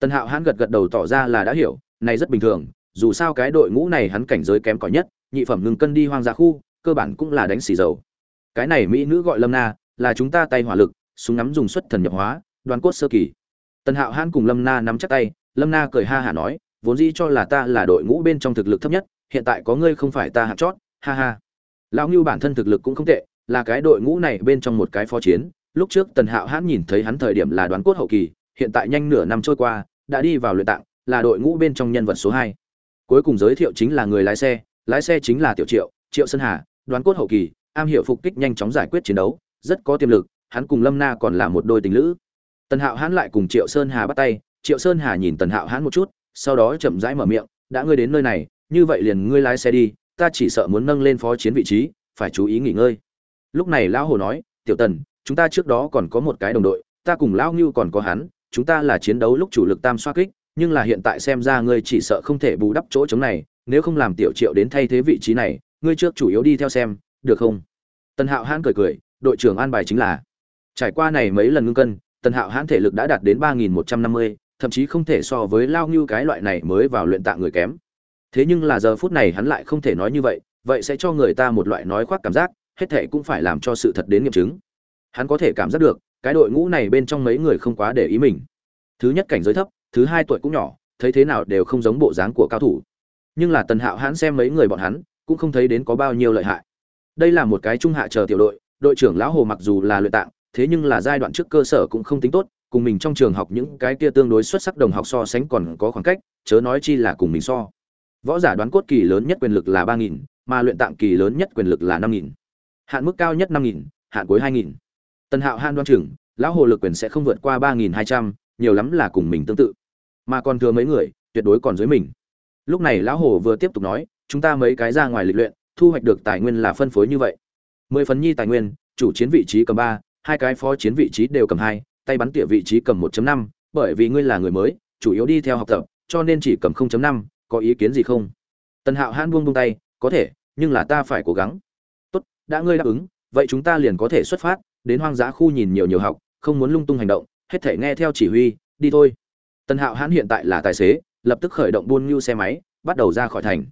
Tần hạo hãn gật gật đầu tỏ ra là đã hiểu này rất bình thường, dù sao cái đội ngũ này hắn cảnh giới kém cỏi nhất, nhị phẩm ngừng cân đi hoang dã khu, cơ bản cũng là đánh xì dầu. Cái này mỹ nữ gọi lâm na, là chúng ta tay hỏa lực, súng ngắm dùng xuất thần nhập hóa đoàn cốt sơ kỳ. Tần hạo hãn cùng lâm na nắm chắc tay, lâm na cười ha hả nói, vốn dĩ cho là ta là đội ngũ bên trong thực lực thấp nhất, hiện tại có ngươi không phải ta hạng chót, ha ha. Lão ngưu bản thân thực lực cũng không tệ, là cái đội ngũ này bên trong một cái phó chiến, lúc trước tần hạo hãn nhìn thấy hắn thời điểm là đoán cốt hậu kỳ, hiện tại nhanh nửa năm trôi qua, đã đi vào luyện tạng là đội ngũ bên trong nhân vật số hai. Cuối cùng giới thiệu chính là người lái xe lái xe chính là tiểu triệu triệu sơn hà, đoán cốt hậu kỳ, am hiểu phục kích nhanh chóng giải quyết chiến đấu, rất có tiềm lực, hắn cùng lâm na còn là một đôi tình lữ. Tần hạo hãn lại cùng triệu sơn hà bắt tay, triệu sơn hà nhìn tần hạo hãn một chút, sau đó chậm rãi mở miệng, đã ngươi đến nơi này, như vậy liền ngươi lái xe đi, ta chỉ sợ muốn nâng lên phó chiến vị trí, phải chú ý nghỉ ngơi. Lúc này lão hồ nói, tiểu tần, chúng ta trước đó còn có một cái đồng đội, ta cùng lão ngưu còn có hắn, chúng ta là chiến đấu lúc chủ lực tam xoa kích nhưng là hiện tại xem ra ngươi chỉ sợ không thể bù đắp chỗ trống này, nếu không làm tiểu triệu đến thay thế vị trí này, ngươi trước chủ yếu đi theo xem, được không? Tần hạo hãn cười cười, đội trưởng an bài chính là. Trải qua này mấy lần ngưng cân, tần hạo hãn thể lực đã đạt đến ba nghìn một trăm năm mươi, thậm chí không thể so với lao ngưu cái loại này mới vào luyện tạng người kém. Thế nhưng là giờ phút này hắn lại không thể nói như vậy vậy sẽ cho người ta một loại nói khoác cảm giác, hết thệ cũng phải làm cho sự thật đến nghiệm chứng. Hắn có thể cảm giác được, cái đội ngũ này bên trong mấy người không quá để ý mình. Thứ nhất cảnh giới thấp thứ hai tuổi cũng nhỏ, thấy thế nào đều không giống bộ dáng của cao thủ. Nhưng là tần hạo hãn xem mấy người bọn hắn, cũng không thấy đến có bao nhiêu lợi hại. Đây là một cái trung hạ chờ tiểu đội đội trưởng lão hồ mặc dù là luyện tạng, thế nhưng là giai đoạn trước cơ sở cũng không tính tốt, cùng mình trong trường học những cái kia tương đối xuất sắc đồng học so sánh còn có khoảng cách, chớ nói chi là cùng mình so. Võ giả đoán cốt kỳ lớn nhất quyền lực là ba nghìn, mà luyện tạng kỳ lớn nhất quyền lực là năm nghìn. Hạn mức cao nhất năm nghìn, hạn cuối hai nghìn. Tần hạo han đoan trưởng lão hồ lực quyền sẽ không vượt qua ba nghìn hai trăm, nhiều lắm là cùng mình tương tự mà còn thừa mấy người, tuyệt đối còn dưới mình. Lúc này lão hồ vừa tiếp tục nói, chúng ta mấy cái ra ngoài lịch luyện, thu hoạch được tài nguyên là phân phối như vậy. Mười phần nhi tài nguyên, chủ chiến vị trí cầm ba, hai cái phó chiến vị trí đều cầm hai, tay bắn tỉa vị trí cầm 1 năm, bởi vì ngươi là người mới, chủ yếu đi theo học tập, cho nên chỉ cầm 0 năm, có ý kiến gì không? Tần hạo hãn buông buông tay, có thể, nhưng là ta phải cố gắng. Tốt, đã ngươi đáp ứng, vậy chúng ta liền có thể xuất phát, đến hoang dã khu nhìn nhiều nhiều học, không muốn lung tung hành động, hết thể nghe theo chỉ huy, đi thôi tần hạo hãn hiện tại là tài xế, lập tức khởi động buôn nhu xe máy, bắt đầu ra khỏi thành.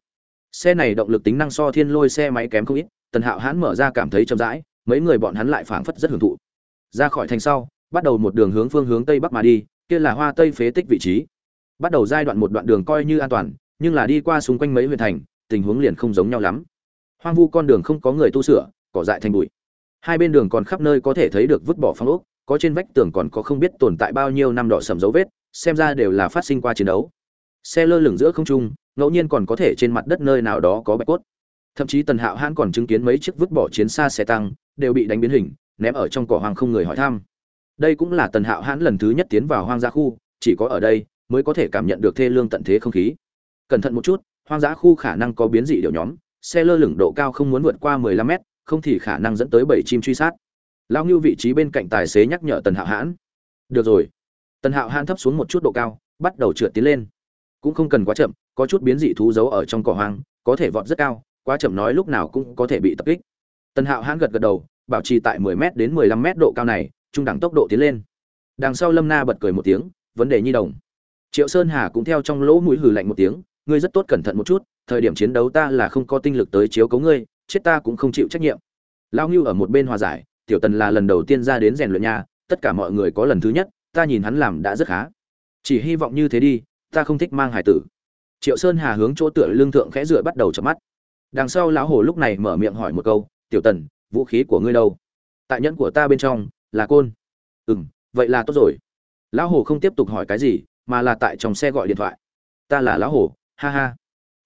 Xe này động lực tính năng so thiên lôi xe máy kém không ít, tần hạo hãn mở ra cảm thấy chậm rãi, mấy người bọn hắn lại phảng phất rất hưởng thụ. Ra khỏi thành sau, bắt đầu một đường hướng phương hướng tây bắc mà đi, kia là hoa tây phế tích vị trí. Bắt đầu giai đoạn một đoạn đường coi như an toàn, nhưng là đi qua xung quanh mấy huyện thành, tình huống liền không giống nhau lắm. Hoang vu con đường không có người tu sửa, cỏ dại thành bụi. Hai bên đường còn khắp nơi có thể thấy được vứt bỏ phong ốc, có trên vách tường còn có không biết tồn tại bao nhiêu năm đỏ sầm dấu vết xem ra đều là phát sinh qua chiến đấu. Xe lơ lửng giữa không trung, ngẫu nhiên còn có thể trên mặt đất nơi nào đó có bạch cốt. Thậm chí tần hạo hãn còn chứng kiến mấy chiếc vứt bỏ chiến xa xe tăng, đều bị đánh biến hình, ném ở trong cỏ hoang không người hỏi thăm. Đây cũng là tần hạo hãn lần thứ nhất tiến vào hoang dã khu, chỉ có ở đây mới có thể cảm nhận được thê lương tận thế không khí. Cẩn thận một chút, hoang dã khu khả năng có biến dị điệu nhóm, xe lơ lửng độ cao không muốn vượt qua 15 mét, không thì khả năng dẫn tới bảy chim truy sát. Lao ngưu vị trí bên cạnh tài xế nhắc nhở tần hạo hãn. Được rồi tần hạo hãn thấp xuống một chút độ cao, bắt đầu trượt tiến lên. Cũng không cần quá chậm, có chút biến dị thú giấu ở trong cỏ hoang, có thể vọt rất cao, quá chậm nói lúc nào cũng có thể bị tập kích. Tần hạo hãn gật gật đầu, bảo trì tại 10 m đến 15 m độ cao này, trung đẳng tốc độ tiến lên. Đằng sau lâm na bật cười một tiếng, vấn đề nhi đồng. Triệu sơn hà cũng theo trong lỗ mũi hừ lạnh một tiếng, ngươi rất tốt cẩn thận một chút, thời điểm chiến đấu ta là không có tinh lực tới chiếu cấu ngươi, chết ta cũng không chịu trách nhiệm. Lao ngưu ở một bên hòa giải, tiểu tần là lần đầu tiên ra đến rèn luyện nhà, tất cả mọi người có lần thứ nhất ta nhìn hắn làm đã rất khá. Chỉ hy vọng như thế đi, ta không thích mang hải tử. Triệu sơn hà hướng chỗ tựa lương thượng khẽ dựa bắt đầu chợp mắt. Đằng sau lão hồ lúc này mở miệng hỏi một câu, tiểu tần, vũ khí của ngươi đâu? Tại nhẫn của ta bên trong, là côn. Ừ m vậy là tốt rồi. Lão hồ không tiếp tục hỏi cái gì, mà là tại trong xe gọi điện thoại. Ta là lão hồ ha ha.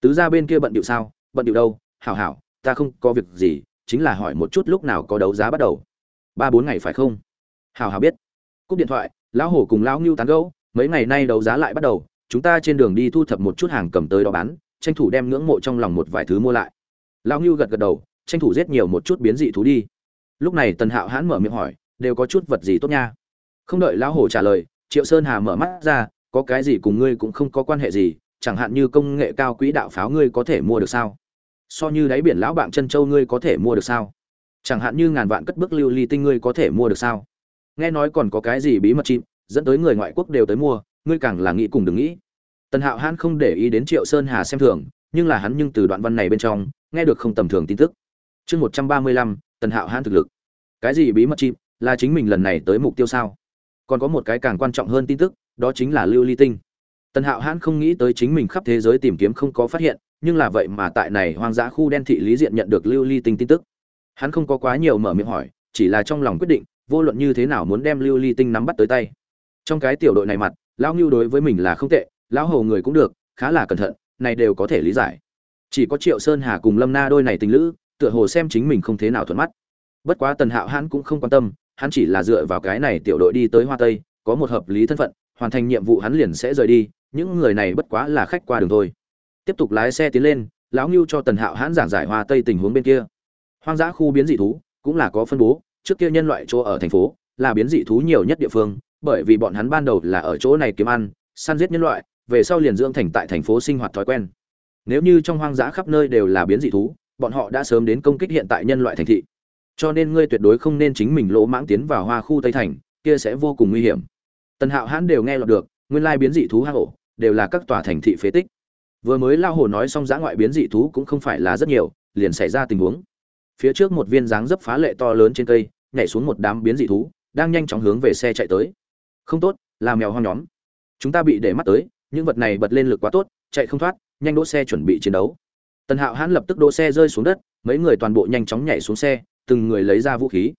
Tứ ra bên kia bận điệu sao? Bận điệu đâu? Hảo hảo, ta không có việc gì, chính là hỏi một chút lúc nào có đấu giá bắt đầu. Ba bốn ngày phải không? Hảo hảo biết. Cúp điện thoại lão hồ cùng lão ngưu tán gẫu, mấy ngày nay đấu giá lại bắt đầu, chúng ta trên đường đi thu thập một chút hàng cầm tới đó bán, tranh thủ đem ngưỡng mộ trong lòng một vài thứ mua lại. Lão ngưu gật gật đầu, tranh thủ giết nhiều một chút biến dị thú đi. Lúc này tần hạo hãn mở miệng hỏi, đều có chút vật gì tốt nha? Không đợi lão hồ trả lời, triệu sơn hà mở mắt ra, có cái gì cùng ngươi cũng không có quan hệ gì, chẳng hạn như công nghệ cao quỹ đạo pháo ngươi có thể mua được sao? So như đáy biển lão bạn chân châu ngươi có thể mua được sao? Chẳng hạn như ngàn vạn cất bước lưu ly tinh ngươi có thể mua được sao? Nghe nói còn có cái gì bí mật chim, dẫn tới người ngoại quốc đều tới mua, ngươi càng là nghĩ cùng đừng nghĩ. Tần hạo hãn không để ý đến triệu sơn hà xem thường, nhưng là hắn nhưng từ đoạn văn này bên trong, nghe được không tầm thường tin tức. Chương một trăm ba mươi lăm, tần hạo hãn thực lực. Cái gì bí mật chim, là chính mình lần này tới mục tiêu sao? Còn có một cái càng quan trọng hơn tin tức, đó chính là lưu ly tinh. Tần hạo hãn không nghĩ tới chính mình khắp thế giới tìm kiếm không có phát hiện, nhưng là vậy mà tại này hoang dã khu đen thị lý diện nhận được lưu ly tinh tin tức. Hắn không có quá nhiều mở miệng hỏi, chỉ là trong lòng quyết định vô luận như thế nào muốn đem lưu ly tinh nắm bắt tới tay. Trong cái tiểu đội này mặt, lão ngưu đối với mình là không tệ, lão hầu người cũng được, khá là cẩn thận, này đều có thể lý giải. Chỉ có triệu sơn hà cùng lâm na đôi này tình lữ, tựa hồ xem chính mình không thế nào thuận mắt. Bất quá tần hạo Hãn cũng không quan tâm, hắn chỉ là dựa vào cái này tiểu đội đi tới hoa tây, có một hợp lý thân phận, hoàn thành nhiệm vụ hắn liền sẽ rời đi, những người này bất quá là khách qua đường thôi. Tiếp tục lái xe tiến lên, lão ngưu cho tần hạo hãn giảng giải hoa tây tình huống bên kia. Hoang dã khu biến dị thú, cũng là có phân bố trước kia nhân loại chỗ ở thành phố là biến dị thú nhiều nhất địa phương, bởi vì bọn hắn ban đầu là ở chỗ này kiếm ăn, săn giết nhân loại, về sau liền dưỡng thành tại thành phố sinh hoạt thói quen. Nếu như trong hoang dã khắp nơi đều là biến dị thú, bọn họ đã sớm đến công kích hiện tại nhân loại thành thị. Cho nên ngươi tuyệt đối không nên chính mình lỗ mãng tiến vào hoa khu tây thành, kia sẽ vô cùng nguy hiểm. Tần hạo hãn đều nghe lọt được, nguyên lai biến dị thú hang ổ đều là các tòa thành thị phế tích. Vừa mới lao hổ nói xong dã ngoại biến dị thú cũng không phải là rất nhiều, liền xảy ra tình huống phía trước một viên dáng dấp phá lệ to lớn trên cây, nhảy xuống một đám biến dị thú, đang nhanh chóng hướng về xe chạy tới. Không tốt, là mèo hoang nhóm. Chúng ta bị để mắt tới, những vật này bật lên lực quá tốt, chạy không thoát, nhanh đỗ xe chuẩn bị chiến đấu. Tần hạo hãn lập tức đỗ xe rơi xuống đất, mấy người toàn bộ nhanh chóng nhảy xuống xe, từng người lấy ra vũ khí.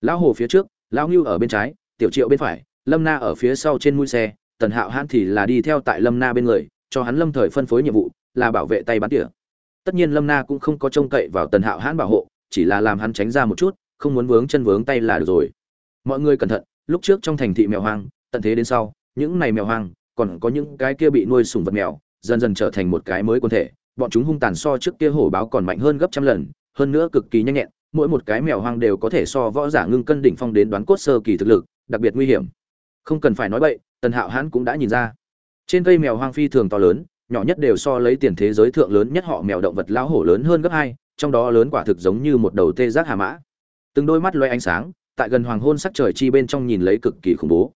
Lão hồ phía trước, lão ngưu ở bên trái, tiểu triệu bên phải, lâm na ở phía sau trên mũi xe, tần hạo hãn thì là đi theo tại lâm na bên người, cho hắn lâm thời phân phối nhiệm vụ, là bảo vệ tay bắn tỉa. Tất nhiên lâm na cũng không có trông cậy vào tần hạo hãn bảo hộ chỉ là làm hắn tránh ra một chút, không muốn vướng chân vướng tay là được rồi. Mọi người cẩn thận, lúc trước trong thành thị mèo hoang, tận thế đến sau, những này mèo hoang, còn có những cái kia bị nuôi sủng vật mèo, dần dần trở thành một cái mới quân thể. Bọn chúng hung tàn so trước kia hổ báo còn mạnh hơn gấp trăm lần, hơn nữa cực kỳ nhanh nhẹn, mỗi một cái mèo hoang đều có thể so võ giả ngưng cân đỉnh phong đến đoán cốt sơ kỳ thực lực, đặc biệt nguy hiểm. Không cần phải nói bậy, tần hạo hãn cũng đã nhìn ra. Trên cây mèo hoang phi thường to lớn, nhỏ nhất đều so lấy tiền thế giới thượng lớn nhất họ mèo động vật lão hổ lớn hơn gấp hai trong đó lớn quả thực giống như một đầu tê giác hà mã. Từng đôi mắt loay ánh sáng, tại gần hoàng hôn sắc trời chi bên trong nhìn lấy cực kỳ khủng bố.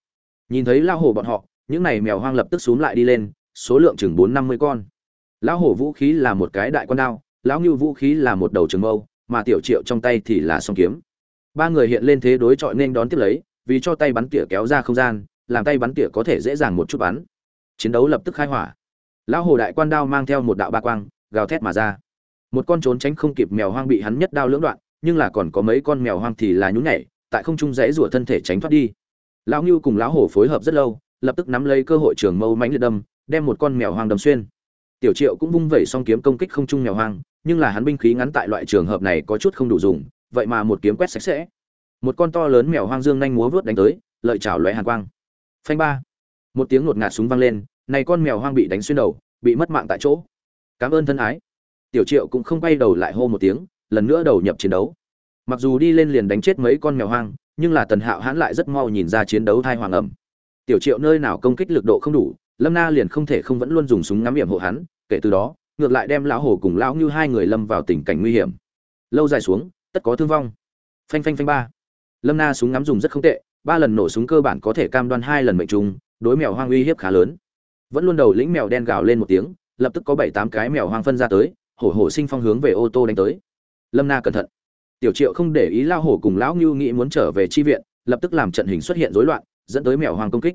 Nhìn thấy lão hổ bọn họ, những này mèo hoang lập tức xuống lại đi lên, số lượng chừng bốn năm mươi con. Lão hổ vũ khí là một cái đại con đao, lão ngưu vũ khí là một đầu trường mâu, mà tiểu triệu trong tay thì là song kiếm. Ba người hiện lên thế đối chọi nên đón tiếp lấy, vì cho tay bắn tỉa kéo ra không gian, làm tay bắn tỉa có thể dễ dàng một chút bắn. Chiến đấu lập tức khai hỏa. Lão hồ đại quan đao mang theo một đạo ba quang, gào thét mà ra một con trốn tránh không kịp mèo hoang bị hắn nhất đao lưỡng đoạn, nhưng là còn có mấy con mèo hoang thì là nhún nhảy, tại không trung rẽ rủa thân thể tránh thoát đi. Lão ngưu cùng lão hổ phối hợp rất lâu, lập tức nắm lấy cơ hội trường mâu mãnh liệt đâm, đem một con mèo hoang đâm xuyên. Tiểu triệu cũng vung vẩy song kiếm công kích không trung mèo hoang, nhưng là hắn binh khí ngắn tại loại trường hợp này có chút không đủ dùng, vậy mà một kiếm quét sạch sẽ. Một con to lớn mèo hoang dương nhanh múa vớt đánh tới, lợi chảo lóe hàn quang. Phanh ba. Một tiếng ngột ngạt súng vang lên, này con mèo hoang bị đánh xuyên đầu, bị mất mạng tại chỗ. Cảm ơn thân ái tiểu triệu cũng không quay đầu lại hô một tiếng, lần nữa đầu nhập chiến đấu. Mặc dù đi lên liền đánh chết mấy con mèo hoang, nhưng là tần hạo hãn lại rất mau nhìn ra chiến đấu thai hoàng ẩm. Tiểu triệu nơi nào công kích lực độ không đủ, lâm na liền không thể không vẫn luôn dùng súng ngắm hiểm hộ hắn, kể từ đó, ngược lại đem lão hồ cùng lão như hai người lâm vào tình cảnh nguy hiểm. Lâu dài xuống, tất có thương vong. Phanh phanh phanh ba. Lâm na súng ngắm dùng rất không tệ, ba lần nổ súng cơ bản có thể cam đoan hai lần mệnh trùng đối mèo hoang uy hiếp khá lớn. Vẫn luôn đầu lĩnh mèo đen gào lên một tiếng, lập tức có bảy tám cái mèo hoang phân ra tới hổ hổ sinh phong hướng về ô tô đánh tới. Lâm na cẩn thận. Tiểu triệu không để ý lao hổ cùng lão ngưu nghĩ muốn trở về chi viện, lập tức làm trận hình xuất hiện rối loạn, dẫn tới mèo hoang công kích.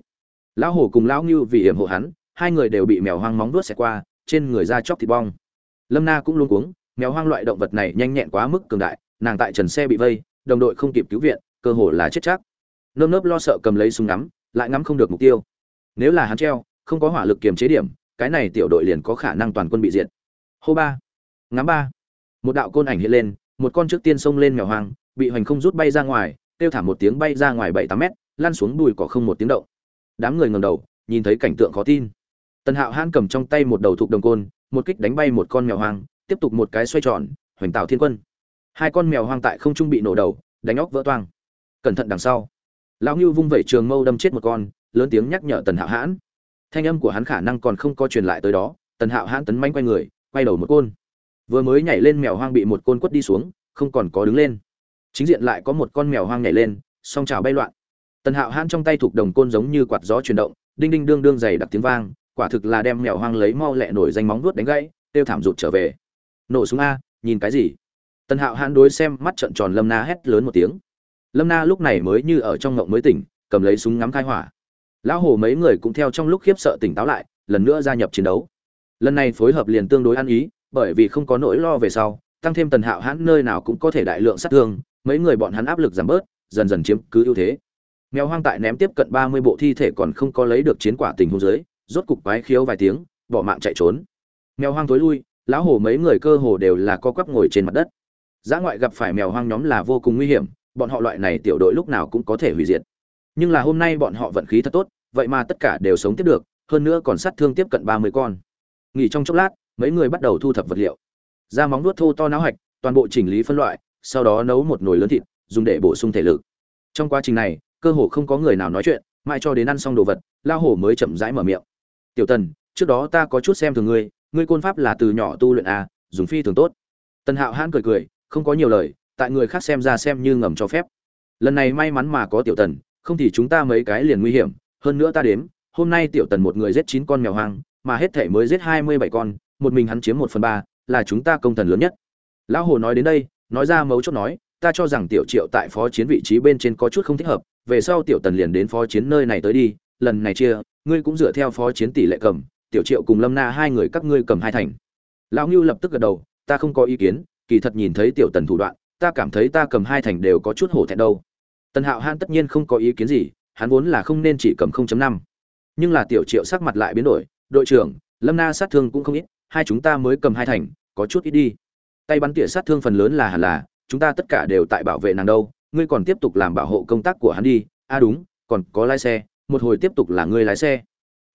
Lão hổ cùng lão ngưu vì hiểm hộ hắn, hai người đều bị mèo hoang móng vuốt xẹt qua, trên người ra chóc thịt bong. Lâm na cũng luôn cuống, mèo hoang loại động vật này nhanh nhẹn quá mức cường đại, nàng tại trần xe bị vây, đồng đội không kịp cứu viện, cơ hồ là chết chắc. Nơm nớp lo sợ cầm lấy súng ngắm, lại ngắm không được mục tiêu. Nếu là hắn treo, không có hỏa lực kiềm chế điểm, cái này tiểu đội liền có khả năng toàn quân bị diệt. Hô ba ngắm ba. Một đạo côn ảnh hiện lên, một con trước tiên xông lên mèo hoang, bị hoành không rút bay ra ngoài, kêu thả một tiếng bay ra ngoài bảy tám mét, lăn xuống đùi cỏ không một tiếng động. Đám người ngầm đầu, nhìn thấy cảnh tượng khó tin. Tần hạo hãn cầm trong tay một đầu thục đồng côn, một kích đánh bay một con mèo hoang, tiếp tục một cái xoay tròn, hoành tạo thiên quân. Hai con mèo hoang tại không trung bị nổ đầu, đánh óc vỡ toang. Cẩn thận đằng sau. Lão ngưu vung vẩy trường mâu đâm chết một con, lớn tiếng nhắc nhở tần hạo hãn. Thanh âm của hắn khả năng còn không có truyền lại tới đó, tần hạo hãn tấn manh quay người, quay đầu một côn vừa mới nhảy lên mèo hoang bị một côn quất đi xuống, không còn có đứng lên. Chính diện lại có một con mèo hoang nhảy lên, song trào bay loạn. Tần hạo hãn trong tay thuộc đồng côn giống như quạt gió chuyển động, đinh đinh đương đương dày đặc tiếng vang, quả thực là đem mèo hoang lấy mau lẹ nổi danh móng vuốt đánh gãy tiêu thảm rụt trở về. Nổ súng a, nhìn cái gì? Tần hạo hãn đối xem mắt trận tròn lâm na hét lớn một tiếng. Lâm na lúc này mới như ở trong ngộng mới tỉnh, cầm lấy súng ngắm khai hỏa. Lão hồ mấy người cũng theo trong lúc khiếp sợ tỉnh táo lại, lần nữa gia nhập chiến đấu. Lần này phối hợp liền tương đối ăn ý bởi vì không có nỗi lo về sau, tăng thêm tần hạo hãn nơi nào cũng có thể đại lượng sát thương, mấy người bọn hắn áp lực giảm bớt, dần dần chiếm cứ ưu thế. Mèo hoang tại ném tiếp cận ba mươi bộ thi thể còn không có lấy được chiến quả tình huống dưới, rốt cục quái khiếu vài tiếng, bỏ mạng chạy trốn. Mèo hoang tối lui, lão hồ mấy người cơ hồ đều là co quắp ngồi trên mặt đất. Giã ngoại gặp phải mèo hoang nhóm là vô cùng nguy hiểm, bọn họ loại này tiểu đội lúc nào cũng có thể hủy diệt. Nhưng là hôm nay bọn họ vận khí thật tốt, vậy mà tất cả đều sống tiếp được, hơn nữa còn sát thương tiếp cận ba mươi con. Nghỉ trong chốc lát mấy người bắt đầu thu thập vật liệu. Ra móng nuốt thô to não hạch, toàn bộ chỉnh lý phân loại, sau đó nấu một nồi lớn thịt, dùng để bổ sung thể lực. Trong quá trình này, cơ hồ không có người nào nói chuyện, mãi cho đến ăn xong đồ vật lao hổ mới chậm rãi mở miệng. Tiểu tần, trước đó ta có chút xem thường ngươi ngươi côn pháp là từ nhỏ tu luyện à dùng phi thường tốt. Tần hạo hãn cười cười, không có nhiều lời, tại người khác xem ra xem như ngầm cho phép. Lần này may mắn mà có tiểu tần, không thì chúng ta mấy cái liền nguy hiểm, hơn nữa ta đếm, hôm nay tiểu tần một người giết chín con mèo hoang, mà hết thể mới giết hai mươi bảy con một mình hắn chiếm một phần ba, là chúng ta công thần lớn nhất. Lão hồ nói đến đây, nói ra mấu chốt nói, ta cho rằng tiểu triệu tại phó chiến vị trí bên trên có chút không thích hợp, về sau tiểu tần liền đến phó chiến nơi này tới đi, lần này chia, ngươi cũng dựa theo phó chiến tỷ lệ cầm, tiểu triệu cùng lâm na hai người các ngươi cầm hai thành. Lão ngưu lập tức gật đầu, ta không có ý kiến, kỳ thật nhìn thấy tiểu tần thủ đoạn, ta cảm thấy ta cầm hai thành đều có chút hổ thẹn đâu. Tần hạo han tất nhiên không có ý kiến gì, hắn vốn là không nên chỉ cầm 0.5. nhưng là tiểu triệu sắc mặt lại biến đổi, đội trưởng, lâm na sát thương cũng không ít hai chúng ta mới cầm hai thành, có chút ít đi. Tay bắn tỉa sát thương phần lớn là hẳn là, chúng ta tất cả đều tại bảo vệ nàng đâu, ngươi còn tiếp tục làm bảo hộ công tác của hắn đi. A à đúng, còn có lái xe, một hồi tiếp tục là ngươi lái xe.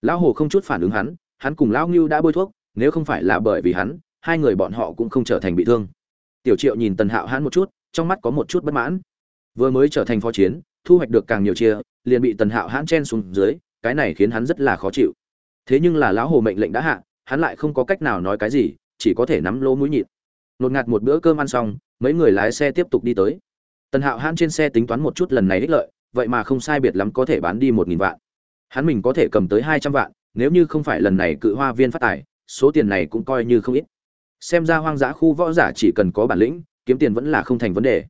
Lão hồ không chút phản ứng hắn hắn cùng lão ngưu đã bôi thuốc, nếu không phải là bởi vì hắn, hai người bọn họ cũng không trở thành bị thương. Tiểu triệu nhìn tần hạo hắn một chút, trong mắt có một chút bất mãn. Vừa mới trở thành phó chiến, thu hoạch được càng nhiều chia, liền bị tần hạo hãn chen xuống dưới, cái này khiến hắn rất là khó chịu. Thế nhưng là lão hồ mệnh lệnh đã hạ hắn lại không có cách nào nói cái gì, chỉ có thể nắm lỗ mũi nhịn. Nột ngạt một bữa cơm ăn xong, mấy người lái xe tiếp tục đi tới. Tần hạo hãn trên xe tính toán một chút lần này ích lợi, vậy mà không sai biệt lắm có thể bán đi một nghìn vạn. Hắn mình có thể cầm tới hai trăm vạn, nếu như không phải lần này cự hoa viên phát tài, số tiền này cũng coi như không ít. Xem ra hoang dã khu võ giả chỉ cần có bản lĩnh, kiếm tiền vẫn là không thành vấn đề.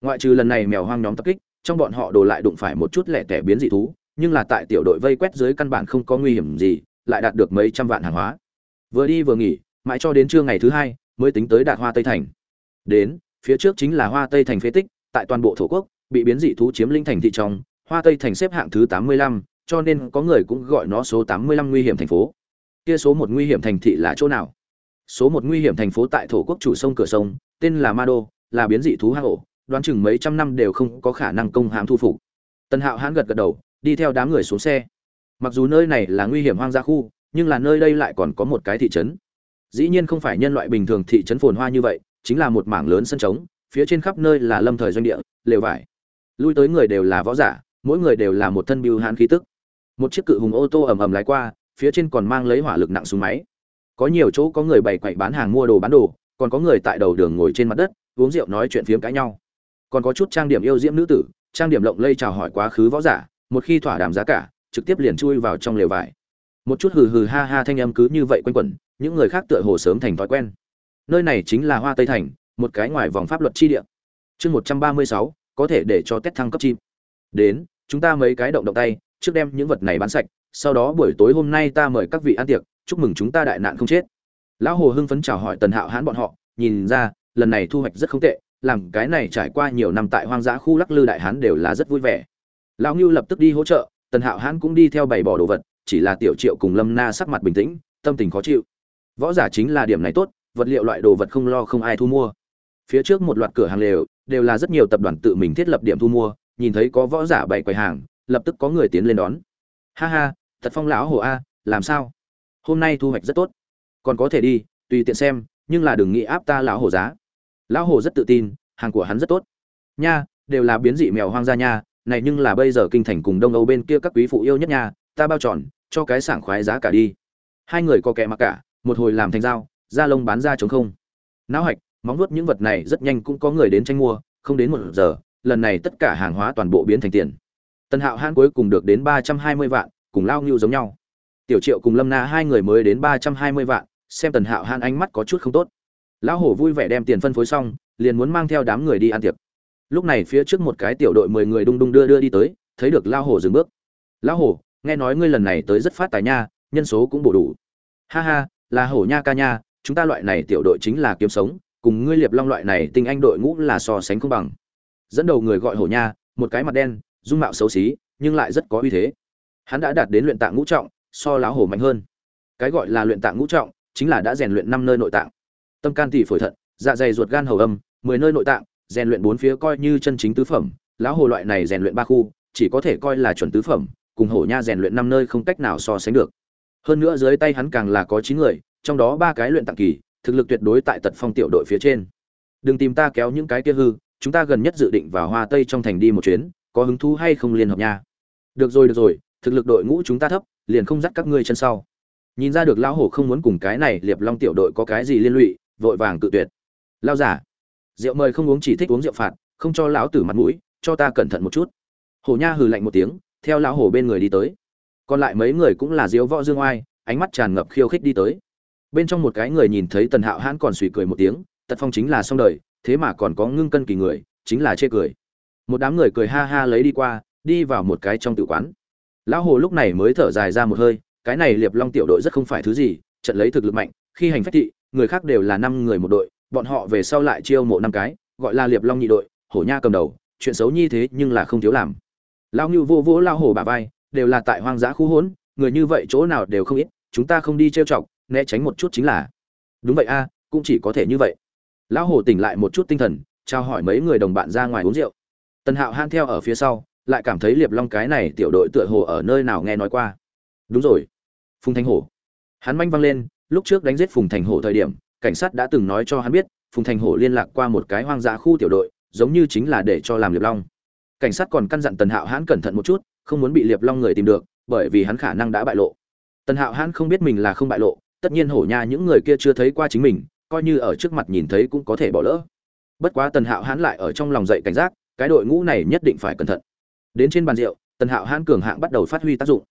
Ngoại trừ lần này mèo hoang nhóm tập kích, trong bọn họ đồ lại đụng phải một chút lẻ tẻ biến dị thú, nhưng là tại tiểu đội vây quét dưới căn bản không có nguy hiểm gì, lại đạt được mấy trăm vạn hàng hóa vừa đi vừa nghỉ, mãi cho đến trưa ngày thứ hai, mới tính tới đạt hoa tây thành. Đến, phía trước chính là hoa tây thành phế tích, tại toàn bộ thổ quốc, bị biến dị thú chiếm linh thành thị trong, hoa tây thành xếp hạng thứ tám mươi lăm, cho nên có người cũng gọi nó số tám mươi lăm nguy hiểm thành phố. Kia số một nguy hiểm thành thị là chỗ nào? Số một nguy hiểm thành phố tại thổ quốc chủ sông cửa sông, tên là ma đô, là biến dị thú hang ổ, đoán chừng mấy trăm năm đều không có khả năng công hãm thu phục. Tần hạo hãn gật gật đầu, đi theo đám người xuống xe. Mặc dù nơi này là nguy hiểm hoang dã khu nhưng là nơi đây lại còn có một cái thị trấn. Dĩ nhiên không phải nhân loại bình thường thị trấn phồn hoa như vậy, chính là một mảng lớn sân trống, phía trên khắp nơi là lâm thời doanh địa, lều vải. Lui tới người đều là võ giả, mỗi người đều là một thân biêu hãn khí tức. Một chiếc cự hùng ô tô ầm ầm lái qua, phía trên còn mang lấy hỏa lực nặng súng máy. Có nhiều chỗ có người bày quậy bán hàng mua đồ bán đồ, còn có người tại đầu đường ngồi trên mặt đất, uống rượu nói chuyện phiếm cãi nhau. Còn có chút trang điểm yêu diễm nữ tử, trang điểm lộng lây chào hỏi quá khứ võ giả, một khi thỏa đàm giá cả, trực tiếp liền chui vào trong lều vải một chút hừ hừ ha ha thanh âm cứ như vậy quanh quẩn, những người khác tựa hồ sớm thành thói quen. Nơi này chính là hoa tây thành, một cái ngoài vòng pháp luật chi địa. Chương một trăm ba mươi sáu, có thể để cho tét thăng cấp chim. Đến, chúng ta mấy cái động động tay, trước đem những vật này bán sạch, sau đó buổi tối hôm nay ta mời các vị ăn tiệc, chúc mừng chúng ta đại nạn không chết. Lão hồ hưng phấn chào hỏi tần hạo hãn bọn họ, nhìn ra, lần này thu hoạch rất không tệ, làm cái này trải qua nhiều năm tại hoang dã khu lắc lư đại hán đều là rất vui vẻ. Lão ngưu lập tức đi hỗ trợ, tần hạo hãn cũng đi theo bày bỏ đồ vật chỉ là tiểu triệu cùng lâm na sắc mặt bình tĩnh, tâm tình khó chịu. Võ giả chính là điểm này tốt, vật liệu loại đồ vật không lo không ai thu mua. Phía trước một loạt cửa hàng lều, đều là rất nhiều tập đoàn tự mình thiết lập điểm thu mua, nhìn thấy có võ giả bày quầy hàng, lập tức có người tiến lên đón. Ha ha, thật phong lão hồ a, làm sao? Hôm nay thu hoạch rất tốt. Còn có thể đi, tùy tiện xem, nhưng là đừng nghĩ áp ta lão hồ giá. Lão hồ rất tự tin, hàng của hắn rất tốt. Nha, đều là biến dị mèo hoang gia nha, này nhưng là bây giờ kinh thành cùng đông âu bên kia các quý phụ yêu nhất nha, ta bao tròn cho cái sảng khoái giá cả đi. Hai người có kẻ mặc cả, một hồi làm thành dao, da lông bán ra chống không. Não hạch, móng nuốt những vật này rất nhanh cũng có người đến tranh mua, không đến một giờ, lần này tất cả hàng hóa toàn bộ biến thành tiền. Tần hạo hãn cuối cùng được đến ba trăm hai mươi vạn, cùng lao ngưu giống nhau. Tiểu triệu cùng lâm na hai người mới đến ba trăm hai mươi vạn, xem tần hạo hãn ánh mắt có chút không tốt. Lão hổ vui vẻ đem tiền phân phối xong, liền muốn mang theo đám người đi ăn tiệc. Lúc này phía trước một cái tiểu đội mười người đung đung đưa đưa đi tới, thấy được lao hổ dừng bước. Lão hổ nghe nói ngươi lần này tới rất phát tài nha, nhân số cũng bổ đủ. Ha ha, là hổ nha ca nha, chúng ta loại này tiểu đội chính là kiếm sống, cùng ngươi liệp long loại này tinh anh đội ngũ là so sánh không bằng. Dẫn đầu người gọi hổ nha, một cái mặt đen, dung mạo xấu xí, nhưng lại rất có uy thế. Hắn đã đạt đến luyện tạng ngũ trọng, so láo hổ mạnh hơn. Cái gọi là luyện tạng ngũ trọng, chính là đã rèn luyện năm nơi nội tạng. Tâm can tỷ phổi thận dạ dày ruột gan hầu âm, mười nơi nội tạng, rèn luyện bốn phía coi như chân chính tứ phẩm, lão hồ loại này rèn luyện ba khu, chỉ có thể coi là chuẩn tứ phẩm cùng hổ nha rèn luyện năm nơi không cách nào so sánh được. Hơn nữa dưới tay hắn càng là có chín người, trong đó ba cái luyện tặng kỳ, thực lực tuyệt đối tại tật phong tiểu đội phía trên. Đừng tìm ta kéo những cái kia hư, chúng ta gần nhất dự định vào hoa tây trong thành đi một chuyến, có hứng thú hay không liên hợp nha. Được rồi được rồi, thực lực đội ngũ chúng ta thấp, liền không dắt các ngươi chân sau. Nhìn ra được lão hổ không muốn cùng cái này liệp long tiểu đội có cái gì liên lụy, vội vàng cự tuyệt. Lao giả rượu mời không uống chỉ thích uống rượu phạt, không cho lão tử mặt mũi, cho ta cẩn thận một chút. Hổ nha hừ lạnh một tiếng theo lão hổ bên người đi tới. Còn lại mấy người cũng là diếu võ dương oai, ánh mắt tràn ngập khiêu khích đi tới. Bên trong một cái người nhìn thấy tần hạo hãn còn suy cười một tiếng, tật phong chính là xong đời, thế mà còn có ngưng cân kỳ người, chính là chê cười. Một đám người cười ha ha lấy đi qua, đi vào một cái trong tự quán. Lão hồ lúc này mới thở dài ra một hơi, cái này liệp long tiểu đội rất không phải thứ gì, trận lấy thực lực mạnh, khi hành phách thị, người khác đều là năm người một đội, bọn họ về sau lại chiêu mộ năm cái, gọi là liệp long nhị đội, hổ nha cầm đầu, chuyện xấu như thế nhưng là không thiếu làm lão như vô vỗ lao hổ bà vai, đều là tại hoang dã khu hỗn, người như vậy chỗ nào đều không ít, chúng ta không đi trêu chọc, né tránh một chút chính là. Đúng vậy a, cũng chỉ có thể như vậy. Lão hổ tỉnh lại một chút tinh thần trao hỏi mấy người đồng bạn ra ngoài uống rượu. Tần hạo han theo ở phía sau, lại cảm thấy liệp long cái này tiểu đội tựa hồ ở nơi nào nghe nói qua. Đúng rồi. Phùng thanh hổ. Hắn manh văng lên, lúc trước đánh giết phùng thành hổ thời điểm, cảnh sát đã từng nói cho hắn biết, phùng thành hổ liên lạc qua một cái hoang dã khu tiểu đội, giống như chính là để cho làm liệp long cảnh sát còn căn dặn tần hạo hãn cẩn thận một chút, không muốn bị liệp long người tìm được, bởi vì hắn khả năng đã bại lộ. Tần hạo hãn không biết mình là không bại lộ, tất nhiên hổ nha những người kia chưa thấy qua chính mình, coi như ở trước mặt nhìn thấy cũng có thể bỏ lỡ. Bất quá tần hạo hãn lại ở trong lòng dậy cảnh giác, cái đội ngũ này nhất định phải cẩn thận. Đến trên bàn rượu, tần hạo hãn cường hạng bắt đầu phát huy tác dụng.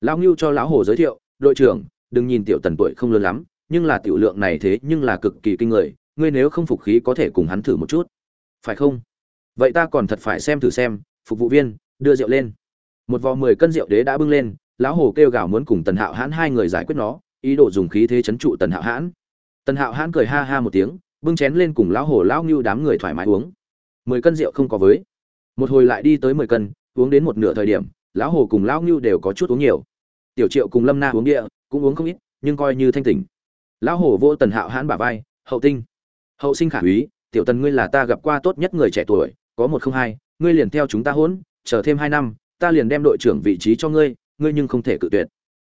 Lão ngưu cho lão hồ giới thiệu, đội trưởng, đừng nhìn tiểu tần tuổi không lớn lắm, nhưng là tiểu lượng này thế nhưng là cực kỳ kinh người, ngươi nếu không phục khí có thể cùng hắn thử một chút. Phải không? Vậy ta còn thật phải xem thử xem, phục vụ viên, đưa rượu lên. Một vò mười cân rượu đế đã bưng lên, lão hồ kêu gào muốn cùng tần hạo hãn hai người giải quyết nó, ý đồ dùng khí thế chấn trụ tần hạo hãn. Tần hạo hãn cười ha ha một tiếng, bưng chén lên cùng lão hồ lão ngưu đám người thoải mái uống. Mười cân rượu không có với. Một hồi lại đi tới mười cân, uống đến một nửa thời điểm, lão hồ cùng lão ngưu đều có chút uống nhiều. Tiểu triệu cùng lâm na uống địa, cũng uống không ít, nhưng coi như thanh tỉnh. Lão hồ vô tần hạo hãn bả vai, hậu tinh, hậu sinh khả úy, tiểu tần ngươi là ta gặp qua tốt nhất người trẻ tuổi có một không hai, ngươi liền theo chúng ta hỗn, chờ thêm hai năm, ta liền đem đội trưởng vị trí cho ngươi ngươi nhưng không thể cự tuyệt.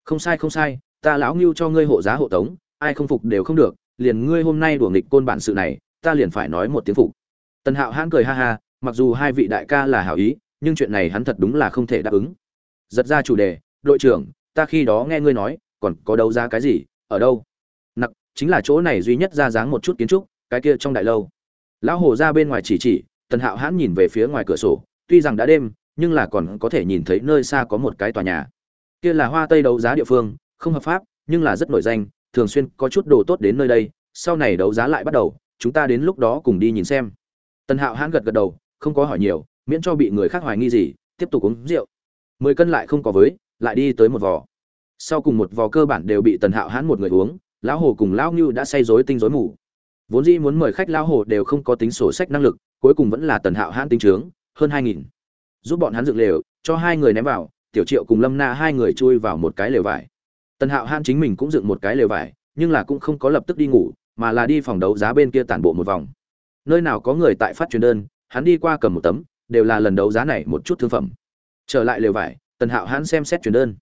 Không sai không sai, ta lão ngưu cho ngươi hộ giá hộ tống, ai không phục đều không được, liền ngươi hôm nay đùa nghịch côn bản sự này, ta liền phải nói một tiếng phục. Tần hạo hãn cười ha ha, mặc dù hai vị đại ca là hảo ý, nhưng chuyện này hắn thật đúng là không thể đáp ứng. Giật ra chủ đề, đội trưởng, ta khi đó nghe ngươi nói, còn có đấu giá cái gì, ở đâu? Nặc, chính là chỗ này duy nhất ra dáng một chút kiến trúc, cái kia trong đại lâu. Lão hồ ra bên ngoài chỉ chỉ tần hạo hãn nhìn về phía ngoài cửa sổ, tuy rằng đã đêm, nhưng là còn có thể nhìn thấy nơi xa có một cái tòa nhà. Kia là hoa tây đấu giá địa phương, không hợp pháp, nhưng là rất nổi danh, thường xuyên có chút đồ tốt đến nơi đây, sau này đấu giá lại bắt đầu, chúng ta đến lúc đó cùng đi nhìn xem. Tần hạo hãn gật gật đầu, không có hỏi nhiều, miễn cho bị người khác hoài nghi gì, tiếp tục uống rượu. Mười cân lại không có với, lại đi tới một vò. Sau cùng một vò cơ bản đều bị tần hạo hãn một người uống, lão hồ cùng lão ngưu đã say rối tinh rối mù. Vốn dĩ muốn mời khách lão hồ đều không có tính sổ sách năng lực cuối cùng vẫn là tần hạo hãn tính trướng, hơn hai nghìn. Giúp bọn hắn dựng lều, cho hai người ném vào, tiểu triệu cùng lâm na hai người chui vào một cái lều vải. Tần hạo hãn chính mình cũng dựng một cái lều vải, nhưng là cũng không có lập tức đi ngủ, mà là đi phòng đấu giá bên kia tản bộ một vòng. Nơi nào có người tại phát truyền đơn, hắn đi qua cầm một tấm, đều là lần đấu giá này một chút thương phẩm. Trở lại lều vải, tần hạo hãn xem xét truyền đơn.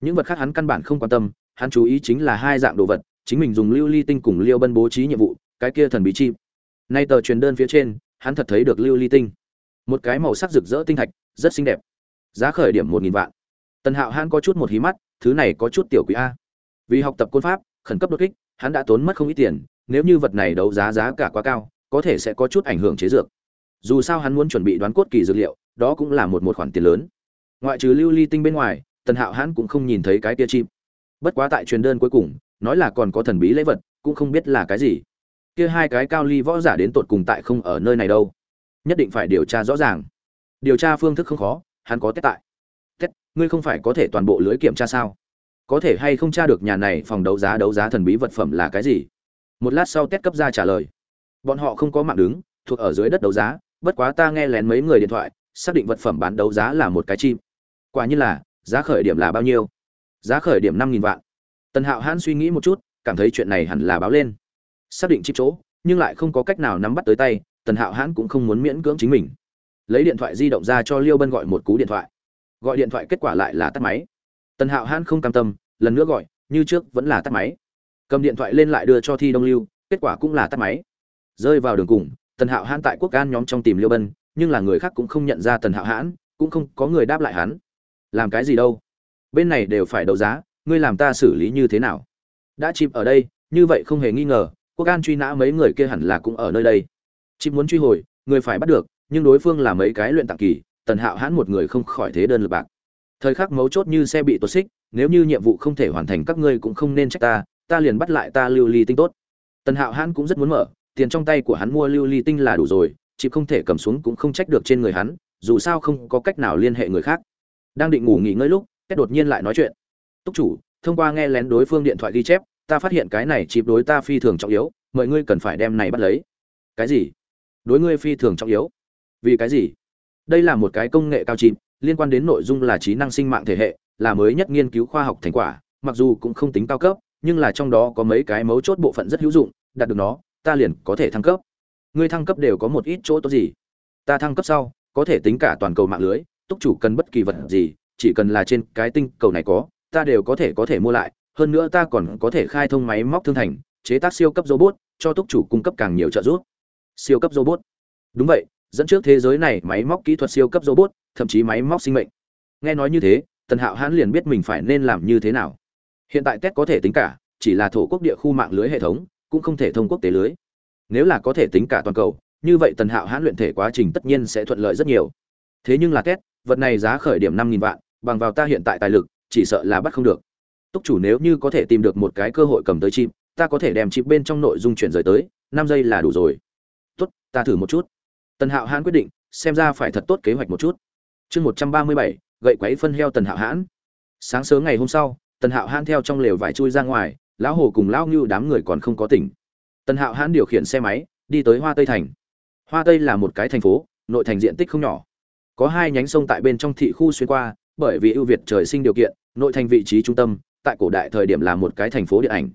Những vật khác hắn căn bản không quan tâm, hắn chú ý chính là hai dạng đồ vật, chính mình dùng lưu ly tinh cùng liêu bân bố trí nhiệm vụ, cái kia thần bí chim nay tờ truyền đơn phía trên hắn thật thấy được lưu ly tinh. Một cái màu sắc rực rỡ tinh thạch, rất xinh đẹp. Giá khởi điểm một nghìn vạn. Tần hạo hắn có chút một hí mắt, thứ này có chút tiểu quý a. Vì học tập côn pháp, khẩn cấp đột kích, hắn đã tốn mất không ít tiền, nếu như vật này đấu giá giá cả quá cao, có thể sẽ có chút ảnh hưởng chế dược. Dù sao hắn muốn chuẩn bị đoán cốt kỳ dược liệu, đó cũng là một một khoản tiền lớn. Ngoại trừ lưu ly tinh bên ngoài, tần hạo hắn cũng không nhìn thấy cái tia chim bất quá tại truyền đơn cuối cùng, nói là còn có thần bí lễ vật, cũng không biết là cái gì kia hai cái cao ly võ giả đến tột cùng tại không ở nơi này đâu. Nhất định phải điều tra rõ ràng. Điều tra phương thức không khó, hắn có tết tại. Tết ngươi không phải có thể toàn bộ lưới kiểm tra sao? Có thể hay không tra được nhà này phòng đấu giá đấu giá thần bí vật phẩm là cái gì? Một lát sau tết cấp ra trả lời. Bọn họ không có mạng đứng, thuộc ở dưới đất đấu giá, bất quá ta nghe lén mấy người điện thoại, xác định vật phẩm bán đấu giá là một cái chim. Quả như là, giá khởi điểm là bao nhiêu? Giá khởi điểm năm nghìn vạn. Tần hạo hãn suy nghĩ một chút, cảm thấy chuyện này hẳn là báo lên xác định chip chỗ, nhưng lại không có cách nào nắm bắt tới tay, tần hạo hãn cũng không muốn miễn cưỡng chính mình. Lấy điện thoại di động ra cho liêu bân gọi một cú điện thoại. Gọi điện thoại kết quả lại là tắt máy. Tần hạo hãn không cam tâm, lần nữa gọi, như trước vẫn là tắt máy. Cầm điện thoại lên lại đưa cho thi đông lưu, kết quả cũng là tắt máy. Rơi vào đường cùng, tần hạo hãn tại quốc an nhóm trong tìm liêu bân, nhưng là người khác cũng không nhận ra tần hạo hãn, cũng không có người đáp lại hắn. Làm cái gì đâu? Bên này đều phải đấu giá, ngươi làm ta xử lý như thế nào? Đã chìm ở đây, như vậy không hề nghi ngờ quốc an truy nã mấy người kia hẳn là cũng ở nơi đây. Chỉ muốn truy hồi, người phải bắt được, nhưng đối phương là mấy cái luyện tạng kỳ, tần hạo hãn một người không khỏi thế đơn lực bạc. Thời khắc mấu chốt như xe bị tuột xích, nếu như nhiệm vụ không thể hoàn thành các ngươi cũng không nên trách ta ta liền bắt lại ta lưu ly tinh tốt. Tần hạo hãn cũng rất muốn mở, tiền trong tay của hắn mua lưu ly tinh là đủ rồi, chỉ không thể cầm xuống cũng không trách được trên người hắn, dù sao không có cách nào liên hệ người khác. Đang định ngủ nghỉ ngơi lúc, kết đột nhiên lại nói chuyện. Túc chủ, thông qua nghe lén đối phương điện thoại ghi chép ta phát hiện cái này chịp đối ta phi thường trọng yếu mọi ngươi cần phải đem này bắt lấy. Cái gì? Đối ngươi phi thường trọng yếu? Vì cái gì? Đây là một cái công nghệ cao chịp, liên quan đến nội dung là trí năng sinh mạng thể hệ, là mới nhất nghiên cứu khoa học thành quả, mặc dù cũng không tính cao cấp, nhưng là trong đó có mấy cái mấu chốt bộ phận rất hữu dụng, đạt được nó, ta liền có thể thăng cấp. Ngươi thăng cấp đều có một ít chỗ tốt gì? Ta thăng cấp sau, có thể tính cả toàn cầu mạng lưới, túc chủ cần bất kỳ vật gì, chỉ cần là trên cái tinh cầu này có, ta đều có thể có thể mua lại hơn nữa ta còn có thể khai thông máy móc thương thành, chế tác siêu cấp robot, cho túc chủ cung cấp càng nhiều trợ giúp. Siêu cấp robot. Đúng vậy, dẫn trước thế giới này máy móc kỹ thuật siêu cấp robot, thậm chí máy móc sinh mệnh. Nghe nói như thế, tần hạo hãn liền biết mình phải nên làm như thế nào. Hiện tại test có thể tính cả, chỉ là thổ quốc địa khu mạng lưới hệ thống, cũng không thể thông quốc tế lưới. Nếu là có thể tính cả toàn cầu, như vậy tần hạo hãn luyện thể quá trình tất nhiên sẽ thuận lợi rất nhiều. Thế nhưng là test, vật này giá khởi điểm năm nghìn vạn, bằng vào ta hiện tại tài lực, chỉ sợ là bắt không được túc chủ nếu như có thể tìm được một cái cơ hội cầm tới chip ta có thể đem chip bên trong nội dung chuyển rời tới, năm giây là đủ rồi. Tốt, ta thử một chút. Tần hạo hãn quyết định, xem ra phải thật tốt kế hoạch một chút. Chương một trăm ba mươi bảy, gậy quấy phân heo tần hạo hãn. Sáng sớm ngày hôm sau, tần hạo hãn theo trong lều vải chui ra ngoài, lão hồ cùng lão ngưu đám người còn không có tỉnh. Tần hạo hãn điều khiển xe máy, đi tới hoa tây thành. Hoa tây là một cái thành phố, nội thành diện tích không nhỏ. Có hai nhánh sông tại bên trong thị khu xuyên qua, bởi vì ưu việt trời sinh điều kiện, nội thành vị trí trung tâm tại cổ đại thời điểm là một cái thành phố điện ảnh.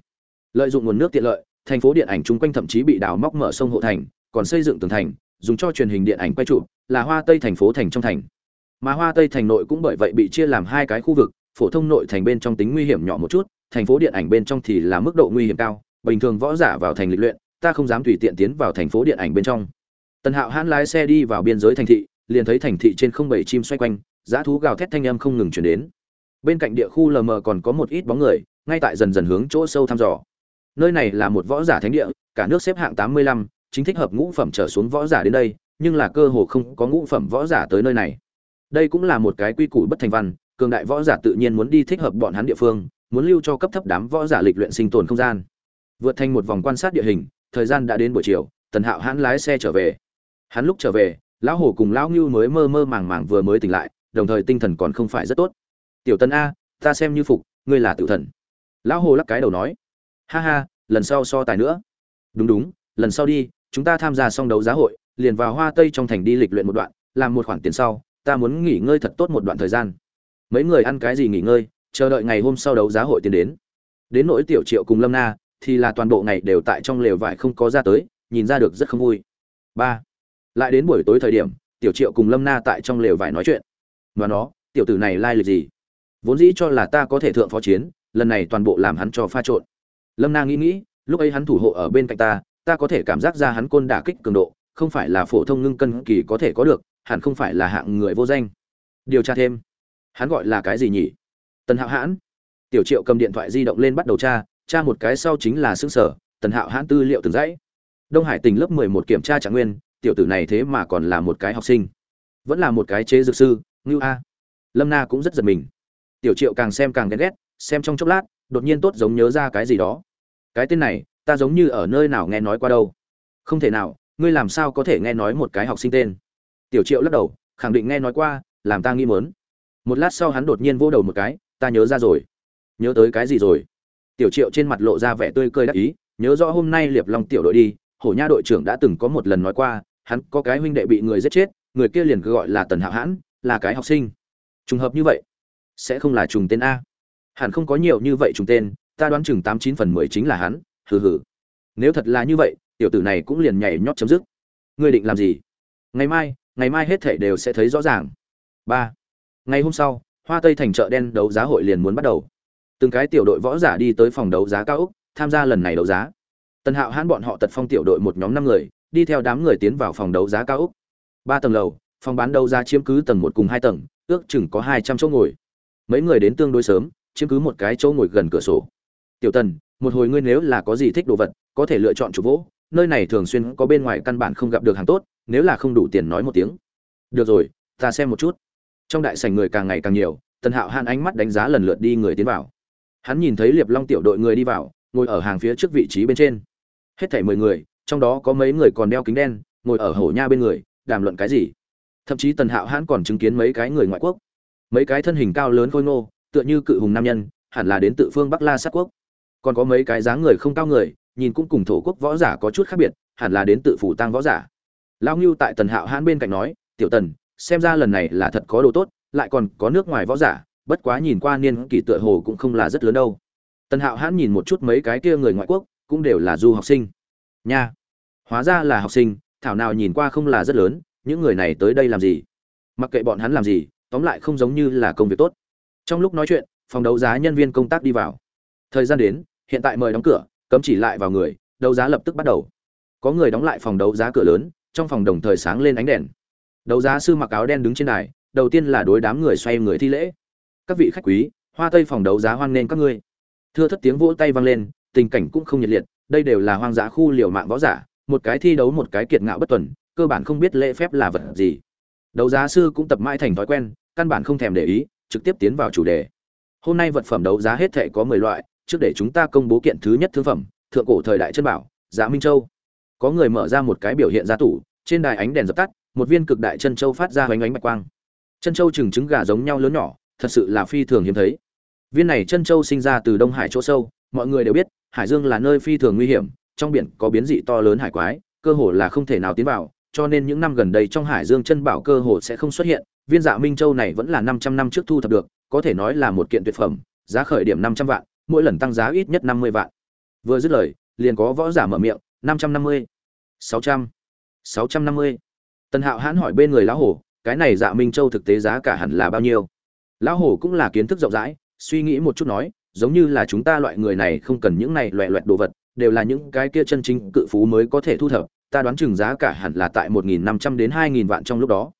Lợi dụng nguồn nước tiện lợi, thành phố điện ảnh chung quanh thậm chí bị đào móc mở sông hộ thành, còn xây dựng tường thành, dùng cho truyền hình điện ảnh quay chụp là hoa tây thành phố thành trong thành. Mà hoa tây thành nội cũng bởi vậy bị chia làm hai cái khu vực, phổ thông nội thành bên trong tính nguy hiểm nhỏ một chút, thành phố điện ảnh bên trong thì là mức độ nguy hiểm cao, bình thường võ giả vào thành lịch luyện, ta không dám tùy tiện tiến vào thành phố điện ảnh bên trong. Tần hạo hãn lái xe đi vào biên giới thành thị, liền thấy thành thị trên không bảy chim xoay quanh, giá thú gào thét thanh âm không ngừng chuyển đến bên cạnh địa khu lờ mờ còn có một ít bóng người, ngay tại dần dần hướng chỗ sâu thăm dò. Nơi này là một võ giả thánh địa, cả nước xếp hạng tám mươi lăm, chính thích hợp ngũ phẩm trở xuống võ giả đến đây, nhưng là cơ hồ không có ngũ phẩm võ giả tới nơi này. Đây cũng là một cái quy củ bất thành văn, cường đại võ giả tự nhiên muốn đi thích hợp bọn hắn địa phương, muốn lưu cho cấp thấp đám võ giả lịch luyện sinh tồn không gian. Vượt thành một vòng quan sát địa hình, thời gian đã đến buổi chiều, tần hạo hãn lái xe trở về. Hắn lúc trở về, lão hổ cùng lão ngưu mới mơ mơ màng màng vừa mới tỉnh lại, đồng thời tinh thần còn không phải rất tốt tiểu tần a, ta xem như phục, ngươi là tiểu thần. Lão hồ lắc cái đầu nói. Ha ha, lần sau so tài nữa. Đúng đúng, lần sau đi, chúng ta tham gia xong đấu giá hội, liền vào hoa tây trong thành đi lịch luyện một đoạn, làm một khoản tiền sau, ta muốn nghỉ ngơi thật tốt một đoạn thời gian. Mấy người ăn cái gì nghỉ ngơi, chờ đợi ngày hôm sau đấu giá hội tiền đến. Đến nỗi tiểu triệu cùng lâm na, thì là toàn bộ ngày đều tại trong lều vải không có ra tới, nhìn ra được rất không vui. Ba. Lại đến buổi tối thời điểm, tiểu triệu cùng lâm na tại trong lều vải nói chuyện. Và nó, tiểu tử này lai lịch gì? Vốn dĩ cho là ta có thể thượng phó chiến, lần này toàn bộ làm hắn cho pha trộn. Lâm na nghĩ nghĩ, lúc ấy hắn thủ hộ ở bên cạnh ta ta có thể cảm giác ra hắn côn đả kích cường độ, không phải là phổ thông ngưng cân kỳ có thể có được, hẳn không phải là hạng người vô danh. Điều tra thêm. Hắn gọi là cái gì nhỉ? Tần hạo hãn. Tiểu triệu cầm điện thoại di động lên bắt đầu tra tra một cái sau chính là xương sở, tần hạo hãn tư liệu từng dãy. Đông hải tỉnh lớp mười một kiểm tra trạng nguyên, tiểu tử này thế mà còn là một cái học sinh. Vẫn là một cái chế dược sư, ngưu a. Lâm na cũng rất giật mình tiểu triệu càng xem càng ghen ghét, xem trong chốc lát, đột nhiên tốt giống nhớ ra cái gì đó. Cái tên này, ta giống như ở nơi nào nghe nói qua đâu. Không thể nào, ngươi làm sao có thể nghe nói một cái học sinh tên? Tiểu triệu lắc đầu, khẳng định nghe nói qua, làm ta nghi mớn một lát sau hắn đột nhiên vô đầu một cái, ta nhớ ra rồi. Nhớ tới cái gì rồi? Tiểu triệu trên mặt lộ ra vẻ tươi cười đắc ý, nhớ rõ hôm nay liệp long tiểu đội đi, hổ nha đội trưởng đã từng có một lần nói qua, hắn có cái huynh đệ bị người giết chết, người kia liền cứ gọi là tần hạo hãn, là cái học sinh. Trùng hợp như vậy sẽ không là trùng tên a. Hẳn không có nhiều như vậy trùng tên, ta đoán chừng tám chín phần mười chính là hắn, hừ hừ. Nếu thật là như vậy, tiểu tử này cũng liền nhảy nhót chấm dứt. Ngươi định làm gì? Ngày mai ngày mai hết thể đều sẽ thấy rõ ràng. Ba. Ngày hôm sau, hoa tây thành chợ đen đấu giá hội liền muốn bắt đầu. Từng cái tiểu đội võ giả đi tới phòng đấu giá cao úc tham gia lần này đấu giá. Tần hạo hãn bọn họ tật phong tiểu đội một nhóm năm người, đi theo đám người tiến vào phòng đấu giá cao úc ba tầng lầu, phòng bán đấu giá chiếm cứ tầng một cùng hai tầng, ước chừng có hai trăm chỗ ngồi mấy người đến tương đối sớm, chiếm cứ một cái chỗ ngồi gần cửa sổ. Tiểu tần, một hồi ngươi nếu là có gì thích đồ vật, có thể lựa chọn chủ vỗ nơi này thường xuyên có bên ngoài căn bản không gặp được hàng tốt, nếu là không đủ tiền nói một tiếng. Được rồi, ta xem một chút. Trong đại sảnh người càng ngày càng nhiều, tần hạo hàn ánh mắt đánh giá lần lượt đi người tiến vào. Hắn nhìn thấy liệp long tiểu đội người đi vào, ngồi ở hàng phía trước vị trí bên trên. Hết thảy mười người, trong đó có mấy người còn đeo kính đen, ngồi ở hổ nha bên người, đàm luận cái gì? Thậm chí tần hạo hãn còn chứng kiến mấy cái người ngoại quốc mấy cái thân hình cao lớn khôi ngô, tựa như cự hùng nam nhân, hẳn là đến tự phương bắc la sát quốc. Còn có mấy cái dáng người không cao người, nhìn cũng cùng thổ quốc võ giả có chút khác biệt, hẳn là đến tự phủ tăng võ giả. Lao ngưu tại tần hạo hãn bên cạnh nói, tiểu tần, xem ra lần này là thật có đồ tốt, lại còn có nước ngoài võ giả, bất quá nhìn qua niên kỷ tựa hồ cũng không là rất lớn đâu. Tần hạo hãn nhìn một chút mấy cái kia người ngoại quốc, cũng đều là du học sinh. Nha, hóa ra là học sinh, thảo nào nhìn qua không là rất lớn, những người này tới đây làm gì? Mặc kệ bọn hắn làm gì tóm lại không giống như là công việc tốt. Trong lúc nói chuyện, phòng đấu giá nhân viên công tác đi vào. Thời gian đến, hiện tại mời đóng cửa, cấm chỉ lại vào người, đấu giá lập tức bắt đầu. Có người đóng lại phòng đấu giá cửa lớn, trong phòng đồng thời sáng lên ánh đèn. Đấu giá sư mặc áo đen đứng trên đài, đầu tiên là đối đám người xoay người thi lễ. Các vị khách quý, hoa tây phòng đấu giá hoan nghênh các ngươi. Thưa thất tiếng vỗ tay vang lên, tình cảnh cũng không nhiệt liệt, đây đều là hoang dã khu liều mạng võ giả, một cái thi đấu một cái kiệt ngạo bất tuần, cơ bản không biết lễ phép là vật gì. Đấu giá sư cũng tập mãi thành thói quen căn bản không thèm để ý, trực tiếp tiến vào chủ đề. Hôm nay vật phẩm đấu giá hết thảy có mười loại, trước để chúng ta công bố kiện thứ nhất thương phẩm, thượng cổ thời đại chân bảo giá minh châu. Có người mở ra một cái biểu hiện ra tủ, trên đài ánh đèn dập tắt, một viên cực đại chân châu phát ra hoành ánh bạch quang. Chân châu chừng trứng gà giống nhau lớn nhỏ, thật sự là phi thường hiếm thấy. Viên này chân châu sinh ra từ đông hải chỗ sâu, mọi người đều biết, hải dương là nơi phi thường nguy hiểm, trong biển có biến dị to lớn hải quái, cơ hồ là không thể nào tiến vào cho nên những năm gần đây trong hải dương chân bảo cơ hồ sẽ không xuất hiện, viên dạ minh châu này vẫn là 500 năm trước thu thập được, có thể nói là một kiện tuyệt phẩm, giá khởi điểm 500 vạn, mỗi lần tăng giá ít nhất 50 vạn. Vừa dứt lời, liền có võ giả mở miệng 550 600 650 tần hạo hãn hỏi bên người lão hổ, cái này dạ minh châu thực tế giá cả hẳn là bao nhiêu? Lão hổ cũng là kiến thức rộng rãi, suy nghĩ một chút nói, giống như là chúng ta loại người này không cần những này loẹ loẹt đồ vật, đều là những cái kia chân chính cự phú mới có thể thu thập ta đoán chừng giá cả hẳn là tại một nghìn năm trăm đến hai nghìn vạn trong lúc đó.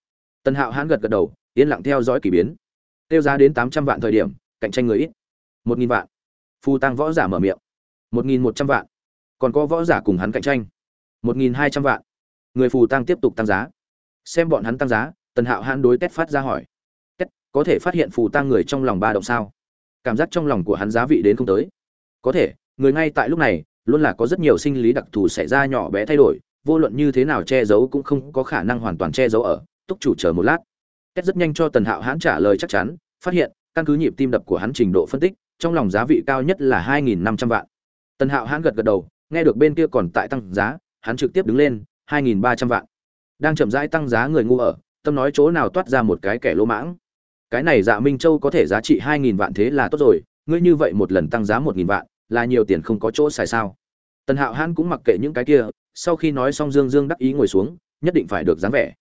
Tần hạo hãn gật gật đầu yên lặng theo dõi kỳ biến. Tiêu giá đến tám trăm vạn thời điểm cạnh tranh người ít. Một nghìn vạn. Phu tăng võ giả mở miệng. Một nghìn một trăm vạn. Còn có võ giả cùng hắn cạnh tranh. Một nghìn hai trăm vạn. Người phù tăng tiếp tục tăng giá. Xem bọn hắn tăng giá tần hạo hãn đối tét phát ra hỏi. Tết, có thể phát hiện phù tăng người trong lòng ba động sao? Cảm giác trong lòng của hắn giá vị đến không tới. Có thể người ngay tại lúc này luôn là có rất nhiều sinh lý đặc thù xảy ra nhỏ bé thay đổi vô luận như thế nào che giấu cũng không có khả năng hoàn toàn che giấu ở, túc chủ chờ một lát. Tét rất nhanh cho tần hạo hãn trả lời chắc chắn, phát hiện, căn cứ nhịp tim đập của hắn trình độ phân tích, trong lòng giá vị cao nhất là hai nghìn năm trăm vạn. Tần hạo hãn gật gật đầu, nghe được bên kia còn tại tăng giá, hắn trực tiếp đứng lên, hai nghìn ba trăm vạn. Đang chậm rãi tăng giá người ngu ở, tâm nói chỗ nào toát ra một cái kẻ lỗ mãng. Cái này dạ minh châu có thể giá trị hai nghìn vạn thế là tốt rồi, ngươi như vậy một lần tăng giá một nghìn vạn, là nhiều tiền không có chỗ xài sao? Tần hạo hãn cũng mặc kệ những cái kia, sau khi nói xong dương dương đắc ý ngồi xuống, nhất định phải được dáng vẻ.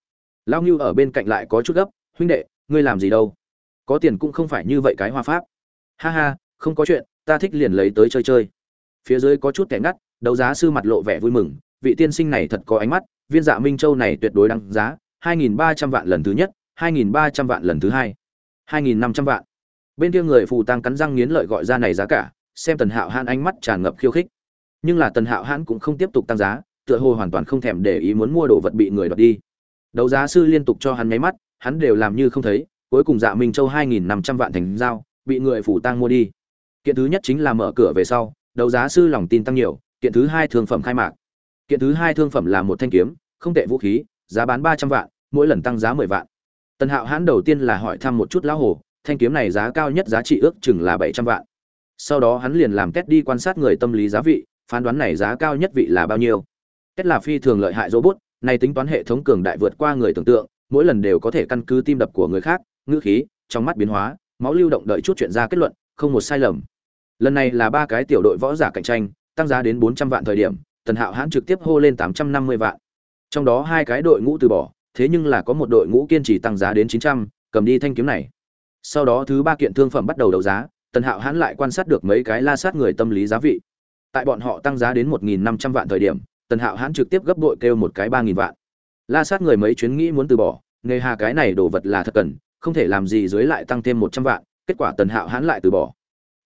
Lao ngưu ở bên cạnh lại có chút gấp, huynh đệ, ngươi làm gì đâu? Có tiền cũng không phải như vậy cái hoa pháp. Ha ha, không có chuyện, ta thích liền lấy tới chơi chơi. Phía dưới có chút kẻ ngắt, đấu giá sư mặt lộ vẻ vui mừng, vị tiên sinh này thật có ánh mắt, viên dạ minh châu này tuyệt đối đáng giá 2.300 vạn lần thứ nhất 2.300 vạn lần thứ hai 2.500 vạn. Bên kia người phù tăng cắn răng nghiến lợi gọi ra này giá cả, xem tần hạo hãn ánh mắt tràn ngập khiêu khích nhưng là tần hạo hãn cũng không tiếp tục tăng giá, tựa hồ hoàn toàn không thèm để ý muốn mua đồ vật bị người đoạt đi. Đấu giá sư liên tục cho hắn nháy mắt, hắn đều làm như không thấy, cuối cùng dạ minh châu 2.500 vạn thành giao, bị người phủ tang mua đi. Kiện thứ nhất chính là mở cửa về sau, đấu giá sư lòng tin tăng nhiều, kiện thứ hai thương phẩm khai mạc. Kiện thứ hai thương phẩm là một thanh kiếm, không tệ vũ khí, giá bán ba trăm vạn, mỗi lần tăng giá mười vạn. Tần hạo hãn đầu tiên là hỏi thăm một chút lão hồ, thanh kiếm này giá cao nhất giá trị ước chừng là bảy trăm vạn. Sau đó hắn liền làm test đi quan sát người tâm lý giá vị phán đoán này giá cao nhất vị là bao nhiêu? Tất là phi thường lợi hại robot này tính toán hệ thống cường đại vượt qua người tưởng tượng, mỗi lần đều có thể căn cứ tim đập của người khác, ngữ khí, trong mắt biến hóa, máu lưu động đợi chút chuyện ra kết luận, không một sai lầm. Lần này là ba cái tiểu đội võ giả cạnh tranh, tăng giá đến bốn trăm vạn thời điểm, tần hạo hãn trực tiếp hô lên tám trăm năm mươi vạn. Trong đó hai cái đội ngũ từ bỏ, thế nhưng là có một đội ngũ kiên trì tăng giá đến chín trăm, cầm đi thanh kiếm này. Sau đó thứ ba kiện thương phẩm bắt đầu đấu giá, tần hạo hãn lại quan sát được mấy cái la sát người tâm lý giá vị tại bọn họ tăng giá đến một nghìn năm trăm vạn thời điểm, tần hạo hãn trực tiếp gấp đội kêu một cái ba nghìn vạn. La sát người mấy chuyến nghĩ muốn từ bỏ, nghề hà cái này đồ vật là thật cần, không thể làm gì dưới lại tăng thêm một trăm vạn, kết quả tần hạo hãn lại từ bỏ.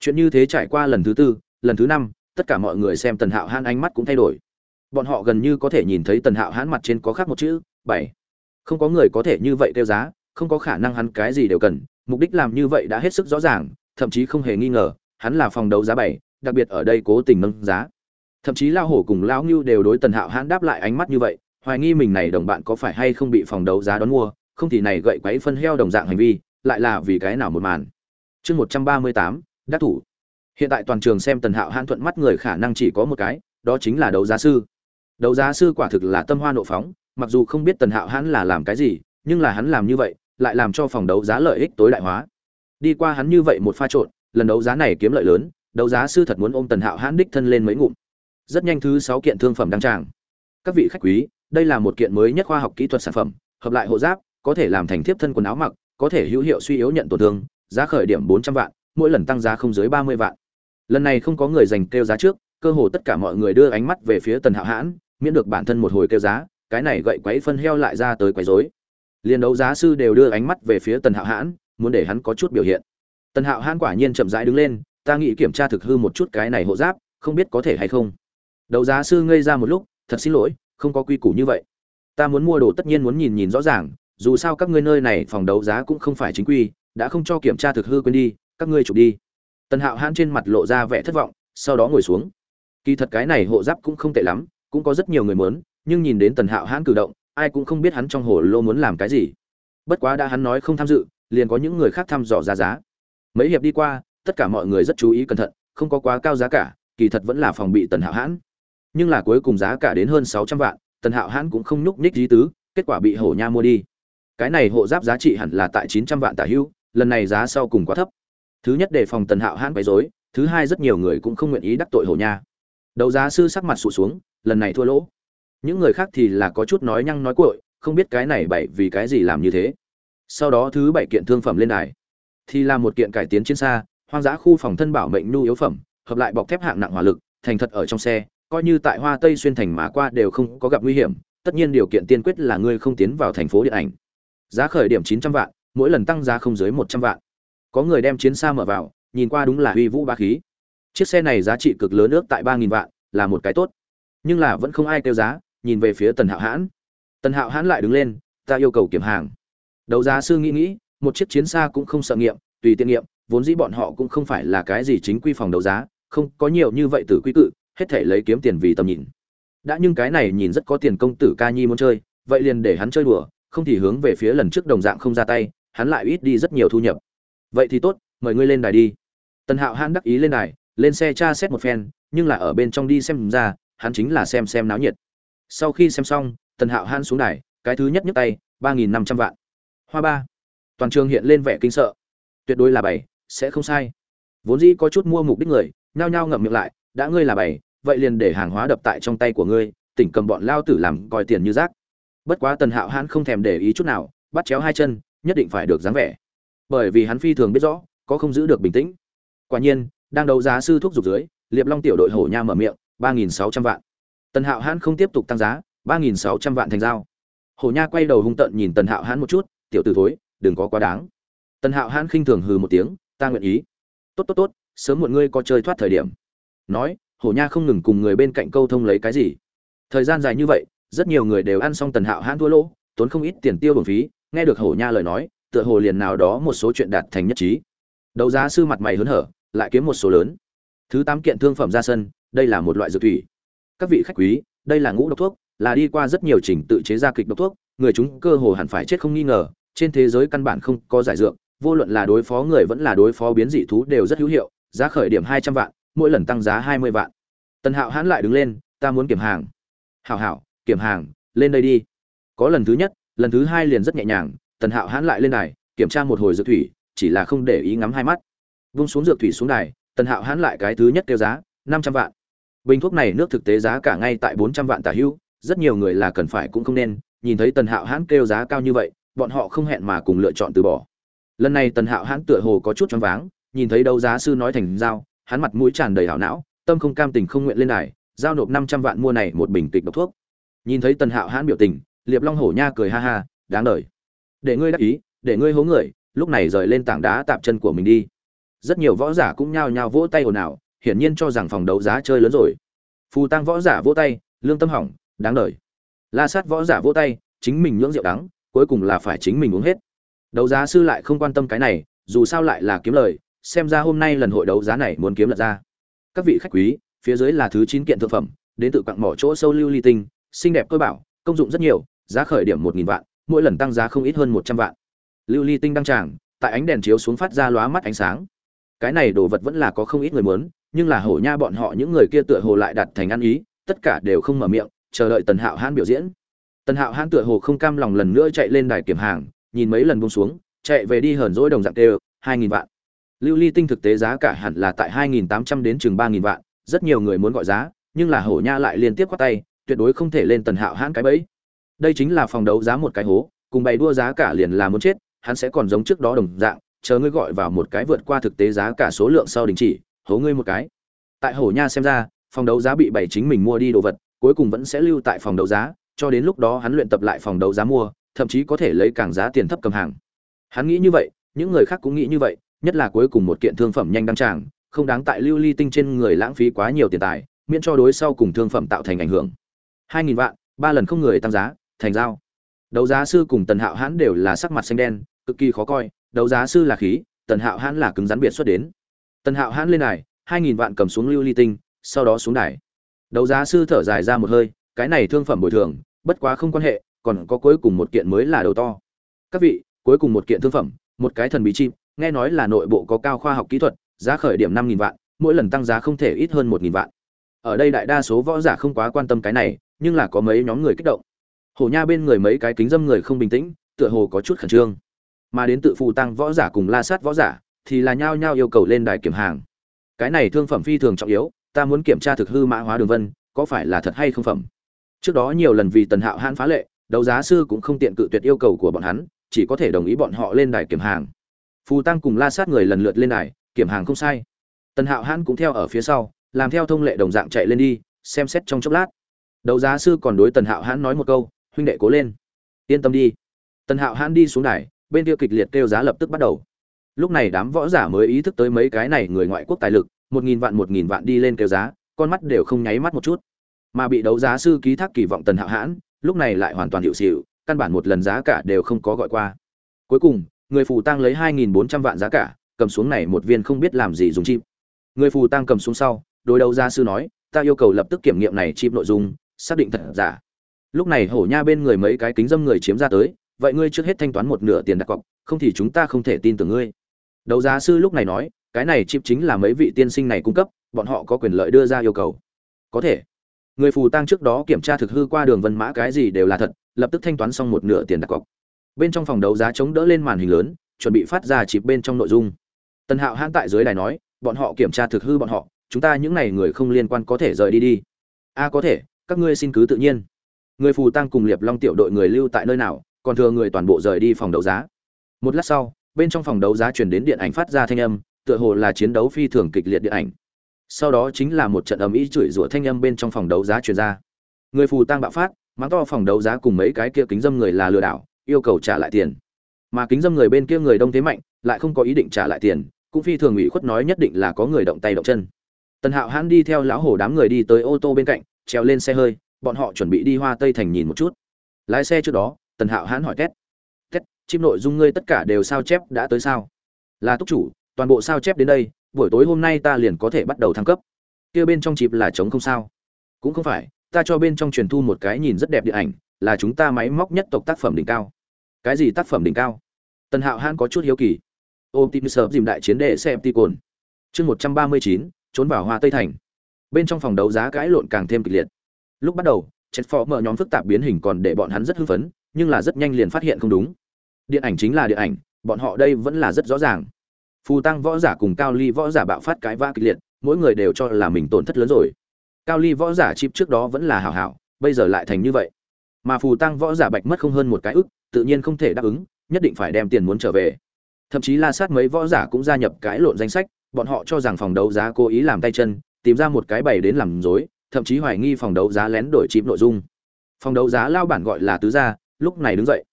Chuyện như thế trải qua lần thứ tư, lần thứ năm, tất cả mọi người xem tần hạo hãn ánh mắt cũng thay đổi. Bọn họ gần như có thể nhìn thấy tần hạo hãn mặt trên có khác một chữ, bảy. Không có người có thể như vậy tiêu giá, không có khả năng hắn cái gì đều cần, mục đích làm như vậy đã hết sức rõ ràng, thậm chí không hề nghi ngờ, hắn là phòng đấu giá bảy đặc biệt ở đây cố tình nâng giá. Thậm chí lao hổ cùng lao ngưu đều đối tần hạo hãn đáp lại ánh mắt như vậy, hoài nghi mình này đồng bạn có phải hay không bị phòng đấu giá đón mua, không thì này gậy quấy phân heo đồng dạng hành vi, lại là vì cái nào một màn. Chương một trăm ba mươi tám, đắc thủ. Hiện tại toàn trường xem tần hạo hãn thuận mắt người khả năng chỉ có một cái, đó chính là đấu giá sư. Đấu giá sư quả thực là tâm hoa nộ phóng, mặc dù không biết tần hạo hãn là làm cái gì, nhưng là hắn làm như vậy, lại làm cho phòng đấu giá lợi ích tối đại hóa. Đi qua hắn như vậy một pha trộn, lần đấu giá này kiếm lợi lớn đấu giá sư thật muốn ôm tần hạo hãn đích thân lên mấy ngụm. Rất nhanh thứ sáu kiện thương phẩm đăng tràng. Các vị khách quý, đây là một kiện mới nhất khoa học kỹ thuật sản phẩm, hợp lại hộ giáp, có thể làm thành thiếp thân quần áo mặc, có thể hữu hiệu suy yếu nhận tổn thương, giá khởi điểm bốn trăm vạn, mỗi lần tăng giá không dưới ba mươi vạn. Lần này không có người dành kêu giá trước, cơ hồ tất cả mọi người đưa ánh mắt về phía tần hạo hãn, miễn được bản thân một hồi kêu giá, cái này gậy quấy phân heo lại ra tới quấy rối. Liên đấu giá sư đều đưa ánh mắt về phía tần hạo hãn, muốn để hắn có chút biểu hiện. Tần hạo hãn quả nhiên chậm rãi đứng lên ta nghĩ kiểm tra thực hư một chút cái này hộ giáp, không biết có thể hay không. Đấu giá sư ngây ra một lúc, thật xin lỗi, không có quy củ như vậy. Ta muốn mua đồ tất nhiên muốn nhìn nhìn rõ ràng, dù sao các ngươi nơi này phòng đấu giá cũng không phải chính quy, đã không cho kiểm tra thực hư quên đi, các ngươi chụp đi. Tần hạo hãn trên mặt lộ ra vẻ thất vọng, sau đó ngồi xuống. Kỳ thật cái này hộ giáp cũng không tệ lắm, cũng có rất nhiều người muốn, nhưng nhìn đến tần hạo hãn cử động, ai cũng không biết hắn trong hồ lô muốn làm cái gì. Bất quá đã hắn nói không tham dự, liền có những người khác thăm dò ra giá. Mấy hiệp đi qua tất cả mọi người rất chú ý cẩn thận, không có quá cao giá cả, kỳ thật vẫn là phòng bị tần hạo hãn. Nhưng là cuối cùng giá cả đến hơn sáu trăm vạn, tần hạo hãn cũng không nhúc nhích lý tứ, kết quả bị hổ nha mua đi. Cái này hộ giáp giá trị hẳn là tại chín trăm vạn tả hữu lần này giá sau cùng quá thấp. Thứ nhất đề phòng tần hạo hãn quấy dối thứ hai rất nhiều người cũng không nguyện ý đắc tội hổ nha. Đấu giá sư sắc mặt sụt xuống, lần này thua lỗ. Những người khác thì là có chút nói nhăng nói cuội, không biết cái này bảy vì cái gì làm như thế. Sau đó thứ bảy kiện thương phẩm lên đài, thì là một kiện cải tiến chiến xa hoang dã khu phòng thân bảo mệnh nhu yếu phẩm, hợp lại bọc thép hạng nặng hỏa lực, thành thật ở trong xe, coi như tại hoa tây xuyên thành mà qua đều không có gặp nguy hiểm, tất nhiên điều kiện tiên quyết là ngươi không tiến vào thành phố điện ảnh. Giá khởi điểm chín trăm vạn, mỗi lần tăng giá không dưới một trăm vạn. Có người đem chiến xa mở vào, nhìn qua đúng là uy vũ ba khí. Chiếc xe này giá trị cực lớn ước tại ba nghìn vạn, là một cái tốt. Nhưng là vẫn không ai kêu giá, nhìn về phía tần hạo hãn. Tần hạo hãn lại đứng lên, ta yêu cầu kiểm hàng. Đấu giá sư nghĩ nghĩ, một chiếc chiến xa cũng không sợ nghiệm, tùy tiện nghiệm vốn dĩ bọn họ cũng không phải là cái gì chính quy phòng đấu giá, không có nhiều như vậy từ quy cự, hết thể lấy kiếm tiền vì tầm nhìn. Đã nhưng cái này nhìn rất có tiền công tử ca nhi muốn chơi, vậy liền để hắn chơi đùa, không thì hướng về phía lần trước đồng dạng không ra tay, hắn lại ít đi rất nhiều thu nhập. Vậy thì tốt, mời ngươi lên đài đi. Tần hạo hãn đắc ý lên đài, lên xe tra xét một phen, nhưng là ở bên trong đi xem ra, hắn chính là xem xem náo nhiệt. Sau khi xem xong, tần hạo hãn xuống đài, cái thứ nhất nhấc tay, ba nghìn năm trăm vạn. Hoa ba. Toàn trường hiện lên vẻ kinh sợ. Tuyệt đối là bảy sẽ không sai. Vốn dĩ có chút mua mục đích người, nhao nhao ngậm miệng lại, đã ngươi là bảy vậy liền để hàng hóa đập tại trong tay của ngươi, tỉnh cầm bọn lao tử làm coi tiền như rác. Bất quá tần hạo hãn không thèm để ý chút nào, bắt chéo hai chân, nhất định phải được dáng vẻ. Bởi vì hắn phi thường biết rõ, có không giữ được bình tĩnh. Quả nhiên, đang đấu giá sư thuốc dục dưới, liệp long tiểu đội hổ nha mở miệng, ba nghìn sáu trăm vạn. Tần hạo hãn không tiếp tục tăng giá, ba nghìn sáu trăm vạn thành dao hổ nha quay đầu hung tợn nhìn tần hạo hãn một chút, tiểu t ử thối, đừng có quá đáng. Tần hạo hãn khinh thường hừ một tiếng ta nguyện ý. Tốt tốt tốt, sớm muộn ngươi có chơi thoát thời điểm. Nói, hổ nha không ngừng cùng người bên cạnh câu thông lấy cái gì. Thời gian dài như vậy, rất nhiều người đều ăn xong tần hạo hãn thua lỗ, tốn không ít tiền tiêu bổng phí, nghe được hổ nha lời nói, tựa hồ liền nào đó một số chuyện đạt thành nhất trí. Đấu giá sư mặt mày hớn hở, lại kiếm một số lớn. Thứ tám kiện thương phẩm ra sân, đây là một loại dược thủy. Các vị khách quý, đây là ngũ độc thuốc, là đi qua rất nhiều trình tự chế ra kịch độc thuốc, người chúng cơ hồ hẳn phải chết không nghi ngờ, trên thế giới căn bản không có giải dược vô luận là đối phó người vẫn là đối phó biến dị thú đều rất hữu hiệu, giá khởi điểm hai trăm vạn, mỗi lần tăng giá hai mươi vạn. Tần hạo hãn lại đứng lên, ta muốn kiểm hàng. Hảo hảo, kiểm hàng, lên đây đi. Có lần thứ nhất, lần thứ hai liền rất nhẹ nhàng, tần hạo hãn lại lên đài, kiểm tra một hồi dược thủy, chỉ là không để ý ngắm hai mắt. Vung xuống dược thủy xuống đài, tần hạo hãn lại cái thứ nhất kêu giá, năm trăm vạn. Bình thuốc này nước thực tế giá cả ngay tại bốn trăm vạn tả hữu rất nhiều người là cần phải cũng không nên, nhìn thấy tần hạo hãn kêu giá cao như vậy, bọn họ không hẹn mà cùng lựa chọn từ bỏ lần này tần hạo hãn tựa hồ có chút choáng váng, nhìn thấy đấu giá sư nói thành giao, hắn mặt mũi tràn đầy hảo não, tâm không cam tình không nguyện lên đài, giao nộp năm trăm vạn mua này một bình kịch độc thuốc. Nhìn thấy tần hạo hãn biểu tình, liệp long hổ nha cười ha ha, đáng đời. Để ngươi đắc ý, để ngươi hố người, lúc này rời lên tảng đá tạm chân của mình đi. Rất nhiều võ giả cũng nhao nhao vỗ tay ồn ào, hiển nhiên cho rằng phòng đấu giá chơi lớn rồi. Phù tăng võ giả vỗ tay, lương tâm hỏng, đáng đời. La sát võ giả vỗ tay, chính mình nhưỡng rượu đắng, cuối cùng là phải chính mình uống hết đấu giá sư lại không quan tâm cái này, dù sao lại là kiếm lời, xem ra hôm nay lần hội đấu giá này muốn kiếm lật ra. Các vị khách quý, phía dưới là thứ chín kiện thực phẩm, đến từ quặng mỏ chỗ sâu lưu ly tinh, xinh đẹp tôi bảo, công dụng rất nhiều, giá khởi điểm một nghìn vạn, mỗi lần tăng giá không ít hơn một trăm vạn. Lưu ly tinh đăng tràng, tại ánh đèn chiếu xuống phát ra lóa mắt ánh sáng. Cái này đồ vật vẫn là có không ít người muốn, nhưng là hổ nha bọn họ những người kia tựa hồ lại đặt thành ăn ý, tất cả đều không mở miệng, chờ đợi tần hạo hãn biểu diễn. Tần hạo hãn tựa hồ không cam lòng lần nữa chạy lên đài kiểm hàng nhìn mấy lần buông xuống, chạy về đi hờn dỗi đồng dạng đều hai nghìn vạn. Lưu ly tinh thực tế giá cả hẳn là tại hai nghìn tám trăm đến chừng 3000 vạn, rất nhiều người muốn gọi giá, nhưng là hổ nha lại liên tiếp quát tay, tuyệt đối không thể lên tần hạo hãn cái bẫy. Đây chính là phòng đấu giá một cái hố, cùng bày đua giá cả liền là muốn chết, hắn sẽ còn giống trước đó đồng dạng, chờ ngươi gọi vào một cái vượt qua thực tế giá cả số lượng sau đình chỉ, hố ngươi một cái. Tại hổ nha xem ra, phòng đấu giá bị bày chính mình mua đi đồ vật, cuối cùng vẫn sẽ lưu tại phòng đấu giá, cho đến lúc đó hắn luyện tập lại phòng đấu giá mua thậm chí có thể lấy càng giá tiền thấp cầm hàng. Hắn nghĩ như vậy, những người khác cũng nghĩ như vậy, nhất là cuối cùng một kiện thương phẩm nhanh đăng tràng, không đáng tại lưu ly tinh trên người lãng phí quá nhiều tiền tài, miễn cho đối sau cùng thương phẩm tạo thành ảnh hưởng. Hai nghìn vạn, ba lần không người tăng giá, thành giao. Đấu giá sư cùng tần hạo hãn đều là sắc mặt xanh đen, cực kỳ khó coi, đấu giá sư là khí, tần hạo hãn là cứng rắn biệt xuất đến. Tần hạo hãn lên đài, hai nghìn vạn cầm xuống lưu ly tinh, sau đó xuống đài. Đấu giá sư thở dài ra một hơi, cái này thương phẩm bồi thường, bất quá không quan hệ còn có cuối cùng một kiện mới là đầu to. Các vị, cuối cùng một kiện thương phẩm, một cái thần bí chim, nghe nói là nội bộ có cao khoa học kỹ thuật, giá khởi điểm năm nghìn vạn, mỗi lần tăng giá không thể ít hơn một nghìn vạn. Ở đây đại đa số võ giả không quá quan tâm cái này, nhưng là có mấy nhóm người kích động. Hổ nha bên người mấy cái kính dâm người không bình tĩnh, tựa hồ có chút khẩn trương. Mà đến tự phụ tăng võ giả cùng la sát võ giả, thì là nhao nhao yêu cầu lên đài kiểm hàng. Cái này thương phẩm phi thường trọng yếu, ta muốn kiểm tra thực hư mã hóa đường vân, có phải là thật hay không phẩm? Trước đó nhiều lần vì tần hạo hãn phá lệ đấu giá sư cũng không tiện cự tuyệt yêu cầu của bọn hắn, chỉ có thể đồng ý bọn họ lên đài kiểm hàng. Phù tăng cùng la sát người lần lượt lên đài, kiểm hàng không sai. Tần hạo hãn cũng theo ở phía sau, làm theo thông lệ đồng dạng chạy lên đi, xem xét trong chốc lát. Đấu giá sư còn đối tần hạo hãn nói một câu, huynh đệ cố lên. Yên tâm đi. Tần hạo hãn đi xuống đài, bên kia kịch liệt kêu giá lập tức bắt đầu. Lúc này đám võ giả mới ý thức tới mấy cái này người ngoại quốc tài lực, một nghìn vạn một nghìn vạn đi lên kêu giá, con mắt đều không nháy mắt một chút. Mà bị đấu giá sư ký thác kỳ vọng tần hạo hãn lúc này lại hoàn toàn hiệu xịu căn bản một lần giá cả đều không có gọi qua. Cuối cùng, người phù tăng lấy 2.400 vạn giá cả, cầm xuống này một viên không biết làm gì dùng chip. Người phù tăng cầm xuống sau, đối đầu gia sư nói, ta yêu cầu lập tức kiểm nghiệm này chip nội dung, xác định thật giả. Lúc này hổ nha bên người mấy cái kính dâm người chiếm ra tới, vậy ngươi trước hết thanh toán một nửa tiền đặt cọc, không thì chúng ta không thể tin tưởng ngươi. Đấu giá sư lúc này nói, cái này chip chính là mấy vị tiên sinh này cung cấp, bọn họ có quyền lợi đưa ra yêu cầu. Có thể người phù tang trước đó kiểm tra thực hư qua đường vân mã cái gì đều là thật, lập tức thanh toán xong một nửa tiền đặt cọc. Bên trong phòng đấu giá chống đỡ lên màn hình lớn, chuẩn bị phát ra chịp bên trong nội dung. Tần hạo hãn tại dưới đài nói, bọn họ kiểm tra thực hư bọn họ, chúng ta những n à y người không liên quan có thể rời đi đi. A, có thể, các ngươi xin cứ tự nhiên. Người phù tăng cùng liệp long tiểu đội người lưu tại nơi nào, còn thừa người toàn bộ rời đi phòng đấu giá. Một lát sau, bên trong phòng đấu giá chuyển đến điện ảnh phát ra thanh âm, tựa hồ là chiến đấu phi thường kịch liệt điện ảnh sau đó chính là một trận ầm ĩ chửi rủa thanh âm bên trong phòng đấu giá truyền ra. Người phù tang bạo phát, mắng to phòng đấu giá cùng mấy cái kia kính dâm người là lừa đảo, yêu cầu trả lại tiền. Mà kính dâm người bên kia người đông thế mạnh, lại không có ý định trả lại tiền, cũng phi thường ủy khuất nói nhất định là có người động tay động chân. Tần hạo hãn đi theo lão hổ đám người đi tới ô tô bên cạnh, trèo lên xe hơi, bọn họ chuẩn bị đi hoa tây thành nhìn một chút. Lái xe trước đó, tần hạo hãn hỏi tét tét chim nội dung ngươi tất cả đều sao chép đã tới sao? Là túc chủ, toàn bộ sao chép đến đây buổi tối hôm nay ta liền có thể bắt đầu thăng cấp. Kia bên trong chịp là chống không sao. Cũng không phải, ta cho bên trong truyền thu một cái nhìn rất đẹp điện ảnh, là chúng ta máy móc nhất tộc tác phẩm đỉnh cao. Cái gì tác phẩm đỉnh cao? Tần hạo hãn có chút hiếu kỳ. Ôm tim sợp dìm đại chiến đệ xem ti cồn chương một trăm ba mươi chín, trốn vào hoa tây thành. Bên trong phòng đấu giá cãi lộn càng thêm kịch liệt. Lúc bắt đầu chết phó mở nhóm phức tạp biến hình còn để bọn hắn rất hưng phấn, nhưng là rất nhanh liền phát hiện không đúng. Điện ảnh chính là điện ảnh, bọn họ đây vẫn là rất rõ ràng phù tăng võ giả cùng cao ly võ giả bạo phát cãi vã kịch liệt, mỗi người đều cho là mình tổn thất lớn rồi. Cao ly võ giả chip trước đó vẫn là hảo hảo, bây giờ lại thành như vậy. Mà phù tăng võ giả bạch mất không hơn một cái ức, tự nhiên không thể đáp ứng, nhất định phải đem tiền muốn trở về. Thậm chí la sát mấy võ giả cũng gia nhập cái lộn danh sách, bọn họ cho rằng phòng đấu giá cố ý làm tay chân, tìm ra một cái bày đến làm dối thậm chí hoài nghi phòng đấu giá lén đổi chip nội dung. Phòng đấu giá lao bản gọi là tứ gia, lúc này đứng dậy.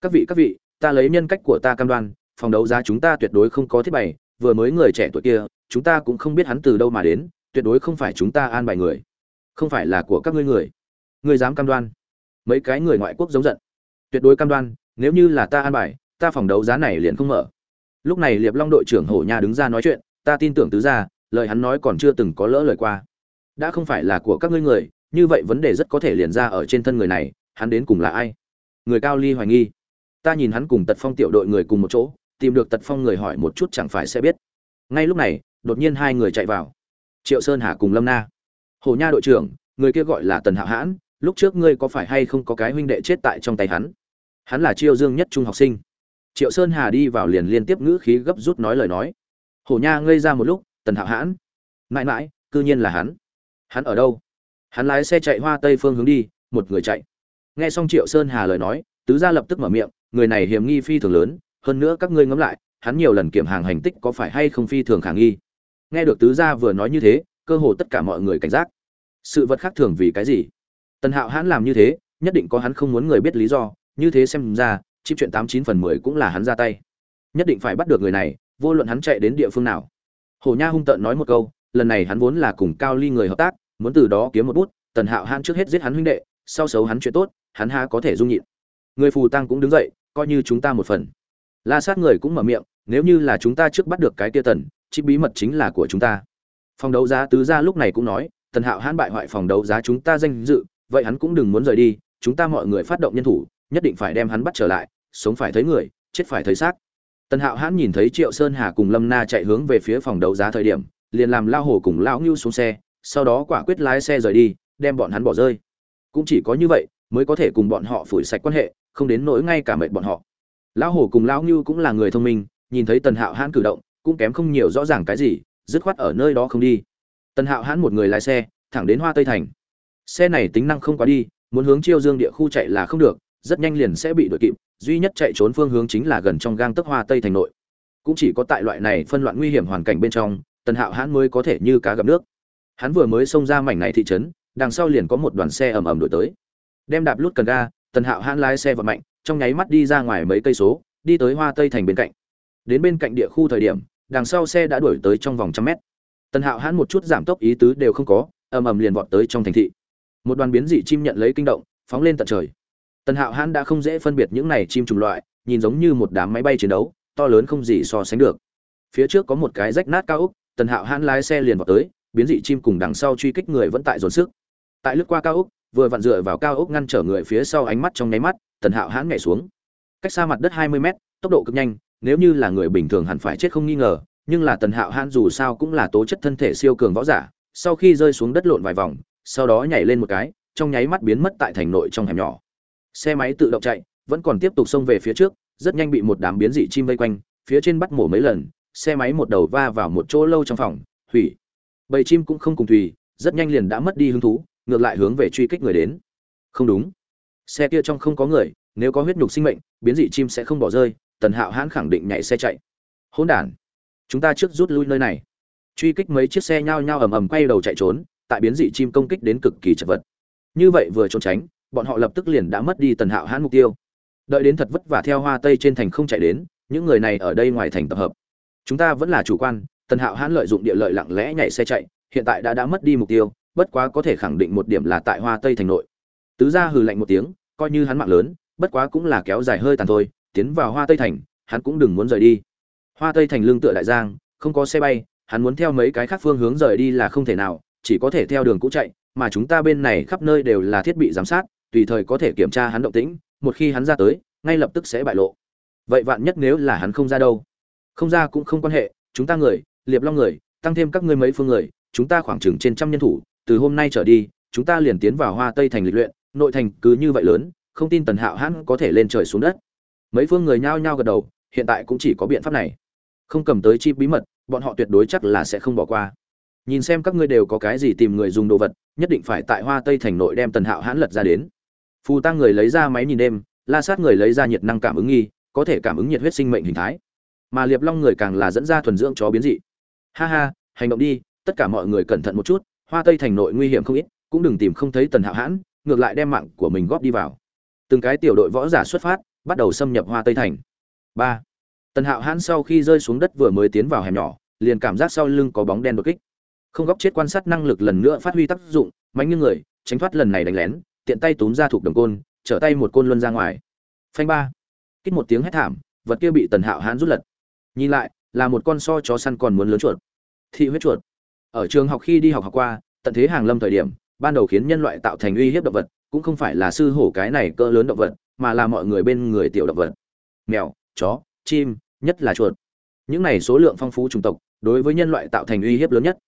Các vị các vị, ta lấy nhân cách của ta cam đoan phòng đấu giá chúng ta tuyệt đối không có thiết bày, vừa mới người trẻ tuổi kia, chúng ta cũng không biết hắn từ đâu mà đến, tuyệt đối không phải chúng ta an bài người. Không phải là của các ngươi người. Ngươi dám cam đoan? Mấy cái người ngoại quốc giống giận. Tuyệt đối cam đoan, nếu như là ta an bài, ta phòng đấu giá này liền không mở. Lúc này liệp long đội trưởng hổ nha đứng ra nói chuyện, ta tin tưởng tứ gia, lời hắn nói còn chưa từng có lỡ lời qua. Đã không phải là của các ngươi người, như vậy vấn đề rất có thể liền ra ở trên thân người này, hắn đến cùng là ai? Người cao ly hoài nghi. Ta nhìn hắn cùng tật phong tiểu đội người cùng một chỗ tìm được tật phong người hỏi một chút chẳng phải sẽ biết. Ngay lúc này, đột nhiên hai người chạy vào. Triệu sơn hà cùng lâm na. Hồ nha đội trưởng, người kia gọi là tần hạo hãn, lúc trước ngươi có phải hay không có cái huynh đệ chết tại trong tay hắn? Hắn là chiêu dương nhất trung học sinh. Triệu sơn hà đi vào liền liên tiếp ngữ khí gấp rút nói lời nói. Hổ nha ngây ra một lúc, tần hạo hãn, mãi mãi, cư nhiên là hắn. Hắn ở đâu? Hắn lái xe chạy hoa tây phương hướng đi, một người chạy. Nghe xong triệu sơn hà lời nói, tứ gia lập tức mở miệng, người này hiểm nghi phi thường lớn hơn nữa các ngươi ngẫm lại, hắn nhiều lần kiểm hàng hành tích có phải hay không phi thường khả nghi. Nghe được tứ gia vừa nói như thế, cơ hồ tất cả mọi người cảnh giác. Sự vật khác thường vì cái gì? Tần hạo hắn làm như thế, nhất định có hắn không muốn người biết lý do, như thế xem ra, chip chuyện tám chín phần mười cũng là hắn ra tay. Nhất định phải bắt được người này, vô luận hắn chạy đến địa phương nào. Hồ nha hung tợn nói một câu, lần này hắn vốn là cùng cao ly người hợp tác, muốn từ đó kiếm một bút, tần hạo hãn trước hết giết hắn huynh đệ, sau xấu hắn chuyện tốt, hắn ha có thể dung nhịn. Người phù tăng cũng đứng dậy, coi như chúng ta một phần la sát người cũng mở miệng, nếu như là chúng ta trước bắt được cái tia tần chi bí mật chính là của chúng ta. Phòng đấu giá tứ gia lúc này cũng nói, tần hạo hãn bại hoại phòng đấu giá chúng ta danh dự, vậy hắn cũng đừng muốn rời đi, chúng ta mọi người phát động nhân thủ, nhất định phải đem hắn bắt trở lại, sống phải thấy người, chết phải thấy xác. Tần hạo hãn nhìn thấy triệu sơn hà cùng lâm na chạy hướng về phía phòng đấu giá thời điểm, liền làm lao hồ cùng lão ngưu xuống xe, sau đó quả quyết lái xe rời đi, đem bọn hắn bỏ rơi. Cũng chỉ có như vậy, mới có thể cùng bọn họ phủi sạch quan hệ, không đến nỗi ngay cả mệt bọn họ lão hồ cùng lão ngưu cũng là người thông minh, nhìn thấy tần hạo hãn cử động, cũng kém không nhiều rõ ràng cái gì, dứt khoát ở nơi đó không đi. Tần hạo hãn một người lái xe, thẳng đến hoa tây thành. Xe này tính năng không quá đi, muốn hướng chiêu dương địa khu chạy là không được, rất nhanh liền sẽ bị đuổi kịp, duy nhất chạy trốn phương hướng chính là gần trong gang tấc hoa tây thành nội. Cũng chỉ có tại loại này phân loạn nguy hiểm hoàn cảnh bên trong, tần hạo hãn mới có thể như cá gặp nước. Hắn vừa mới xông ra mảnh này thị trấn, đằng sau liền có một đoàn xe ầm ầm đuổi tới. Đem đạp lút cần ga, tần hạo hãn lái xe vận mạnh trong nháy mắt đi ra ngoài mấy cây số, đi tới hoa tây thành bên cạnh. Đến bên cạnh địa khu thời điểm, đằng sau xe đã đuổi tới trong vòng trăm mét. Tần hạo hãn một chút giảm tốc ý tứ đều không có, ầm ầm liền vọt tới trong thành thị. Một đoàn biến dị chim nhận lấy kinh động, phóng lên tận trời. Tần hạo hãn đã không dễ phân biệt những này chim chủng loại, nhìn giống như một đám máy bay chiến đấu, to lớn không gì so sánh được. Phía trước có một cái rách nát cao úc tần hạo hãn lái xe liền vào tới, biến dị chim cùng đằng sau truy kích người vẫn tại dồn sức. Tại lướt qua cao úc vừa vặn dựa vào cao úc ngăn trở người phía sau ánh mắt trong nháy mắt, tần hạo hãn nhảy xuống. Cách xa mặt đất hai mươi mét, tốc độ cực nhanh, nếu như là người bình thường hẳn phải chết không nghi ngờ, nhưng là tần hạo hãn dù sao cũng là tố chất thân thể siêu cường võ giả, sau khi rơi xuống đất lộn vài vòng, sau đó nhảy lên một cái, trong nháy mắt biến mất tại thành nội trong hẻm nhỏ. Xe máy tự động chạy, vẫn còn tiếp tục xông về phía trước, rất nhanh bị một đám biến dị chim vây quanh, phía trên bắt mổ mấy lần, xe máy một đầu va vào một chỗ lâu trong phòng hủy bầy chim cũng không cùng tùy rất nhanh liền đã mất đi hứng thú ngược lại hướng về truy kích người đến. Không đúng. Xe kia trong không có người nếu có huyết nhục sinh mệnh biến dị chim sẽ không bỏ rơi tần hạo hãn khẳng định nhảy xe chạy. Hỗn đàn, chúng ta trước rút lui nơi này. Truy kích mấy chiếc xe nhao nhao ầm ầm quay đầu chạy trốn tại biến dị chim công kích đến cực kỳ chật vật. Như vậy vừa trốn tránh bọn họ lập tức liền đã mất đi tần hạo hãn mục tiêu. Đợi đến thật vất vả theo hoa tây trên thành không chạy đến những người này ở đây ngoài thành tập hợp. Chúng ta vẫn là chủ quan tần hạo hãn lợi dụng địa lợi lặng lẽ nhảy xe chạy hiện tại đã đã mất đi mục tiêu bất quá có thể khẳng định một điểm là tại hoa tây thành nội. Tứ gia hừ lạnh một tiếng, coi như hắn mạng lớn, bất quá cũng là kéo dài hơi tàn thôi, tiến vào hoa tây thành, hắn cũng đừng muốn rời đi. Hoa tây thành lương tựa đại giang, không có xe bay, hắn muốn theo mấy cái khác phương hướng rời đi là không thể nào, chỉ có thể theo đường cũ chạy, mà chúng ta bên này khắp nơi đều là thiết bị giám sát, tùy thời có thể kiểm tra hắn động tĩnh, một khi hắn ra tới, ngay lập tức sẽ bại lộ. Vậy vạn nhất nếu là hắn không ra đâu? Không ra cũng không quan hệ, chúng ta người, liệp long người, tăng thêm các ngươi mấy phương người, chúng ta khoảng chừng trên trăm nhân thủ từ hôm nay trở đi, chúng ta liền tiến vào hoa tây thành lịch luyện, nội thành cứ như vậy lớn, không tin tần hạo hãn có thể lên trời xuống đất. Mấy phương người nhao nhao gật đầu, hiện tại cũng chỉ có biện pháp này. Không cầm tới chi bí mật, bọn họ tuyệt đối chắc là sẽ không bỏ qua. Nhìn xem các ngươi đều có cái gì tìm người dùng đồ vật, nhất định phải tại hoa tây thành nội đem tần hạo hãn lật ra đến. Phù tăng người lấy ra máy nhìn đêm, la sát người lấy ra nhiệt năng cảm ứng nghi, có thể cảm ứng nhiệt huyết sinh mệnh hình thái. Mà liệp long người càng là dẫn ra thuần dưỡng chó biến dị. Ha ha, hành động đi, tất cả mọi người cẩn thận một chút hoa tây thành nội nguy hiểm không ít, cũng đừng tìm không thấy tần hạo hãn, ngược lại đem mạng của mình góp đi vào. Từng cái tiểu đội võ giả xuất phát, bắt đầu xâm nhập hoa tây thành. Ba. Tần hạo hãn sau khi rơi xuống đất vừa mới tiến vào hẻm nhỏ, liền cảm giác sau lưng có bóng đen đột kích. Không góc chết quan sát năng lực lần nữa phát huy tác dụng, mạnh như người, tránh thoát lần này đánh lén, tiện tay túm ra thuộc đồng côn, trở tay một côn luân ra ngoài. Phanh ba. Kích một tiếng hét thảm, vật kia bị tần hạo hãn rút lật. Nhìn lại, là một con so chó săn còn muốn lớn chuột. Thị huyết chuột ở trường học khi đi học học qua, tận thế hàng lâm thời điểm, ban đầu khiến nhân loại tạo thành uy hiếp động vật, cũng không phải là sư hổ cái này cỡ lớn động vật, mà là mọi người bên người tiểu động vật. Mèo, chó, chim, nhất là chuột. Những này số lượng phong phú chủng tộc, đối với nhân loại tạo thành uy hiếp lớn nhất.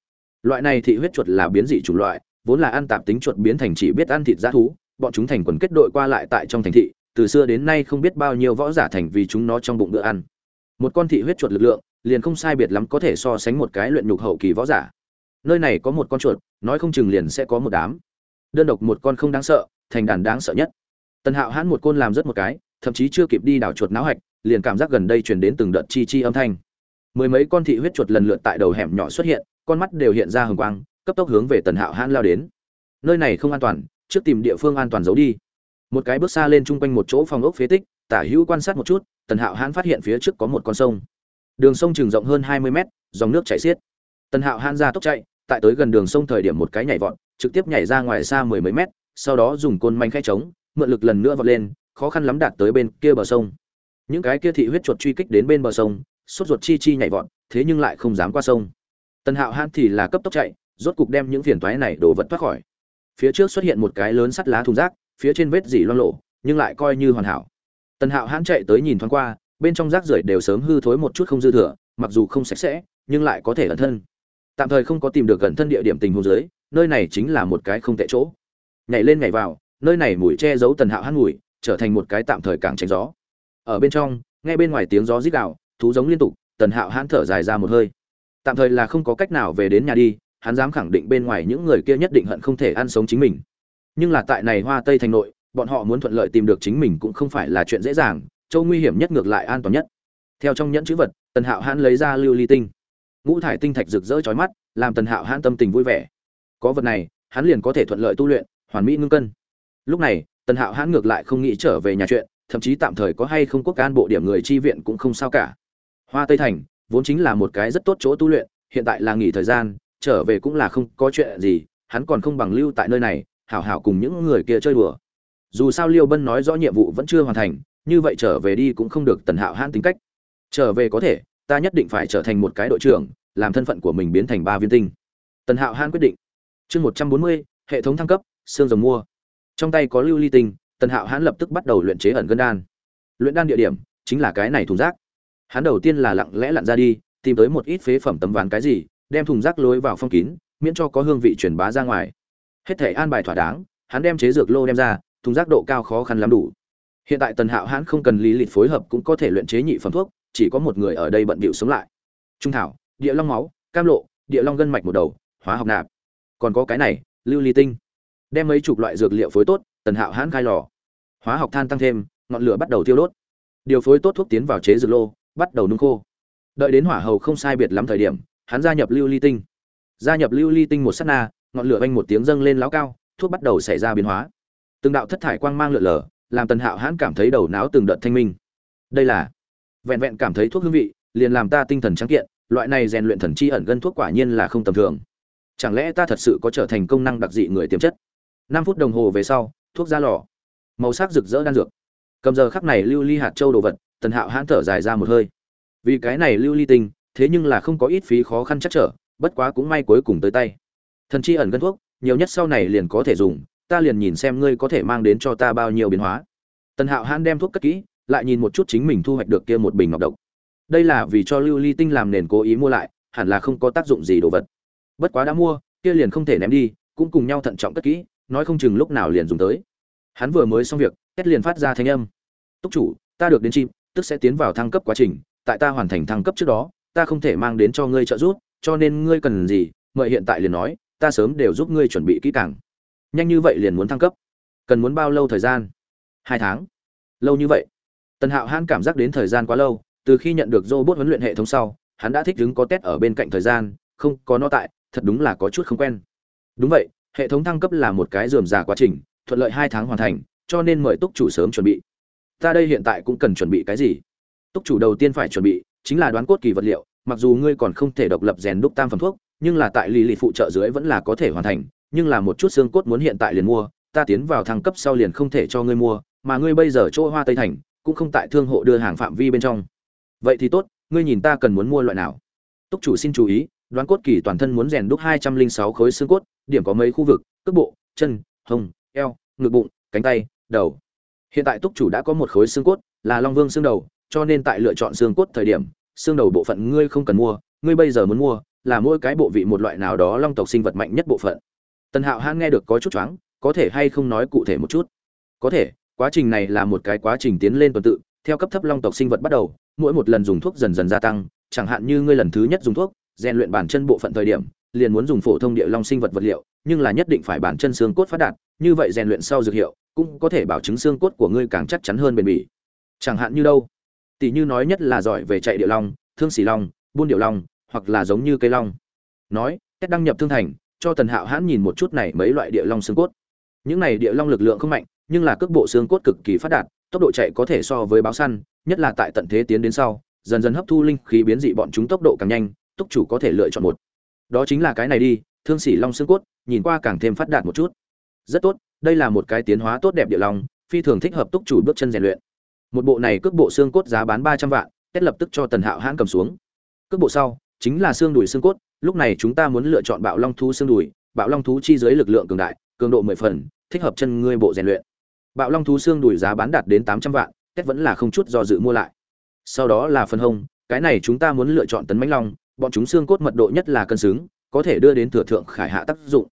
Loại này thị huyết chuột là biến dị chủng loại, vốn là ăn tạp tính chuột biến thành chỉ biết ăn thịt g thú, bọn chúng thành quần kết đội qua lại tại trong thành thị, từ xưa đến nay không biết bao nhiêu võ giả thành vì chúng nó trong bụng bữa ăn. Một con thị huyết chuột lực lượng, liền không sai biệt lắm có thể so sánh một cái luyện nhục hậu kỳ võ giả nơi này có một con chuột, nói không chừng liền sẽ có một đám. Đơn độc một con không đáng sợ, thành đàn đáng sợ nhất. Tần hạo hãn một côn làm rất một cái, thậm chí chưa kịp đi đảo chuột náo hạch, liền cảm giác gần đây truyền đến từng đợt chi chi âm thanh. Mười mấy con thị huyết chuột lần lượt tại đầu hẻm nhỏ xuất hiện, con mắt đều hiện ra hừng quang, cấp tốc hướng về tần hạo hãn lao đến. Nơi này không an toàn, trước tìm địa phương an toàn giấu đi. Một cái bước xa lên chung quanh một chỗ phòng ốc phế tích, tả hữu quan sát một chút, tần hạo hãn phát hiện phía trước có một con sông. Đường sông chừng rộng hơn hai mươi mét, dòng nước chảy xiết. Tần hạo hãn ra tốc chạy tại tới gần đường sông thời điểm một cái nhảy vọt, trực tiếp nhảy ra ngoài xa mười mấy mét, sau đó dùng côn manh khe trống mượn lực lần nữa vọt lên, khó khăn lắm đạt tới bên kia bờ sông. Những cái kia thị huyết chuột truy kích đến bên bờ sông, sốt ruột chi chi nhảy vọt, thế nhưng lại không dám qua sông. Tần hạo hãn thì là cấp tốc chạy, rốt cục đem những phiền toái này đổ vật thoát khỏi. Phía trước xuất hiện một cái lớn sắt lá thùng rác, phía trên vết dỉ loang lộ nhưng lại coi như hoàn hảo. Tần hạo hãn chạy tới nhìn thoáng qua, bên trong rác rưởi đều sớm hư thối một chút không dư thừa, mặc dù không sạch sẽ, nhưng lại có thể ẩn thân tạm thời không có tìm được gần thân địa điểm tình huống dưới, nơi này chính là một cái không tệ chỗ. Nhảy lên nhảy vào, nơi này mùi che giấu tần hạo hãn mùi, trở thành một cái tạm thời càng tránh gió. Ở bên trong, nghe bên ngoài tiếng gió rít gào, thú giống liên tục, tần hạo hãn thở dài ra một hơi. Tạm thời là không có cách nào về đến nhà đi, hắn dám khẳng định bên ngoài những người kia nhất định hận không thể ăn sống chính mình. Nhưng là tại này hoa tây thành nội, bọn họ muốn thuận lợi tìm được chính mình cũng không phải là chuyện dễ dàng châu nguy hiểm nhất ngược lại an toàn nhất. Theo trong nhẫn chữ vật, tần hạo hãn lấy ra lưu ly tinh ngũ thải tinh thạch rực rỡ chói mắt, làm tần hạo hãn tâm tình vui vẻ. Có vật này, hắn liền có thể thuận lợi tu luyện, hoàn mỹ ngưng cân. Lúc này, tần hạo hãn ngược lại không nghĩ trở về nhà chuyện, thậm chí tạm thời có hay không quốc can bộ điểm người chi viện cũng không sao cả. Hoa tây thành, vốn chính là một cái rất tốt chỗ tu luyện, hiện tại là nghỉ thời gian, trở về cũng là không có chuyện gì, hắn còn không bằng lưu tại nơi này, hảo hảo cùng những người kia chơi đùa. Dù sao liêu bân nói rõ nhiệm vụ vẫn chưa hoàn thành, như vậy trở về đi cũng không được tần hạo hãn tính cách. Trở về có thể ta nhất định phải trở thành một cái đội trưởng, làm thân phận của mình biến thành ba viên tinh. Tần hạo hãn quyết định. Chương một trăm bốn mươi, hệ thống thăng cấp, xương rồng mua. Trong tay có lưu ly tinh, tần hạo hãn lập tức bắt đầu luyện chế ẩn gân đan. Luyện đan địa điểm chính là cái này thùng rác. Hắn đầu tiên là lặng lẽ lặn ra đi, tìm tới một ít phế phẩm tấm ván cái gì, đem thùng rác lối vào phong kín, miễn cho có hương vị truyền bá ra ngoài. Hết thể an bài thỏa đáng, hắn đem chế dược lô đem ra, thùng rác độ cao khó khăn lắm đủ. Hiện tại tần hạo hãn không cần lý lịch phối hợp cũng có thể luyện chế nhị phẩm thuốc chỉ có một người ở đây bận bịu sống lại. Trung thảo, địa long máu, cam lộ, địa long gân mạch một đầu, hóa học nạp. Còn có cái này, lưu ly tinh. Đem mấy chục loại dược liệu phối tốt, tần hạo hãn khai lò. Hóa học than tăng thêm, ngọn lửa bắt đầu thiêu đốt. Điều phối tốt thuốc tiến vào chế dược lô, bắt đầu nung khô. Đợi đến hỏa hầu không sai biệt lắm thời điểm, hắn gia nhập lưu ly tinh. Gia nhập lưu ly tinh một s á t na, ngọn lửa vanh một tiếng dâng lên láo cao, thuốc bắt đầu xảy ra biến hóa. Từng đạo thất thải quang mang lượn lờ, làm tần hạo hãn cảm thấy đầu não từng đợt thanh minh. Đây là vẹn vẹn cảm thấy thuốc hương vị, liền làm ta tinh thần trắng kiện, loại này rèn luyện thần chi ẩn gân thuốc quả nhiên là không tầm thường. Chẳng lẽ ta thật sự có trở thành công năng đặc dị người tiềm chất? Năm phút đồng hồ về sau, thuốc ra lò. Màu sắc rực rỡ đan dược. Cầm giờ khắc này lưu ly hạt châu đồ vật, tần hạo hãn thở dài ra một hơi. Vì cái này lưu ly tinh, thế nhưng là không có ít phí khó khăn chắc trở, bất quá cũng may cuối cùng tới tay. Thần chi ẩn gân thuốc, nhiều nhất sau này liền có thể dùng, ta liền nhìn xem ngươi có thể mang đến cho ta bao nhiêu biến hóa. Tần hạo hãn đem thuốc cất kỹ lại nhìn một chút chính mình thu hoạch được kia một bình ngọc độc. Đây là vì cho lưu ly tinh làm nền cố ý mua lại, hẳn là không có tác dụng gì đồ vật. Bất quá đã mua, kia liền không thể ném đi, cũng cùng nhau thận trọng cất kỹ, nói không chừng lúc nào liền dùng tới. Hắn vừa mới xong việc kết liền phát ra thanh âm. Túc chủ, ta được đến chim, tức sẽ tiến vào thăng cấp quá trình, tại ta hoàn thành thăng cấp trước đó, ta không thể mang đến cho ngươi trợ giúp, cho nên ngươi cần gì, mời hiện tại liền nói, ta sớm đều giúp ngươi chuẩn bị kỹ càng. Nhanh như vậy liền muốn thăng cấp? Cần muốn bao lâu thời gian? Hai tháng. Lâu như vậy? Tần hạo hãn cảm giác đến thời gian quá lâu, từ khi nhận được robot huấn luyện hệ thống sau, hắn đã thích đứng có test ở bên cạnh thời gian, không có nó tại, thật đúng là có chút không quen. Đúng vậy, hệ thống thăng cấp là một cái rườm rà quá trình, thuận lợi hai tháng hoàn thành, cho nên mời túc chủ sớm chuẩn bị. Ta đây hiện tại cũng cần chuẩn bị cái gì? Túc chủ đầu tiên phải chuẩn bị, chính là đoán cốt kỳ vật liệu, mặc dù ngươi còn không thể độc lập rèn đúc tam phẩm thuốc, nhưng là tại lì lì phụ trợ dưới vẫn là có thể hoàn thành, nhưng là một chút xương cốt muốn hiện tại liền mua, ta tiến vào thăng cấp sau liền không thể cho ngươi mua, mà ngươi bây giờ chỗ hoa tây thành cũng không tại thương hộ đưa hàng phạm vi bên trong. Vậy thì tốt, ngươi nhìn ta cần muốn mua loại nào? Túc chủ xin chú ý, đoán cốt kỳ toàn thân muốn rèn đúc hai trăm linh sáu khối xương cốt, điểm có mấy khu vực, cước bộ, chân, hông, eo, ngực bụng, cánh tay, đầu. Hiện tại túc chủ đã có một khối xương cốt, là long vương xương đầu, cho nên tại lựa chọn xương cốt thời điểm, xương đầu bộ phận ngươi không cần mua, ngươi bây giờ muốn mua, là mỗi cái bộ vị một loại nào đó long tộc sinh vật mạnh nhất bộ phận. Tần hạo hãn nghe được có chút choáng, có thể hay không nói cụ thể một chút? Có thể quá trình này là một cái quá trình tiến lên tuần tự, theo cấp thấp long tộc sinh vật bắt đầu, mỗi một lần dùng thuốc dần dần gia tăng, chẳng hạn như ngươi lần thứ nhất dùng thuốc, rèn luyện bản chân bộ phận thời điểm, liền muốn dùng phổ thông địa long sinh vật vật liệu, nhưng là nhất định phải bản chân xương cốt phát đạt, như vậy rèn luyện sau dược hiệu, cũng có thể bảo chứng xương cốt của ngươi càng chắc chắn hơn bền bỉ. Chẳng hạn như đâu? Tỷ như nói nhất là giỏi về chạy địa long, thương xỉ long, buôn điệu long, hoặc là giống như cây long. Nói cách đăng nhập thương thành, cho tần hạo hãn nhìn một chút này mấy loại địa long xương cốt. Những này địa long lực lượng không mạnh nhưng là cước bộ xương cốt cực kỳ phát đạt, tốc độ chạy có thể so với báo săn, nhất là tại tận thế tiến đến sau, dần dần hấp thu linh khí biến dị bọn chúng tốc độ càng nhanh túc chủ có thể lựa chọn một. Đó chính là cái này đi, thương sĩ long xương cốt, nhìn qua càng thêm phát đạt một chút. Rất tốt, đây là một cái tiến hóa tốt đẹp địa long, phi thường thích hợp túc chủ bước chân rèn luyện. Một bộ này cước bộ xương cốt giá bán ba trăm vạn, tết lập tức cho tần hạo hãn cầm xuống. Cước bộ sau, chính là xương đùi xương cốt, lúc này chúng ta muốn lựa chọn bạo long thú xương đùi, bạo long thú chi dưới lực lượng cường đại, cường độ mười phần, thích hợp chân ngươi bộ rèn luyện bạo long thú xương đùi giá bán đạt đến tám trăm vạn, tết vẫn là không chút do dự mua lại. Sau đó là phần hông, cái này chúng ta muốn lựa chọn tấn mãnh long, bọn chúng xương cốt mật độ nhất là cân xứng, có thể đưa đến thừa thượng khải hạ tác dụng.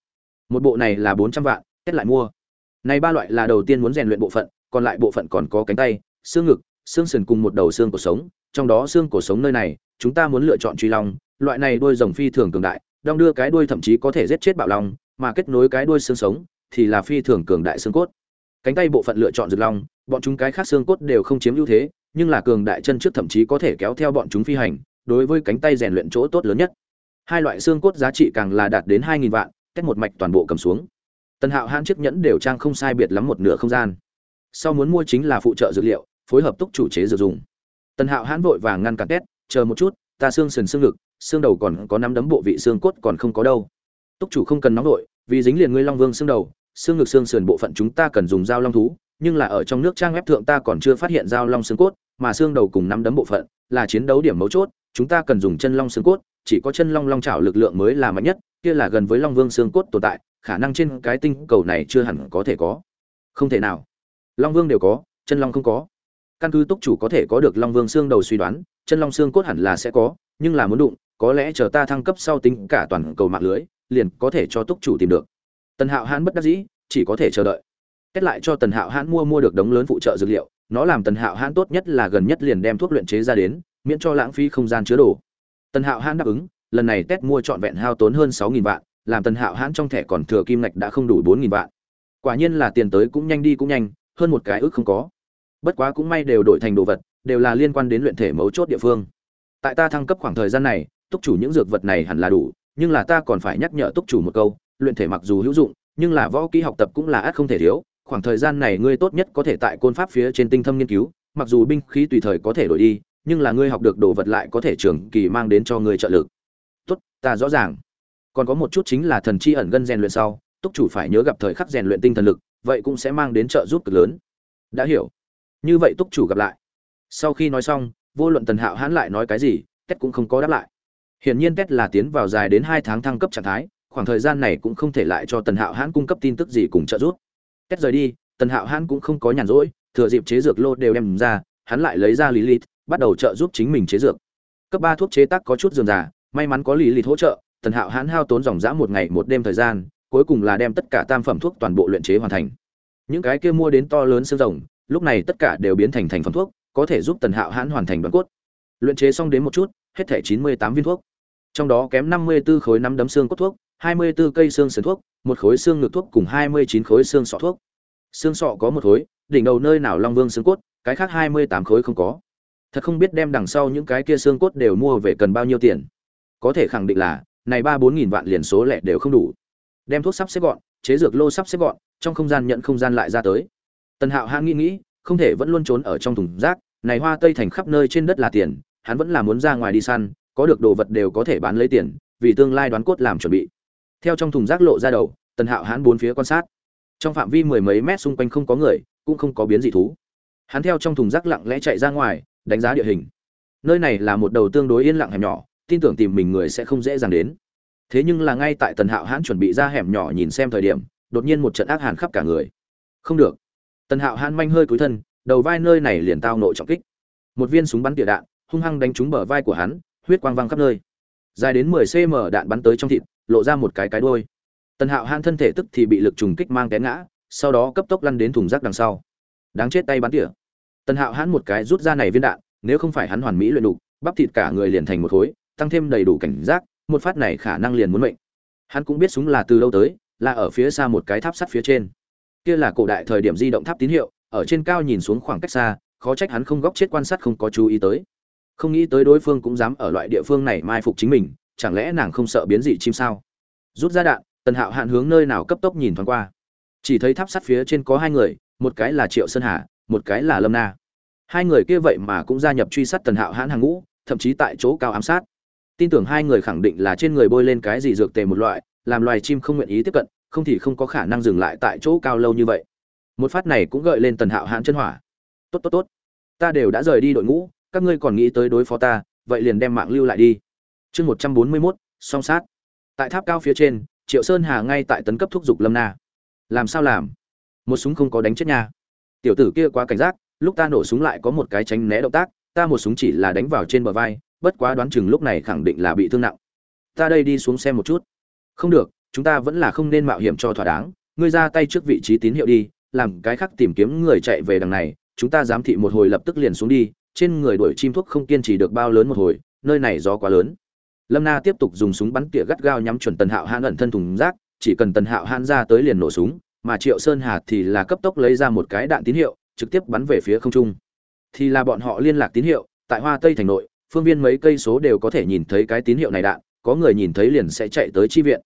Một bộ này là bốn trăm vạn, tết lại mua. Này ba loại là đầu tiên muốn rèn luyện bộ phận, còn lại bộ phận còn có cánh tay, xương ngực, xương sườn cùng một đầu xương cổ sống. Trong đó xương cổ sống nơi này, chúng ta muốn lựa chọn truy long, loại này đuôi rồng phi thường cường đại, đong đưa cái đuôi thậm chí có thể giết chết bạo long, mà kết nối cái đuôi xương sống thì là phi thường cường đại xương cốt cánh tay bộ phận lựa chọn rực long, bọn chúng cái khác xương cốt đều không chiếm ưu thế, nhưng là cường đại chân trước thậm chí có thể kéo theo bọn chúng phi hành, đối với cánh tay rèn luyện chỗ tốt lớn nhất. Hai loại xương cốt giá trị càng là đạt đến hai nghìn vạn, cách một mạch toàn bộ cầm xuống. Tần hạo hãn chiếc nhẫn đều trang không sai biệt lắm một nửa không gian. Sau muốn mua chính là phụ trợ dược liệu, phối hợp túc chủ chế dược dùng. Tần hạo hãn vội vàng ngăn cản két, chờ một chút, ta xương sườn xương ngực, xương đầu còn có năm đấm bộ vị xương cốt còn không có đâu. Túc chủ không cần nóng vội, vì dính liền ngươi long vương xương đầu xương ngực xương sườn bộ phận chúng ta cần dùng dao long thú, nhưng là ở trong nước trang web thượng ta còn chưa phát hiện dao long xương cốt, mà xương đầu cùng nắm đấm bộ phận là chiến đấu điểm mấu chốt, chúng ta cần dùng chân long xương cốt, chỉ có chân long long chảo lực lượng mới là mạnh nhất, kia là gần với long vương xương cốt tồn tại, khả năng trên cái tinh cầu này chưa hẳn có thể có. Không thể nào. Long vương đều có, chân long không có. Căn cứ túc chủ có thể có được long vương xương đầu suy đoán, chân long xương cốt hẳn là sẽ có, nhưng là muốn đụng, có lẽ chờ ta thăng cấp sau tính cả toàn cầu mạng lưới, liền có thể cho túc chủ tìm được tần hạo hãn bất đắc dĩ, chỉ có thể chờ đợi. Kết lại cho tần hạo hãn mua mua được đống lớn phụ trợ dược liệu, nó làm tần hạo hãn tốt nhất là gần nhất liền đem thuốc luyện chế ra đến, miễn cho lãng phí không gian chứa đồ. Tần hạo hãn đáp ứng, lần này test mua trọn vẹn hao tốn hơn sáu nghìn vạn, làm tần hạo hãn trong thẻ còn thừa kim ngạch đã không đủ bốn nghìn vạn. Quả nhiên là tiền tới cũng nhanh đi cũng nhanh, hơn một cái ước không có. Bất quá cũng may đều đổi thành đồ vật, đều là liên quan đến luyện thể mấu chốt địa phương. Tại ta thăng cấp khoảng thời gian này, túc chủ những dược vật này hẳn là đủ, nhưng là ta còn phải nhắc nhở túc chủ một câu luyện thể mặc dù hữu dụng, nhưng là võ kỹ học tập cũng là át không thể thiếu. Khoảng thời gian này ngươi tốt nhất có thể tại côn pháp phía trên tinh thâm nghiên cứu, mặc dù binh khí tùy thời có thể đổi đi, nhưng là ngươi học được đồ vật lại có thể trường kỳ mang đến cho ngươi trợ lực. Tốt, ta rõ ràng. Còn có một chút chính là thần chi ẩn gân rèn luyện sau, túc chủ phải nhớ gặp thời khắc rèn luyện tinh thần lực, vậy cũng sẽ mang đến trợ giúp cực lớn. Đã hiểu. Như vậy túc chủ gặp lại. Sau khi nói xong, vô luận tần hạo hãn lại nói cái gì kết cũng không có đáp lại. Hiển nhiên kết là tiến vào dài đến hai tháng thăng cấp trạng thái khoảng thời gian này cũng không thể lại cho tần hạo hãn cung cấp tin tức gì cùng trợ giúp. Kết rời đi, tần hạo hãn cũng không có nhàn rỗi, thừa dịp chế dược lô đều đem ra, hắn lại lấy ra lý lít bắt đầu trợ giúp chính mình chế dược. Cấp ba thuốc chế tác có chút dườm già, may mắn có lý lít hỗ trợ, tần hạo hãn hao tốn dòng dã một ngày một đêm thời gian, cuối cùng là đem tất cả tam phẩm thuốc toàn bộ luyện chế hoàn thành. Những cái kia mua đến to lớn xương rồng, lúc này tất cả đều biến thành thành phẩm thuốc, có thể giúp tần hạo hãn hoàn thành đoạn cốt. Luyện chế xong đến một chút, hết thẻ chín mươi tám viên thuốc. Trong đó kém năm mươi 54 khối năm đấm xương cốt thuốc 24 cây xương sườn thuốc, một khối xương ngực thuốc cùng hai mươi chín khối xương sọ thuốc. Xương sọ có một khối, đỉnh đầu nơi nào long vương xương cốt, cái khác hai mươi tám khối không có. Thật không biết đem đằng sau những cái kia xương cốt đều mua về cần bao nhiêu tiền. Có thể khẳng định là, này ba bốn nghìn vạn liền số lẻ đều không đủ. Đem thuốc sắp xếp gọn, chế dược lô sắp xếp gọn, trong không gian nhận không gian lại ra tới. Tần hạo hãng nghĩ nghĩ, không thể vẫn luôn trốn ở trong thùng rác, này hoa tây thành khắp nơi trên đất là tiền, hắn vẫn là muốn ra ngoài đi săn, có được đồ vật đều có thể bán lấy tiền, vì tương lai đoán cốt làm chuẩn bị theo trong thùng rác lộ ra đầu, tần hạo hãn bốn phía quan sát. Trong phạm vi mười mấy mét xung quanh không có người, cũng không có biến dị thú. Hắn theo trong thùng rác lặng lẽ chạy ra ngoài, đánh giá địa hình. Nơi này là một đầu tương đối yên lặng hẻm nhỏ, tin tưởng tìm mình người sẽ không dễ dàng đến. Thế nhưng là ngay tại tần hạo hãn chuẩn bị ra hẻm nhỏ nhìn xem thời điểm, đột nhiên một trận ác hàn khắp cả người. Không được. Tần hạo hãn manh hơi cúi thân, đầu vai nơi này liền tao nội trọng kích. Một viên súng bắn tỉa đạn, hung hăng đánh trúng bờ vai của hắn, huyết quang văng khắp nơi. Dài đến 10 cm đạn bắn tới trong thịt lộ ra một cái cái đuôi. tần hạo hãn thân thể tức thì bị lực trùng kích mang té ngã sau đó cấp tốc lăn đến thùng rác đằng sau. Đáng chết tay bắn tỉa. Tần hạo hãn một cái rút ra này viên đạn nếu không phải hắn hoàn mỹ luyện đủ, bắp thịt cả người liền thành một khối tăng thêm đầy đủ cảnh giác một phát này khả năng liền muốn mệnh. Hắn cũng biết súng là từ đâu tới là ở phía xa một cái tháp sắt phía trên. Kia là cổ đại thời điểm di động tháp tín hiệu ở trên cao nhìn xuống khoảng cách xa khó trách hắn không góc chết quan sát không có chú ý tới. Không nghĩ tới đối phương cũng dám ở loại địa phương này mai phục chính mình chẳng lẽ nàng không sợ biến dị chim sao? Rút ra đạn, tần hạo hạn hướng nơi nào cấp tốc nhìn thoáng qua. Chỉ thấy tháp sắt phía trên có hai người, một cái là triệu sơn hà, một cái là lâm na. Hai người kia vậy mà cũng gia nhập truy sát tần hạo hãn hàng ngũ, thậm chí tại chỗ cao ám sát. Tin tưởng hai người khẳng định là trên người bôi lên cái gì dược tề một loại, làm loài chim không nguyện ý tiếp cận, không thì không có khả năng dừng lại tại chỗ cao lâu như vậy. Một phát này cũng gợi lên tần hạo hãn chân hỏa. Tốt tốt tốt. Ta đều đã rời đi đội ngũ, các ngươi còn nghĩ tới đối phó ta, vậy liền đem mạng lưu lại đi chương một trăm bốn mươi mốt, song sát. Tại tháp cao phía trên, triệu sơn hà ngay tại tấn cấp thúc giục lâm na. Làm sao làm? Một súng không có đánh chết nha. Tiểu tử kia quá cảnh giác, lúc ta nổ súng lại có một cái tránh né động tác, ta một súng chỉ là đánh vào trên bờ vai, bất quá đoán chừng lúc này khẳng định là bị thương nặng. Ta đây đi xuống xem một chút. Không được, chúng ta vẫn là không nên mạo hiểm cho thỏa đáng. Ngươi ra tay trước vị trí tín hiệu đi, làm cái khác tìm kiếm người chạy về đằng này, chúng ta giám thị một hồi lập tức liền xuống đi, trên người đuổi chim thuốc không kiên trì được bao lớn một hồi, nơi này gió quá lớn lâm na tiếp tục dùng súng bắn tỉa gắt gao nhắm chuẩn tần hạo hãn ẩn thân thùng rác, chỉ cần tần hạo hãn ra tới liền nổ súng, mà triệu sơn hà thì là cấp tốc lấy ra một cái đạn tín hiệu, trực tiếp bắn về phía không trung. Thì là bọn họ liên lạc tín hiệu, tại hoa tây thành nội, phương viên mấy cây số đều có thể nhìn thấy cái tín hiệu này đạn, có người nhìn thấy liền sẽ chạy tới chi viện.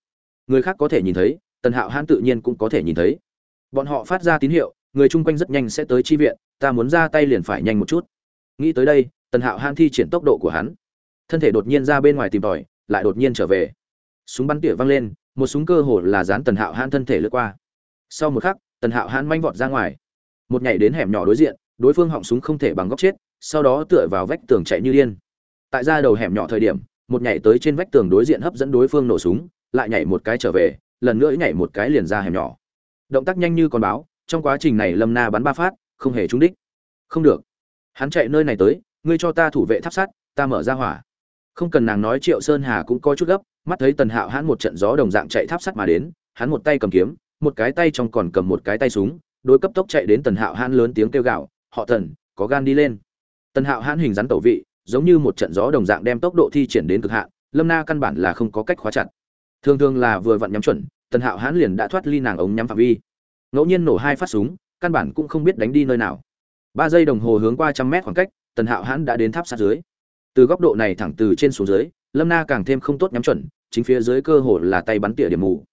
Người khác có thể nhìn thấy, tần hạo hãn tự nhiên cũng có thể nhìn thấy. Bọn họ phát ra tín hiệu, người chung quanh rất nhanh sẽ tới chi viện, ta muốn ra tay liền phải nhanh một chút. Nghĩ tới đây, tần hạo hãn thi triển tốc độ của hắn thân thể đột nhiên ra bên ngoài tìm tòi, lại đột nhiên trở về. Súng bắn tỉa văng lên, một súng cơ hồ là dán tần hạo hãn thân thể lướt qua. Sau một khắc, tần hạo hãn manh vọt ra ngoài. Một nhảy đến hẻm nhỏ đối diện, đối phương họng súng không thể bằng góc chết, sau đó tựa vào vách tường chạy như điên. Tại ra đầu hẻm nhỏ thời điểm, một nhảy tới trên vách tường đối diện hấp dẫn đối phương nổ súng, lại nhảy một cái trở về, lần nữa nhảy một cái liền ra hẻm nhỏ. Động tác nhanh như con báo, trong quá trình này lâm na bắn ba phát, không hề trúng đích. Không được. Hắn chạy nơi này tới, ngươi cho ta thủ vệ tháp sắt, ta mở ra hỏa không cần nàng nói triệu sơn hà cũng có chút gấp, mắt thấy tần hạo hãn một trận gió đồng dạng chạy tháp sắt mà đến, hắn một tay cầm kiếm, một cái tay trong còn cầm một cái tay súng đối cấp tốc chạy đến tần hạo hãn lớn tiếng kêu gào, họ thần có gan đi lên. Tần hạo hãn hình rắn tẩu vị, giống như một trận gió đồng dạng đem tốc độ thi triển đến cực hạn, lâm na căn bản là không có cách khóa chặt. Thường thường là vừa vặn nhắm chuẩn, tần hạo hãn liền đã thoát ly nàng ống nhắm phạm vi. Ngẫu nhiên nổ hai phát súng, căn bản cũng không biết đánh đi nơi nào. Ba giây đồng hồ hướng qua trăm mét khoảng cách, tần hạo hãn đã đến tháp sát dưới từ góc độ này thẳng từ trên xuống dưới, lâm na càng thêm không tốt nhắm chuẩn, chính phía dưới cơ hồ là tay bắn tỉa điểm mù.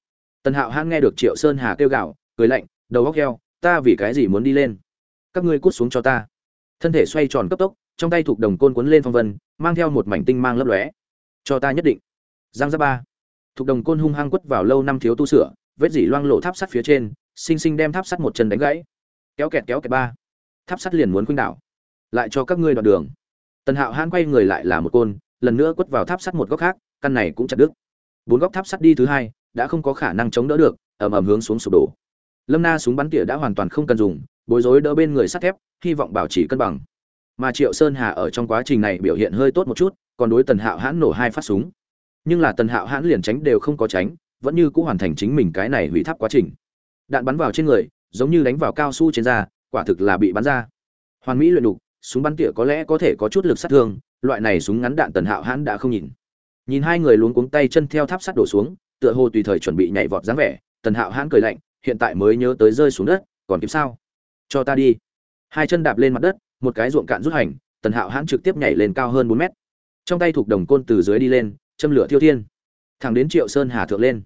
Tần hạo hãng nghe được triệu sơn hà kêu gạo cười lạnh, đầu góc heo, ta vì cái gì muốn đi lên? Các ngươi cút xuống cho ta. Thân thể xoay tròn cấp tốc, trong tay thuộc đồng côn cuốn lên phong vân, mang theo một mảnh tinh mang lấp lóe. Cho ta nhất định. Giang ra ba. Thuộc đồng côn hung hăng quất vào lâu năm thiếu tu sửa, vết dỉ loang lộ tháp sắt phía trên, xinh xinh đem tháp sắt một chân đánh gãy. Kéo kẹt kéo kẹt ba. Tháp sắt liền muốn khuynh đảo. Lại cho các ngươi đoạn đường tần hạo hãn quay người lại là một côn, lần nữa quất vào tháp sắt một góc khác, căn này cũng chặt đứt. Bốn góc tháp sắt đi thứ hai, đã không có khả năng chống đỡ được, ầm ầm hướng xuống sụp đổ. Lâm na súng bắn tỉa đã hoàn toàn không cần dùng, bối rối đỡ bên người sắt thép, hy vọng bảo trì cân bằng. Mà triệu sơn hà ở trong quá trình này biểu hiện hơi tốt một chút, còn đối tần hạo hãn nổ hai phát súng. Nhưng là tần hạo hãn liền tránh đều không có tránh, vẫn như cũng hoàn thành chính mình cái này hủy tháp quá trình. Đạn bắn vào trên người, giống như đánh vào cao su trên da, quả thực là bị bắn ra. Hoàn mỹ luyện đục súng bắn tỉa có lẽ có thể có chút lực sát thương, loại này súng ngắn đạn tần hạo hãn đã không nhìn. Nhìn hai người luống cuống tay chân theo tháp sắt đổ xuống, tựa hồ tùy thời chuẩn bị nhảy vọt dáng vẻ, tần hạo hãn cười lạnh, hiện tại mới nhớ tới rơi xuống đất, còn kịp sao? Cho ta đi. Hai chân đạp lên mặt đất, một cái ruộng cạn rút hành, tần hạo hãn trực tiếp nhảy lên cao hơn bốn mét. Trong tay thuộc đồng côn từ dưới đi lên, châm lửa thiêu thiên. Thẳng đến triệu sơn hà thượng lên.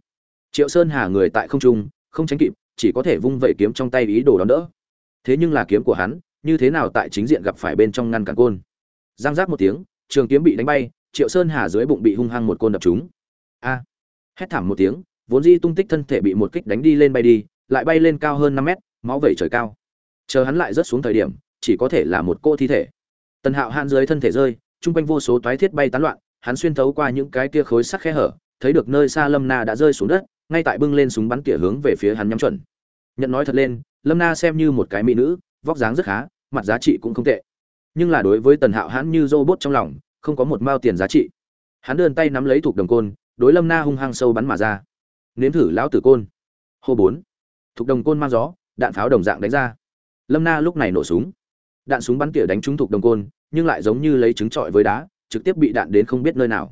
Triệu sơn hà người tại không trung, không tránh kịp, chỉ có thể vung vẩy kiếm trong tay ý đồ đón đỡ. Thế nhưng là kiếm của hắn như thế nào tại chính diện gặp phải bên trong ngăn cản côn? Giang giác một tiếng, trường kiếm bị đánh bay, triệu sơn hà dưới bụng bị hung hăng một côn đập trúng. A! Hét thảm một tiếng, vốn di tung tích thân thể bị một kích đánh đi lên bay đi, lại bay lên cao hơn năm mét, máu vẩy trời cao. Chờ hắn lại rớt xuống thời điểm, chỉ có thể là một cô thi thể. Tần hạo hạn dưới thân thể rơi, chung quanh vô số toái thiết bay tán loạn, hắn xuyên thấu qua những cái kia khối sắc khe hở, thấy được nơi xa lâm na đã rơi xuống đất, ngay tại bưng lên súng bắn tỉa hướng về phía hắn nhắm chuẩn. Nhận nói thật lên, lâm na xem như một cái mỹ nữ, vóc dáng rất khá mặt giá trị cũng không tệ. Nhưng là đối với tần hạo hắn như robot trong lòng, không có một mao tiền giá trị. Hắn đơn tay nắm lấy thuộc đồng côn, đối lâm na hung hăng sâu bắn mà ra. Nếm thử lão tử côn. Hô bốn. Thuộc đồng côn mang gió, đạn pháo đồng dạng đánh ra. Lâm na lúc này nổ súng. Đạn súng bắn tỉa đánh trúng thuộc đồng côn, nhưng lại giống như lấy trứng trọi với đá, trực tiếp bị đạn đến không biết nơi nào.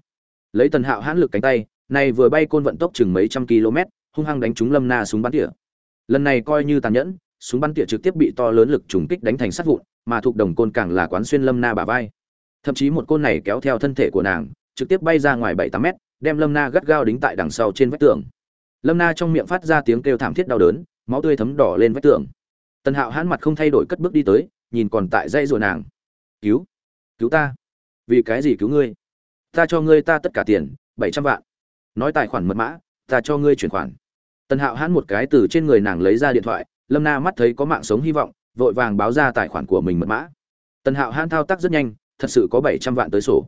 Lấy tần hạo hãn lực cánh tay, này vừa bay côn vận tốc chừng mấy trăm km hung hăng đánh trúng lâm na súng bắn tỉa. Lần này coi như tàn nhẫn súng bắn tỉa trực tiếp bị to lớn lực trùng kích đánh thành sát vụn, mà thuộc đồng côn càng là quán xuyên lâm na bả vai. Thậm chí một côn này kéo theo thân thể của nàng, trực tiếp bay ra ngoài bảy tám mét, đem lâm na gắt gao đính tại đằng sau trên vách tường. Lâm na trong miệng phát ra tiếng kêu thảm thiết đau đớn, máu tươi thấm đỏ lên vách tường. Tần hạo hãn mặt không thay đổi cất bước đi tới, nhìn còn tại dây rồi nàng. Cứu cứu ta. Vì cái gì cứu ngươi? Ta cho ngươi ta tất cả tiền, bảy trăm vạn. Nói tài khoản mật mã, ta cho ngươi chuyển khoản. Tần hạo hãn một cái từ trên người nàng lấy ra điện thoại lâm na mắt thấy có mạng sống hy vọng, vội vàng báo ra tài khoản của mình mật mã. Tần hạo hãn thao tác rất nhanh, thật sự có bảy trăm vạn tới sổ.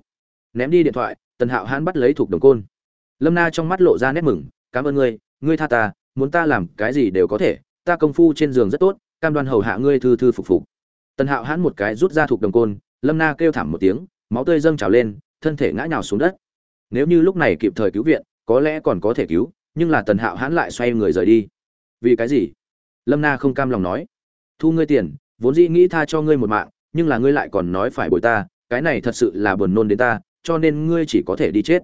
Ném đi điện thoại, tần hạo hãn bắt lấy thuộc đồng côn. Lâm na trong mắt lộ ra nét mừng, cảm ơn ngươi ngươi tha ta, muốn ta làm cái gì đều có thể, ta công phu trên giường rất tốt, cam đoan hầu hạ ngươi thư thư phục phục. Tần hạo hãn một cái rút ra thuộc đồng côn, lâm na kêu thảm một tiếng, máu tươi dâng trào lên, thân thể ngã nhào xuống đất. Nếu như lúc này kịp thời cứu viện, có lẽ còn có thể cứu, nhưng là tần hạo hãn lại xoay người rời đi. Vì cái gì? Lâm na không cam lòng nói, thu ngươi tiền, vốn dĩ nghĩ tha cho ngươi một mạng, nhưng là ngươi lại còn nói phải bồi ta, cái này thật sự là buồn nôn đến ta, cho nên ngươi chỉ có thể đi chết.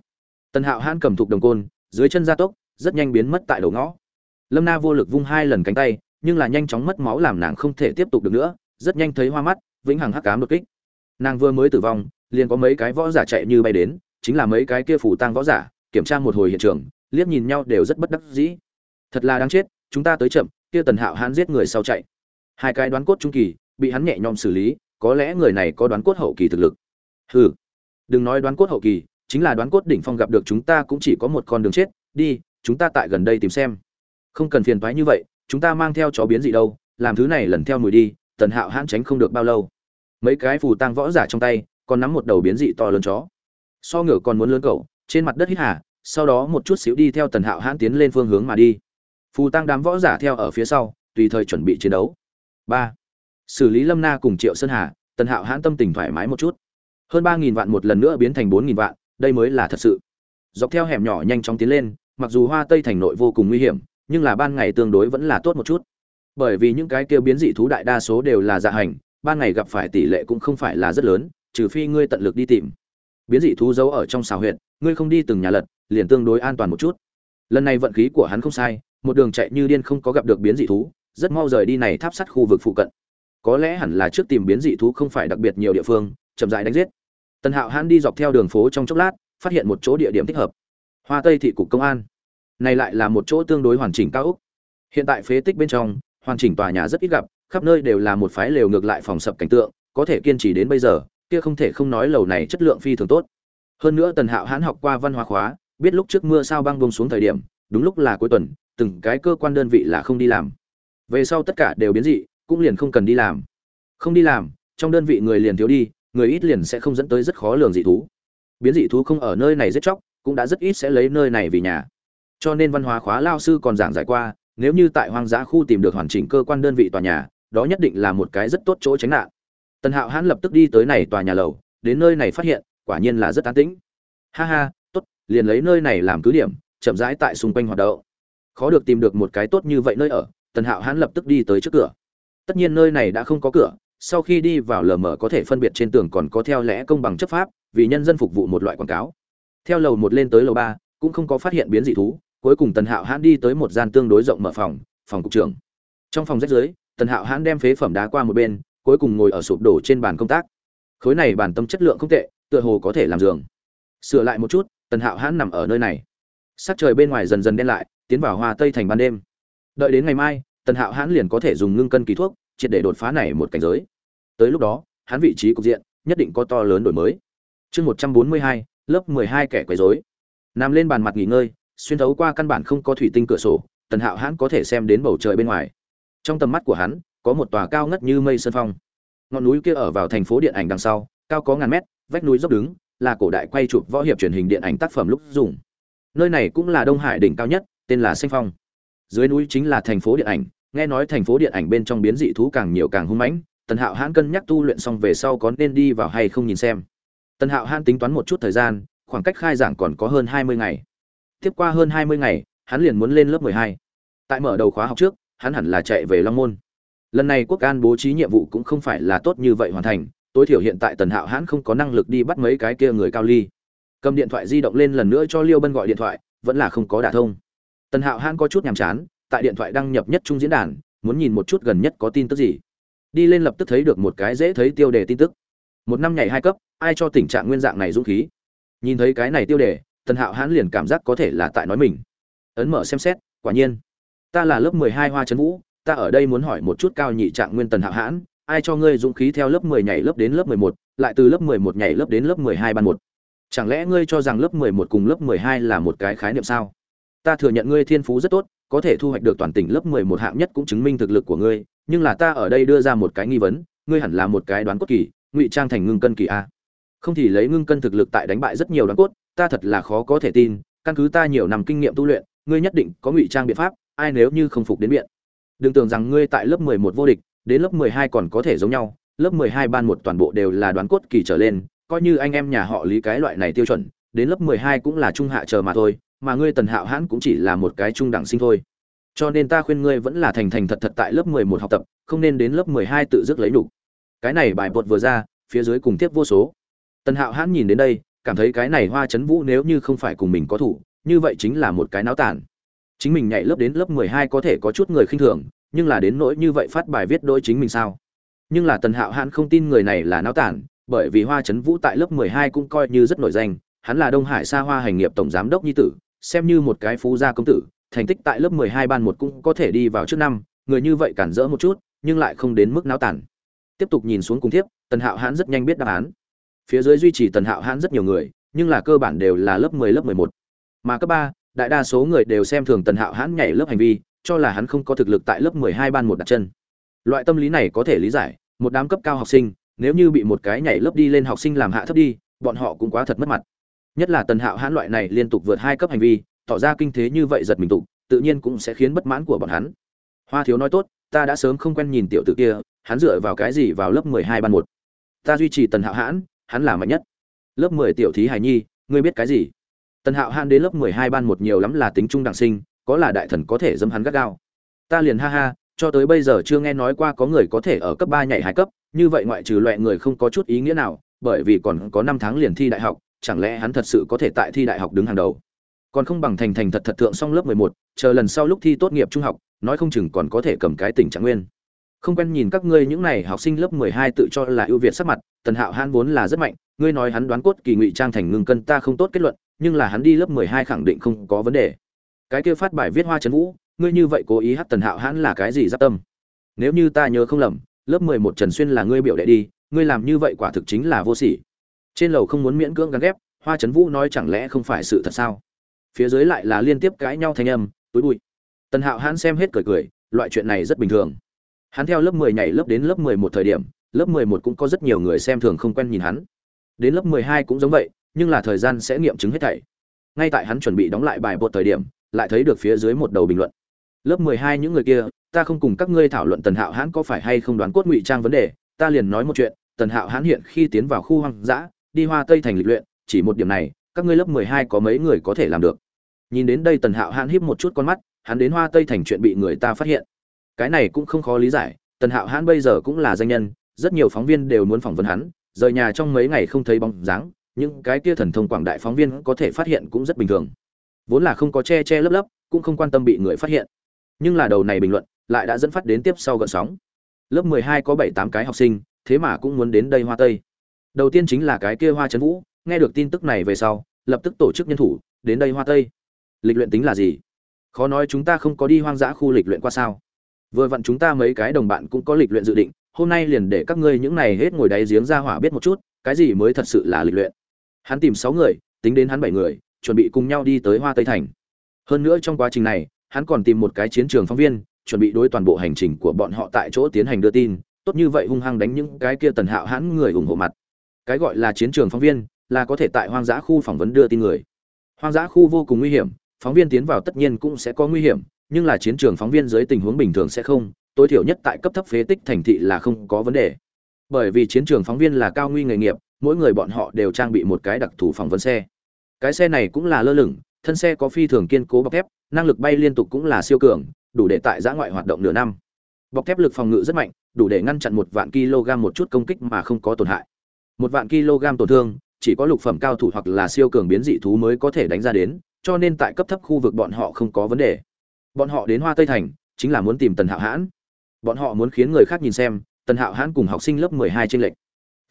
Tần hạo hãn cầm thục đồng côn, dưới chân gia tốc, rất nhanh biến mất tại đầu ngõ. Lâm na vô lực vung hai lần cánh tay, nhưng là nhanh chóng mất máu làm nàng không thể tiếp tục được nữa, rất nhanh thấy hoa mắt, vĩnh hằng hắc cám đột kích. Nàng vừa mới tử vong, liền có mấy cái võ giả chạy như bay đến, chính là mấy cái kia phủ tang võ giả, kiểm tra một hồi hiện trường, liếc nhìn nhau đều rất bất đắc dĩ. Thật là đáng chết, chúng ta tới chậm kia tần hạo hãn giết người sau chạy. Hai cái đoán cốt trung kỳ, bị hắn nhẹ nhõm xử lý, có lẽ người này có đoán cốt hậu kỳ thực lực. Hừ, đừng nói đoán cốt hậu kỳ, chính là đoán cốt đỉnh phong gặp được chúng ta cũng chỉ có một con đường chết, đi, chúng ta tại gần đây tìm xem. Không cần phiền thoái như vậy, chúng ta mang theo chó biến gì đâu, làm thứ này lần theo mùi đi, tần hạo hãn tránh không được bao lâu. Mấy cái phù tang võ giả trong tay, còn nắm một đầu biến dị to lớn chó. So ngựa còn muốn lớn cậu, trên mặt đất hít hà, sau đó một chút xíu đi theo tần hạo hãn tiến lên phương hướng mà đi phù tăng đám võ giả theo ở phía sau, tùy thời chuẩn bị chiến đấu. Ba, xử lý lâm na cùng triệu sơn hà, tần hạo hãn tâm tình thoải mái một chút. Hơn ba nghìn vạn một lần nữa biến thành bốn nghìn vạn, đây mới là thật sự. Dọc theo hẻm nhỏ nhanh chóng tiến lên, mặc dù hoa tây thành nội vô cùng nguy hiểm, nhưng là ban ngày tương đối vẫn là tốt một chút. Bởi vì những cái kêu biến dị thú đại đa số đều là dạ hành, ban ngày gặp phải tỷ lệ cũng không phải là rất lớn, trừ phi ngươi tận lực đi tìm. Biến dị thú giấu ở trong xào huyện ngươi không đi từng nhà lật, liền tương đối an toàn một chút. Lần này vận khí của hắn không sai một đường chạy như điên không có gặp được biến dị thú, rất mau rời đi này tháp sắt khu vực phụ cận. Có lẽ hẳn là trước tìm biến dị thú không phải đặc biệt nhiều địa phương, chậm rãi đánh giết. Tần hạo hãn đi dọc theo đường phố trong chốc lát, phát hiện một chỗ địa điểm thích hợp. Hoa tây thị cục công an. Này lại là một chỗ tương đối hoàn chỉnh cao úc. hiện tại phế tích bên trong, hoàn chỉnh tòa nhà rất ít gặp, khắp nơi đều là một phái lều ngược lại phòng sập cảnh tượng, có thể kiên trì đến bây giờ, kia không thể không nói lầu này chất lượng phi thường tốt. Hơn nữa tần hạo hãn học qua văn hóa khóa, biết lúc trước mưa sao băng bông xuống thời điểm, đúng lúc là cuối tuần từng cái cơ quan đơn vị là không đi làm. Về sau tất cả đều biến dị, cũng liền không cần đi làm. Không đi làm, trong đơn vị người liền thiếu đi, người ít liền sẽ không dẫn tới rất khó lường dị thú. Biến dị thú không ở nơi này rất chóc, cũng đã rất ít sẽ lấy nơi này vì nhà. Cho nên văn hóa khóa lao sư còn giảng giải qua, nếu như tại hoang dã khu tìm được hoàn chỉnh cơ quan đơn vị tòa nhà, đó nhất định là một cái rất tốt chỗ tránh nạn. Tần hạo hãn lập tức đi tới này tòa nhà lầu, đến nơi này phát hiện, quả nhiên là rất an tĩnh. Ha ha, tốt, liền lấy nơi này làm cứ điểm, chậm rãi tại xung quanh hoạt động khó được tìm được một cái tốt như vậy nơi ở, tần hạo hãn lập tức đi tới trước cửa. Tất nhiên nơi này đã không có cửa, sau khi đi vào lờ mờ có thể phân biệt trên tường còn có theo lẽ công bằng chấp pháp, vì nhân dân phục vụ một loại quảng cáo. Theo lầu một lên tới lầu ba, cũng không có phát hiện biến dị thú, cuối cùng tần hạo hãn đi tới một gian tương đối rộng mở phòng phòng cục trưởng. Trong phòng rách dưới tần hạo hãn đem phế phẩm đá qua một bên, cuối cùng ngồi ở sụp đổ trên bàn công tác. Khối này bản tâm chất lượng không tệ, tựa hồ có thể làm giường. Sửa lại một chút, tần hạo hãn nằm ở nơi này. Sắc trời bên ngoài dần dần đen lại tiến vào hoa tây thành ban đêm. Đợi đến ngày mai, tần hạo hãn liền có thể dùng ngưng cân kỳ thuốc, triệt để đột phá này một cảnh giới. Tới lúc đó, hắn vị trí cục diện nhất định có to lớn đổi mới. Chương một trăm bốn mươi hai, lớp mười hai kẻ quấy rối. Nằm lên bàn mặt nghỉ ngơi, xuyên thấu qua căn bản không có thủy tinh cửa sổ, tần hạo hãn có thể xem đến bầu trời bên ngoài. Trong tầm mắt của hắn, có một tòa cao ngất như mây sơn phong. Ngọn núi kia ở vào thành phố điện ảnh đằng sau, cao có ngàn mét, vách núi dốc đứng, là cổ đại quay chụp võ hiệp truyền hình điện ảnh tác phẩm lúc dùng. Nơi này cũng là đông hải đỉnh cao nhất tên là xanh phong. Dưới núi chính là thành phố điện ảnh, nghe nói thành phố điện ảnh bên trong biến dị thú càng nhiều càng hung mãnh, tần hạo hãn cân nhắc tu luyện xong về sau có nên đi vào hay không nhìn xem. Tần hạo hãn tính toán một chút thời gian, khoảng cách khai giảng còn có hơn hai mươi ngày. Tiếp qua hơn hai mươi ngày, hắn liền muốn lên lớp mười hai. Tại mở đầu khóa học trước, hắn hẳn là chạy về long môn. Lần này quốc an bố trí nhiệm vụ cũng không phải là tốt như vậy hoàn thành, tối thiểu hiện tại tần hạo hãn không có năng lực đi bắt mấy cái kia người cao ly. Cầm điện thoại di động lên lần nữa cho liêu bân gọi điện thoại, vẫn là không có đả thông tần hạo hãn có chút nhàm chán, tại điện thoại đăng nhập nhất trung diễn đàn, muốn nhìn một chút gần nhất có tin tức gì. Đi lên lập tức thấy được một cái dễ thấy tiêu đề tin tức. Một năm nhảy hai cấp, ai cho tình trạng nguyên dạng này dũng khí? Nhìn thấy cái này tiêu đề, tần hạo hãn liền cảm giác có thể là tại nói mình. Ấn mở xem xét, quả nhiên. Ta là lớp mười hai hoa trấn vũ, ta ở đây muốn hỏi một chút cao nhị trạng nguyên tần hạo hãn, ai cho ngươi dũng khí theo lớp mười nhảy lớp đến lớp mười một, lại từ lớp mười một nhảy lớp đến lớp mười hai ban một? Chẳng lẽ ngươi cho rằng lớp mười một cùng lớp mười hai là một cái khái niệm sao? Ta thừa nhận ngươi thiên phú rất tốt, có thể thu hoạch được toàn tỉnh lớp mười một hạng nhất cũng chứng minh thực lực của ngươi, nhưng là ta ở đây đưa ra một cái nghi vấn, ngươi hẳn là một cái đoán cốt kỳ, ngụy trang thành ngưng cân kỳ a. Không thì lấy ngưng cân thực lực tại đánh bại rất nhiều đoán cốt, ta thật là khó có thể tin, căn cứ ta nhiều năm kinh nghiệm tu luyện, ngươi nhất định có ngụy trang biện pháp, ai nếu như không phục đến biện đừng tưởng rằng ngươi tại lớp mười một vô địch, đến lớp mười hai còn có thể giống nhau, lớp mười hai ban một toàn bộ đều là đoán cốt kỳ trở lên, coi như anh em nhà họ lý cái loại này tiêu chuẩn, đến lớp mười hai cũng là trung hạ chờ mà thôi mà ngươi tần hạo hãn cũng chỉ là một cái trung đẳng sinh thôi. Cho nên ta khuyên ngươi vẫn là thành thành thật thật tại lớp mười một học tập, không nên đến lớp mười hai tự dứt lấy đủ. cái này bài bột vừa ra, phía dưới cùng tiếp vô số. Tần hạo hãn nhìn đến đây, cảm thấy cái này hoa chấn vũ nếu như không phải cùng mình có thủ, như vậy chính là một cái náo tản. Chính mình nhảy lớp đến lớp mười hai có thể có chút người khinh thường, nhưng là đến nỗi như vậy phát bài viết đôi chính mình sao? Nhưng là tần hạo hãn không tin người này là náo tản, bởi vì hoa chấn vũ tại lớp mười hai cũng coi như rất nổi danh, hắn là đông hải sa hoa hành nghiệp tổng giám đốc nhi tử xem như một cái phú gia công tử, thành tích tại lớp mười hai ban một cũng có thể đi vào trước năm, người như vậy cản rỡ một chút, nhưng lại không đến mức náo tản. Tiếp tục nhìn xuống cùng tiếp tần hạo hãn rất nhanh biết đáp án. Phía dưới duy trì tần hạo hãn rất nhiều người, nhưng là cơ bản đều là lớp mười lớp mười một. Mà cấp ba, đại đa số người đều xem thường tần hạo hãn nhảy lớp hành vi, cho là hắn không có thực lực tại lớp mười hai ban một đặt chân. Loại tâm lý này có thể lý giải, một đám cấp cao học sinh, nếu như bị một cái nhảy lớp đi lên học sinh làm hạ thấp đi, bọn họ cũng quá thật mất mặt nhất là tần hạo hãn loại này liên tục vượt hai cấp hành vi, tỏ ra kinh thế như vậy giật mình tục tự nhiên cũng sẽ khiến bất mãn của bọn hắn. Hoa thiếu nói tốt, ta đã sớm không quen nhìn tiểu tử kia, hắn dựa vào cái gì vào lớp mười hai ban một? Ta duy trì tần hạo hãn, hắn là mạnh nhất. Lớp mười tiểu thí hài nhi, ngươi biết cái gì? Tần hạo hãn đến lớp mười hai ban một nhiều lắm là tính trung đẳng sinh, có là đại thần có thể dâm hắn gắt gao. Ta liền ha ha, cho tới bây giờ chưa nghe nói qua có người có thể ở cấp ba nhảy hai cấp, như vậy ngoại trừ loại người không có chút ý nghĩa nào, bởi vì còn có năm tháng liền thi đại học chẳng lẽ hắn thật sự có thể tại thi đại học đứng hàng đầu? Còn không bằng thành thành thật thật thượng xong lớp mười một, chờ lần sau lúc thi tốt nghiệp trung học, nói không chừng còn có thể cầm cái tình trạng nguyên. Không quen nhìn các ngươi những này học sinh lớp mười hai tự cho là ưu việt sắc mặt, tần hạo hãn vốn là rất mạnh, ngươi nói hắn đoán cốt kỳ ngụy trang thành ngưng cân ta không tốt kết luận, nhưng là hắn đi lớp mười hai khẳng định không có vấn đề. Cái kia phát bài viết hoa trấn vũ, ngươi như vậy cố ý hát tần hạo hãn là cái gì giáp tâm? Nếu như ta nhớ không lầm, lớp mười một trần xuyên là ngươi biểu đệ đi, ngươi làm như vậy quả thực chính là vô sỉ trên lầu không muốn miễn cưỡng gắn ghép, hoa trấn vũ nói chẳng lẽ không phải sự thật sao? Phía dưới lại là liên tiếp cãi nhau thanh âm, túi bụi. Tần hạo hãn xem hết cười cười, loại chuyện này rất bình thường. Hắn theo lớp mười nhảy lớp đến lớp mười một thời điểm, lớp mười một cũng có rất nhiều người xem thường không quen nhìn hắn. Đến lớp mười hai cũng giống vậy, nhưng là thời gian sẽ nghiệm chứng hết thảy. Ngay tại hắn chuẩn bị đóng lại bài bột thời điểm, lại thấy được phía dưới một đầu bình luận. Lớp mười hai những người kia, ta không cùng các ngươi thảo luận tần hạo hãn có phải hay không đoán cốt ngụy trang vấn đề, ta liền nói một chuyện, tần hạo hãn hiện khi tiến vào khu hoang dã đi hoa tây thành lịch luyện, chỉ một điểm này, các ngươi lớp mười hai có mấy người có thể làm được? Nhìn đến đây tần hạo hạn híp một chút con mắt, hắn đến hoa tây thành chuyện bị người ta phát hiện. Cái này cũng không khó lý giải, tần hạo hãn bây giờ cũng là danh nhân, rất nhiều phóng viên đều muốn phỏng vấn hắn, rời nhà trong mấy ngày không thấy bóng dáng, những cái kia thần thông quảng đại phóng viên có thể phát hiện cũng rất bình thường. Vốn là không có che che lấp lấp, cũng không quan tâm bị người phát hiện. Nhưng là đầu này bình luận, lại đã dẫn phát đến tiếp sau gợn sóng. Lớp mười hai có bảy tám cái học sinh, thế mà cũng muốn đến đây hoa tây đầu tiên chính là cái kia hoa trấn vũ, nghe được tin tức này về sau, lập tức tổ chức nhân thủ, đến đây hoa tây. Lịch luyện tính là gì? Khó nói chúng ta không có đi hoang dã khu lịch luyện qua sao? Vừa vặn chúng ta mấy cái đồng bạn cũng có lịch luyện dự định, hôm nay liền để các ngươi những này hết ngồi đáy giếng ra hỏa biết một chút, cái gì mới thật sự là lịch luyện. Hắn tìm sáu người, tính đến hắn bảy người, chuẩn bị cùng nhau đi tới hoa tây thành. Hơn nữa trong quá trình này, hắn còn tìm một cái chiến trường phóng viên, chuẩn bị đối toàn bộ hành trình của bọn họ tại chỗ tiến hành đưa tin, tốt như vậy hung hăng đánh những cái kia tần hạo hãn người ủng hộ mặt cái gọi là chiến trường phóng viên, là có thể tại hoang dã khu phỏng vấn đưa tin người. Hoang dã khu vô cùng nguy hiểm, phóng viên tiến vào tất nhiên cũng sẽ có nguy hiểm, nhưng là chiến trường phóng viên dưới tình huống bình thường sẽ không, tối thiểu nhất tại cấp thấp phế tích thành thị là không có vấn đề. Bởi vì chiến trường phóng viên là cao nguy nghề nghiệp, mỗi người bọn họ đều trang bị một cái đặc thù phỏng vấn xe. Cái xe này cũng là lơ lửng, thân xe có phi thường kiên cố bọc thép, năng lực bay liên tục cũng là siêu cường, đủ để tại giã ngoại hoạt động nửa năm. Bọc thép lực phòng ngự rất mạnh, đủ để ngăn chặn một vạn kg một chút công kích mà không có tổn hại một vạn kg tổn thương, chỉ có lục phẩm cao thủ hoặc là siêu cường biến dị thú mới có thể đánh ra đến, cho nên tại cấp thấp khu vực bọn họ không có vấn đề. Bọn họ đến hoa tây thành, chính là muốn tìm tần hạo hãn. Bọn họ muốn khiến người khác nhìn xem, tần hạo hãn cùng học sinh lớp mười hai trên lệnh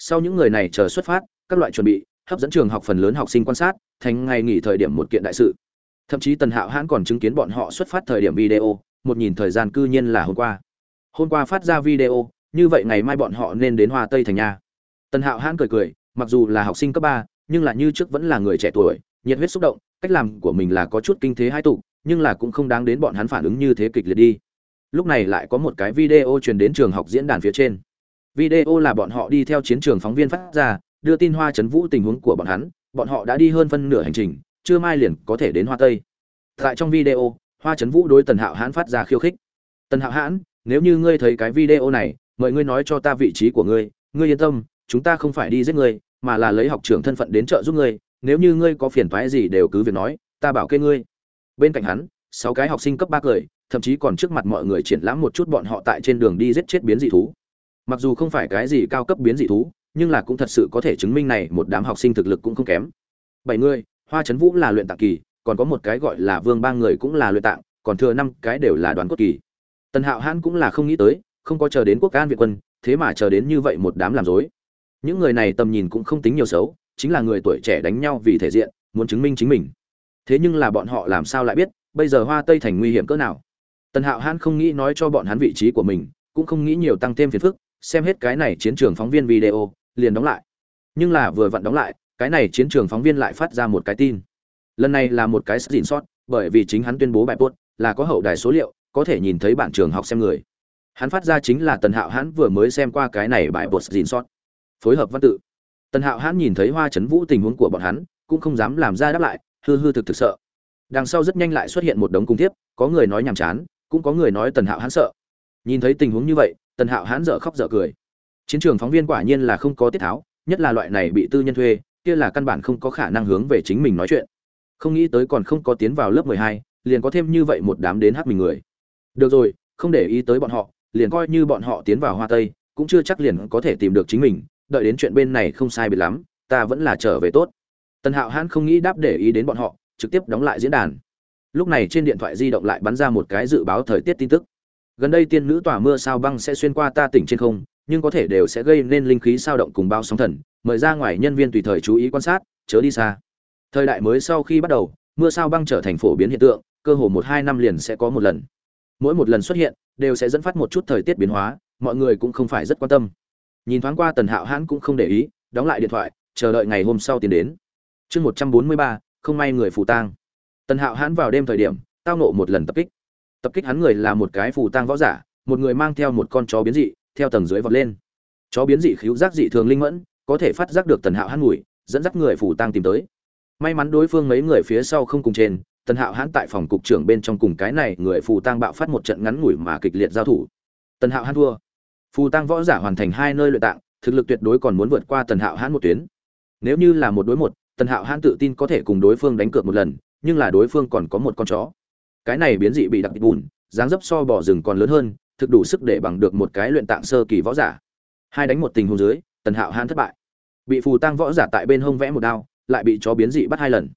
sau những người này chờ xuất phát, các loại chuẩn bị, hấp dẫn trường học phần lớn học sinh quan sát, thành ngày nghỉ thời điểm một kiện đại sự. Thậm chí tần hạo hãn còn chứng kiến bọn họ xuất phát thời điểm video, một nhìn thời gian cư nhiên là hôm qua. Hôm qua phát ra video, như vậy ngày mai bọn họ nên đến hoa tây thành nha tần hạo hãn cười cười, mặc dù là học sinh cấp ba, nhưng là như trước vẫn là người trẻ tuổi, nhiệt huyết xúc động, cách làm của mình là có chút kinh thế hai tụ, nhưng là cũng không đáng đến bọn hắn phản ứng như thế kịch liệt đi. Lúc này lại có một cái video truyền đến trường học diễn đàn phía trên. Video là bọn họ đi theo chiến trường phóng viên phát ra, đưa tin hoa chấn vũ tình huống của bọn hắn, bọn họ đã đi hơn phân nửa hành trình, chưa mai liền có thể đến hoa tây. Tại trong video, hoa chấn vũ đối tần hạo hãn phát ra khiêu khích. Tần hạo hãn, nếu như ngươi thấy cái video này, mời ngươi nói cho ta vị trí của ngươi ngươi yên tâm chúng ta không phải đi giết ngươi, mà là lấy học trưởng thân phận đến trợ giúp ngươi, nếu như ngươi có phiền toái gì đều cứ việc nói, ta bảo kê ngươi. Bên cạnh hắn, sáu cái học sinh cấp ba cười, thậm chí còn trước mặt mọi người triển lãm một chút bọn họ tại trên đường đi giết chết biến dị thú. Mặc dù không phải cái gì cao cấp biến dị thú, nhưng là cũng thật sự có thể chứng minh này một đám học sinh thực lực cũng không kém. Bảy người, hoa chấn vũ là luyện tạng kỳ, còn có một cái gọi là vương ba người cũng là luyện tạng, còn thừa năm cái đều là đoàn cốt kỳ. Tần hạo hãn cũng là không nghĩ tới, không có chờ đến quốc an viện quân, thế mà chờ đến như vậy một đám làm rối những người này tầm nhìn cũng không tính nhiều xấu, chính là người tuổi trẻ đánh nhau vì thể diện, muốn chứng minh chính mình. Thế nhưng là bọn họ làm sao lại biết, bây giờ hoa tây thành nguy hiểm cỡ nào? Tần hạo hãn không nghĩ nói cho bọn hắn vị trí của mình, cũng không nghĩ nhiều tăng thêm phiền phức, xem hết cái này chiến trường phóng viên video, liền đóng lại. Nhưng là vừa vặn đóng lại, cái này chiến trường phóng viên lại phát ra một cái tin. Lần này là một cái dìn sót bởi vì chính hắn tuyên bố bài post là có hậu đài số liệu, có thể nhìn thấy bản trường học xem người. Hắn phát ra chính là tần hạo hãn vừa mới xem qua cái này bài post dịn sót phối hợp văn tự. Tần hạo hãn nhìn thấy hoa chấn vũ tình huống của bọn hắn, cũng không dám làm ra đáp lại, hư hư thực thực sợ. Đằng sau rất nhanh lại xuất hiện một đống cung tiếp có người nói nhàm chán, cũng có người nói tần hạo hãn sợ. Nhìn thấy tình huống như vậy, tần hạo hãn dở khóc dở cười. Chiến trường phóng viên quả nhiên là không có tiết tháo, nhất là loại này bị tư nhân thuê, kia là căn bản không có khả năng hướng về chính mình nói chuyện. Không nghĩ tới còn không có tiến vào lớp mười hai, liền có thêm như vậy một đám đến hát mình người. Được rồi, không để ý tới bọn họ, liền coi như bọn họ tiến vào hoa tây, cũng chưa chắc liền có thể tìm được chính mình đợi đến chuyện bên này không sai biệt lắm, ta vẫn là trở về tốt. Tần hạo hãn không nghĩ đáp để ý đến bọn họ, trực tiếp đóng lại diễn đàn. Lúc này trên điện thoại di động lại bắn ra một cái dự báo thời tiết tin tức. Gần đây tiên nữ tỏa mưa sao băng sẽ xuyên qua ta tỉnh trên không, nhưng có thể đều sẽ gây nên linh khí sao động cùng bao sóng thần, mời ra ngoài nhân viên tùy thời chú ý quan sát, chớ đi xa. Thời đại mới sau khi bắt đầu, mưa sao băng trở thành phổ biến hiện tượng, cơ hồ một hai năm liền sẽ có một lần. Mỗi một lần xuất hiện, đều sẽ dẫn phát một chút thời tiết biến hóa, mọi người cũng không phải rất quan tâm nhìn thoáng qua tần hạo hãn cũng không để ý, đóng lại điện thoại, chờ đợi ngày hôm sau tiến đến. Chương một trăm bốn mươi ba, không may người phù tang. Tần hạo hãn vào đêm thời điểm, tao nộ một lần tập kích. Tập kích hắn người là một cái phù tang võ giả, một người mang theo một con chó biến dị, theo tầng dưới vọt lên. Chó biến dị khíu giác dị thường linh mẫn, có thể phát giác được tần hạo hãn ngủi dẫn dắt người phù tang tìm tới. May mắn đối phương mấy người phía sau không cùng trên, tần hạo hãn tại phòng cục trưởng bên trong cùng cái này người phù tang bạo phát một trận ngắn ngủi mà kịch liệt giao thủ. Tần hạo hãn thua phù tăng võ giả hoàn thành hai nơi luyện tạng, thực lực tuyệt đối còn muốn vượt qua tần hạo hãn một tuyến. Nếu như là một đối một, tần hạo hãn tự tin có thể cùng đối phương đánh cược một lần, nhưng là đối phương còn có một con chó. Cái này biến dị bị đặc biệt bùn, dáng dấp so bỏ rừng còn lớn hơn, thực đủ sức để bằng được một cái luyện tạng sơ kỳ võ giả. Hai đánh một tình huống dưới, tần hạo hãn thất bại. Bị phù tăng võ giả tại bên hông vẽ một đao, lại bị chó biến dị bắt hai lần.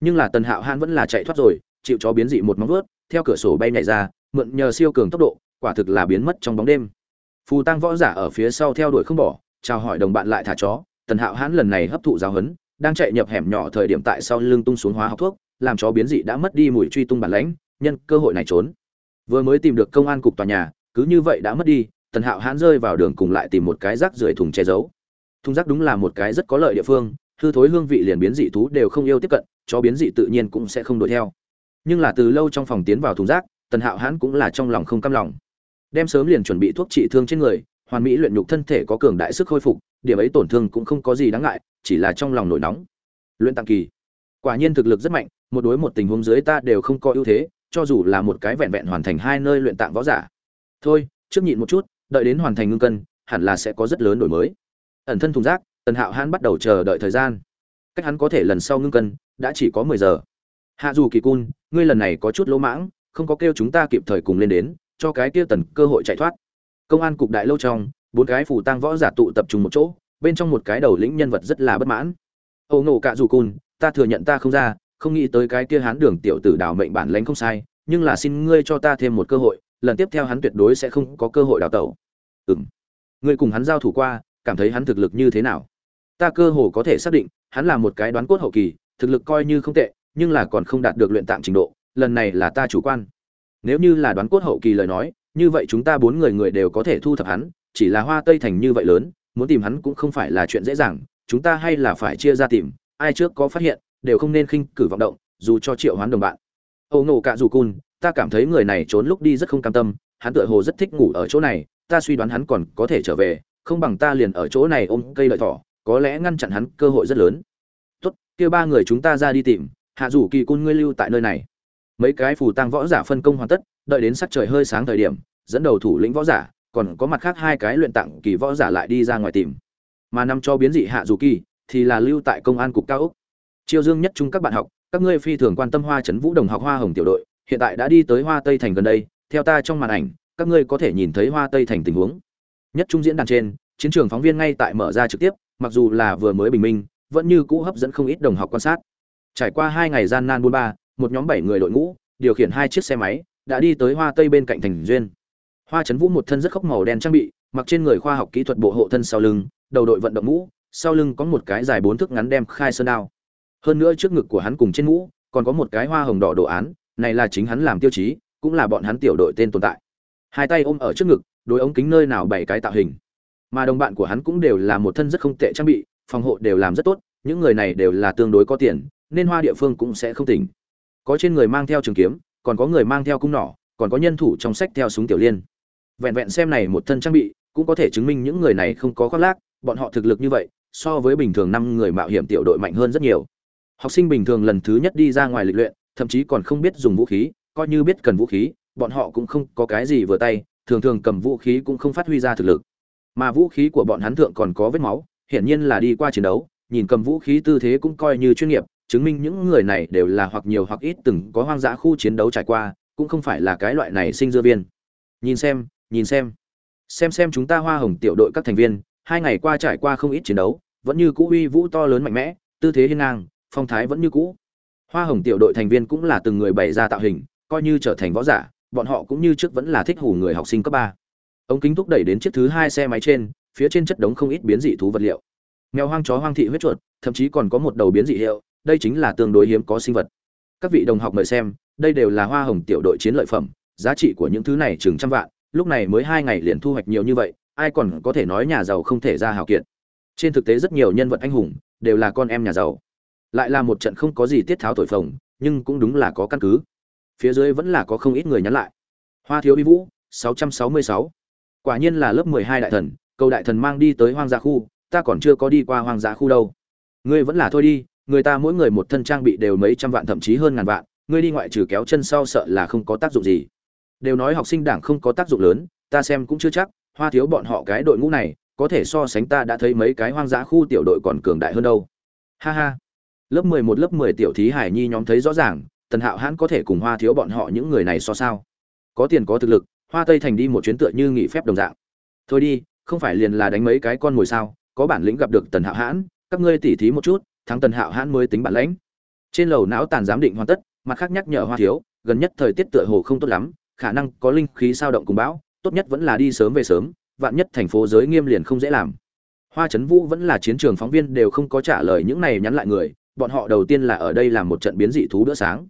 Nhưng là tần hạo hãn vẫn là chạy thoát rồi, chịu chó biến dị một móng vuốt, theo cửa sổ bay nhảy ra, mượn nhờ siêu cường tốc độ, quả thực là biến mất trong bóng đêm phù tăng võ giả ở phía sau theo đuổi không bỏ, chào hỏi đồng bạn lại thả chó, tần hạo hãn lần này hấp thụ giáo huấn, đang chạy nhập hẻm nhỏ thời điểm tại sau lưng tung xuống hóa học thuốc, làm chó biến dị đã mất đi mùi truy tung bản lãnh, nhân cơ hội này trốn. Vừa mới tìm được công an cục tòa nhà, cứ như vậy đã mất đi, tần hạo hãn rơi vào đường cùng lại tìm một cái rác rưởi thùng che giấu. Thùng rác đúng là một cái rất có lợi địa phương, hư thối hương vị liền biến dị thú đều không yêu tiếp cận, chó biến dị tự nhiên cũng sẽ không đuổi theo. Nhưng là từ lâu trong phòng tiến vào thùng rác, tần hạo hãn cũng là trong lòng không căm lòng đem sớm liền chuẩn bị thuốc trị thương trên người, hoàn mỹ luyện nhục thân thể có cường đại sức khôi phục, điểm ấy tổn thương cũng không có gì đáng ngại, chỉ là trong lòng nổi nóng. Luyện tặng kỳ. Quả nhiên thực lực rất mạnh, một đối một tình huống dưới ta đều không có ưu thế, cho dù là một cái vẹn vẹn hoàn thành hai nơi luyện tạng võ giả. Thôi, trước nhịn một chút, đợi đến hoàn thành ngưng cân, hẳn là sẽ có rất lớn đổi mới. Ẩn thân thùng rác, tần hạo hãn bắt đầu chờ đợi thời gian. Cách hắn có thể lần sau ngưng cân, đã chỉ có mười giờ. Hạ dù kỳ cun, ngươi lần này có chút lỗ mãng, không có kêu chúng ta kịp thời cùng lên đến cho cái kia tần cơ hội chạy thoát. Công an cục đại lâu trong, bốn cái phủ tang võ giả tụ tập trung một chỗ, bên trong một cái đầu lĩnh nhân vật rất là bất mãn. Âu nổ cạ dù cùn, ta thừa nhận ta không ra, không nghĩ tới cái kia hán đường tiểu tử đào mệnh bản lãnh không sai, nhưng là xin ngươi cho ta thêm một cơ hội, lần tiếp theo hắn tuyệt đối sẽ không có cơ hội đào tẩu. Ừm. Ngươi cùng hắn giao thủ qua, cảm thấy hắn thực lực như thế nào? Ta cơ hồ có thể xác định, hắn là một cái đoán cốt hậu kỳ, thực lực coi như không tệ, nhưng là còn không đạt được luyện tạm trình độ, lần này là ta chủ quan nếu như là đoán cốt hậu kỳ lời nói, như vậy chúng ta bốn người người đều có thể thu thập hắn, chỉ là hoa tây thành như vậy lớn, muốn tìm hắn cũng không phải là chuyện dễ dàng, chúng ta hay là phải chia ra tìm, ai trước có phát hiện, đều không nên khinh cử vọng động, dù cho triệu hoán đồng bạn. Âu nổ cạ dù cun ta cảm thấy người này trốn lúc đi rất không cam tâm, hắn tựa hồ rất thích ngủ ở chỗ này, ta suy đoán hắn còn có thể trở về, không bằng ta liền ở chỗ này ôm cây lợi thỏ, có lẽ ngăn chặn hắn cơ hội rất lớn. Tốt kia ba người chúng ta ra đi tìm, hạ rủ kỳ cun ngươi lưu tại nơi này mấy cái phù tăng võ giả phân công hoàn tất, đợi đến sắc trời hơi sáng thời điểm, dẫn đầu thủ lĩnh võ giả, còn có mặt khác hai cái luyện tặng kỳ võ giả lại đi ra ngoài tìm. Mà nằm cho biến dị hạ dù kỳ, thì là lưu tại công an cục cao ốc. Chiêu dương nhất trung các bạn học, các ngươi phi thường quan tâm hoa trấn vũ đồng học hoa hồng tiểu đội, hiện tại đã đi tới hoa tây thành gần đây, theo ta trong màn ảnh, các ngươi có thể nhìn thấy hoa tây thành tình huống. Nhất trung diễn đàn trên, chiến trường phóng viên ngay tại mở ra trực tiếp, mặc dù là vừa mới bình minh, vẫn như cũ hấp dẫn không ít đồng học quan sát. Trải qua hai ngày gian nan buôn ba một nhóm bảy người đội ngũ, điều khiển hai chiếc xe máy, đã đi tới hoa tây bên cạnh thành duyên. Hoa trấn vũ một thân rất khốc màu đen trang bị, mặc trên người khoa học kỹ thuật bộ hộ thân sau lưng, đầu đội vận động mũ, sau lưng có một cái dài bốn thước ngắn đem khai sơn đao. Hơn nữa trước ngực của hắn cùng trên mũ, còn có một cái hoa hồng đỏ đồ án, này là chính hắn làm tiêu chí, cũng là bọn hắn tiểu đội tên tồn tại. Hai tay ôm ở trước ngực, đối ống kính nơi nào bảy cái tạo hình. Mà đồng bạn của hắn cũng đều là một thân rất không tệ trang bị, phòng hộ đều làm rất tốt, những người này đều là tương đối có tiền, nên hoa địa phương cũng sẽ không tỉnh có trên người mang theo trường kiếm, còn có người mang theo cung nỏ, còn có nhân thủ trong sách theo súng tiểu liên. Vẹn vẹn xem này một thân trang bị, cũng có thể chứng minh những người này không có khoác lác, bọn họ thực lực như vậy, so với bình thường năm người mạo hiểm tiểu đội mạnh hơn rất nhiều. Học sinh bình thường lần thứ nhất đi ra ngoài lịch luyện, thậm chí còn không biết dùng vũ khí, coi như biết cần vũ khí, bọn họ cũng không có cái gì vừa tay, thường thường cầm vũ khí cũng không phát huy ra thực lực. Mà vũ khí của bọn hắn thượng còn có vết máu, hiển nhiên là đi qua chiến đấu, nhìn cầm vũ khí tư thế cũng coi như chuyên nghiệp chứng minh những người này đều là hoặc nhiều hoặc ít từng có hoang dã khu chiến đấu trải qua, cũng không phải là cái loại này sinh dưa viên. Nhìn xem nhìn xem. Xem xem chúng ta hoa hồng tiểu đội các thành viên, hai ngày qua trải qua không ít chiến đấu, vẫn như cũ uy vũ to lớn mạnh mẽ, tư thế hiên ngang, phong thái vẫn như cũ. Hoa hồng tiểu đội thành viên cũng là từng người bày ra tạo hình, coi như trở thành võ giả, bọn họ cũng như trước vẫn là thích hù người học sinh cấp ba. Ống kính thúc đẩy đến chiếc thứ hai xe máy trên, phía trên chất đống không ít biến dị thú vật liệu. Mèo hoang chó hoang thị huyết chuột, thậm chí còn có một đầu biến dị hiệu đây chính là tương đối hiếm có sinh vật. Các vị đồng học mời xem, đây đều là hoa hồng tiểu đội chiến lợi phẩm, giá trị của những thứ này chừng trăm vạn, lúc này mới hai ngày liền thu hoạch nhiều như vậy, ai còn có thể nói nhà giàu không thể ra hào kiện trên thực tế rất nhiều nhân vật anh hùng đều là con em nhà giàu. Lại là một trận không có gì tiết tháo thổi phồng, nhưng cũng đúng là có căn cứ. Phía dưới vẫn là có không ít người nhắn lại. Hoa thiếu vi vũ 666. quả nhiên là lớp 12 đại thần, cầu đại thần mang đi tới hoang dã khu, ta còn chưa có đi qua hoang dã khu đâu. Ngươi vẫn là thôi đi người ta mỗi người một thân trang bị đều mấy trăm vạn thậm chí hơn ngàn vạn, ngươi đi ngoại trừ kéo chân sau sợ là không có tác dụng gì. Đều nói học sinh đảng không có tác dụng lớn, ta xem cũng chưa chắc, hoa thiếu bọn họ cái đội ngũ này, có thể so sánh ta đã thấy mấy cái hoang dã khu tiểu đội còn cường đại hơn đâu. Ha ha. Lớp mười một, lớp mười tiểu thí hải nhi nhóm thấy rõ ràng, tần hạo hãn có thể cùng hoa thiếu bọn họ những người này so sao? Có tiền có thực lực, hoa tây thành đi một chuyến tựa như nghỉ phép đồng dạng. Thôi đi, không phải liền là đánh mấy cái con mồi sao, có bản lĩnh gặp được tần hạo hãn, các ngươi tỉ thí một chút thắng tần hạo hãn mới tính bản lãnh. Trên lầu não tàn giám định hoàn tất, mặt khác nhắc nhở hoa thiếu, gần nhất thời tiết tựa hồ không tốt lắm, khả năng có linh khí sao động cùng bão, tốt nhất vẫn là đi sớm về sớm, vạn nhất thành phố giới nghiêm liền không dễ làm. Hoa trấn vũ vẫn là chiến trường phóng viên đều không có trả lời những này nhắn lại người, bọn họ đầu tiên là ở đây làm một trận biến dị thú bữa sáng.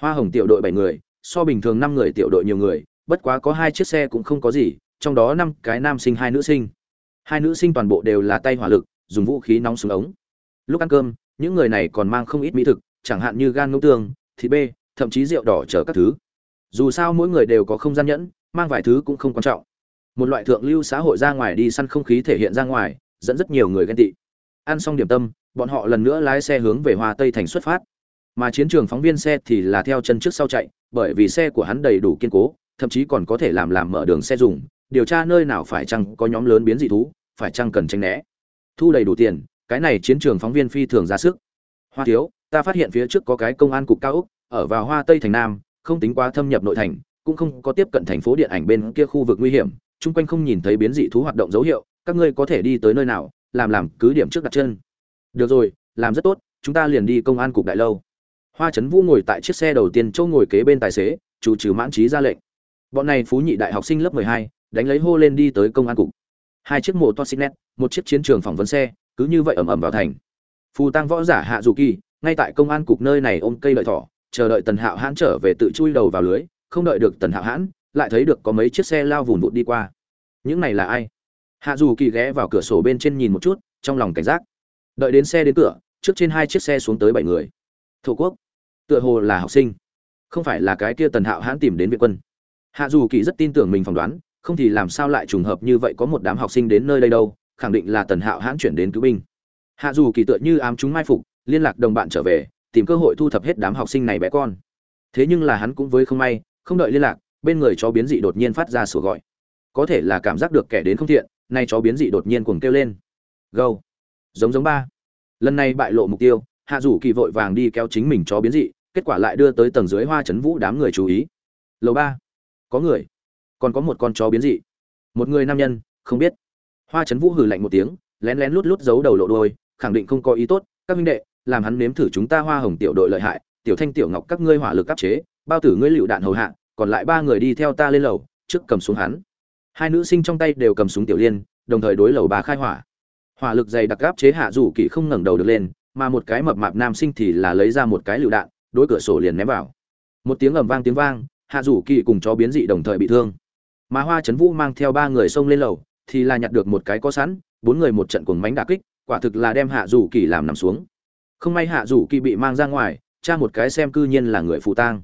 Hoa hồng tiểu đội bảy người, so bình thường năm người tiểu đội nhiều người, bất quá có hai chiếc xe cũng không có gì, trong đó năm cái nam sinh hai nữ sinh. Hai nữ sinh toàn bộ đều là tay hỏa lực, dùng vũ khí nóng súng ống lúc ăn cơm, những người này còn mang không ít mỹ thực, chẳng hạn như gan ngỗng tương, thịt bê, thậm chí rượu đỏ chở các thứ. Dù sao mỗi người đều có không gian nhẫn, mang vài thứ cũng không quan trọng. Một loại thượng lưu xã hội ra ngoài đi săn không khí thể hiện ra ngoài, dẫn rất nhiều người ghen tị. Ăn xong điểm tâm, bọn họ lần nữa lái xe hướng về hoa tây thành xuất phát. Mà chiến trường phóng viên xe thì là theo chân trước sau chạy, bởi vì xe của hắn đầy đủ kiên cố, thậm chí còn có thể làm làm mở đường xe dùng, điều tra nơi nào phải chăng có nhóm lớn biến dị thú, phải chăng cần tranh né. Thu đầy đủ tiền cái này chiến trường phóng viên phi thường ra sức. Hoa thiếu, ta phát hiện phía trước có cái công an cục cao úc ở vào hoa tây thành nam, không tính quá thâm nhập nội thành, cũng không có tiếp cận thành phố điện ảnh bên kia khu vực nguy hiểm, chung quanh không nhìn thấy biến dị thú hoạt động dấu hiệu, các ngươi có thể đi tới nơi nào, làm làm, cứ điểm trước đặt chân. Được rồi, làm rất tốt, chúng ta liền đi công an cục đại lâu. Hoa trấn vũ ngồi tại chiếc xe đầu tiên châu ngồi kế bên tài xế, chủ trừ mãn trí ra lệnh. Bọn này phú nhị đại học sinh lớp mười hai, đánh lấy hô lên đi tới công an cục. Hai chiếc mô nét, một chiếc chiến trường phỏng vấn xe cứ như vậy ầm ầm vào thành. Phù tăng võ giả hạ dù kỳ, ngay tại công an cục nơi này ôm cây lợi thỏ, chờ đợi tần hạo hãn trở về tự chui đầu vào lưới, không đợi được tần hạo hãn, lại thấy được có mấy chiếc xe lao vùn vụt đi qua. Những này là ai? Hạ dù kỳ ghé vào cửa sổ bên trên nhìn một chút, trong lòng cảnh giác. Đợi đến xe đến cửa, trước trên hai chiếc xe xuống tới bảy người. Thổ quốc, tựa hồ là học sinh, không phải là cái kia tần hạo hãn tìm đến viện quân. Hạ dù kỳ rất tin tưởng mình phỏng đoán, không thì làm sao lại trùng hợp như vậy có một đám học sinh đến nơi đây đâu khẳng định là tần hạo hãn chuyển đến cứu binh. Hạ dù kỳ tựa như ám chúng mai phục, liên lạc đồng bạn trở về, tìm cơ hội thu thập hết đám học sinh này bé con. Thế nhưng là hắn cũng với không may, không đợi liên lạc, bên người chó biến dị đột nhiên phát ra sủa gọi. Có thể là cảm giác được kẻ đến không thiện, nay chó biến dị đột nhiên cuồng kêu lên. Gâu. Giống giống ba. Lần này bại lộ mục tiêu, hạ dù kỳ vội vàng đi kéo chính mình chó biến dị, kết quả lại đưa tới tầng dưới hoa chấn vũ đám người chú ý. Lầu ba. Có người. Còn có một con chó biến dị. Một người nam nhân, không biết hoa chấn vũ hừ lạnh một tiếng, lén lén lút lút giấu đầu lộ đôi khẳng định không có ý tốt, các minh đệ, làm hắn nếm thử chúng ta hoa hồng tiểu đội lợi hại, tiểu thanh tiểu ngọc các ngươi hỏa lực áp chế, bao tử ngươi lựu đạn hầu hạ, còn lại ba người đi theo ta lên lầu, trước cầm xuống hắn. Hai nữ sinh trong tay đều cầm súng tiểu liên, đồng thời đối lầu bà khai hỏa. Hỏa lực dày đặc gáp chế hạ rủ kỳ không ngẩng đầu được lên, mà một cái mập mạp nam sinh thì là lấy ra một cái lựu đạn, đối cửa sổ liền ném vào. Một tiếng ầm vang tiếng vang, hạ rủ kỳ cùng chó biến dị đồng thời bị thương. Mà hoa trấn vũ mang theo ba người xông lên lầu thì là nhặt được một cái có sẵn, bốn người một trận cuồng mánh đà kích, quả thực là đem hạ dù kỳ làm nằm xuống. Không may hạ dù kỳ bị mang ra ngoài, cha một cái xem cư nhiên là người phụ tang.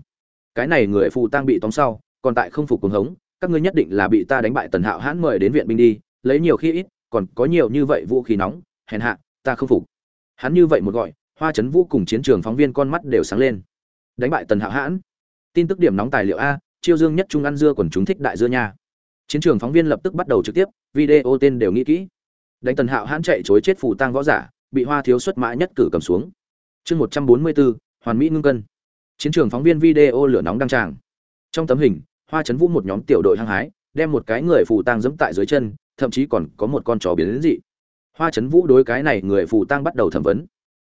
Cái này người phụ tang bị tóm sau, còn tại không phục cuồng hống, các ngươi nhất định là bị ta đánh bại tần hạo hãn mời đến viện binh đi, lấy nhiều khi ít, còn có nhiều như vậy vũ khí nóng, hèn hạ, ta không phục. Hắn như vậy một gọi, hoa trấn vũ cùng chiến trường phóng viên con mắt đều sáng lên. Đánh bại tần hạo hãn. Tin tức điểm nóng tài liệu a, chiêu dương nhất trung ăn dưa quần chúng thích đại dưa nha. Chiến trường phóng viên lập tức bắt đầu trực tiếp video tên đều nghĩ kỹ. Đánh tần hạo hãn chạy chối chết phù tang võ giả, bị hoa thiếu xuất mã nhất cử cầm xuống. Chương một trăm bốn mươi bốn hoàn mỹ ngưng cân. Chiến trường phóng viên video lửa nóng đăng tràng. Trong tấm hình, hoa chấn vũ một nhóm tiểu đội hăng hái, đem một cái người phù tang dẫm tại dưới chân, thậm chí còn có một con chó biến đến dị. Hoa chấn vũ đối cái này người phù tang bắt đầu thẩm vấn.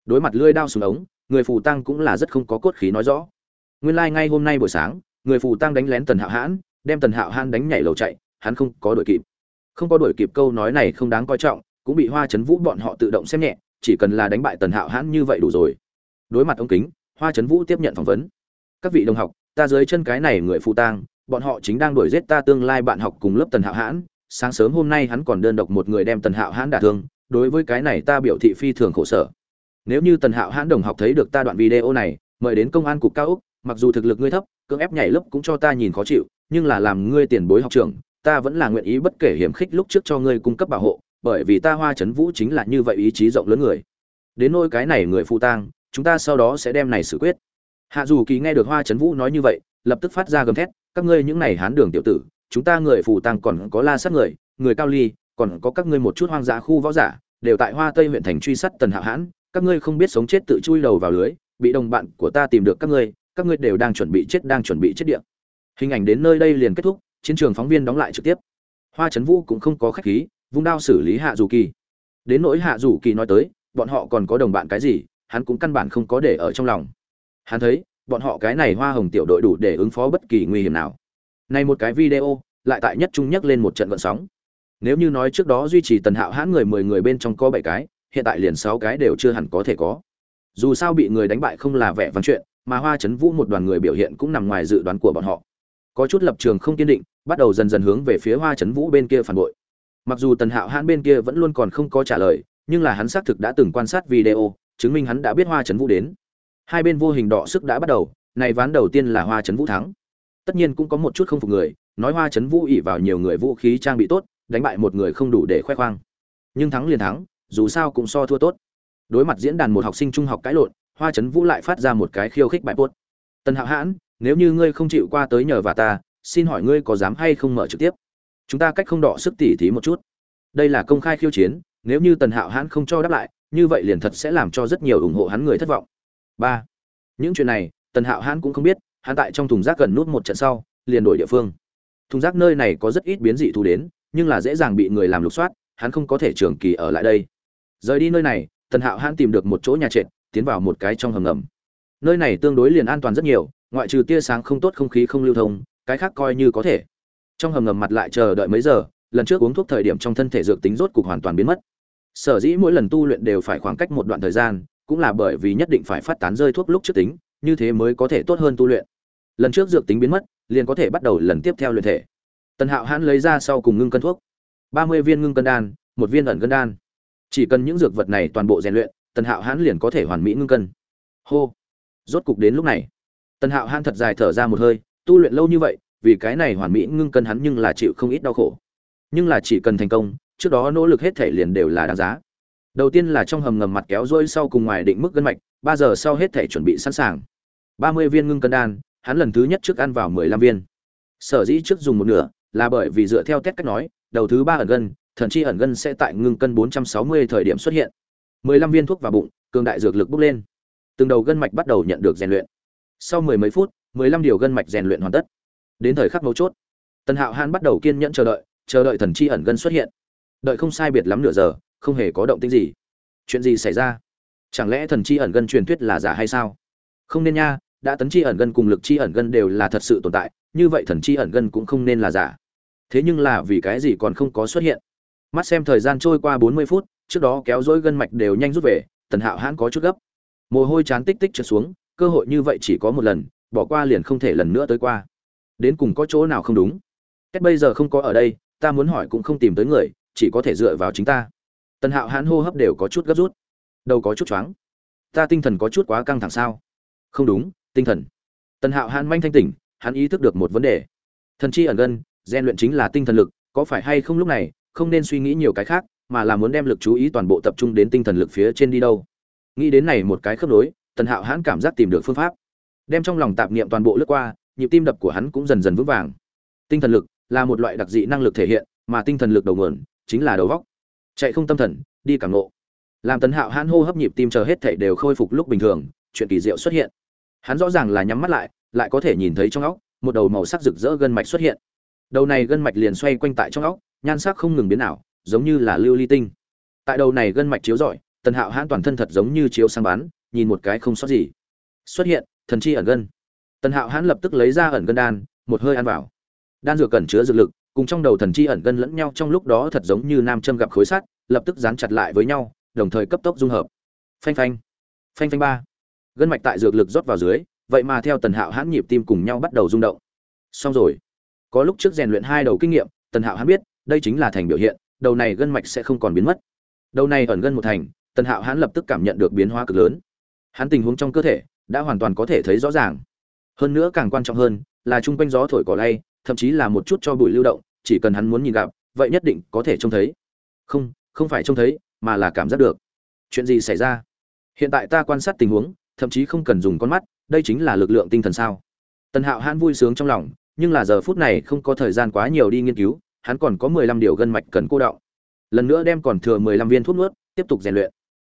Đối mặt lưỡi đao xuống ống, người phù tang cũng là rất không có cốt khí nói rõ. Nguyên lai ngay hôm nay buổi sáng, người phù tang đánh lén tần hạo hãn, đem tần hạo hãn đánh nhảy lầu chạy, hắn không có đội kịp không có đuổi kịp câu nói này không đáng coi trọng, cũng bị hoa chấn vũ bọn họ tự động xem nhẹ, chỉ cần là đánh bại tần hạo hãn như vậy đủ rồi. Đối mặt ông kính, hoa chấn vũ tiếp nhận phỏng vấn. Các vị đồng học, ta dưới chân cái này người phụ tang, bọn họ chính đang đuổi giết ta tương lai bạn học cùng lớp tần hạo hãn. Sáng sớm hôm nay hắn còn đơn độc một người đem tần hạo hãn đả thương, đối với cái này ta biểu thị phi thường khổ sở. Nếu như tần hạo hãn đồng học thấy được ta đoạn video này, mời đến công an cục cao úc mặc dù thực lực ngươi thấp, cưỡng ép nhảy lớp cũng cho ta nhìn khó chịu, nhưng là làm ngươi tiền bối học trưởng ta vẫn là nguyện ý bất kể hiểm khích lúc trước cho ngươi cung cấp bảo hộ, bởi vì ta hoa Chấn vũ chính là như vậy ý chí rộng lớn người. Đến nỗi cái này người phụ tang, chúng ta sau đó sẽ đem này xử quyết. Hạ dù kỳ nghe được hoa Chấn vũ nói như vậy, lập tức phát ra gầm thét, các ngươi những này hán đường tiểu tử, chúng ta người phụ tang còn có la sát người người cao ly, còn có các ngươi một chút hoang dã khu võ giả, đều tại hoa tây huyện thành truy sát tần hạo hãn, các ngươi không biết sống chết tự chui đầu vào lưới, bị đồng bạn của ta tìm được các ngươi các ngươi đều đang chuẩn bị chết, đang chuẩn bị chết địa. hình ảnh đến nơi đây liền kết thúc chiến trường phóng viên đóng lại trực tiếp. Hoa trấn vũ cũng không có khách khí, vung đao xử lý hạ dù kỳ. Đến nỗi hạ dù kỳ nói tới, bọn họ còn có đồng bạn cái gì, hắn cũng căn bản không có để ở trong lòng. Hắn thấy, bọn họ cái này hoa hồng tiểu đội đủ để ứng phó bất kỳ nguy hiểm nào. Nay một cái video, lại tại nhất trung nhắc lên một trận vận sóng. Nếu như nói trước đó duy trì tần hạo hãn người mười người bên trong có bảy cái, hiện tại liền sáu cái đều chưa hẳn có thể có. Dù sao bị người đánh bại không là vẻ văn chuyện, mà hoa Trấn vũ một đoàn người biểu hiện cũng nằm ngoài dự đoán của bọn họ. Có chút lập trường không kiên định bắt đầu dần dần hướng về phía hoa chấn vũ bên kia phản bội. Mặc dù tần hạo hãn bên kia vẫn luôn còn không có trả lời, nhưng là hắn xác thực đã từng quan sát video, chứng minh hắn đã biết hoa chấn vũ đến. Hai bên vô hình đọ sức đã bắt đầu, này ván đầu tiên là hoa chấn vũ thắng. Tất nhiên cũng có một chút không phục người, nói hoa chấn vũ ỉ vào nhiều người vũ khí trang bị tốt, đánh bại một người không đủ để khoe khoang. Nhưng thắng liền thắng, dù sao cũng so thua tốt. Đối mặt diễn đàn một học sinh trung học cãi lộn, hoa chấn vũ lại phát ra một cái khiêu khích bài bốt tần hạo hãn, nếu như ngươi không chịu qua tới nhờ và ta xin hỏi ngươi có dám hay không mở trực tiếp? Chúng ta cách không đỏ sức tỉ thí một chút. Đây là công khai khiêu chiến, nếu như tần hạo hãn không cho đáp lại, như vậy liền thật sẽ làm cho rất nhiều ủng hộ hắn người thất vọng. Ba. Những chuyện này, tần hạo hãn cũng không biết, hắn tại trong thùng rác gần nút một trận sau, liền đổi địa phương. Thùng rác nơi này có rất ít biến dị thu đến, nhưng là dễ dàng bị người làm lục soát, hắn không có thể trường kỳ ở lại đây. Rời đi nơi này, tần hạo hãn tìm được một chỗ nhà trệt, tiến vào một cái trong hầm ngầm. Nơi này tương đối liền an toàn rất nhiều, ngoại trừ tia sáng không tốt không khí không lưu thông cái khác coi như có thể. Trong hầm ngầm mặt lại chờ đợi mấy giờ, lần trước uống thuốc thời điểm trong thân thể dược tính rốt cục hoàn toàn biến mất. Sở dĩ mỗi lần tu luyện đều phải khoảng cách một đoạn thời gian, cũng là bởi vì nhất định phải phát tán rơi thuốc lúc trước tính, như thế mới có thể tốt hơn tu luyện. Lần trước dược tính biến mất, liền có thể bắt đầu lần tiếp theo luyện thể. Tần hạo hãn lấy ra sau cùng ngưng cân thuốc. Ba mươi viên ngưng cân đan, một viên ẩn cân đan. Chỉ cần những dược vật này toàn bộ rèn luyện, tần hạo hãn liền có thể hoàn mỹ ngưng cân. Hô! Rốt cục đến lúc này. Tần hạo hãn thật dài thở ra một hơi tu luyện lâu như vậy, vì cái này hoàn mỹ ngưng cân hắn nhưng là chịu không ít đau khổ. Nhưng là chỉ cần thành công, trước đó nỗ lực hết thể liền đều là đáng giá. Đầu tiên là trong hầm ngầm mặt kéo rôi sau cùng ngoài định mức gân mạch, ba giờ sau hết thể chuẩn bị sẵn sàng. Ba mươi viên ngưng cân đan, hắn lần thứ nhất trước ăn vào mười lăm viên. Sở dĩ trước dùng một nửa, là bởi vì dựa theo test cách nói, đầu thứ ba ẩn gân, thần chi ẩn gân sẽ tại ngưng cân bốn trăm sáu mươi thời điểm xuất hiện. mười lăm viên thuốc vào bụng, cường đại dược lực bốc lên. Từng đầu gân mạch bắt đầu nhận được rèn luyện. Sau mười mấy phút mười lăm điều gân mạch rèn luyện hoàn tất. Đến thời khắc mấu chốt, tần hạo hãn bắt đầu kiên nhẫn chờ đợi chờ đợi thần chi ẩn gân xuất hiện. Đợi không sai biệt lắm nửa giờ, không hề có động tĩnh gì. Chuyện gì xảy ra? Chẳng lẽ thần chi ẩn gân truyền thuyết là giả hay sao? Không nên nha, đã tấn chi ẩn gân cùng lực chi ẩn gân đều là thật sự tồn tại, như vậy thần chi ẩn gân cũng không nên là giả. Thế nhưng là vì cái gì còn không có xuất hiện? Mắt xem thời gian trôi qua bốn mươi phút, trước đó kéo dối gân mạch đều nhanh rút về, tần hạo hãn có chút gấp. Mồ hôi chán tích tích trượt xuống, cơ hội như vậy chỉ có một lần bỏ qua liền không thể lần nữa tới qua. Đến cùng có chỗ nào không đúng? Cách bây giờ không có ở đây, ta muốn hỏi cũng không tìm tới người, chỉ có thể dựa vào chính ta. Tần hạo hãn hô hấp đều có chút gấp rút. Đầu có chút choáng. Ta tinh thần có chút quá căng thẳng sao? Không đúng, tinh thần. Tần hạo hãn manh thanh tỉnh, hắn ý thức được một vấn đề. Thần chi ẩn gân gian luyện chính là tinh thần lực, có phải hay không lúc này, không nên suy nghĩ nhiều cái khác, mà là muốn đem lực chú ý toàn bộ tập trung đến tinh thần lực phía trên đi đâu. Nghĩ đến này một cái khớp nối, tần hạo hãn cảm giác tìm được phương pháp đem trong lòng tạp niệm toàn bộ lướt qua nhịp tim đập của hắn cũng dần dần vững vàng. Tinh thần lực là một loại đặc dị năng lực thể hiện mà tinh thần lực đầu nguồn chính là đầu vóc, chạy không tâm thần đi cảm nộ làm tấn hạo hãn hô hấp nhịp tim chờ hết thể đều khôi phục lúc bình thường chuyện kỳ diệu xuất hiện. Hắn rõ ràng là nhắm mắt lại lại có thể nhìn thấy trong óc một đầu màu sắc rực rỡ gân mạch xuất hiện. Đầu này gân mạch liền xoay quanh tại trong óc nhan sắc không ngừng biến ảo giống như là lưu ly tinh. Tại đầu này gân mạch chiếu rọi tần hạo hãn toàn thân thật giống như chiếu sáng bán, nhìn một cái không sót gì. Xuất hiện thần chi ẩn gân. Tần hạo hãn lập tức lấy ra ẩn gân đan, một hơi ăn vào. Đan dược cẩn chứa dược lực, cùng trong đầu thần chi ẩn gân lẫn nhau trong lúc đó thật giống như nam châm gặp khối sắt, lập tức dán chặt lại với nhau, đồng thời cấp tốc dung hợp. Phanh phanh. Phanh phanh ba. Gân mạch tại dược lực rót vào dưới, vậy mà theo tần hạo hãn nhịp tim cùng nhau bắt đầu rung động. Xong rồi. Có lúc trước rèn luyện hai đầu kinh nghiệm, tần hạo hãn biết, đây chính là thành biểu hiện, đầu này gân mạch sẽ không còn biến mất. Đầu này ẩn gân một thành, tần hạo hãn lập tức cảm nhận được biến hóa cực lớn. Hắn tình huống trong cơ thể đã hoàn toàn có thể thấy rõ ràng. Hơn nữa càng quan trọng hơn là chung quanh gió thổi cỏ lay, thậm chí là một chút cho bụi lưu động, chỉ cần hắn muốn nhìn gặp, vậy nhất định có thể trông thấy. Không không phải trông thấy, mà là cảm giác được. Chuyện gì xảy ra? Hiện tại ta quan sát tình huống, thậm chí không cần dùng con mắt, đây chính là lực lượng tinh thần sao? Tần hạo hãn vui sướng trong lòng, nhưng là giờ phút này không có thời gian quá nhiều đi nghiên cứu, hắn còn có mười lăm điều gân mạch cần cô đọng. Lần nữa đem còn thừa mười lăm viên thuốc nuốt, tiếp tục rèn luyện.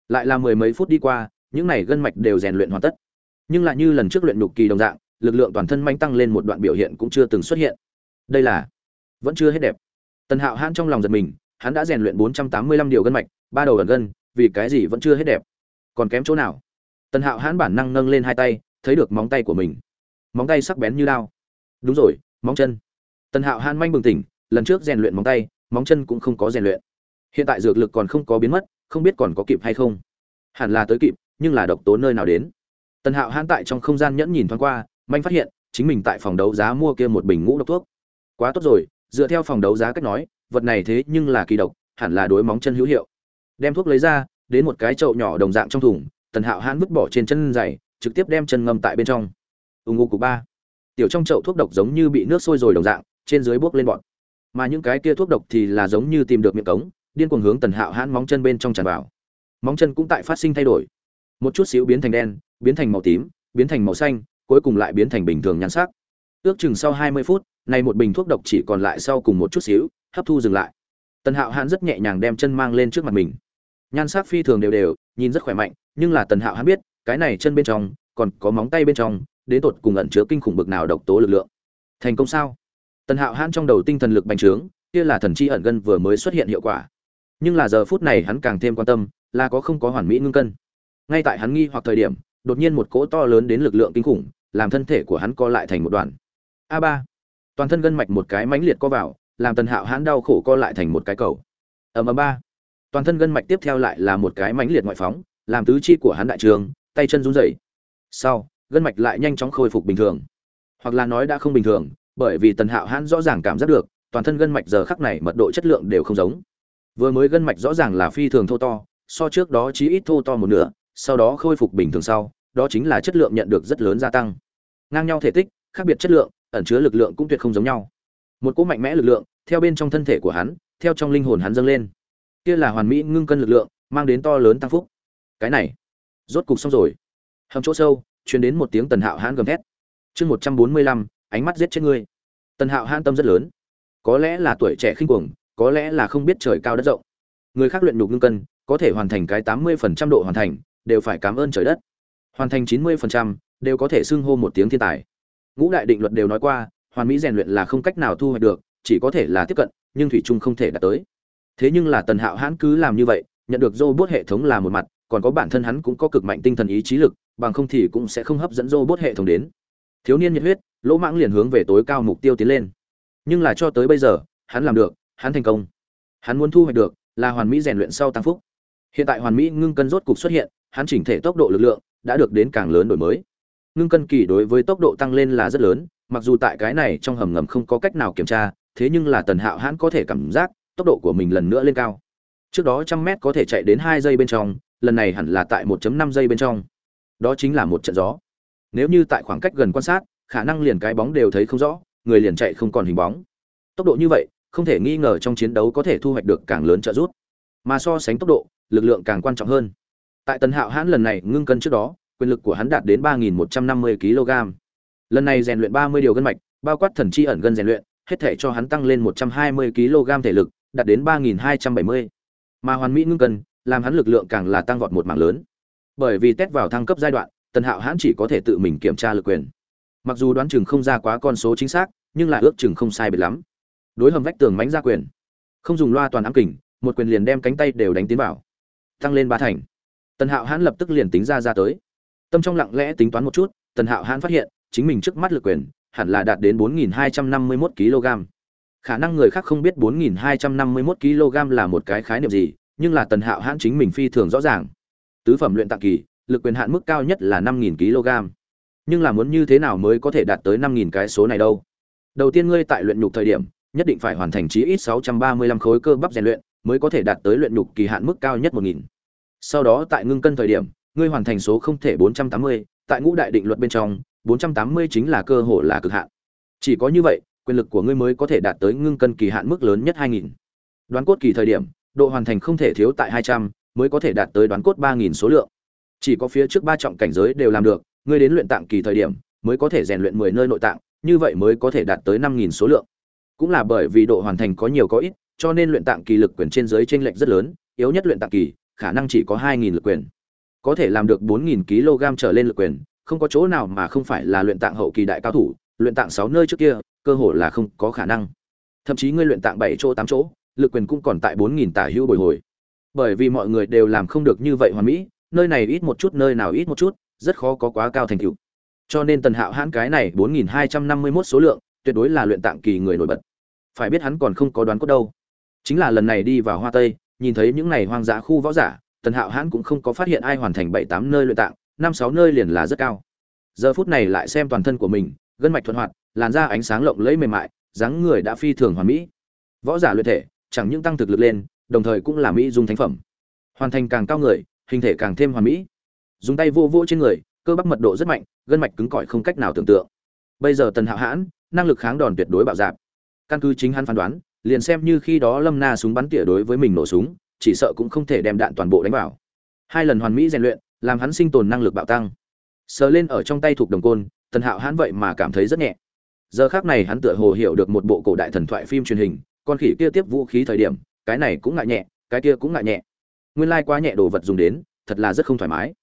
Lại là mười mấy phút đi qua, những này gân mạch đều rèn luyện hoàn tất nhưng lại như lần trước luyện nhục kỳ đồng dạng, lực lượng toàn thân manh tăng lên một đoạn biểu hiện cũng chưa từng xuất hiện. Đây là, vẫn chưa hết đẹp. Tần hạo hãn trong lòng giật mình, hắn đã rèn luyện bốn trăm tám mươi lăm điều gân mạch, ba đầu ẩn gân, vì cái gì vẫn chưa hết đẹp? Còn kém chỗ nào? Tần hạo hãn bản năng nâng lên hai tay, thấy được móng tay của mình. Móng tay sắc bén như lao đúng rồi, móng chân. Tần hạo hãn manh bừng tỉnh, lần trước rèn luyện móng tay, móng chân cũng không có rèn luyện. Hiện tại dược lực còn không có biến mất, không biết còn có kịp hay không. Hẳn là tới kịp, nhưng là độc tố nơi nào đến? Tần hạo hãn tại trong không gian nhẫn nhìn thoáng qua, manh phát hiện, chính mình tại phòng đấu giá mua kia một bình ngũ độc thuốc. Quá tốt rồi, dựa theo phòng đấu giá cách nói, vật này thế nhưng là kỳ độc, hẳn là đối móng chân hữu hiệu. Đem thuốc lấy ra, đến một cái chậu nhỏ đồng dạng trong thùng, tần hạo hãn vứt bỏ trên chân giày, trực tiếp đem chân ngâm tại bên trong. Ùng ục của ba. Tiểu trong chậu thuốc độc giống như bị nước sôi rồi đồng dạng, trên dưới bốc lên bọn. Mà những cái kia thuốc độc thì là giống như tìm được miệng cống, điên cuồng hướng tần hạo hãn móng chân bên trong tràn vào. Móng chân cũng tại phát sinh thay đổi. Một chút xíu biến thành đen biến thành màu tím, biến thành màu xanh, cuối cùng lại biến thành bình thường nhan sắc. Ước chừng sau hai mươi phút nay một bình thuốc độc chỉ còn lại sau cùng một chút xíu, hấp thu dừng lại. Tần hạo hãn rất nhẹ nhàng đem chân mang lên trước mặt mình. Nhan sắc phi thường đều đều, nhìn rất khỏe mạnh, nhưng là tần hạo hãn biết, cái này chân bên trong, còn có móng tay bên trong, đến tột cùng ẩn chứa kinh khủng bực nào độc tố lực lượng. Thành công sao? Tần hạo hãn trong đầu tinh thần lực bành trướng, kia là thần chi ẩn gân vừa mới xuất hiện hiệu quả. Nhưng là giờ phút này hắn càng thêm quan tâm, là có không có hoàn mỹ ngưng cân. Ngay tại hắn nghi hoặc thời điểm đột nhiên một cỗ to lớn đến lực lượng kinh khủng, làm thân thể của hắn co lại thành một đoàn. A ba. Toàn thân gân mạch một cái mãnh liệt co vào, làm tần hạo hắn đau khổ co lại thành một cái cầu. Ầm ầm ba. Toàn thân gân mạch tiếp theo lại là một cái mãnh liệt ngoại phóng, làm tứ chi của hắn đại trường, tay chân run rẩy. Sau, gân mạch lại nhanh chóng khôi phục bình thường. Hoặc là nói đã không bình thường, bởi vì tần hạo hắn rõ ràng cảm giác được, toàn thân gân mạch giờ khắc này mật độ chất lượng đều không giống. Vừa mới gân mạch rõ ràng là phi thường thô to, so trước đó chí ít thô to một nửa, sau đó khôi phục bình thường sau đó chính là chất lượng nhận được rất lớn gia tăng. Ngang nhau thể tích, khác biệt chất lượng, ẩn chứa lực lượng cũng tuyệt không giống nhau. Một cỗ mạnh mẽ lực lượng, theo bên trong thân thể của hắn, theo trong linh hồn hắn dâng lên. Kia là hoàn mỹ ngưng cân lực lượng, mang đến to lớn tăng phúc. Cái này, rốt cục xong rồi. Hầm chỗ sâu, truyền đến một tiếng tần hạo hãn gầm thét. Chương một trăm bốn mươi lăm, ánh mắt giết chết ngươi. Tần hạo hãn tâm rất lớn. Có lẽ là tuổi trẻ khinh cuồng, có lẽ là không biết trời cao đất rộng. Người khác luyện nhục ngưng cân, có thể hoàn thành cái tám mươi phần trăm độ hoàn thành, đều phải cảm ơn trời đất hoàn thành chín mươi phần trăm, đều có thể xưng hô một tiếng thiên tài. Ngũ đại định luật đều nói qua, hoàn mỹ rèn luyện là không cách nào thu hoạch được, chỉ có thể là tiếp cận, nhưng thủy chung không thể đạt tới. Thế nhưng là tần hạo hãn cứ làm như vậy, nhận được robot hệ thống là một mặt, còn có bản thân hắn cũng có cực mạnh tinh thần ý chí lực, bằng không thì cũng sẽ không hấp dẫn robot hệ thống đến. Thiếu niên nhiệt huyết, lỗ mãng liền hướng về tối cao mục tiêu tiến lên. Nhưng là cho tới bây giờ, hắn làm được, hắn thành công. Hắn muốn thu hoạch được là hoàn mỹ rèn luyện sau tăng phúc. Hiện tại hoàn mỹ ngưng cân rốt cục xuất hiện, hắn chỉnh thể tốc độ lực lượng đã được đến càng lớn đổi mới. Ngưng cân kỳ đối với tốc độ tăng lên là rất lớn, mặc dù tại cái này trong hầm ngầm không có cách nào kiểm tra, thế nhưng là tần hạo hãn có thể cảm giác tốc độ của mình lần nữa lên cao. Trước đó trăm mét có thể chạy đến hai giây bên trong, lần này hẳn là tại 1.5 giây bên trong. Đó chính là một trận gió. Nếu như tại khoảng cách gần quan sát, khả năng liền cái bóng đều thấy không rõ, người liền chạy không còn hình bóng. Tốc độ như vậy, không thể nghi ngờ trong chiến đấu có thể thu hoạch được càng lớn trợ giúp. Mà so sánh tốc độ, lực lượng càng quan trọng hơn tại tần hạo hãn lần này ngưng cân trước đó, quyền lực của hắn đạt đến ba một trăm năm mươi kg. Lần này rèn luyện ba mươi điều gân mạch, bao quát thần chi ẩn gân rèn luyện, hết thể cho hắn tăng lên một trăm hai mươi kg thể lực, đạt đến ba hai trăm bảy mươi. Mà hoàn mỹ ngưng cân, làm hắn lực lượng càng là tăng vọt một mảng lớn. Bởi vì test vào thăng cấp giai đoạn, tần hạo hãn chỉ có thể tự mình kiểm tra lực quyền. Mặc dù đoán chừng không ra quá con số chính xác, nhưng lại ước chừng không sai biệt lắm. Đối hầm vách tường mánh ra quyền. Không dùng loa toàn ám kình, một quyền liền đem cánh tay đều đánh tiến vào. Tăng lên ba thành tần hạo hãn lập tức liền tính ra ra tới. Tâm trong lặng lẽ tính toán một chút, tần hạo hãn phát hiện, chính mình trước mắt lực quyền, hẳn là đạt đến 4.251 kg. Khả năng người khác không biết 4.251 kg là một cái khái niệm gì, nhưng là tần hạo hãn chính mình phi thường rõ ràng. Tứ phẩm luyện tạng kỳ, lực quyền hạn mức cao nhất là 5.000 kg. Nhưng là muốn như thế nào mới có thể đạt tới 5.000 cái số này đâu? Đầu tiên ngươi tại luyện nhục thời điểm, nhất định phải hoàn thành chí ít 635 khối cơ bắp rèn luyện, mới có thể đạt tới luyện nhục kỳ hạn mức cao nhất 1.000 sau đó tại ngưng cân thời điểm ngươi hoàn thành số không thể 480, tại ngũ đại định luật bên trong 480 chính là cơ hội là cực hạn. Chỉ có như vậy quyền lực của ngươi mới có thể đạt tới ngưng cân kỳ hạn mức lớn nhất 2000. đoán cốt kỳ thời điểm độ hoàn thành không thể thiếu tại 200, mới có thể đạt tới đoán cốt 3000 số lượng. Chỉ có phía trước ba trọng cảnh giới đều làm được ngươi đến luyện tạng kỳ thời điểm mới có thể rèn luyện 10 nơi nội tạng như vậy mới có thể đạt tới 5000 số lượng. Cũng là bởi vì độ hoàn thành có nhiều có ít cho nên luyện tạng kỳ lực quyền trên dưới chênh lệch rất lớn yếu nhất luyện tạng kỳ khả năng chỉ có 2000 lực quyền. Có thể làm được 4000 kg trở lên lực quyền, không có chỗ nào mà không phải là luyện tạng hậu kỳ đại cao thủ, luyện tạng 6 nơi trước kia, cơ hội là không có khả năng. Thậm chí ngươi luyện tạng 7 chỗ 8 chỗ, lực quyền cũng còn tại 4000 tả hữu bồi hồi. Bởi vì mọi người đều làm không được như vậy hoàn mỹ, nơi này ít một chút, nơi nào ít một chút, rất khó có quá cao thành tựu. Cho nên tần hạo hãn cái này 4251 số lượng, tuyệt đối là luyện tạng kỳ người nổi bật. Phải biết hắn còn không có đoán cốt đâu. Chính là lần này đi vào hoa tây nhìn thấy những này hoang dã khu võ giả, tần hạo hãn cũng không có phát hiện ai hoàn thành bảy tám nơi luyện tạng, năm sáu nơi liền là rất cao. Giờ phút này lại xem toàn thân của mình, gân mạch thuận hoạt, làn da ánh sáng lộng lẫy mềm mại, dáng người đã phi thường hoàn mỹ. Võ giả luyện thể, chẳng những tăng thực lực lên, đồng thời cũng là mỹ dung thánh phẩm. Hoàn thành càng cao người, hình thể càng thêm hoàn mỹ. Dùng tay vô vô trên người, cơ bắp mật độ rất mạnh, gân mạch cứng cỏi không cách nào tưởng tượng. Bây giờ tần hạo hãn, năng lực kháng đòn tuyệt đối bạo dạn. căn cứ chính hắn phán đoán liền xem như khi đó lâm na súng bắn tỉa đối với mình nổ súng, chỉ sợ cũng không thể đem đạn toàn bộ đánh vào. Hai lần hoàn mỹ rèn luyện, làm hắn sinh tồn năng lực bạo tăng. Sờ lên ở trong tay thuộc đồng côn, tần hạo hắn vậy mà cảm thấy rất nhẹ. Giờ khác này hắn tựa hồ hiểu được một bộ cổ đại thần thoại phim truyền hình, con khỉ kia tiếp vũ khí thời điểm, cái này cũng ngại nhẹ, cái kia cũng ngại nhẹ. Nguyên lai quá nhẹ đồ vật dùng đến, thật là rất không thoải mái.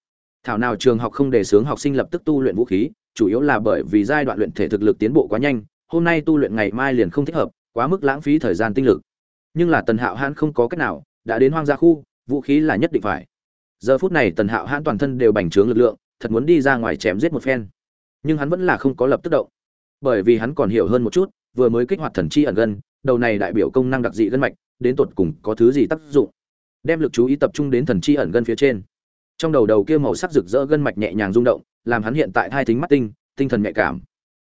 Thảo nào trường học không đề xướng học sinh lập tức tu luyện vũ khí, chủ yếu là bởi vì giai đoạn luyện thể thực lực tiến bộ quá nhanh, hôm nay tu luyện ngày mai liền không thích hợp quá mức lãng phí thời gian tinh lực. Nhưng là tần hạo hãn không có cách nào, đã đến hoang gia khu, vũ khí là nhất định phải. Giờ phút này tần hạo hãn toàn thân đều bành trướng lực lượng, thật muốn đi ra ngoài chém giết một phen. Nhưng hắn vẫn là không có lập tức động. Bởi vì hắn còn hiểu hơn một chút, vừa mới kích hoạt thần chi ẩn gân đầu này đại biểu công năng đặc dị gân mạch, đến tột cùng có thứ gì tác dụng. Đem lực chú ý tập trung đến thần chi ẩn gân phía trên. Trong đầu đầu kia màu sắc rực rỡ gân mạch nhẹ nhàng rung động, làm hắn hiện tại hai thính mắt tinh tinh thần nhạy cảm.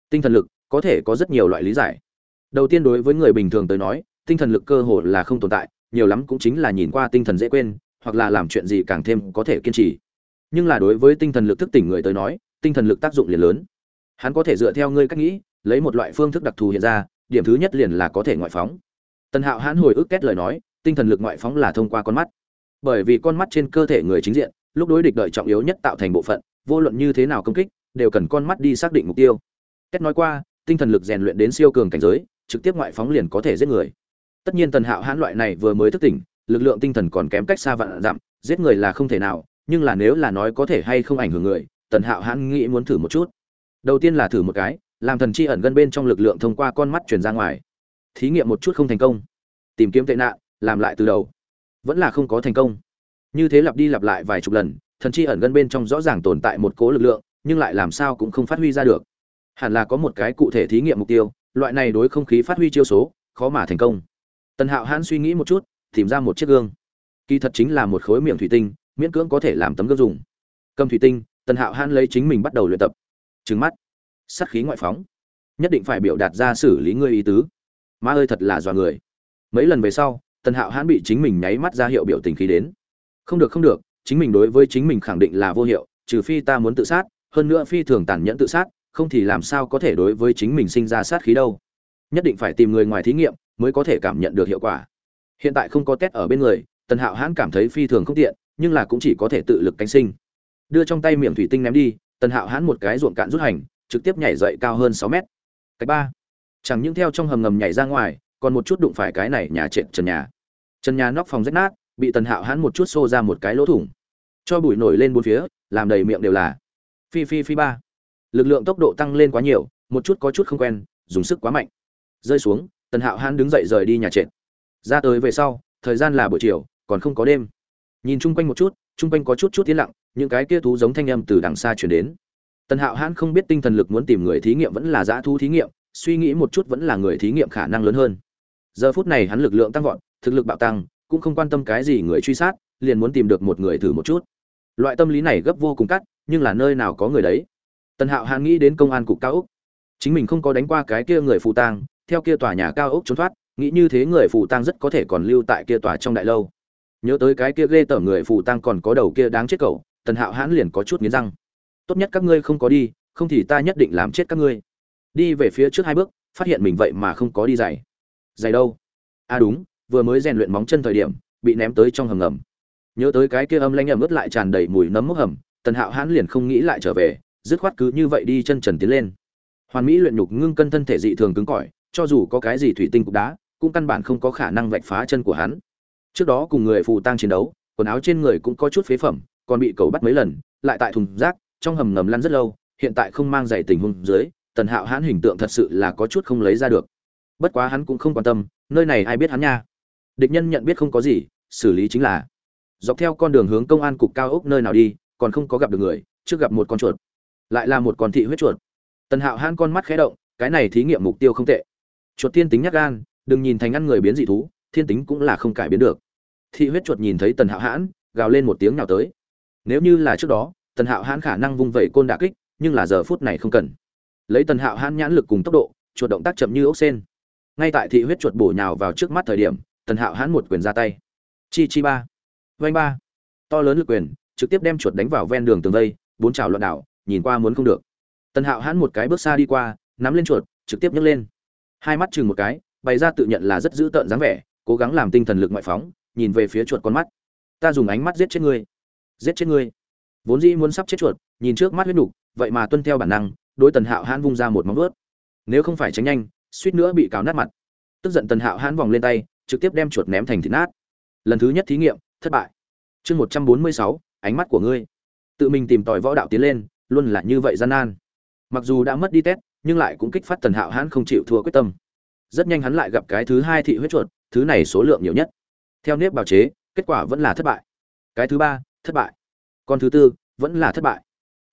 Tinh thần lực có thể có rất nhiều loại lý giải đầu tiên đối với người bình thường tới nói, tinh thần lực cơ hồ là không tồn tại, nhiều lắm cũng chính là nhìn qua tinh thần dễ quên, hoặc là làm chuyện gì càng thêm có thể kiên trì. Nhưng là đối với tinh thần lực thức tỉnh người tới nói, tinh thần lực tác dụng liền lớn. Hắn có thể dựa theo ngươi cách nghĩ, lấy một loại phương thức đặc thù hiện ra, điểm thứ nhất liền là có thể ngoại phóng. Tần hạo hãn hồi ức kết lời nói, tinh thần lực ngoại phóng là thông qua con mắt. Bởi vì con mắt trên cơ thể người chính diện, lúc đối địch đợi trọng yếu nhất tạo thành bộ phận, vô luận như thế nào công kích, đều cần con mắt đi xác định mục tiêu. Kết nói qua, tinh thần lực rèn luyện đến siêu cường cảnh giới trực tiếp ngoại phóng liền có thể giết người. Tất nhiên tần hạo hãn loại này vừa mới thức tỉnh, lực lượng tinh thần còn kém cách xa vạn dặm, giết người là không thể nào, nhưng là nếu là nói có thể hay không ảnh hưởng người, tần hạo hãn nghĩ muốn thử một chút. Đầu tiên là thử một cái, làm thần chi ẩn gần bên trong lực lượng thông qua con mắt truyền ra ngoài. Thí nghiệm một chút không thành công. Tìm kiếm tệ nạn, làm lại từ đầu. Vẫn là không có thành công. Như thế lặp đi lặp lại vài chục lần, thần chi ẩn gần bên trong rõ ràng tồn tại một cố lực lượng, nhưng lại làm sao cũng không phát huy ra được. Hẳn là có một cái cụ thể thí nghiệm mục tiêu loại này đối không khí phát huy chiêu số, khó mà thành công. Tần hạo hãn suy nghĩ một chút, tìm ra một chiếc gương. Kỳ thật chính là một khối miệng thủy tinh, miễn cưỡng có thể làm tấm gương dùng. Cầm thủy tinh, tần hạo hãn lấy chính mình bắt đầu luyện tập. Trứng mắt. Sắc khí ngoại phóng. Nhất định phải biểu đạt ra xử lý ngươi ý tứ. Ma ơi thật là dọa người. Mấy lần về sau, tần hạo hãn bị chính mình nháy mắt ra hiệu biểu tình khí đến. Không được không được, chính mình đối với chính mình khẳng định là vô hiệu, trừ phi ta muốn tự sát, hơn nữa phi thường tàn nhẫn tự sát không thì làm sao có thể đối với chính mình sinh ra sát khí đâu. Nhất định phải tìm người ngoài thí nghiệm mới có thể cảm nhận được hiệu quả. Hiện tại không có test ở bên người, tần hạo hãn cảm thấy phi thường không tiện, nhưng là cũng chỉ có thể tự lực cánh sinh. Đưa trong tay miệng thủy tinh ném đi, tần hạo hãn một cái ruộng cạn rút hành, trực tiếp nhảy dậy cao hơn sáu mét. Cách ba. Chẳng những theo trong hầm ngầm nhảy ra ngoài, còn một chút đụng phải cái này nhà trệt trần nhà. Trần nhà nóc phòng rách nát, bị tần hạo hãn một chút xô ra một cái lỗ thủng. Cho bụi nổi lên bốn phía, làm đầy miệng đều là. Phi phi phi ba lực lượng tốc độ tăng lên quá nhiều, một chút có chút không quen, dùng sức quá mạnh. Rơi xuống, tần hạo hãn đứng dậy rời đi nhà trệt. Ra tới về sau, thời gian là buổi chiều, còn không có đêm. Nhìn chung quanh một chút, chung quanh có chút chút yên lặng, những cái kia thú giống thanh âm từ đằng xa chuyển đến. Tần hạo hãn không biết tinh thần lực muốn tìm người thí nghiệm vẫn là dã thu thí nghiệm, suy nghĩ một chút vẫn là người thí nghiệm khả năng lớn hơn. Giờ phút này hắn lực lượng tăng vọt, thực lực bạo tăng, cũng không quan tâm cái gì người truy sát, liền muốn tìm được một người thử một chút. Loại tâm lý này gấp vô cùng cắt, nhưng là nơi nào có người đấy tần hạo hàn nghĩ đến công an cục cao ốc. Chính mình không có đánh qua cái kia người phụ tang, theo kia tòa nhà cao ốc trốn thoát, nghĩ như thế người phụ tang rất có thể còn lưu tại kia tòa trong đại lâu. Nhớ tới cái kia ghê tởm người phụ tang còn có đầu kia đáng chết cậu, tần hạo hãn liền có chút nghiến răng. Tốt nhất các ngươi không có đi, không thì ta nhất định làm chết các ngươi. Đi về phía trước hai bước, phát hiện mình vậy mà không có đi giày. Giày đâu? À đúng, vừa mới rèn luyện móng chân thời điểm, bị ném tới trong hầm ngầm. Nhớ tới cái kia âm lanh ẩm ướt lại tràn đầy mùi nấm mốc hầm, tần hạo hãn liền không nghĩ lại trở về dứt khoát cứ như vậy đi chân trần tiến lên. Hoàn mỹ luyện nhục ngưng cân thân thể dị thường cứng cỏi, cho dù có cái gì thủy tinh cục đá, cũng căn bản không có khả năng vạch phá chân của hắn. Trước đó cùng người phù tang chiến đấu, quần áo trên người cũng có chút phế phẩm, còn bị cầu bắt mấy lần, lại tại thùng rác, trong hầm ngầm lăn rất lâu, hiện tại không mang giày tình huống dưới, tần hạo hãn hình tượng thật sự là có chút không lấy ra được. Bất quá hắn cũng không quan tâm, nơi này ai biết hắn nha. Địch nhân nhận biết không có gì, xử lý chính là dọc theo con đường hướng công an cục cao ốc nơi nào đi, còn không có gặp được người, trước gặp một con chuột lại là một con thị huyết chuột. Tần hạo hãn con mắt khẽ động, cái này thí nghiệm mục tiêu không tệ. Chuột thiên tính nhắc gan, đừng nhìn thành ăn người biến dị thú, thiên tính cũng là không cải biến được. Thị huyết chuột nhìn thấy tần hạo hãn, gào lên một tiếng nào tới. Nếu như là trước đó, tần hạo hãn khả năng vung vẩy côn đà kích, nhưng là giờ phút này không cần. Lấy tần hạo hãn nhãn lực cùng tốc độ, chuột động tác chậm như ốc sen ngay tại thị huyết chuột bổ nhào vào trước mắt thời điểm, tần hạo hãn một quyền ra tay. Chi chi ba. Vanh ba. To lớn lực quyền, trực tiếp đem chuột đánh vào ven đường tường vây, bốn trào loạn đảo nhìn qua muốn không được. Tần hạo hãn một cái bước xa đi qua, nắm lên chuột, trực tiếp nhấc lên. Hai mắt chừng một cái, bày ra tự nhận là rất dữ tợn dáng vẻ, cố gắng làm tinh thần lực ngoại phóng, nhìn về phía chuột con mắt. Ta dùng ánh mắt giết chết ngươi. Giết chết ngươi. Vốn dĩ muốn sắp chết chuột, nhìn trước mắt huyết nục, vậy mà tuân theo bản năng đôi tần hạo hãn vung ra một móng vuốt. Nếu không phải tránh nhanh, suýt nữa bị cào nát mặt. Tức giận tần hạo hãn vòng lên tay, trực tiếp đem chuột ném thành thịt nát. Lần thứ nhất thí nghiệm, thất bại. Chương một trăm bốn mươi sáu, ánh mắt của ngươi. Tự mình tìm tòi võ đạo tiến lên luôn là như vậy gian nan. Mặc dù đã mất đi tết, nhưng lại cũng kích phát tần hạo hãn không chịu thua quyết tâm. Rất nhanh hắn lại gặp cái thứ hai thị huyết chuột thứ này số lượng nhiều nhất. Theo nếp bào chế kết quả vẫn là thất bại. Cái thứ ba thất bại. Con thứ tư vẫn là thất bại.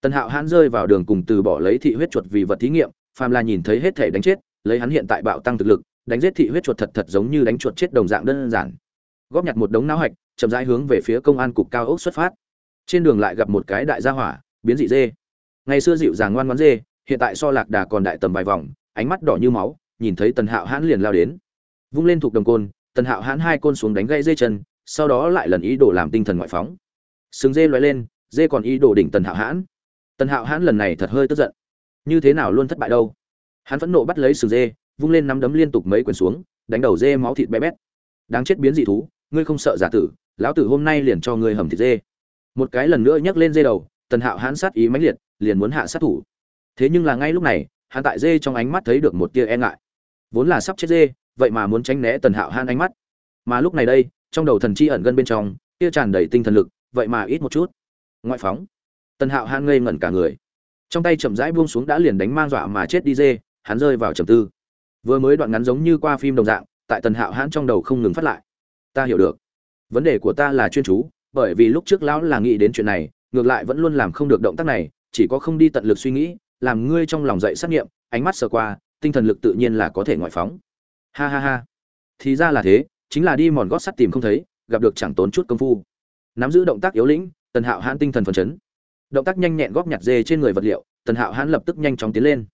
Tần hạo hãn rơi vào đường cùng từ bỏ lấy thị huyết chuột vì vật thí nghiệm phàm là nhìn thấy hết thể đánh chết lấy hắn hiện tại bạo tăng thực lực đánh giết thị huyết chuột thật thật giống như đánh chuột chết đồng dạng đơn giản. Góp nhặt một đống não hạch chậm rãi hướng về phía công an cục cao ốc xuất phát. Trên đường lại gặp một cái đại gia hỏa biến dị dê ngày xưa dịu dàng ngoan ngoãn dê, hiện tại so lạc đà còn đại tầm vài vòng, ánh mắt đỏ như máu, nhìn thấy tần hạo hãn liền lao đến. Vung lên thuộc đồng côn, tần hạo hãn hai côn xuống đánh gãy dê chân, sau đó lại lần ý đồ làm tinh thần ngoại phóng. Sừng dê loại lên, dê còn ý đồ đỉnh tần hạo hãn. Tần hạo hãn lần này thật hơi tức giận. Như thế nào luôn thất bại đâu? Hắn phẫn nộ bắt lấy sừng dê, vung lên nắm đấm liên tục mấy quyền xuống, đánh đầu dê máu thịt bé bét. Đáng chết biến dị thú, ngươi không sợ giả tử, lão tử hôm nay liền cho ngươi hầm thịt dê. Một cái lần nữa nhấc lên dê đầu, tần hạo hãn sát ý mãnh liệt liền muốn hạ sát thủ. Thế nhưng là ngay lúc này, hắn tại dê trong ánh mắt thấy được một tia e ngại. Vốn là sắp chết dê, vậy mà muốn tránh né tần hạo han ánh mắt. Mà lúc này đây, trong đầu thần chi ẩn gân bên trong tia tràn đầy tinh thần lực, vậy mà ít một chút. Ngoại phóng. Tần hạo han ngây ngẩn cả người. Trong tay chậm rãi buông xuống đã liền đánh mang dọa mà chết đi dê, hắn rơi vào trầm tư. Vừa mới đoạn ngắn giống như qua phim đồng dạng, tại tần hạo hãn trong đầu không ngừng phát lại. Ta hiểu được. Vấn đề của ta là chuyên chú, bởi vì lúc trước lão là nghĩ đến chuyện này, ngược lại vẫn luôn làm không được động tác này chỉ có không đi tận lực suy nghĩ, làm ngươi trong lòng dậy sát nghiệm, ánh mắt sờ qua, tinh thần lực tự nhiên là có thể ngoại phóng. Ha ha ha. Thì ra là thế, chính là đi mòn gót sắt tìm không thấy, gặp được chẳng tốn chút công phu. Nắm giữ động tác yếu lĩnh, tần hạo hãn tinh thần phấn chấn. Động tác nhanh nhẹn góp nhặt dê trên người vật liệu, tần hạo hãn lập tức nhanh chóng tiến lên.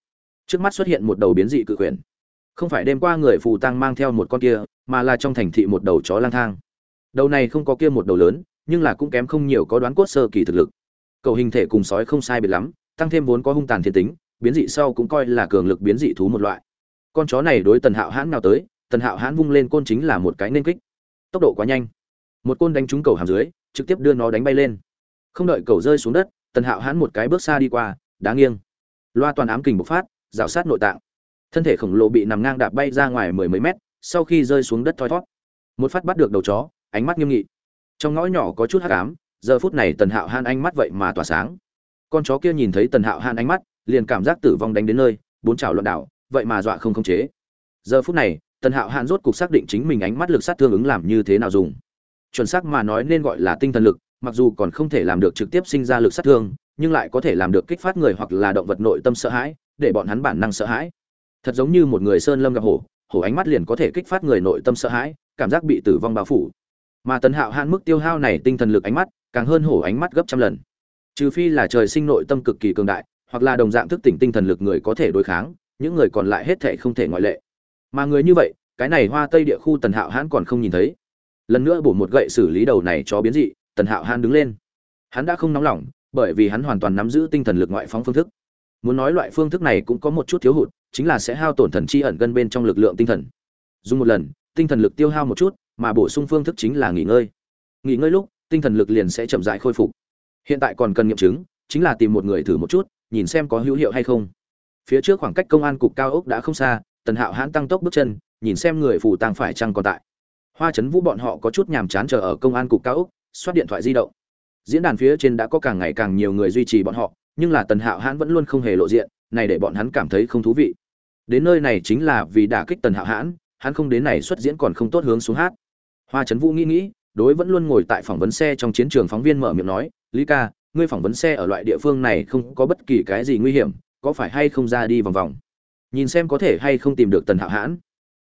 Trước mắt xuất hiện một đầu biến dị cự quyền không phải đêm qua người phù tăng mang theo một con kia, mà là trong thành thị một đầu chó lang thang. Đầu này không có kia một đầu lớn, nhưng là cũng kém không nhiều có đoán cốt sơ kỳ thực lực cầu hình thể cùng sói không sai biệt lắm, tăng thêm vốn có hung tàn thiên tính, biến dị sau cũng coi là cường lực biến dị thú một loại. Con chó này đối tần hạo hãn nào tới, tần hạo hãn vung lên côn chính là một cái nên kích. Tốc độ quá nhanh. Một côn đánh trúng cầu hàm dưới, trực tiếp đưa nó đánh bay lên. Không đợi cầu rơi xuống đất, tần hạo hãn một cái bước xa đi qua, đá nghiêng. Loa toàn ám kình bộc phát, rào sát nội tạng. Thân thể khổng lồ bị nằm ngang đạp bay ra ngoài mười mấy mét, sau khi rơi xuống đất thoi thót một phát bắt được đầu chó, ánh mắt nghiêm nghị. Trong ngõ nhỏ có chút hắc ám giờ phút này tần hạo han ánh mắt vậy mà tỏa sáng. Con chó kia nhìn thấy tần hạo han ánh mắt, liền cảm giác tử vong đánh đến nơi, bốn chảo loạn đảo, vậy mà dọa không khống chế. Giờ phút này, tần hạo han rốt cục xác định chính mình ánh mắt lực sát thương ứng làm như thế nào dùng. Chuẩn xác mà nói nên gọi là tinh thần lực, mặc dù còn không thể làm được trực tiếp sinh ra lực sát thương, nhưng lại có thể làm được kích phát người hoặc là động vật nội tâm sợ hãi, để bọn hắn bản năng sợ hãi. Thật giống như một người sơn lâm gặp hổ hổ ánh mắt liền có thể kích phát người nội tâm sợ hãi, cảm giác bị tử vong bao phủ. Mà tần hạo hạn mức tiêu hao này tinh thần lực ánh mắt càng hơn hổ ánh mắt gấp trăm lần. Trừ phi là trời sinh nội tâm cực kỳ cường đại, hoặc là đồng dạng thức tỉnh tinh thần lực người có thể đối kháng, những người còn lại hết thể không thể ngoại lệ. Mà người như vậy, cái này hoa tây địa khu tần hạo hãn còn không nhìn thấy. Lần nữa bổ một gậy xử lý đầu này cho biến dị, tần hạo hãn đứng lên. Hắn đã không nóng lòng, bởi vì hắn hoàn toàn nắm giữ tinh thần lực ngoại phóng phương thức. Muốn nói loại phương thức này cũng có một chút thiếu hụt, chính là sẽ hao tổn thần chi ẩn gân bên trong lực lượng tinh thần. Dùng một lần, tinh thần lực tiêu hao một chút, mà bổ sung phương thức chính là nghỉ ngơi. Nghỉ ngơi lúc tinh thần lực liền sẽ chậm rãi khôi phục. Hiện tại còn cần nghiệm chứng, chính là tìm một người thử một chút, nhìn xem có hữu hiệu hay không. Phía trước khoảng cách công an cục cao ốc đã không xa, tần hạo hãn tăng tốc bước chân, nhìn xem người phù tàng phải chăng còn tại. Hoa chấn vũ bọn họ có chút nhàm chán chờ ở công an cục cao ốc, xoát điện thoại di động. Diễn đàn phía trên đã có càng ngày càng nhiều người duy trì bọn họ, nhưng là tần hạo hãn vẫn luôn không hề lộ diện, này để bọn hắn cảm thấy không thú vị. Đến nơi này chính là vì đả kích tần hạo hãn, hắn không đến này xuất diễn còn không tốt hướng xuống hát. Hoa trấn vũ nghĩ nghĩ đối vẫn luôn ngồi tại phỏng vấn xe trong chiến trường phóng viên mở miệng nói, lý ca, ngươi phỏng vấn xe ở loại địa phương này không có bất kỳ cái gì nguy hiểm, có phải hay không ra đi vòng vòng? Nhìn xem có thể hay không tìm được tần hạo hãn.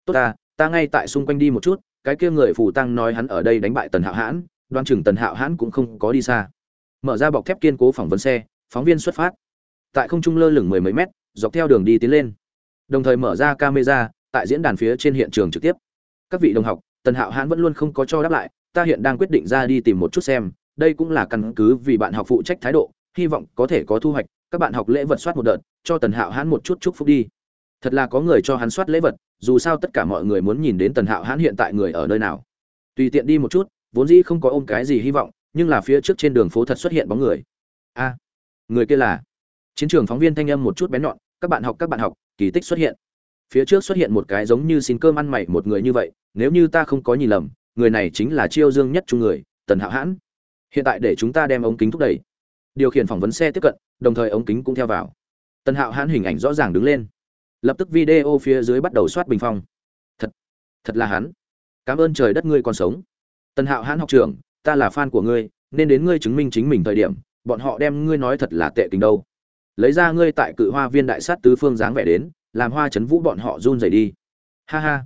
Tốt ta ta ngay tại xung quanh đi một chút, cái kia người phù tăng nói hắn ở đây đánh bại tần hạo hãn, đoan chừng tần hạo hãn cũng không có đi xa. Mở ra bọc thép kiên cố phỏng vấn xe, phóng viên xuất phát. Tại không trung lơ lửng mười mấy mét, dọc theo đường đi tiến lên. Đồng thời mở ra camera, tại diễn đàn phía trên hiện trường trực tiếp. Các vị đồng học, tần hạo hãn vẫn luôn không có cho đáp lại ta hiện đang quyết định ra đi tìm một chút xem, đây cũng là căn cứ vì bạn học phụ trách thái độ, hy vọng có thể có thu hoạch, các bạn học lễ vật soát một đợt, cho tần hạo hãn một chút chúc phúc đi. Thật là có người cho hắn soát lễ vật, dù sao tất cả mọi người muốn nhìn đến tần hạo hãn hiện tại người ở nơi nào. Tùy tiện đi một chút, vốn dĩ không có ôm cái gì hy vọng, nhưng là phía trước trên đường phố thật xuất hiện bóng người. A, người kia là chiến trường phóng viên thanh âm một chút bén nhọn, các bạn học, các bạn học, kỳ tích xuất hiện. Phía trước xuất hiện một cái giống như xin cơm ăn mày một người như vậy, nếu như ta không có nhìn lầm người này chính là chiêu dương nhất trung người, tần hạo hãn. Hiện tại để chúng ta đem ống kính thúc đẩy. Điều khiển phỏng vấn xe tiếp cận, đồng thời ống kính cũng theo vào. Tần hạo hãn hình ảnh rõ ràng đứng lên. Lập tức video phía dưới bắt đầu soát bình phong. Thật thật là hắn. Cảm ơn trời đất ngươi còn sống. Tần hạo hãn học trường ta là fan của ngươi, nên đến ngươi chứng minh chính mình thời điểm, bọn họ đem ngươi nói thật là tệ tình đâu. Lấy ra ngươi tại cự hoa viên đại sát tứ phương dáng vẻ đến, làm hoa chấn vũ bọn họ run rẩy đi. Ha ha.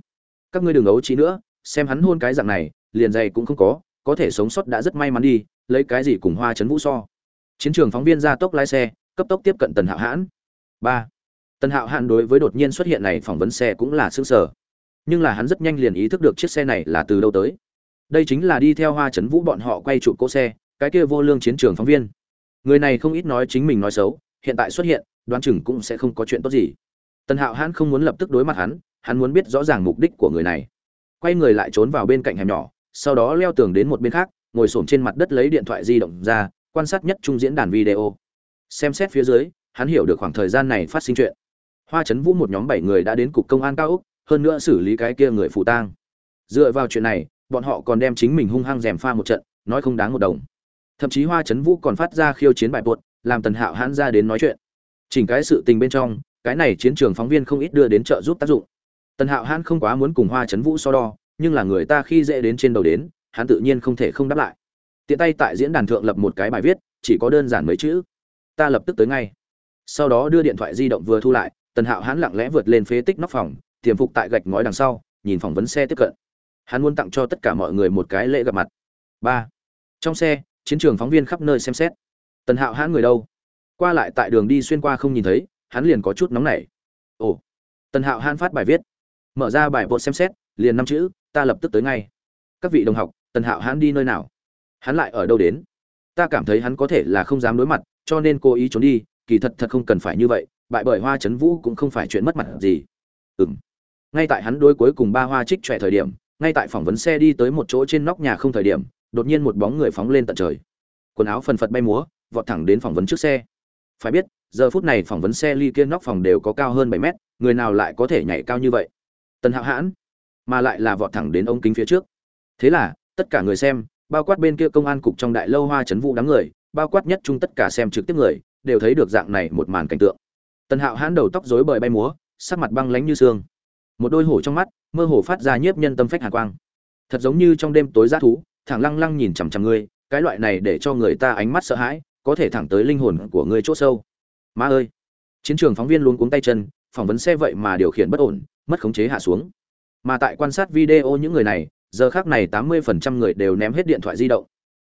Các ngươi đừng ấu trí nữa xem hắn hôn cái dạng này, liền dày cũng không có có thể sống sót đã rất may mắn đi, lấy cái gì cùng hoa chấn vũ so. Chiến trường phóng viên ra tốc lái xe, cấp tốc tiếp cận tần hạo hãn. Ba. Tần hạo hãn đối với đột nhiên xuất hiện này phỏng vấn xe cũng là xương sở nhưng là hắn rất nhanh liền ý thức được chiếc xe này là từ đâu tới. Đây chính là đi theo hoa chấn vũ bọn họ quay trụ cỗ xe, cái kia vô lương chiến trường phóng viên. Người này không ít nói chính mình nói xấu, hiện tại xuất hiện, đoán chừng cũng sẽ không có chuyện tốt gì. Tần hạo hãn không muốn lập tức đối mặt hắn hắn muốn biết rõ ràng mục đích của người này quay người lại trốn vào bên cạnh hẻm nhỏ, sau đó leo tường đến một bên khác, ngồi s trên mặt đất lấy điện thoại di động ra, quan sát nhất trung diễn đàn video. Xem xét phía dưới, hắn hiểu được khoảng thời gian này phát sinh chuyện. Hoa trấn vũ một nhóm bảy người đã đến cục công an cao úc hơn nữa xử lý cái kia người phụ tang. Dựa vào chuyện này, bọn họ còn đem chính mình hung hăng rèm pha một trận, nói không đáng một đồng. Thậm chí hoa trấn vũ còn phát ra khiêu chiến bài buột làm tần hạo hãn ra đến nói chuyện. Chỉnh cái sự tình bên trong, cái này chiến trường phóng viên không ít đưa đến trợ giúp tác dụng tần hạo hãn không quá muốn cùng hoa trấn vũ so đo, nhưng là người ta khi dễ đến trên đầu đến, hắn tự nhiên không thể không đáp lại. Tiện tay tại diễn đàn thượng lập một cái bài viết, chỉ có đơn giản mấy chữ. Ta lập tức tới ngay. Sau đó đưa điện thoại di động vừa thu lại, tần hạo hãn lặng lẽ vượt lên phế tích nóc phòng, tiềm phục tại gạch ngói đằng sau, nhìn phỏng vấn xe tiếp cận. Hắn muốn tặng cho tất cả mọi người một cái lễ gặp mặt. Ba. Trong xe, chiến trường phóng viên khắp nơi xem xét. Tần hạo hãn người đâu? Qua lại tại đường đi xuyên qua không nhìn thấy, hắn liền có chút nóng nảy. Ồ. Tần hạo hãn phát bài viết mở ra bài bột xem xét, liền năm chữ, ta lập tức tới ngay. Các vị đồng học, tần hạo hãn đi nơi nào? Hắn lại ở đâu đến? Ta cảm thấy hắn có thể là không dám đối mặt, cho nên cố ý trốn đi, kỳ thật thật không cần phải như vậy, bại bởi hoa trấn vũ cũng không phải chuyện mất mặt gì. Ừ m ngay tại hắn đôi cuối cùng ba hoa trích trẻ thời điểm, ngay tại phỏng vấn xe đi tới một chỗ trên nóc nhà không thời điểm, đột nhiên một bóng người phóng lên tận trời. Quần áo phần phật bay múa, vọt thẳng đến phỏng vấn trước xe. Phải biết, giờ phút này phỏng vấn xe ly kia nóc phòng đều có cao hơn bảy mét, người nào lại có thể nhảy cao như vậy? Tần hạo hãn, mà lại là vọt thẳng đến ống kính phía trước. Thế là, tất cả người xem, bao quát bên kia công an cục trong đại lâu hoa trấn vũ đám người, bao quát nhất chung tất cả xem trực tiếp người, đều thấy được dạng này một màn cảnh tượng. Tần hạo hãn đầu tóc rối bời bay múa, sắc mặt băng lánh như xương. Một đôi hổ trong mắt, mơ hồ phát ra nhiếp nhân tâm phách hàn quang. Thật giống như trong đêm tối g thú, thẳng lăng lăng nhìn chằm chằm ngươi, cái loại này để cho người ta ánh mắt sợ hãi, có thể thẳng tới linh hồn của ngươi chỗ sâu. Ma ơi! Chiến trường phóng viên luôn cuống tay chân, phỏng vấn xe vậy mà điều khiển bất ổn mất khống chế hạ xuống. Mà tại quan sát video những người này, giờ khác này tám mươi phần trăm người đều ném hết điện thoại di động.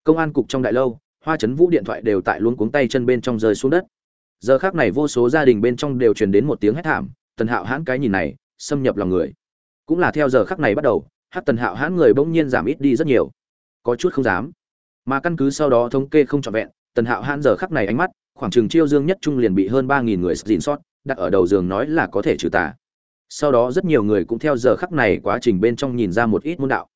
Công an cục trong đại lâu, hoa chấn vũ điện thoại đều tại luôn cuống tay chân bên trong rơi xuống đất. Giờ khác này vô số gia đình bên trong đều truyền đến một tiếng hét thảm, tần hạo hãn cái nhìn này, xâm nhập lòng người. Cũng là theo giờ khắc này bắt đầu, hát tần hạo hãn người bỗng nhiên giảm ít đi rất nhiều. Có chút không dám. Mà căn cứ sau đó thống kê không trọn vẹn, tần hạo hãn giờ khắc này ánh mắt, khoảng chừng chiêu dương nhất trung liền bị hơn ba nghìn người dìn sót, đặt ở đầu giường nói là có thể trừ tà sau đó rất nhiều người cũng theo giờ khắc này quá trình bên trong nhìn ra một ít môn đạo.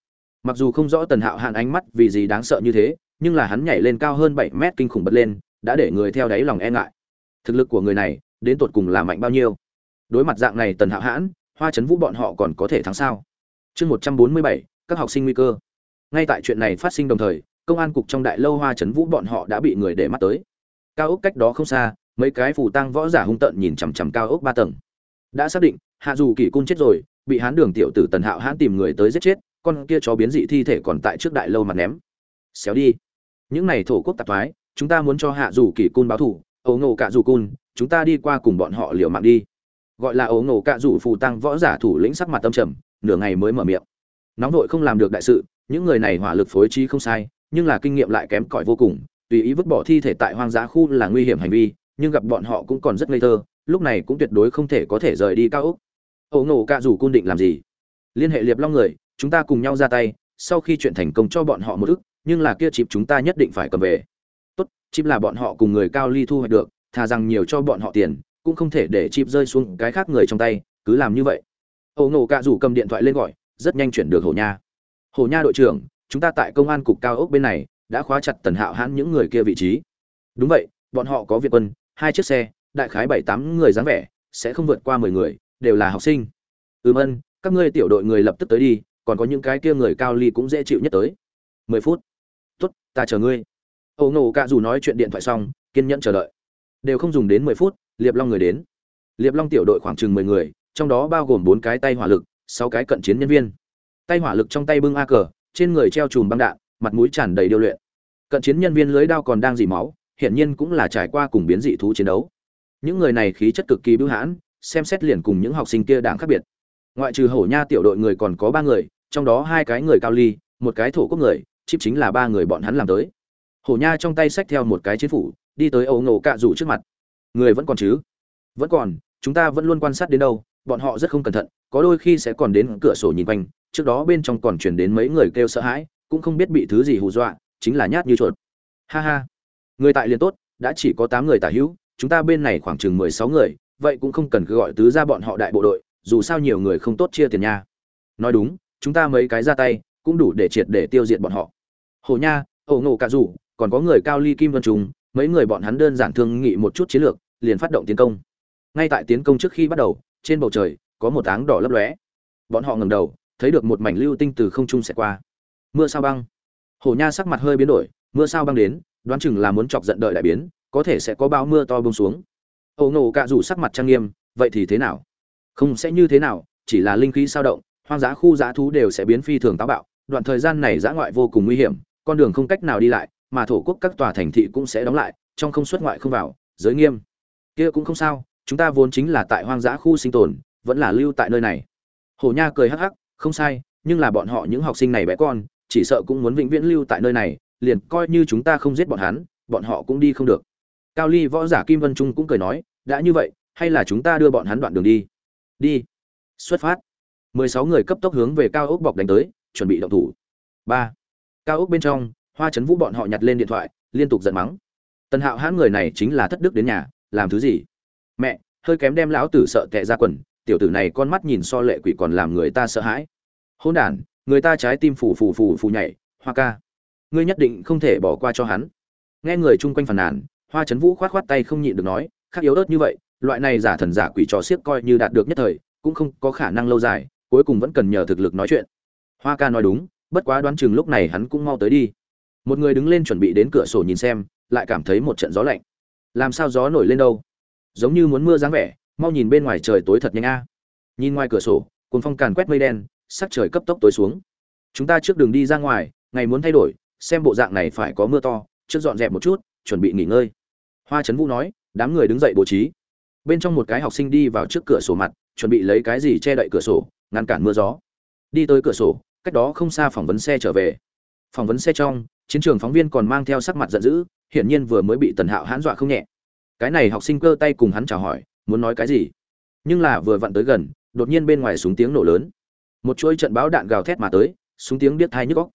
Mặc dù không rõ tần hạo hãn ánh mắt vì gì đáng sợ như thế, nhưng là hắn nhảy lên cao hơn bảy mét kinh khủng bật lên, đã để người theo đáy lòng e ngại. Thực lực của người này, đến tột cùng là mạnh bao nhiêu? Đối mặt dạng này tần hạo hãn, hoa chấn vũ bọn họ còn có thể thắng sao? Chương một trăm bốn mươi bảy, các học sinh nguy cơ. Ngay tại chuyện này phát sinh đồng thời, công an cục trong đại lâu hoa chấn vũ bọn họ đã bị người để mắt tới. Cao ốc cách đó không xa, mấy cái phù tăng võ giả hung tợn nhìn chằm chằm cao ốc ba tầng đã xác định, hạ dù kỷ cung chết rồi, bị hán đường tiểu tử tần hạo hãn tìm người tới giết chết, con kia chó biến dị thi thể còn tại trước đại lâu mặt ném. Xéo đi. Những này thổ quốc tạp thoái, chúng ta muốn cho hạ dù kỷ cun báo thủ ấu ngộ cả dù cun chúng ta đi qua cùng bọn họ liều mạng đi. Gọi là ấu ngộ cả dù phù tăng võ giả thủ lĩnh sắc mặt tâm trầm, nửa ngày mới mở miệng. Nóng vội không làm được đại sự, những người này hỏa lực phối trí không sai, nhưng là kinh nghiệm lại kém cỏi vô cùng, tùy ý vứt bỏ thi thể tại hoang dã khu là nguy hiểm hành vi, nhưng gặp bọn họ cũng còn rất ngây thơ lúc này cũng tuyệt đối không thể có thể rời đi cao ốc. Ấu nổ cả dù cun định làm gì? Liên hệ liệp long người, chúng ta cùng nhau ra tay, sau khi chuyện thành công cho bọn họ một ức nhưng là kia chịp chúng ta nhất định phải cầm về. Tốt, chịp là bọn họ cùng người cao ly thu hoạch được, thà rằng nhiều cho bọn họ tiền, cũng không thể để chịp rơi xuống cái khác người trong tay, cứ làm như vậy. Ẩu nổ cạ rủ cầm điện thoại lên gọi, rất nhanh chuyển được hổ nha. Hổ nha đội trưởng, chúng ta tại công an cục cao ốc bên này, đã khóa chặt tần hạo hãn những người kia vị trí. Đúng vậy, bọn họ có việt quân, hai chiếc xe đại khái bảy tám người dáng vẻ, sẽ không vượt qua mười người, đều là học sinh. Ừm ân, các ngươi tiểu đội người lập tức tới đi, còn có những cái kia người cao ly cũng dễ chịu nhất tới. Mười phút. Tốt, ta chờ ngươi. Âu nổ cạ dù nói chuyện điện thoại xong, kiên nhẫn chờ đợi. Đều không dùng đến mười phút, liệp long người đến. Liệp long tiểu đội khoảng chừng mười người, trong đó bao gồm bốn cái tay hỏa lực, sáu cái cận chiến nhân viên. Tay hỏa lực trong tay bưng a cờ trên người treo chùm băng đạn, mặt mũi tràn đầy điêu luyện. Cận chiến nhân viên lưới đao còn đang dỉ máu, hiển nhiên cũng là trải qua cùng biến dị thú chiến đấu những người này khí chất cực kỳ bưu hãn, xem xét liền cùng những học sinh kia đảng khác biệt. Ngoại trừ hổ nha tiểu đội người còn có ba người, trong đó hai cái người cao ly, một cái thổ quốc người, chip chính là ba người bọn hắn làm tới. Hổ nha trong tay xách theo một cái chiến phủ, đi tới ấu ngộ cạ rủ trước mặt. Người vẫn còn chứ? Vẫn còn, chúng ta vẫn luôn quan sát đến đâu, bọn họ rất không cẩn thận, có đôi khi sẽ còn đến cửa sổ nhìn quanh, trước đó bên trong còn chuyển đến mấy người kêu sợ hãi, cũng không biết bị thứ gì hù dọa, chính là nhát như chuột. Ha ha. Người tại liền tốt, đã chỉ có tám người tả hữu chúng ta bên này khoảng chừng mười sáu người, vậy cũng không cần cứ gọi tứ ra bọn họ đại bộ đội, dù sao nhiều người không tốt chia tiền nha. Nói đúng, chúng ta mấy cái ra tay, cũng đủ để triệt để tiêu diệt bọn họ. Hồ nha ổ ngộ cả rủ, còn có người cao ly kim vân trùng mấy người bọn hắn đơn giản thương nghị một chút chiến lược, liền phát động tiến công. Ngay tại tiến công trước khi bắt đầu, trên bầu trời, có một áng đỏ lấp lóe. Bọn họ ngẩng đầu, thấy được một mảnh lưu tinh từ không trung sẽ qua. Mưa sao băng. Hồ nha sắc mặt hơi biến đổi, mưa sao băng đến, đoán chừng là muốn chọc giận đợi đại biến có thể sẽ có bao mưa to bông xuống. Âu nổ cạ rủ sắc mặt trang nghiêm, vậy thì thế nào? Không sẽ như thế nào, chỉ là linh khí sao động, hoang dã khu dã thú đều sẽ biến phi thường táo bạo, đoạn thời gian này dã ngoại vô cùng nguy hiểm, con đường không cách nào đi lại, mà thổ quốc các tòa thành thị cũng sẽ đóng lại, trong không xuất ngoại không vào, giới nghiêm. Kia cũng không sao, chúng ta vốn chính là tại hoang dã khu sinh tồn, vẫn là lưu tại nơi này. Hổ nha cười hắc hắc, không sai, nhưng là bọn họ những học sinh này bé con, chỉ sợ cũng muốn vĩnh viễn lưu tại nơi này, liền coi như chúng ta không giết bọn hắn, bọn họ cũng đi không được cao ly võ giả kim vân trung cũng cười nói, đã như vậy, hay là chúng ta đưa bọn hắn đoạn đường đi? Đi. Xuất phát. Mười sáu người cấp tốc hướng về cao ốc bọc đánh tới, chuẩn bị động thủ. Ba. Cao ốc bên trong, hoa Trấn vũ bọn họ nhặt lên điện thoại, liên tục giận mắng. Tần hạo hãn người này chính là thất đức đến nhà, làm thứ gì? Mẹ, hơi kém đem lão tử sợ tệ ra quần, tiểu tử này con mắt nhìn so lệ quỷ còn làm người ta sợ hãi. Hôn đản, người ta trái tim phù phù phù phù nhảy, hoa ca. Ngươi nhất định không thể bỏ qua cho hắn. Nghe người chung quanh phàn nàn hoa trấn vũ khoát khoát tay không nhịn được nói khác yếu ớt như vậy, loại này giả thần giả quỷ trò xiếc coi như đạt được nhất thời, cũng không có khả năng lâu dài, cuối cùng vẫn cần nhờ thực lực nói chuyện. Hoa ca nói đúng, bất quá đoán chừng lúc này hắn cũng mau tới đi. Một người đứng lên chuẩn bị đến cửa sổ nhìn xem, lại cảm thấy một trận gió lạnh. Làm sao gió nổi lên đâu? Giống như muốn mưa dáng vẻ, mau nhìn bên ngoài trời tối thật nhanh a. Nhìn ngoài cửa sổ cuốn phong càn quét mây đen, sắc trời cấp tốc tối xuống. Chúng ta trước đường đi ra ngoài, ngày muốn thay đổi, xem bộ dạng này phải có mưa to, trước dọn dẹp một chút, chuẩn bị nghỉ ngơi hoa trấn vũ nói, đám người đứng dậy bố trí. Bên trong một cái học sinh đi vào trước cửa sổ mặt, chuẩn bị lấy cái gì che đậy cửa sổ, ngăn cản mưa gió. Đi tới cửa sổ, cách đó không xa phỏng vấn xe trở về. Phỏng vấn xe trong, chiến trường phóng viên còn mang theo sắc mặt giận dữ, hiển nhiên vừa mới bị tần hạo hãn dọa không nhẹ. Cái này học sinh cơ tay cùng hắn chào hỏi, muốn nói cái gì? Nhưng là vừa vặn tới gần, đột nhiên bên ngoài súng tiếng nổ lớn. Một chuỗi trận báo đạn gào thét mà tới, súng tiếng biết thai nhức góc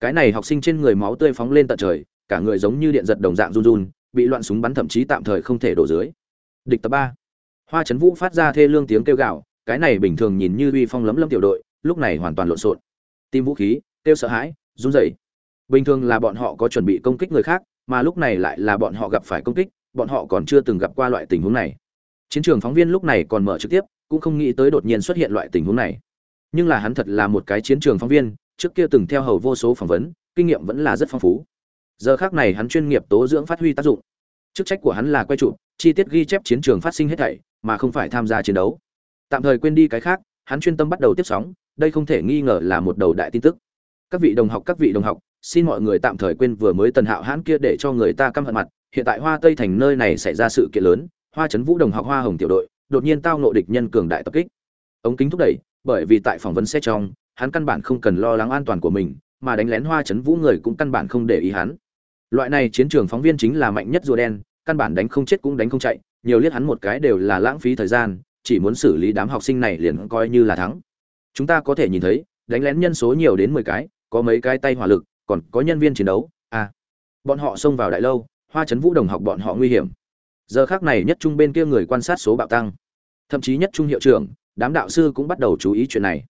cái này học sinh trên người máu tươi phóng lên tận trời, cả người giống như điện giật đồng dạng run run bị loạn súng bắn thậm chí tạm thời không thể đổ dưới. Địch tập ba. Hoa trấn vũ phát ra thê lương tiếng kêu gạo cái này bình thường nhìn như uy phong lấm lâm tiểu đội, lúc này hoàn toàn lộn xộn. Tim vũ khí, kêu sợ hãi, run rẩy. Bình thường là bọn họ có chuẩn bị công kích người khác, mà lúc này lại là bọn họ gặp phải công kích, bọn họ còn chưa từng gặp qua loại tình huống này. Chiến trường phóng viên lúc này còn mở trực tiếp, cũng không nghĩ tới đột nhiên xuất hiện loại tình huống này. Nhưng là hắn thật là một cái chiến trường phóng viên, trước kia từng theo hầu vô số phỏng vấn, kinh nghiệm vẫn là rất phong phú giờ khác này hắn chuyên nghiệp tố dưỡng phát huy tác dụng. Chức trách của hắn là quay trụ, chi tiết ghi chép chiến trường phát sinh hết thảy, mà không phải tham gia chiến đấu. Tạm thời quên đi cái khác, hắn chuyên tâm bắt đầu tiếp sóng, đây không thể nghi ngờ là một đầu đại tin tức. Các vị đồng học, các vị đồng học, xin mọi người tạm thời quên vừa mới tần hạo hãn kia để cho người ta căm hận mặt. Hiện tại hoa tây thành nơi này xảy ra sự kiện lớn, hoa trấn vũ đồng học hoa hồng tiểu đội, đột nhiên tao nộ địch nhân cường đại tập kích. Ống kính thúc đẩy, bởi vì tại phỏng vấn xe trong, hắn căn bản không cần lo lắng an toàn của mình, mà đánh lén hoa trấn vũ người cũng căn bản không để ý hắn loại này chiến trường phóng viên chính là mạnh nhất rùa đen, căn bản đánh không chết cũng đánh không chạy, nhiều liếc hắn một cái đều là lãng phí thời gian, chỉ muốn xử lý đám học sinh này liền coi như là thắng. Chúng ta có thể nhìn thấy, đánh lén nhân số nhiều đến mười cái, có mấy cái tay hỏa lực, còn có nhân viên chiến đấu à. Bọn họ xông vào đại lâu, hoa trấn vũ đồng học bọn họ nguy hiểm. Giờ khác này nhất trung bên kia người quan sát số bạo tăng. Thậm chí nhất trung hiệu trưởng, đám đạo sư cũng bắt đầu chú ý chuyện này.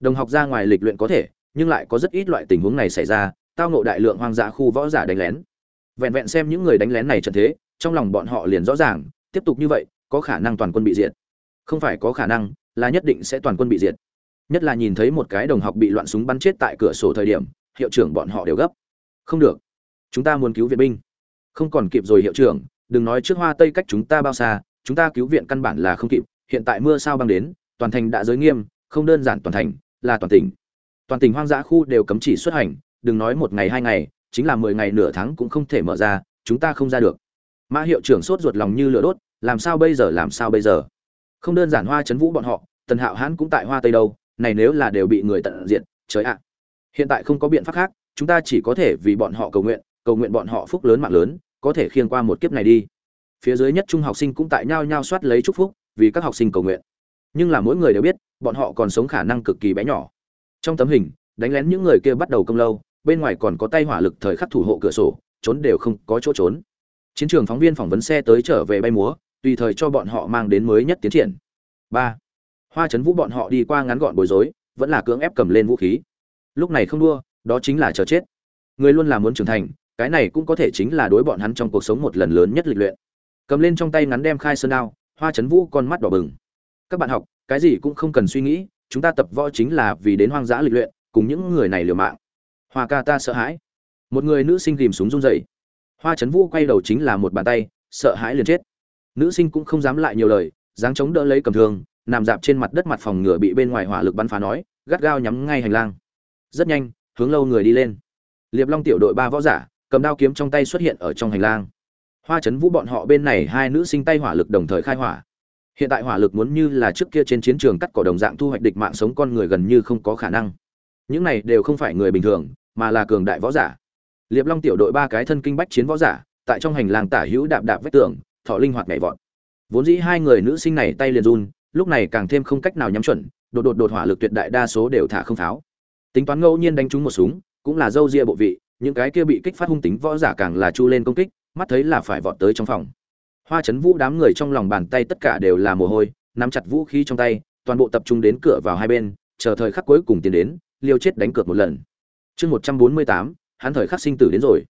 Đồng học ra ngoài lịch luyện có thể, nhưng lại có rất ít loại tình huống này xảy ra tao ngộ đại lượng hoang dã khu võ giả đánh lén. Vẹn vẹn xem những người đánh lén này trận thế, trong lòng bọn họ liền rõ ràng, tiếp tục như vậy, có khả năng toàn quân bị diệt. Không phải có khả năng, là nhất định sẽ toàn quân bị diệt. Nhất là nhìn thấy một cái đồng học bị loạn súng bắn chết tại cửa sổ thời điểm, hiệu trưởng bọn họ đều gấp. Không được. Chúng ta muốn cứu viện binh. Không còn kịp rồi hiệu trưởng, đừng nói trước hoa tây cách chúng ta bao xa, chúng ta cứu viện căn bản là không kịp. Hiện tại mưa sao băng đến, toàn thành đã giới nghiêm, không đơn giản toàn thành, là toàn tỉnh. Toàn tỉnh hoang dã khu đều cấm chỉ xuất hành đừng nói một ngày hai ngày, chính là mười ngày nửa tháng cũng không thể mở ra, chúng ta không ra được. Mã hiệu trưởng sốt ruột lòng như lửa đốt, làm sao bây giờ, làm sao bây giờ? Không đơn giản hoa chấn vũ bọn họ, tần hạo hãn cũng tại hoa tây đâu, này nếu là đều bị người tận diện trời ạ. Hiện tại không có biện pháp khác, chúng ta chỉ có thể vì bọn họ cầu nguyện cầu nguyện bọn họ phúc lớn mạng lớn, có thể khiêng qua một kiếp này đi. Phía dưới nhất trung học sinh cũng tại nhau nhau soát lấy chúc phúc vì các học sinh cầu nguyện. Nhưng là mỗi người đều biết, bọn họ còn sống khả năng cực kỳ bé nhỏ. Trong tấm hình, đánh lén những người kia bắt đầu công lâu bên ngoài còn có tay hỏa lực thời khắc thủ hộ cửa sổ, trốn đều không có chỗ trốn. Chiến trường phóng viên phỏng vấn xe tới trở về bay múa, tùy thời cho bọn họ mang đến mới nhất tiến triển. Ba. Hoa chấn vũ bọn họ đi qua ngắn gọn bối rối, vẫn là cưỡng ép cầm lên vũ khí. Lúc này không đua, đó chính là chờ chết. Người luôn là muốn trưởng thành, cái này cũng có thể chính là đối bọn hắn trong cuộc sống một lần lớn nhất lịch luyện. Cầm lên trong tay ngắn đem khai sơn đao, hoa chấn vũ con mắt đỏ bừng. Các bạn học, cái gì cũng không cần suy nghĩ, chúng ta tập võ chính là vì đến hoang dã lịch luyện, cùng những người này liều mạng hoa ca ta sợ hãi. Một người nữ sinh tìm súng run dậy hoa Trấn vũ quay đầu chính là một bàn tay, sợ hãi liền chết. Nữ sinh cũng không dám lại nhiều lời, dáng chống đỡ lấy cầm thương, nằm dạp trên mặt đất mặt phòng ngựa bị bên ngoài hỏa lực bắn phá nói, gắt gao nhắm ngay hành lang. Rất nhanh, hướng lâu người đi lên. Liệp long tiểu đội ba võ giả, cầm đao kiếm trong tay xuất hiện ở trong hành lang. Hoa Trấn vũ bọn họ bên này hai nữ sinh tay hỏa lực đồng thời khai hỏa. Hiện tại hỏa lực muốn như là trước kia trên chiến trường cắt cỏ đồng dạng thu hoạch địch mạng sống con người gần như không có khả năng. Những này đều không phải người bình thường mà là cường đại võ giả. Liệp long tiểu đội ba cái thân kinh bách chiến võ giả, tại trong hành lang tả hữu đạp đạp vách tường, thọ linh hoạt nhảy vọt. Vốn dĩ hai người nữ sinh này tay liền run, lúc này càng thêm không cách nào nhắm chuẩn, đột đột đột hỏa lực tuyệt đại đa số đều thả không pháo tính toán ngẫu nhiên đánh trúng một súng, cũng là dâu ria bộ vị, những cái kia bị kích phát hung tính võ giả càng là chu lên công kích, mắt thấy là phải vọt tới trong phòng. Hoa chấn vũ đám người trong lòng bàn tay tất cả đều là mồ hôi, nắm chặt vũ khí trong tay, toàn bộ tập trung đến cửa vào hai bên, chờ thời khắc cuối cùng tiến đến liêu chết đánh cược một lần chương một trăm bốn mươi tám, hắn thời khắc sinh tử đến rồi.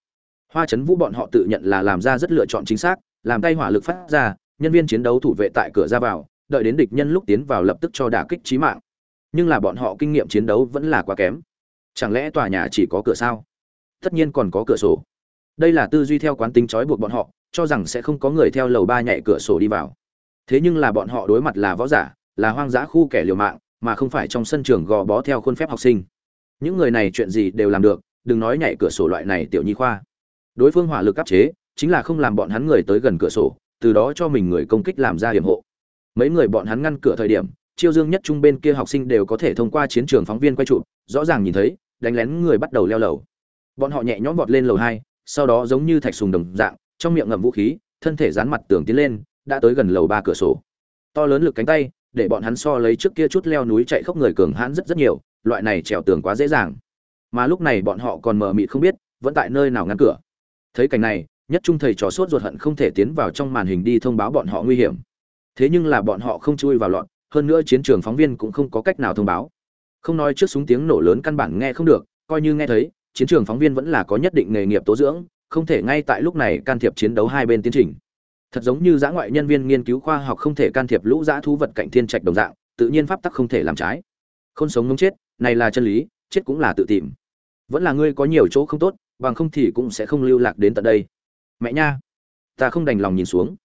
Hoa chấn vũ bọn họ tự nhận là làm ra rất lựa chọn chính xác, làm tay hỏa lực phát ra, nhân viên chiến đấu thủ vệ tại cửa ra vào, đợi đến địch nhân lúc tiến vào lập tức cho đả kích chí mạng. Nhưng là bọn họ kinh nghiệm chiến đấu vẫn là quá kém. Chẳng lẽ tòa nhà chỉ có cửa sao? Tất nhiên còn có cửa sổ. Đây là tư duy theo quán tính trói buộc bọn họ, cho rằng sẽ không có người theo lầu ba nhảy cửa sổ đi vào. Thế nhưng là bọn họ đối mặt là võ giả, là hoang dã khu kẻ liều mạng, mà không phải trong sân trường gò bó theo khuôn phép học sinh những người này chuyện gì đều làm được, đừng nói nhảy cửa sổ loại này tiểu nhi khoa. Đối phương hỏa lực áp chế, chính là không làm bọn hắn người tới gần cửa sổ, từ đó cho mình người công kích làm ra hiểm hộ. Mấy người bọn hắn ngăn cửa thời điểm, chiêu dương nhất trung bên kia học sinh đều có thể thông qua chiến trường phóng viên quay trụ rõ ràng nhìn thấy, đánh lén người bắt đầu leo lầu. Bọn họ nhẹ nhõm vọt lên lầu hai, sau đó giống như thạch sùng đồng dạng, trong miệng ngậm vũ khí, thân thể dán mặt tường tiến lên, đã tới gần lầu ba cửa sổ. To lớn lực cánh tay, để bọn hắn so lấy trước kia chút leo núi chạy khốc người cường hãn rất rất nhiều loại này trèo tường quá dễ dàng. Mà lúc này bọn họ còn mờ mịt không biết, vẫn tại nơi nào ngăn cửa. Thấy cảnh này, nhất trung thầy trò sốt ruột hận không thể tiến vào trong màn hình đi thông báo bọn họ nguy hiểm. Thế nhưng là bọn họ không chui vào lọn hơn nữa chiến trường phóng viên cũng không có cách nào thông báo. Không nói trước súng tiếng nổ lớn căn bản nghe không được, coi như nghe thấy, chiến trường phóng viên vẫn là có nhất định nghề nghiệp tố dưỡng, không thể ngay tại lúc này can thiệp chiến đấu hai bên tiến trình. Thật giống như giã ngoại nhân viên nghiên cứu khoa học không thể can thiệp lũ giã thú vật cạnh thiên trạch đồng dạng, tự nhiên pháp tắc không thể làm trái. Không sống ngống chết này là chân lý, chết cũng là tự tìm. Vẫn là ngươi có nhiều chỗ không tốt, bằng không thì cũng sẽ không lưu lạc đến tận đây. Mẹ nha, ta không đành lòng nhìn xuống.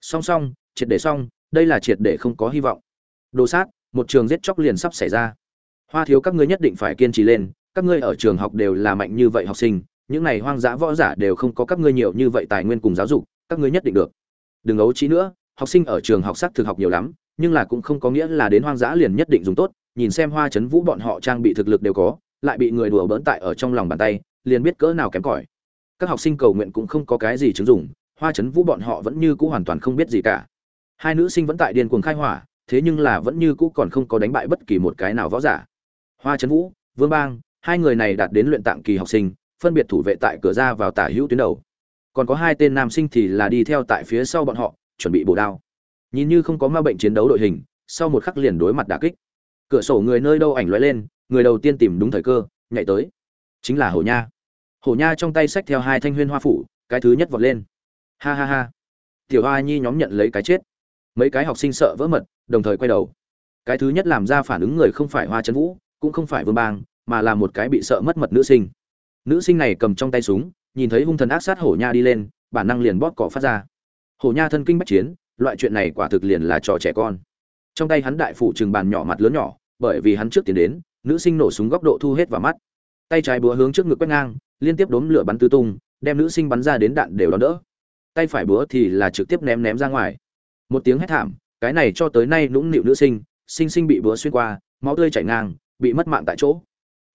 Song song, triệt để xong, đây là triệt để không có hy vọng. Đồ sát, một trường giết chóc liền sắp xảy ra. Hoa thiếu các ngươi nhất định phải kiên trì lên, các ngươi ở trường học đều là mạnh như vậy học sinh, những này hoang dã võ giả đều không có các ngươi nhiều như vậy tài nguyên cùng giáo dục, các ngươi nhất định được. Đừng ấu trí nữa, học sinh ở trường học sắc thực học nhiều lắm, nhưng là cũng không có nghĩa là đến hoang dã liền nhất định dùng tốt nhìn xem hoa chấn vũ bọn họ trang bị thực lực đều có, lại bị người đùa bỡn tại ở trong lòng bàn tay, liền biết cỡ nào kém cỏi. Các học sinh cầu nguyện cũng không có cái gì chứng dụng, hoa chấn vũ bọn họ vẫn như cũ hoàn toàn không biết gì cả. Hai nữ sinh vẫn tại điên cuồng khai hỏa, thế nhưng là vẫn như cũ còn không có đánh bại bất kỳ một cái nào võ giả. Hoa chấn vũ, vương bang, hai người này đạt đến luyện tạng kỳ học sinh, phân biệt thủ vệ tại cửa ra vào tả hữu tuyến đầu. Còn có hai tên nam sinh thì là đi theo tại phía sau bọn họ, chuẩn bị bổ đao. Nhìn như không có ma bệnh chiến đấu đội hình, sau một khắc liền đối mặt đả kích cửa sổ người nơi đâu ảnh lóe lên, người đầu tiên tìm đúng thời cơ, nhảy tới. Chính là hổ nha. Hổ nha trong tay xách theo hai thanh huyên hoa phủ, cái thứ nhất vọt lên. Ha ha ha. Tiểu hoa nhi nhóm nhận lấy cái chết. Mấy cái học sinh sợ vỡ mật, đồng thời quay đầu. Cái thứ nhất làm ra phản ứng người không phải hoa trấn vũ, cũng không phải vương bang, mà là một cái bị sợ mất mật nữ sinh. Nữ sinh này cầm trong tay súng, nhìn thấy hung thần ác sát hổ nha đi lên, bản năng liền bóp cỏ phát ra. Hổ nha thân kinh bách chiến, loại chuyện này quả thực liền là trò trẻ con trong tay hắn đại phụ trừng bàn nhỏ mặt lớn nhỏ, bởi vì hắn trước tiến đến, nữ sinh nổ súng góc độ thu hết vào mắt. Tay trái búa hướng trước ngực quét ngang, liên tiếp đốm lửa bắn tứ tung, đem nữ sinh bắn ra đến đạn đều đón đỡ. Tay phải búa thì là trực tiếp ném ném ra ngoài. Một tiếng hét thảm, cái này cho tới nay nũng nịu nữ sinh sinh sinh bị búa xuyên qua, máu tươi chảy ngang, bị mất mạng tại chỗ.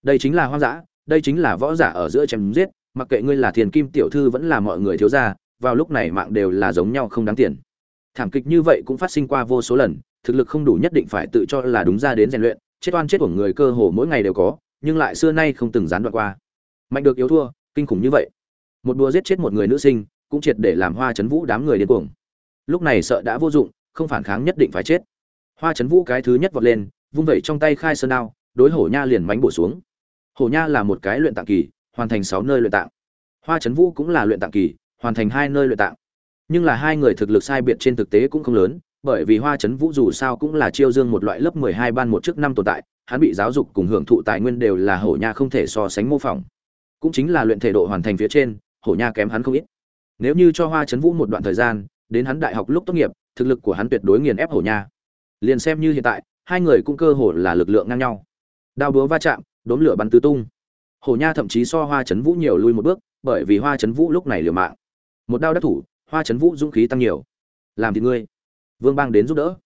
Đây chính là hoang dã, đây chính là võ giả ở giữa chém giết, mặc kệ ngươi là thiền kim tiểu thư vẫn là mọi người thiếu gia, vào lúc này mạng đều là giống nhau không đáng tiền. Thảm kịch như vậy cũng phát sinh qua vô số lần thực lực không đủ nhất định phải tự cho là đúng ra đến rèn luyện, chết oan chết của người cơ hồ mỗi ngày đều có, nhưng lại xưa nay không từng gián đoạn qua. Mạnh được yếu thua, kinh khủng như vậy. Một đùa giết chết một người nữ sinh, cũng triệt để làm hoa chấn vũ đám người điên cuồng. Lúc này sợ đã vô dụng, không phản kháng nhất định phải chết. Hoa chấn vũ cái thứ nhất vọt lên, vung vẩy trong tay khai sơn đao, đối hổ nha liền mánh bổ xuống. Hổ nha là một cái luyện tạng kỳ, hoàn thành sáu nơi luyện tạng. Hoa chấn vũ cũng là luyện tạng kỳ, hoàn thành hai nơi luyện tạng. Nhưng là hai người thực lực sai biệt trên thực tế cũng không lớn bởi vì hoa Trấn vũ dù sao cũng là chiêu dương một loại lớp mười hai ban một trước năm tồn tại, hắn bị giáo dục cùng hưởng thụ tài nguyên đều là hổ nha không thể so sánh mô phỏng. Cũng chính là luyện thể độ hoàn thành phía trên, hổ nha kém hắn không ít. Nếu như cho hoa Trấn vũ một đoạn thời gian, đến hắn đại học lúc tốt nghiệp, thực lực của hắn tuyệt đối nghiền ép hổ nha. Liền xem như hiện tại, hai người cũng cơ hồ là lực lượng ngang nhau. Đao búa va chạm, đốm lửa bắn tứ tung. Hổ nha thậm chí so hoa Trấn vũ nhiều lui một bước, bởi vì hoa Trấn vũ lúc này liều mạng. Một đao đắc thủ, hoa Trấn vũ dũng khí tăng nhiều. Làm thì ngươi vương bang đến giúp đỡ.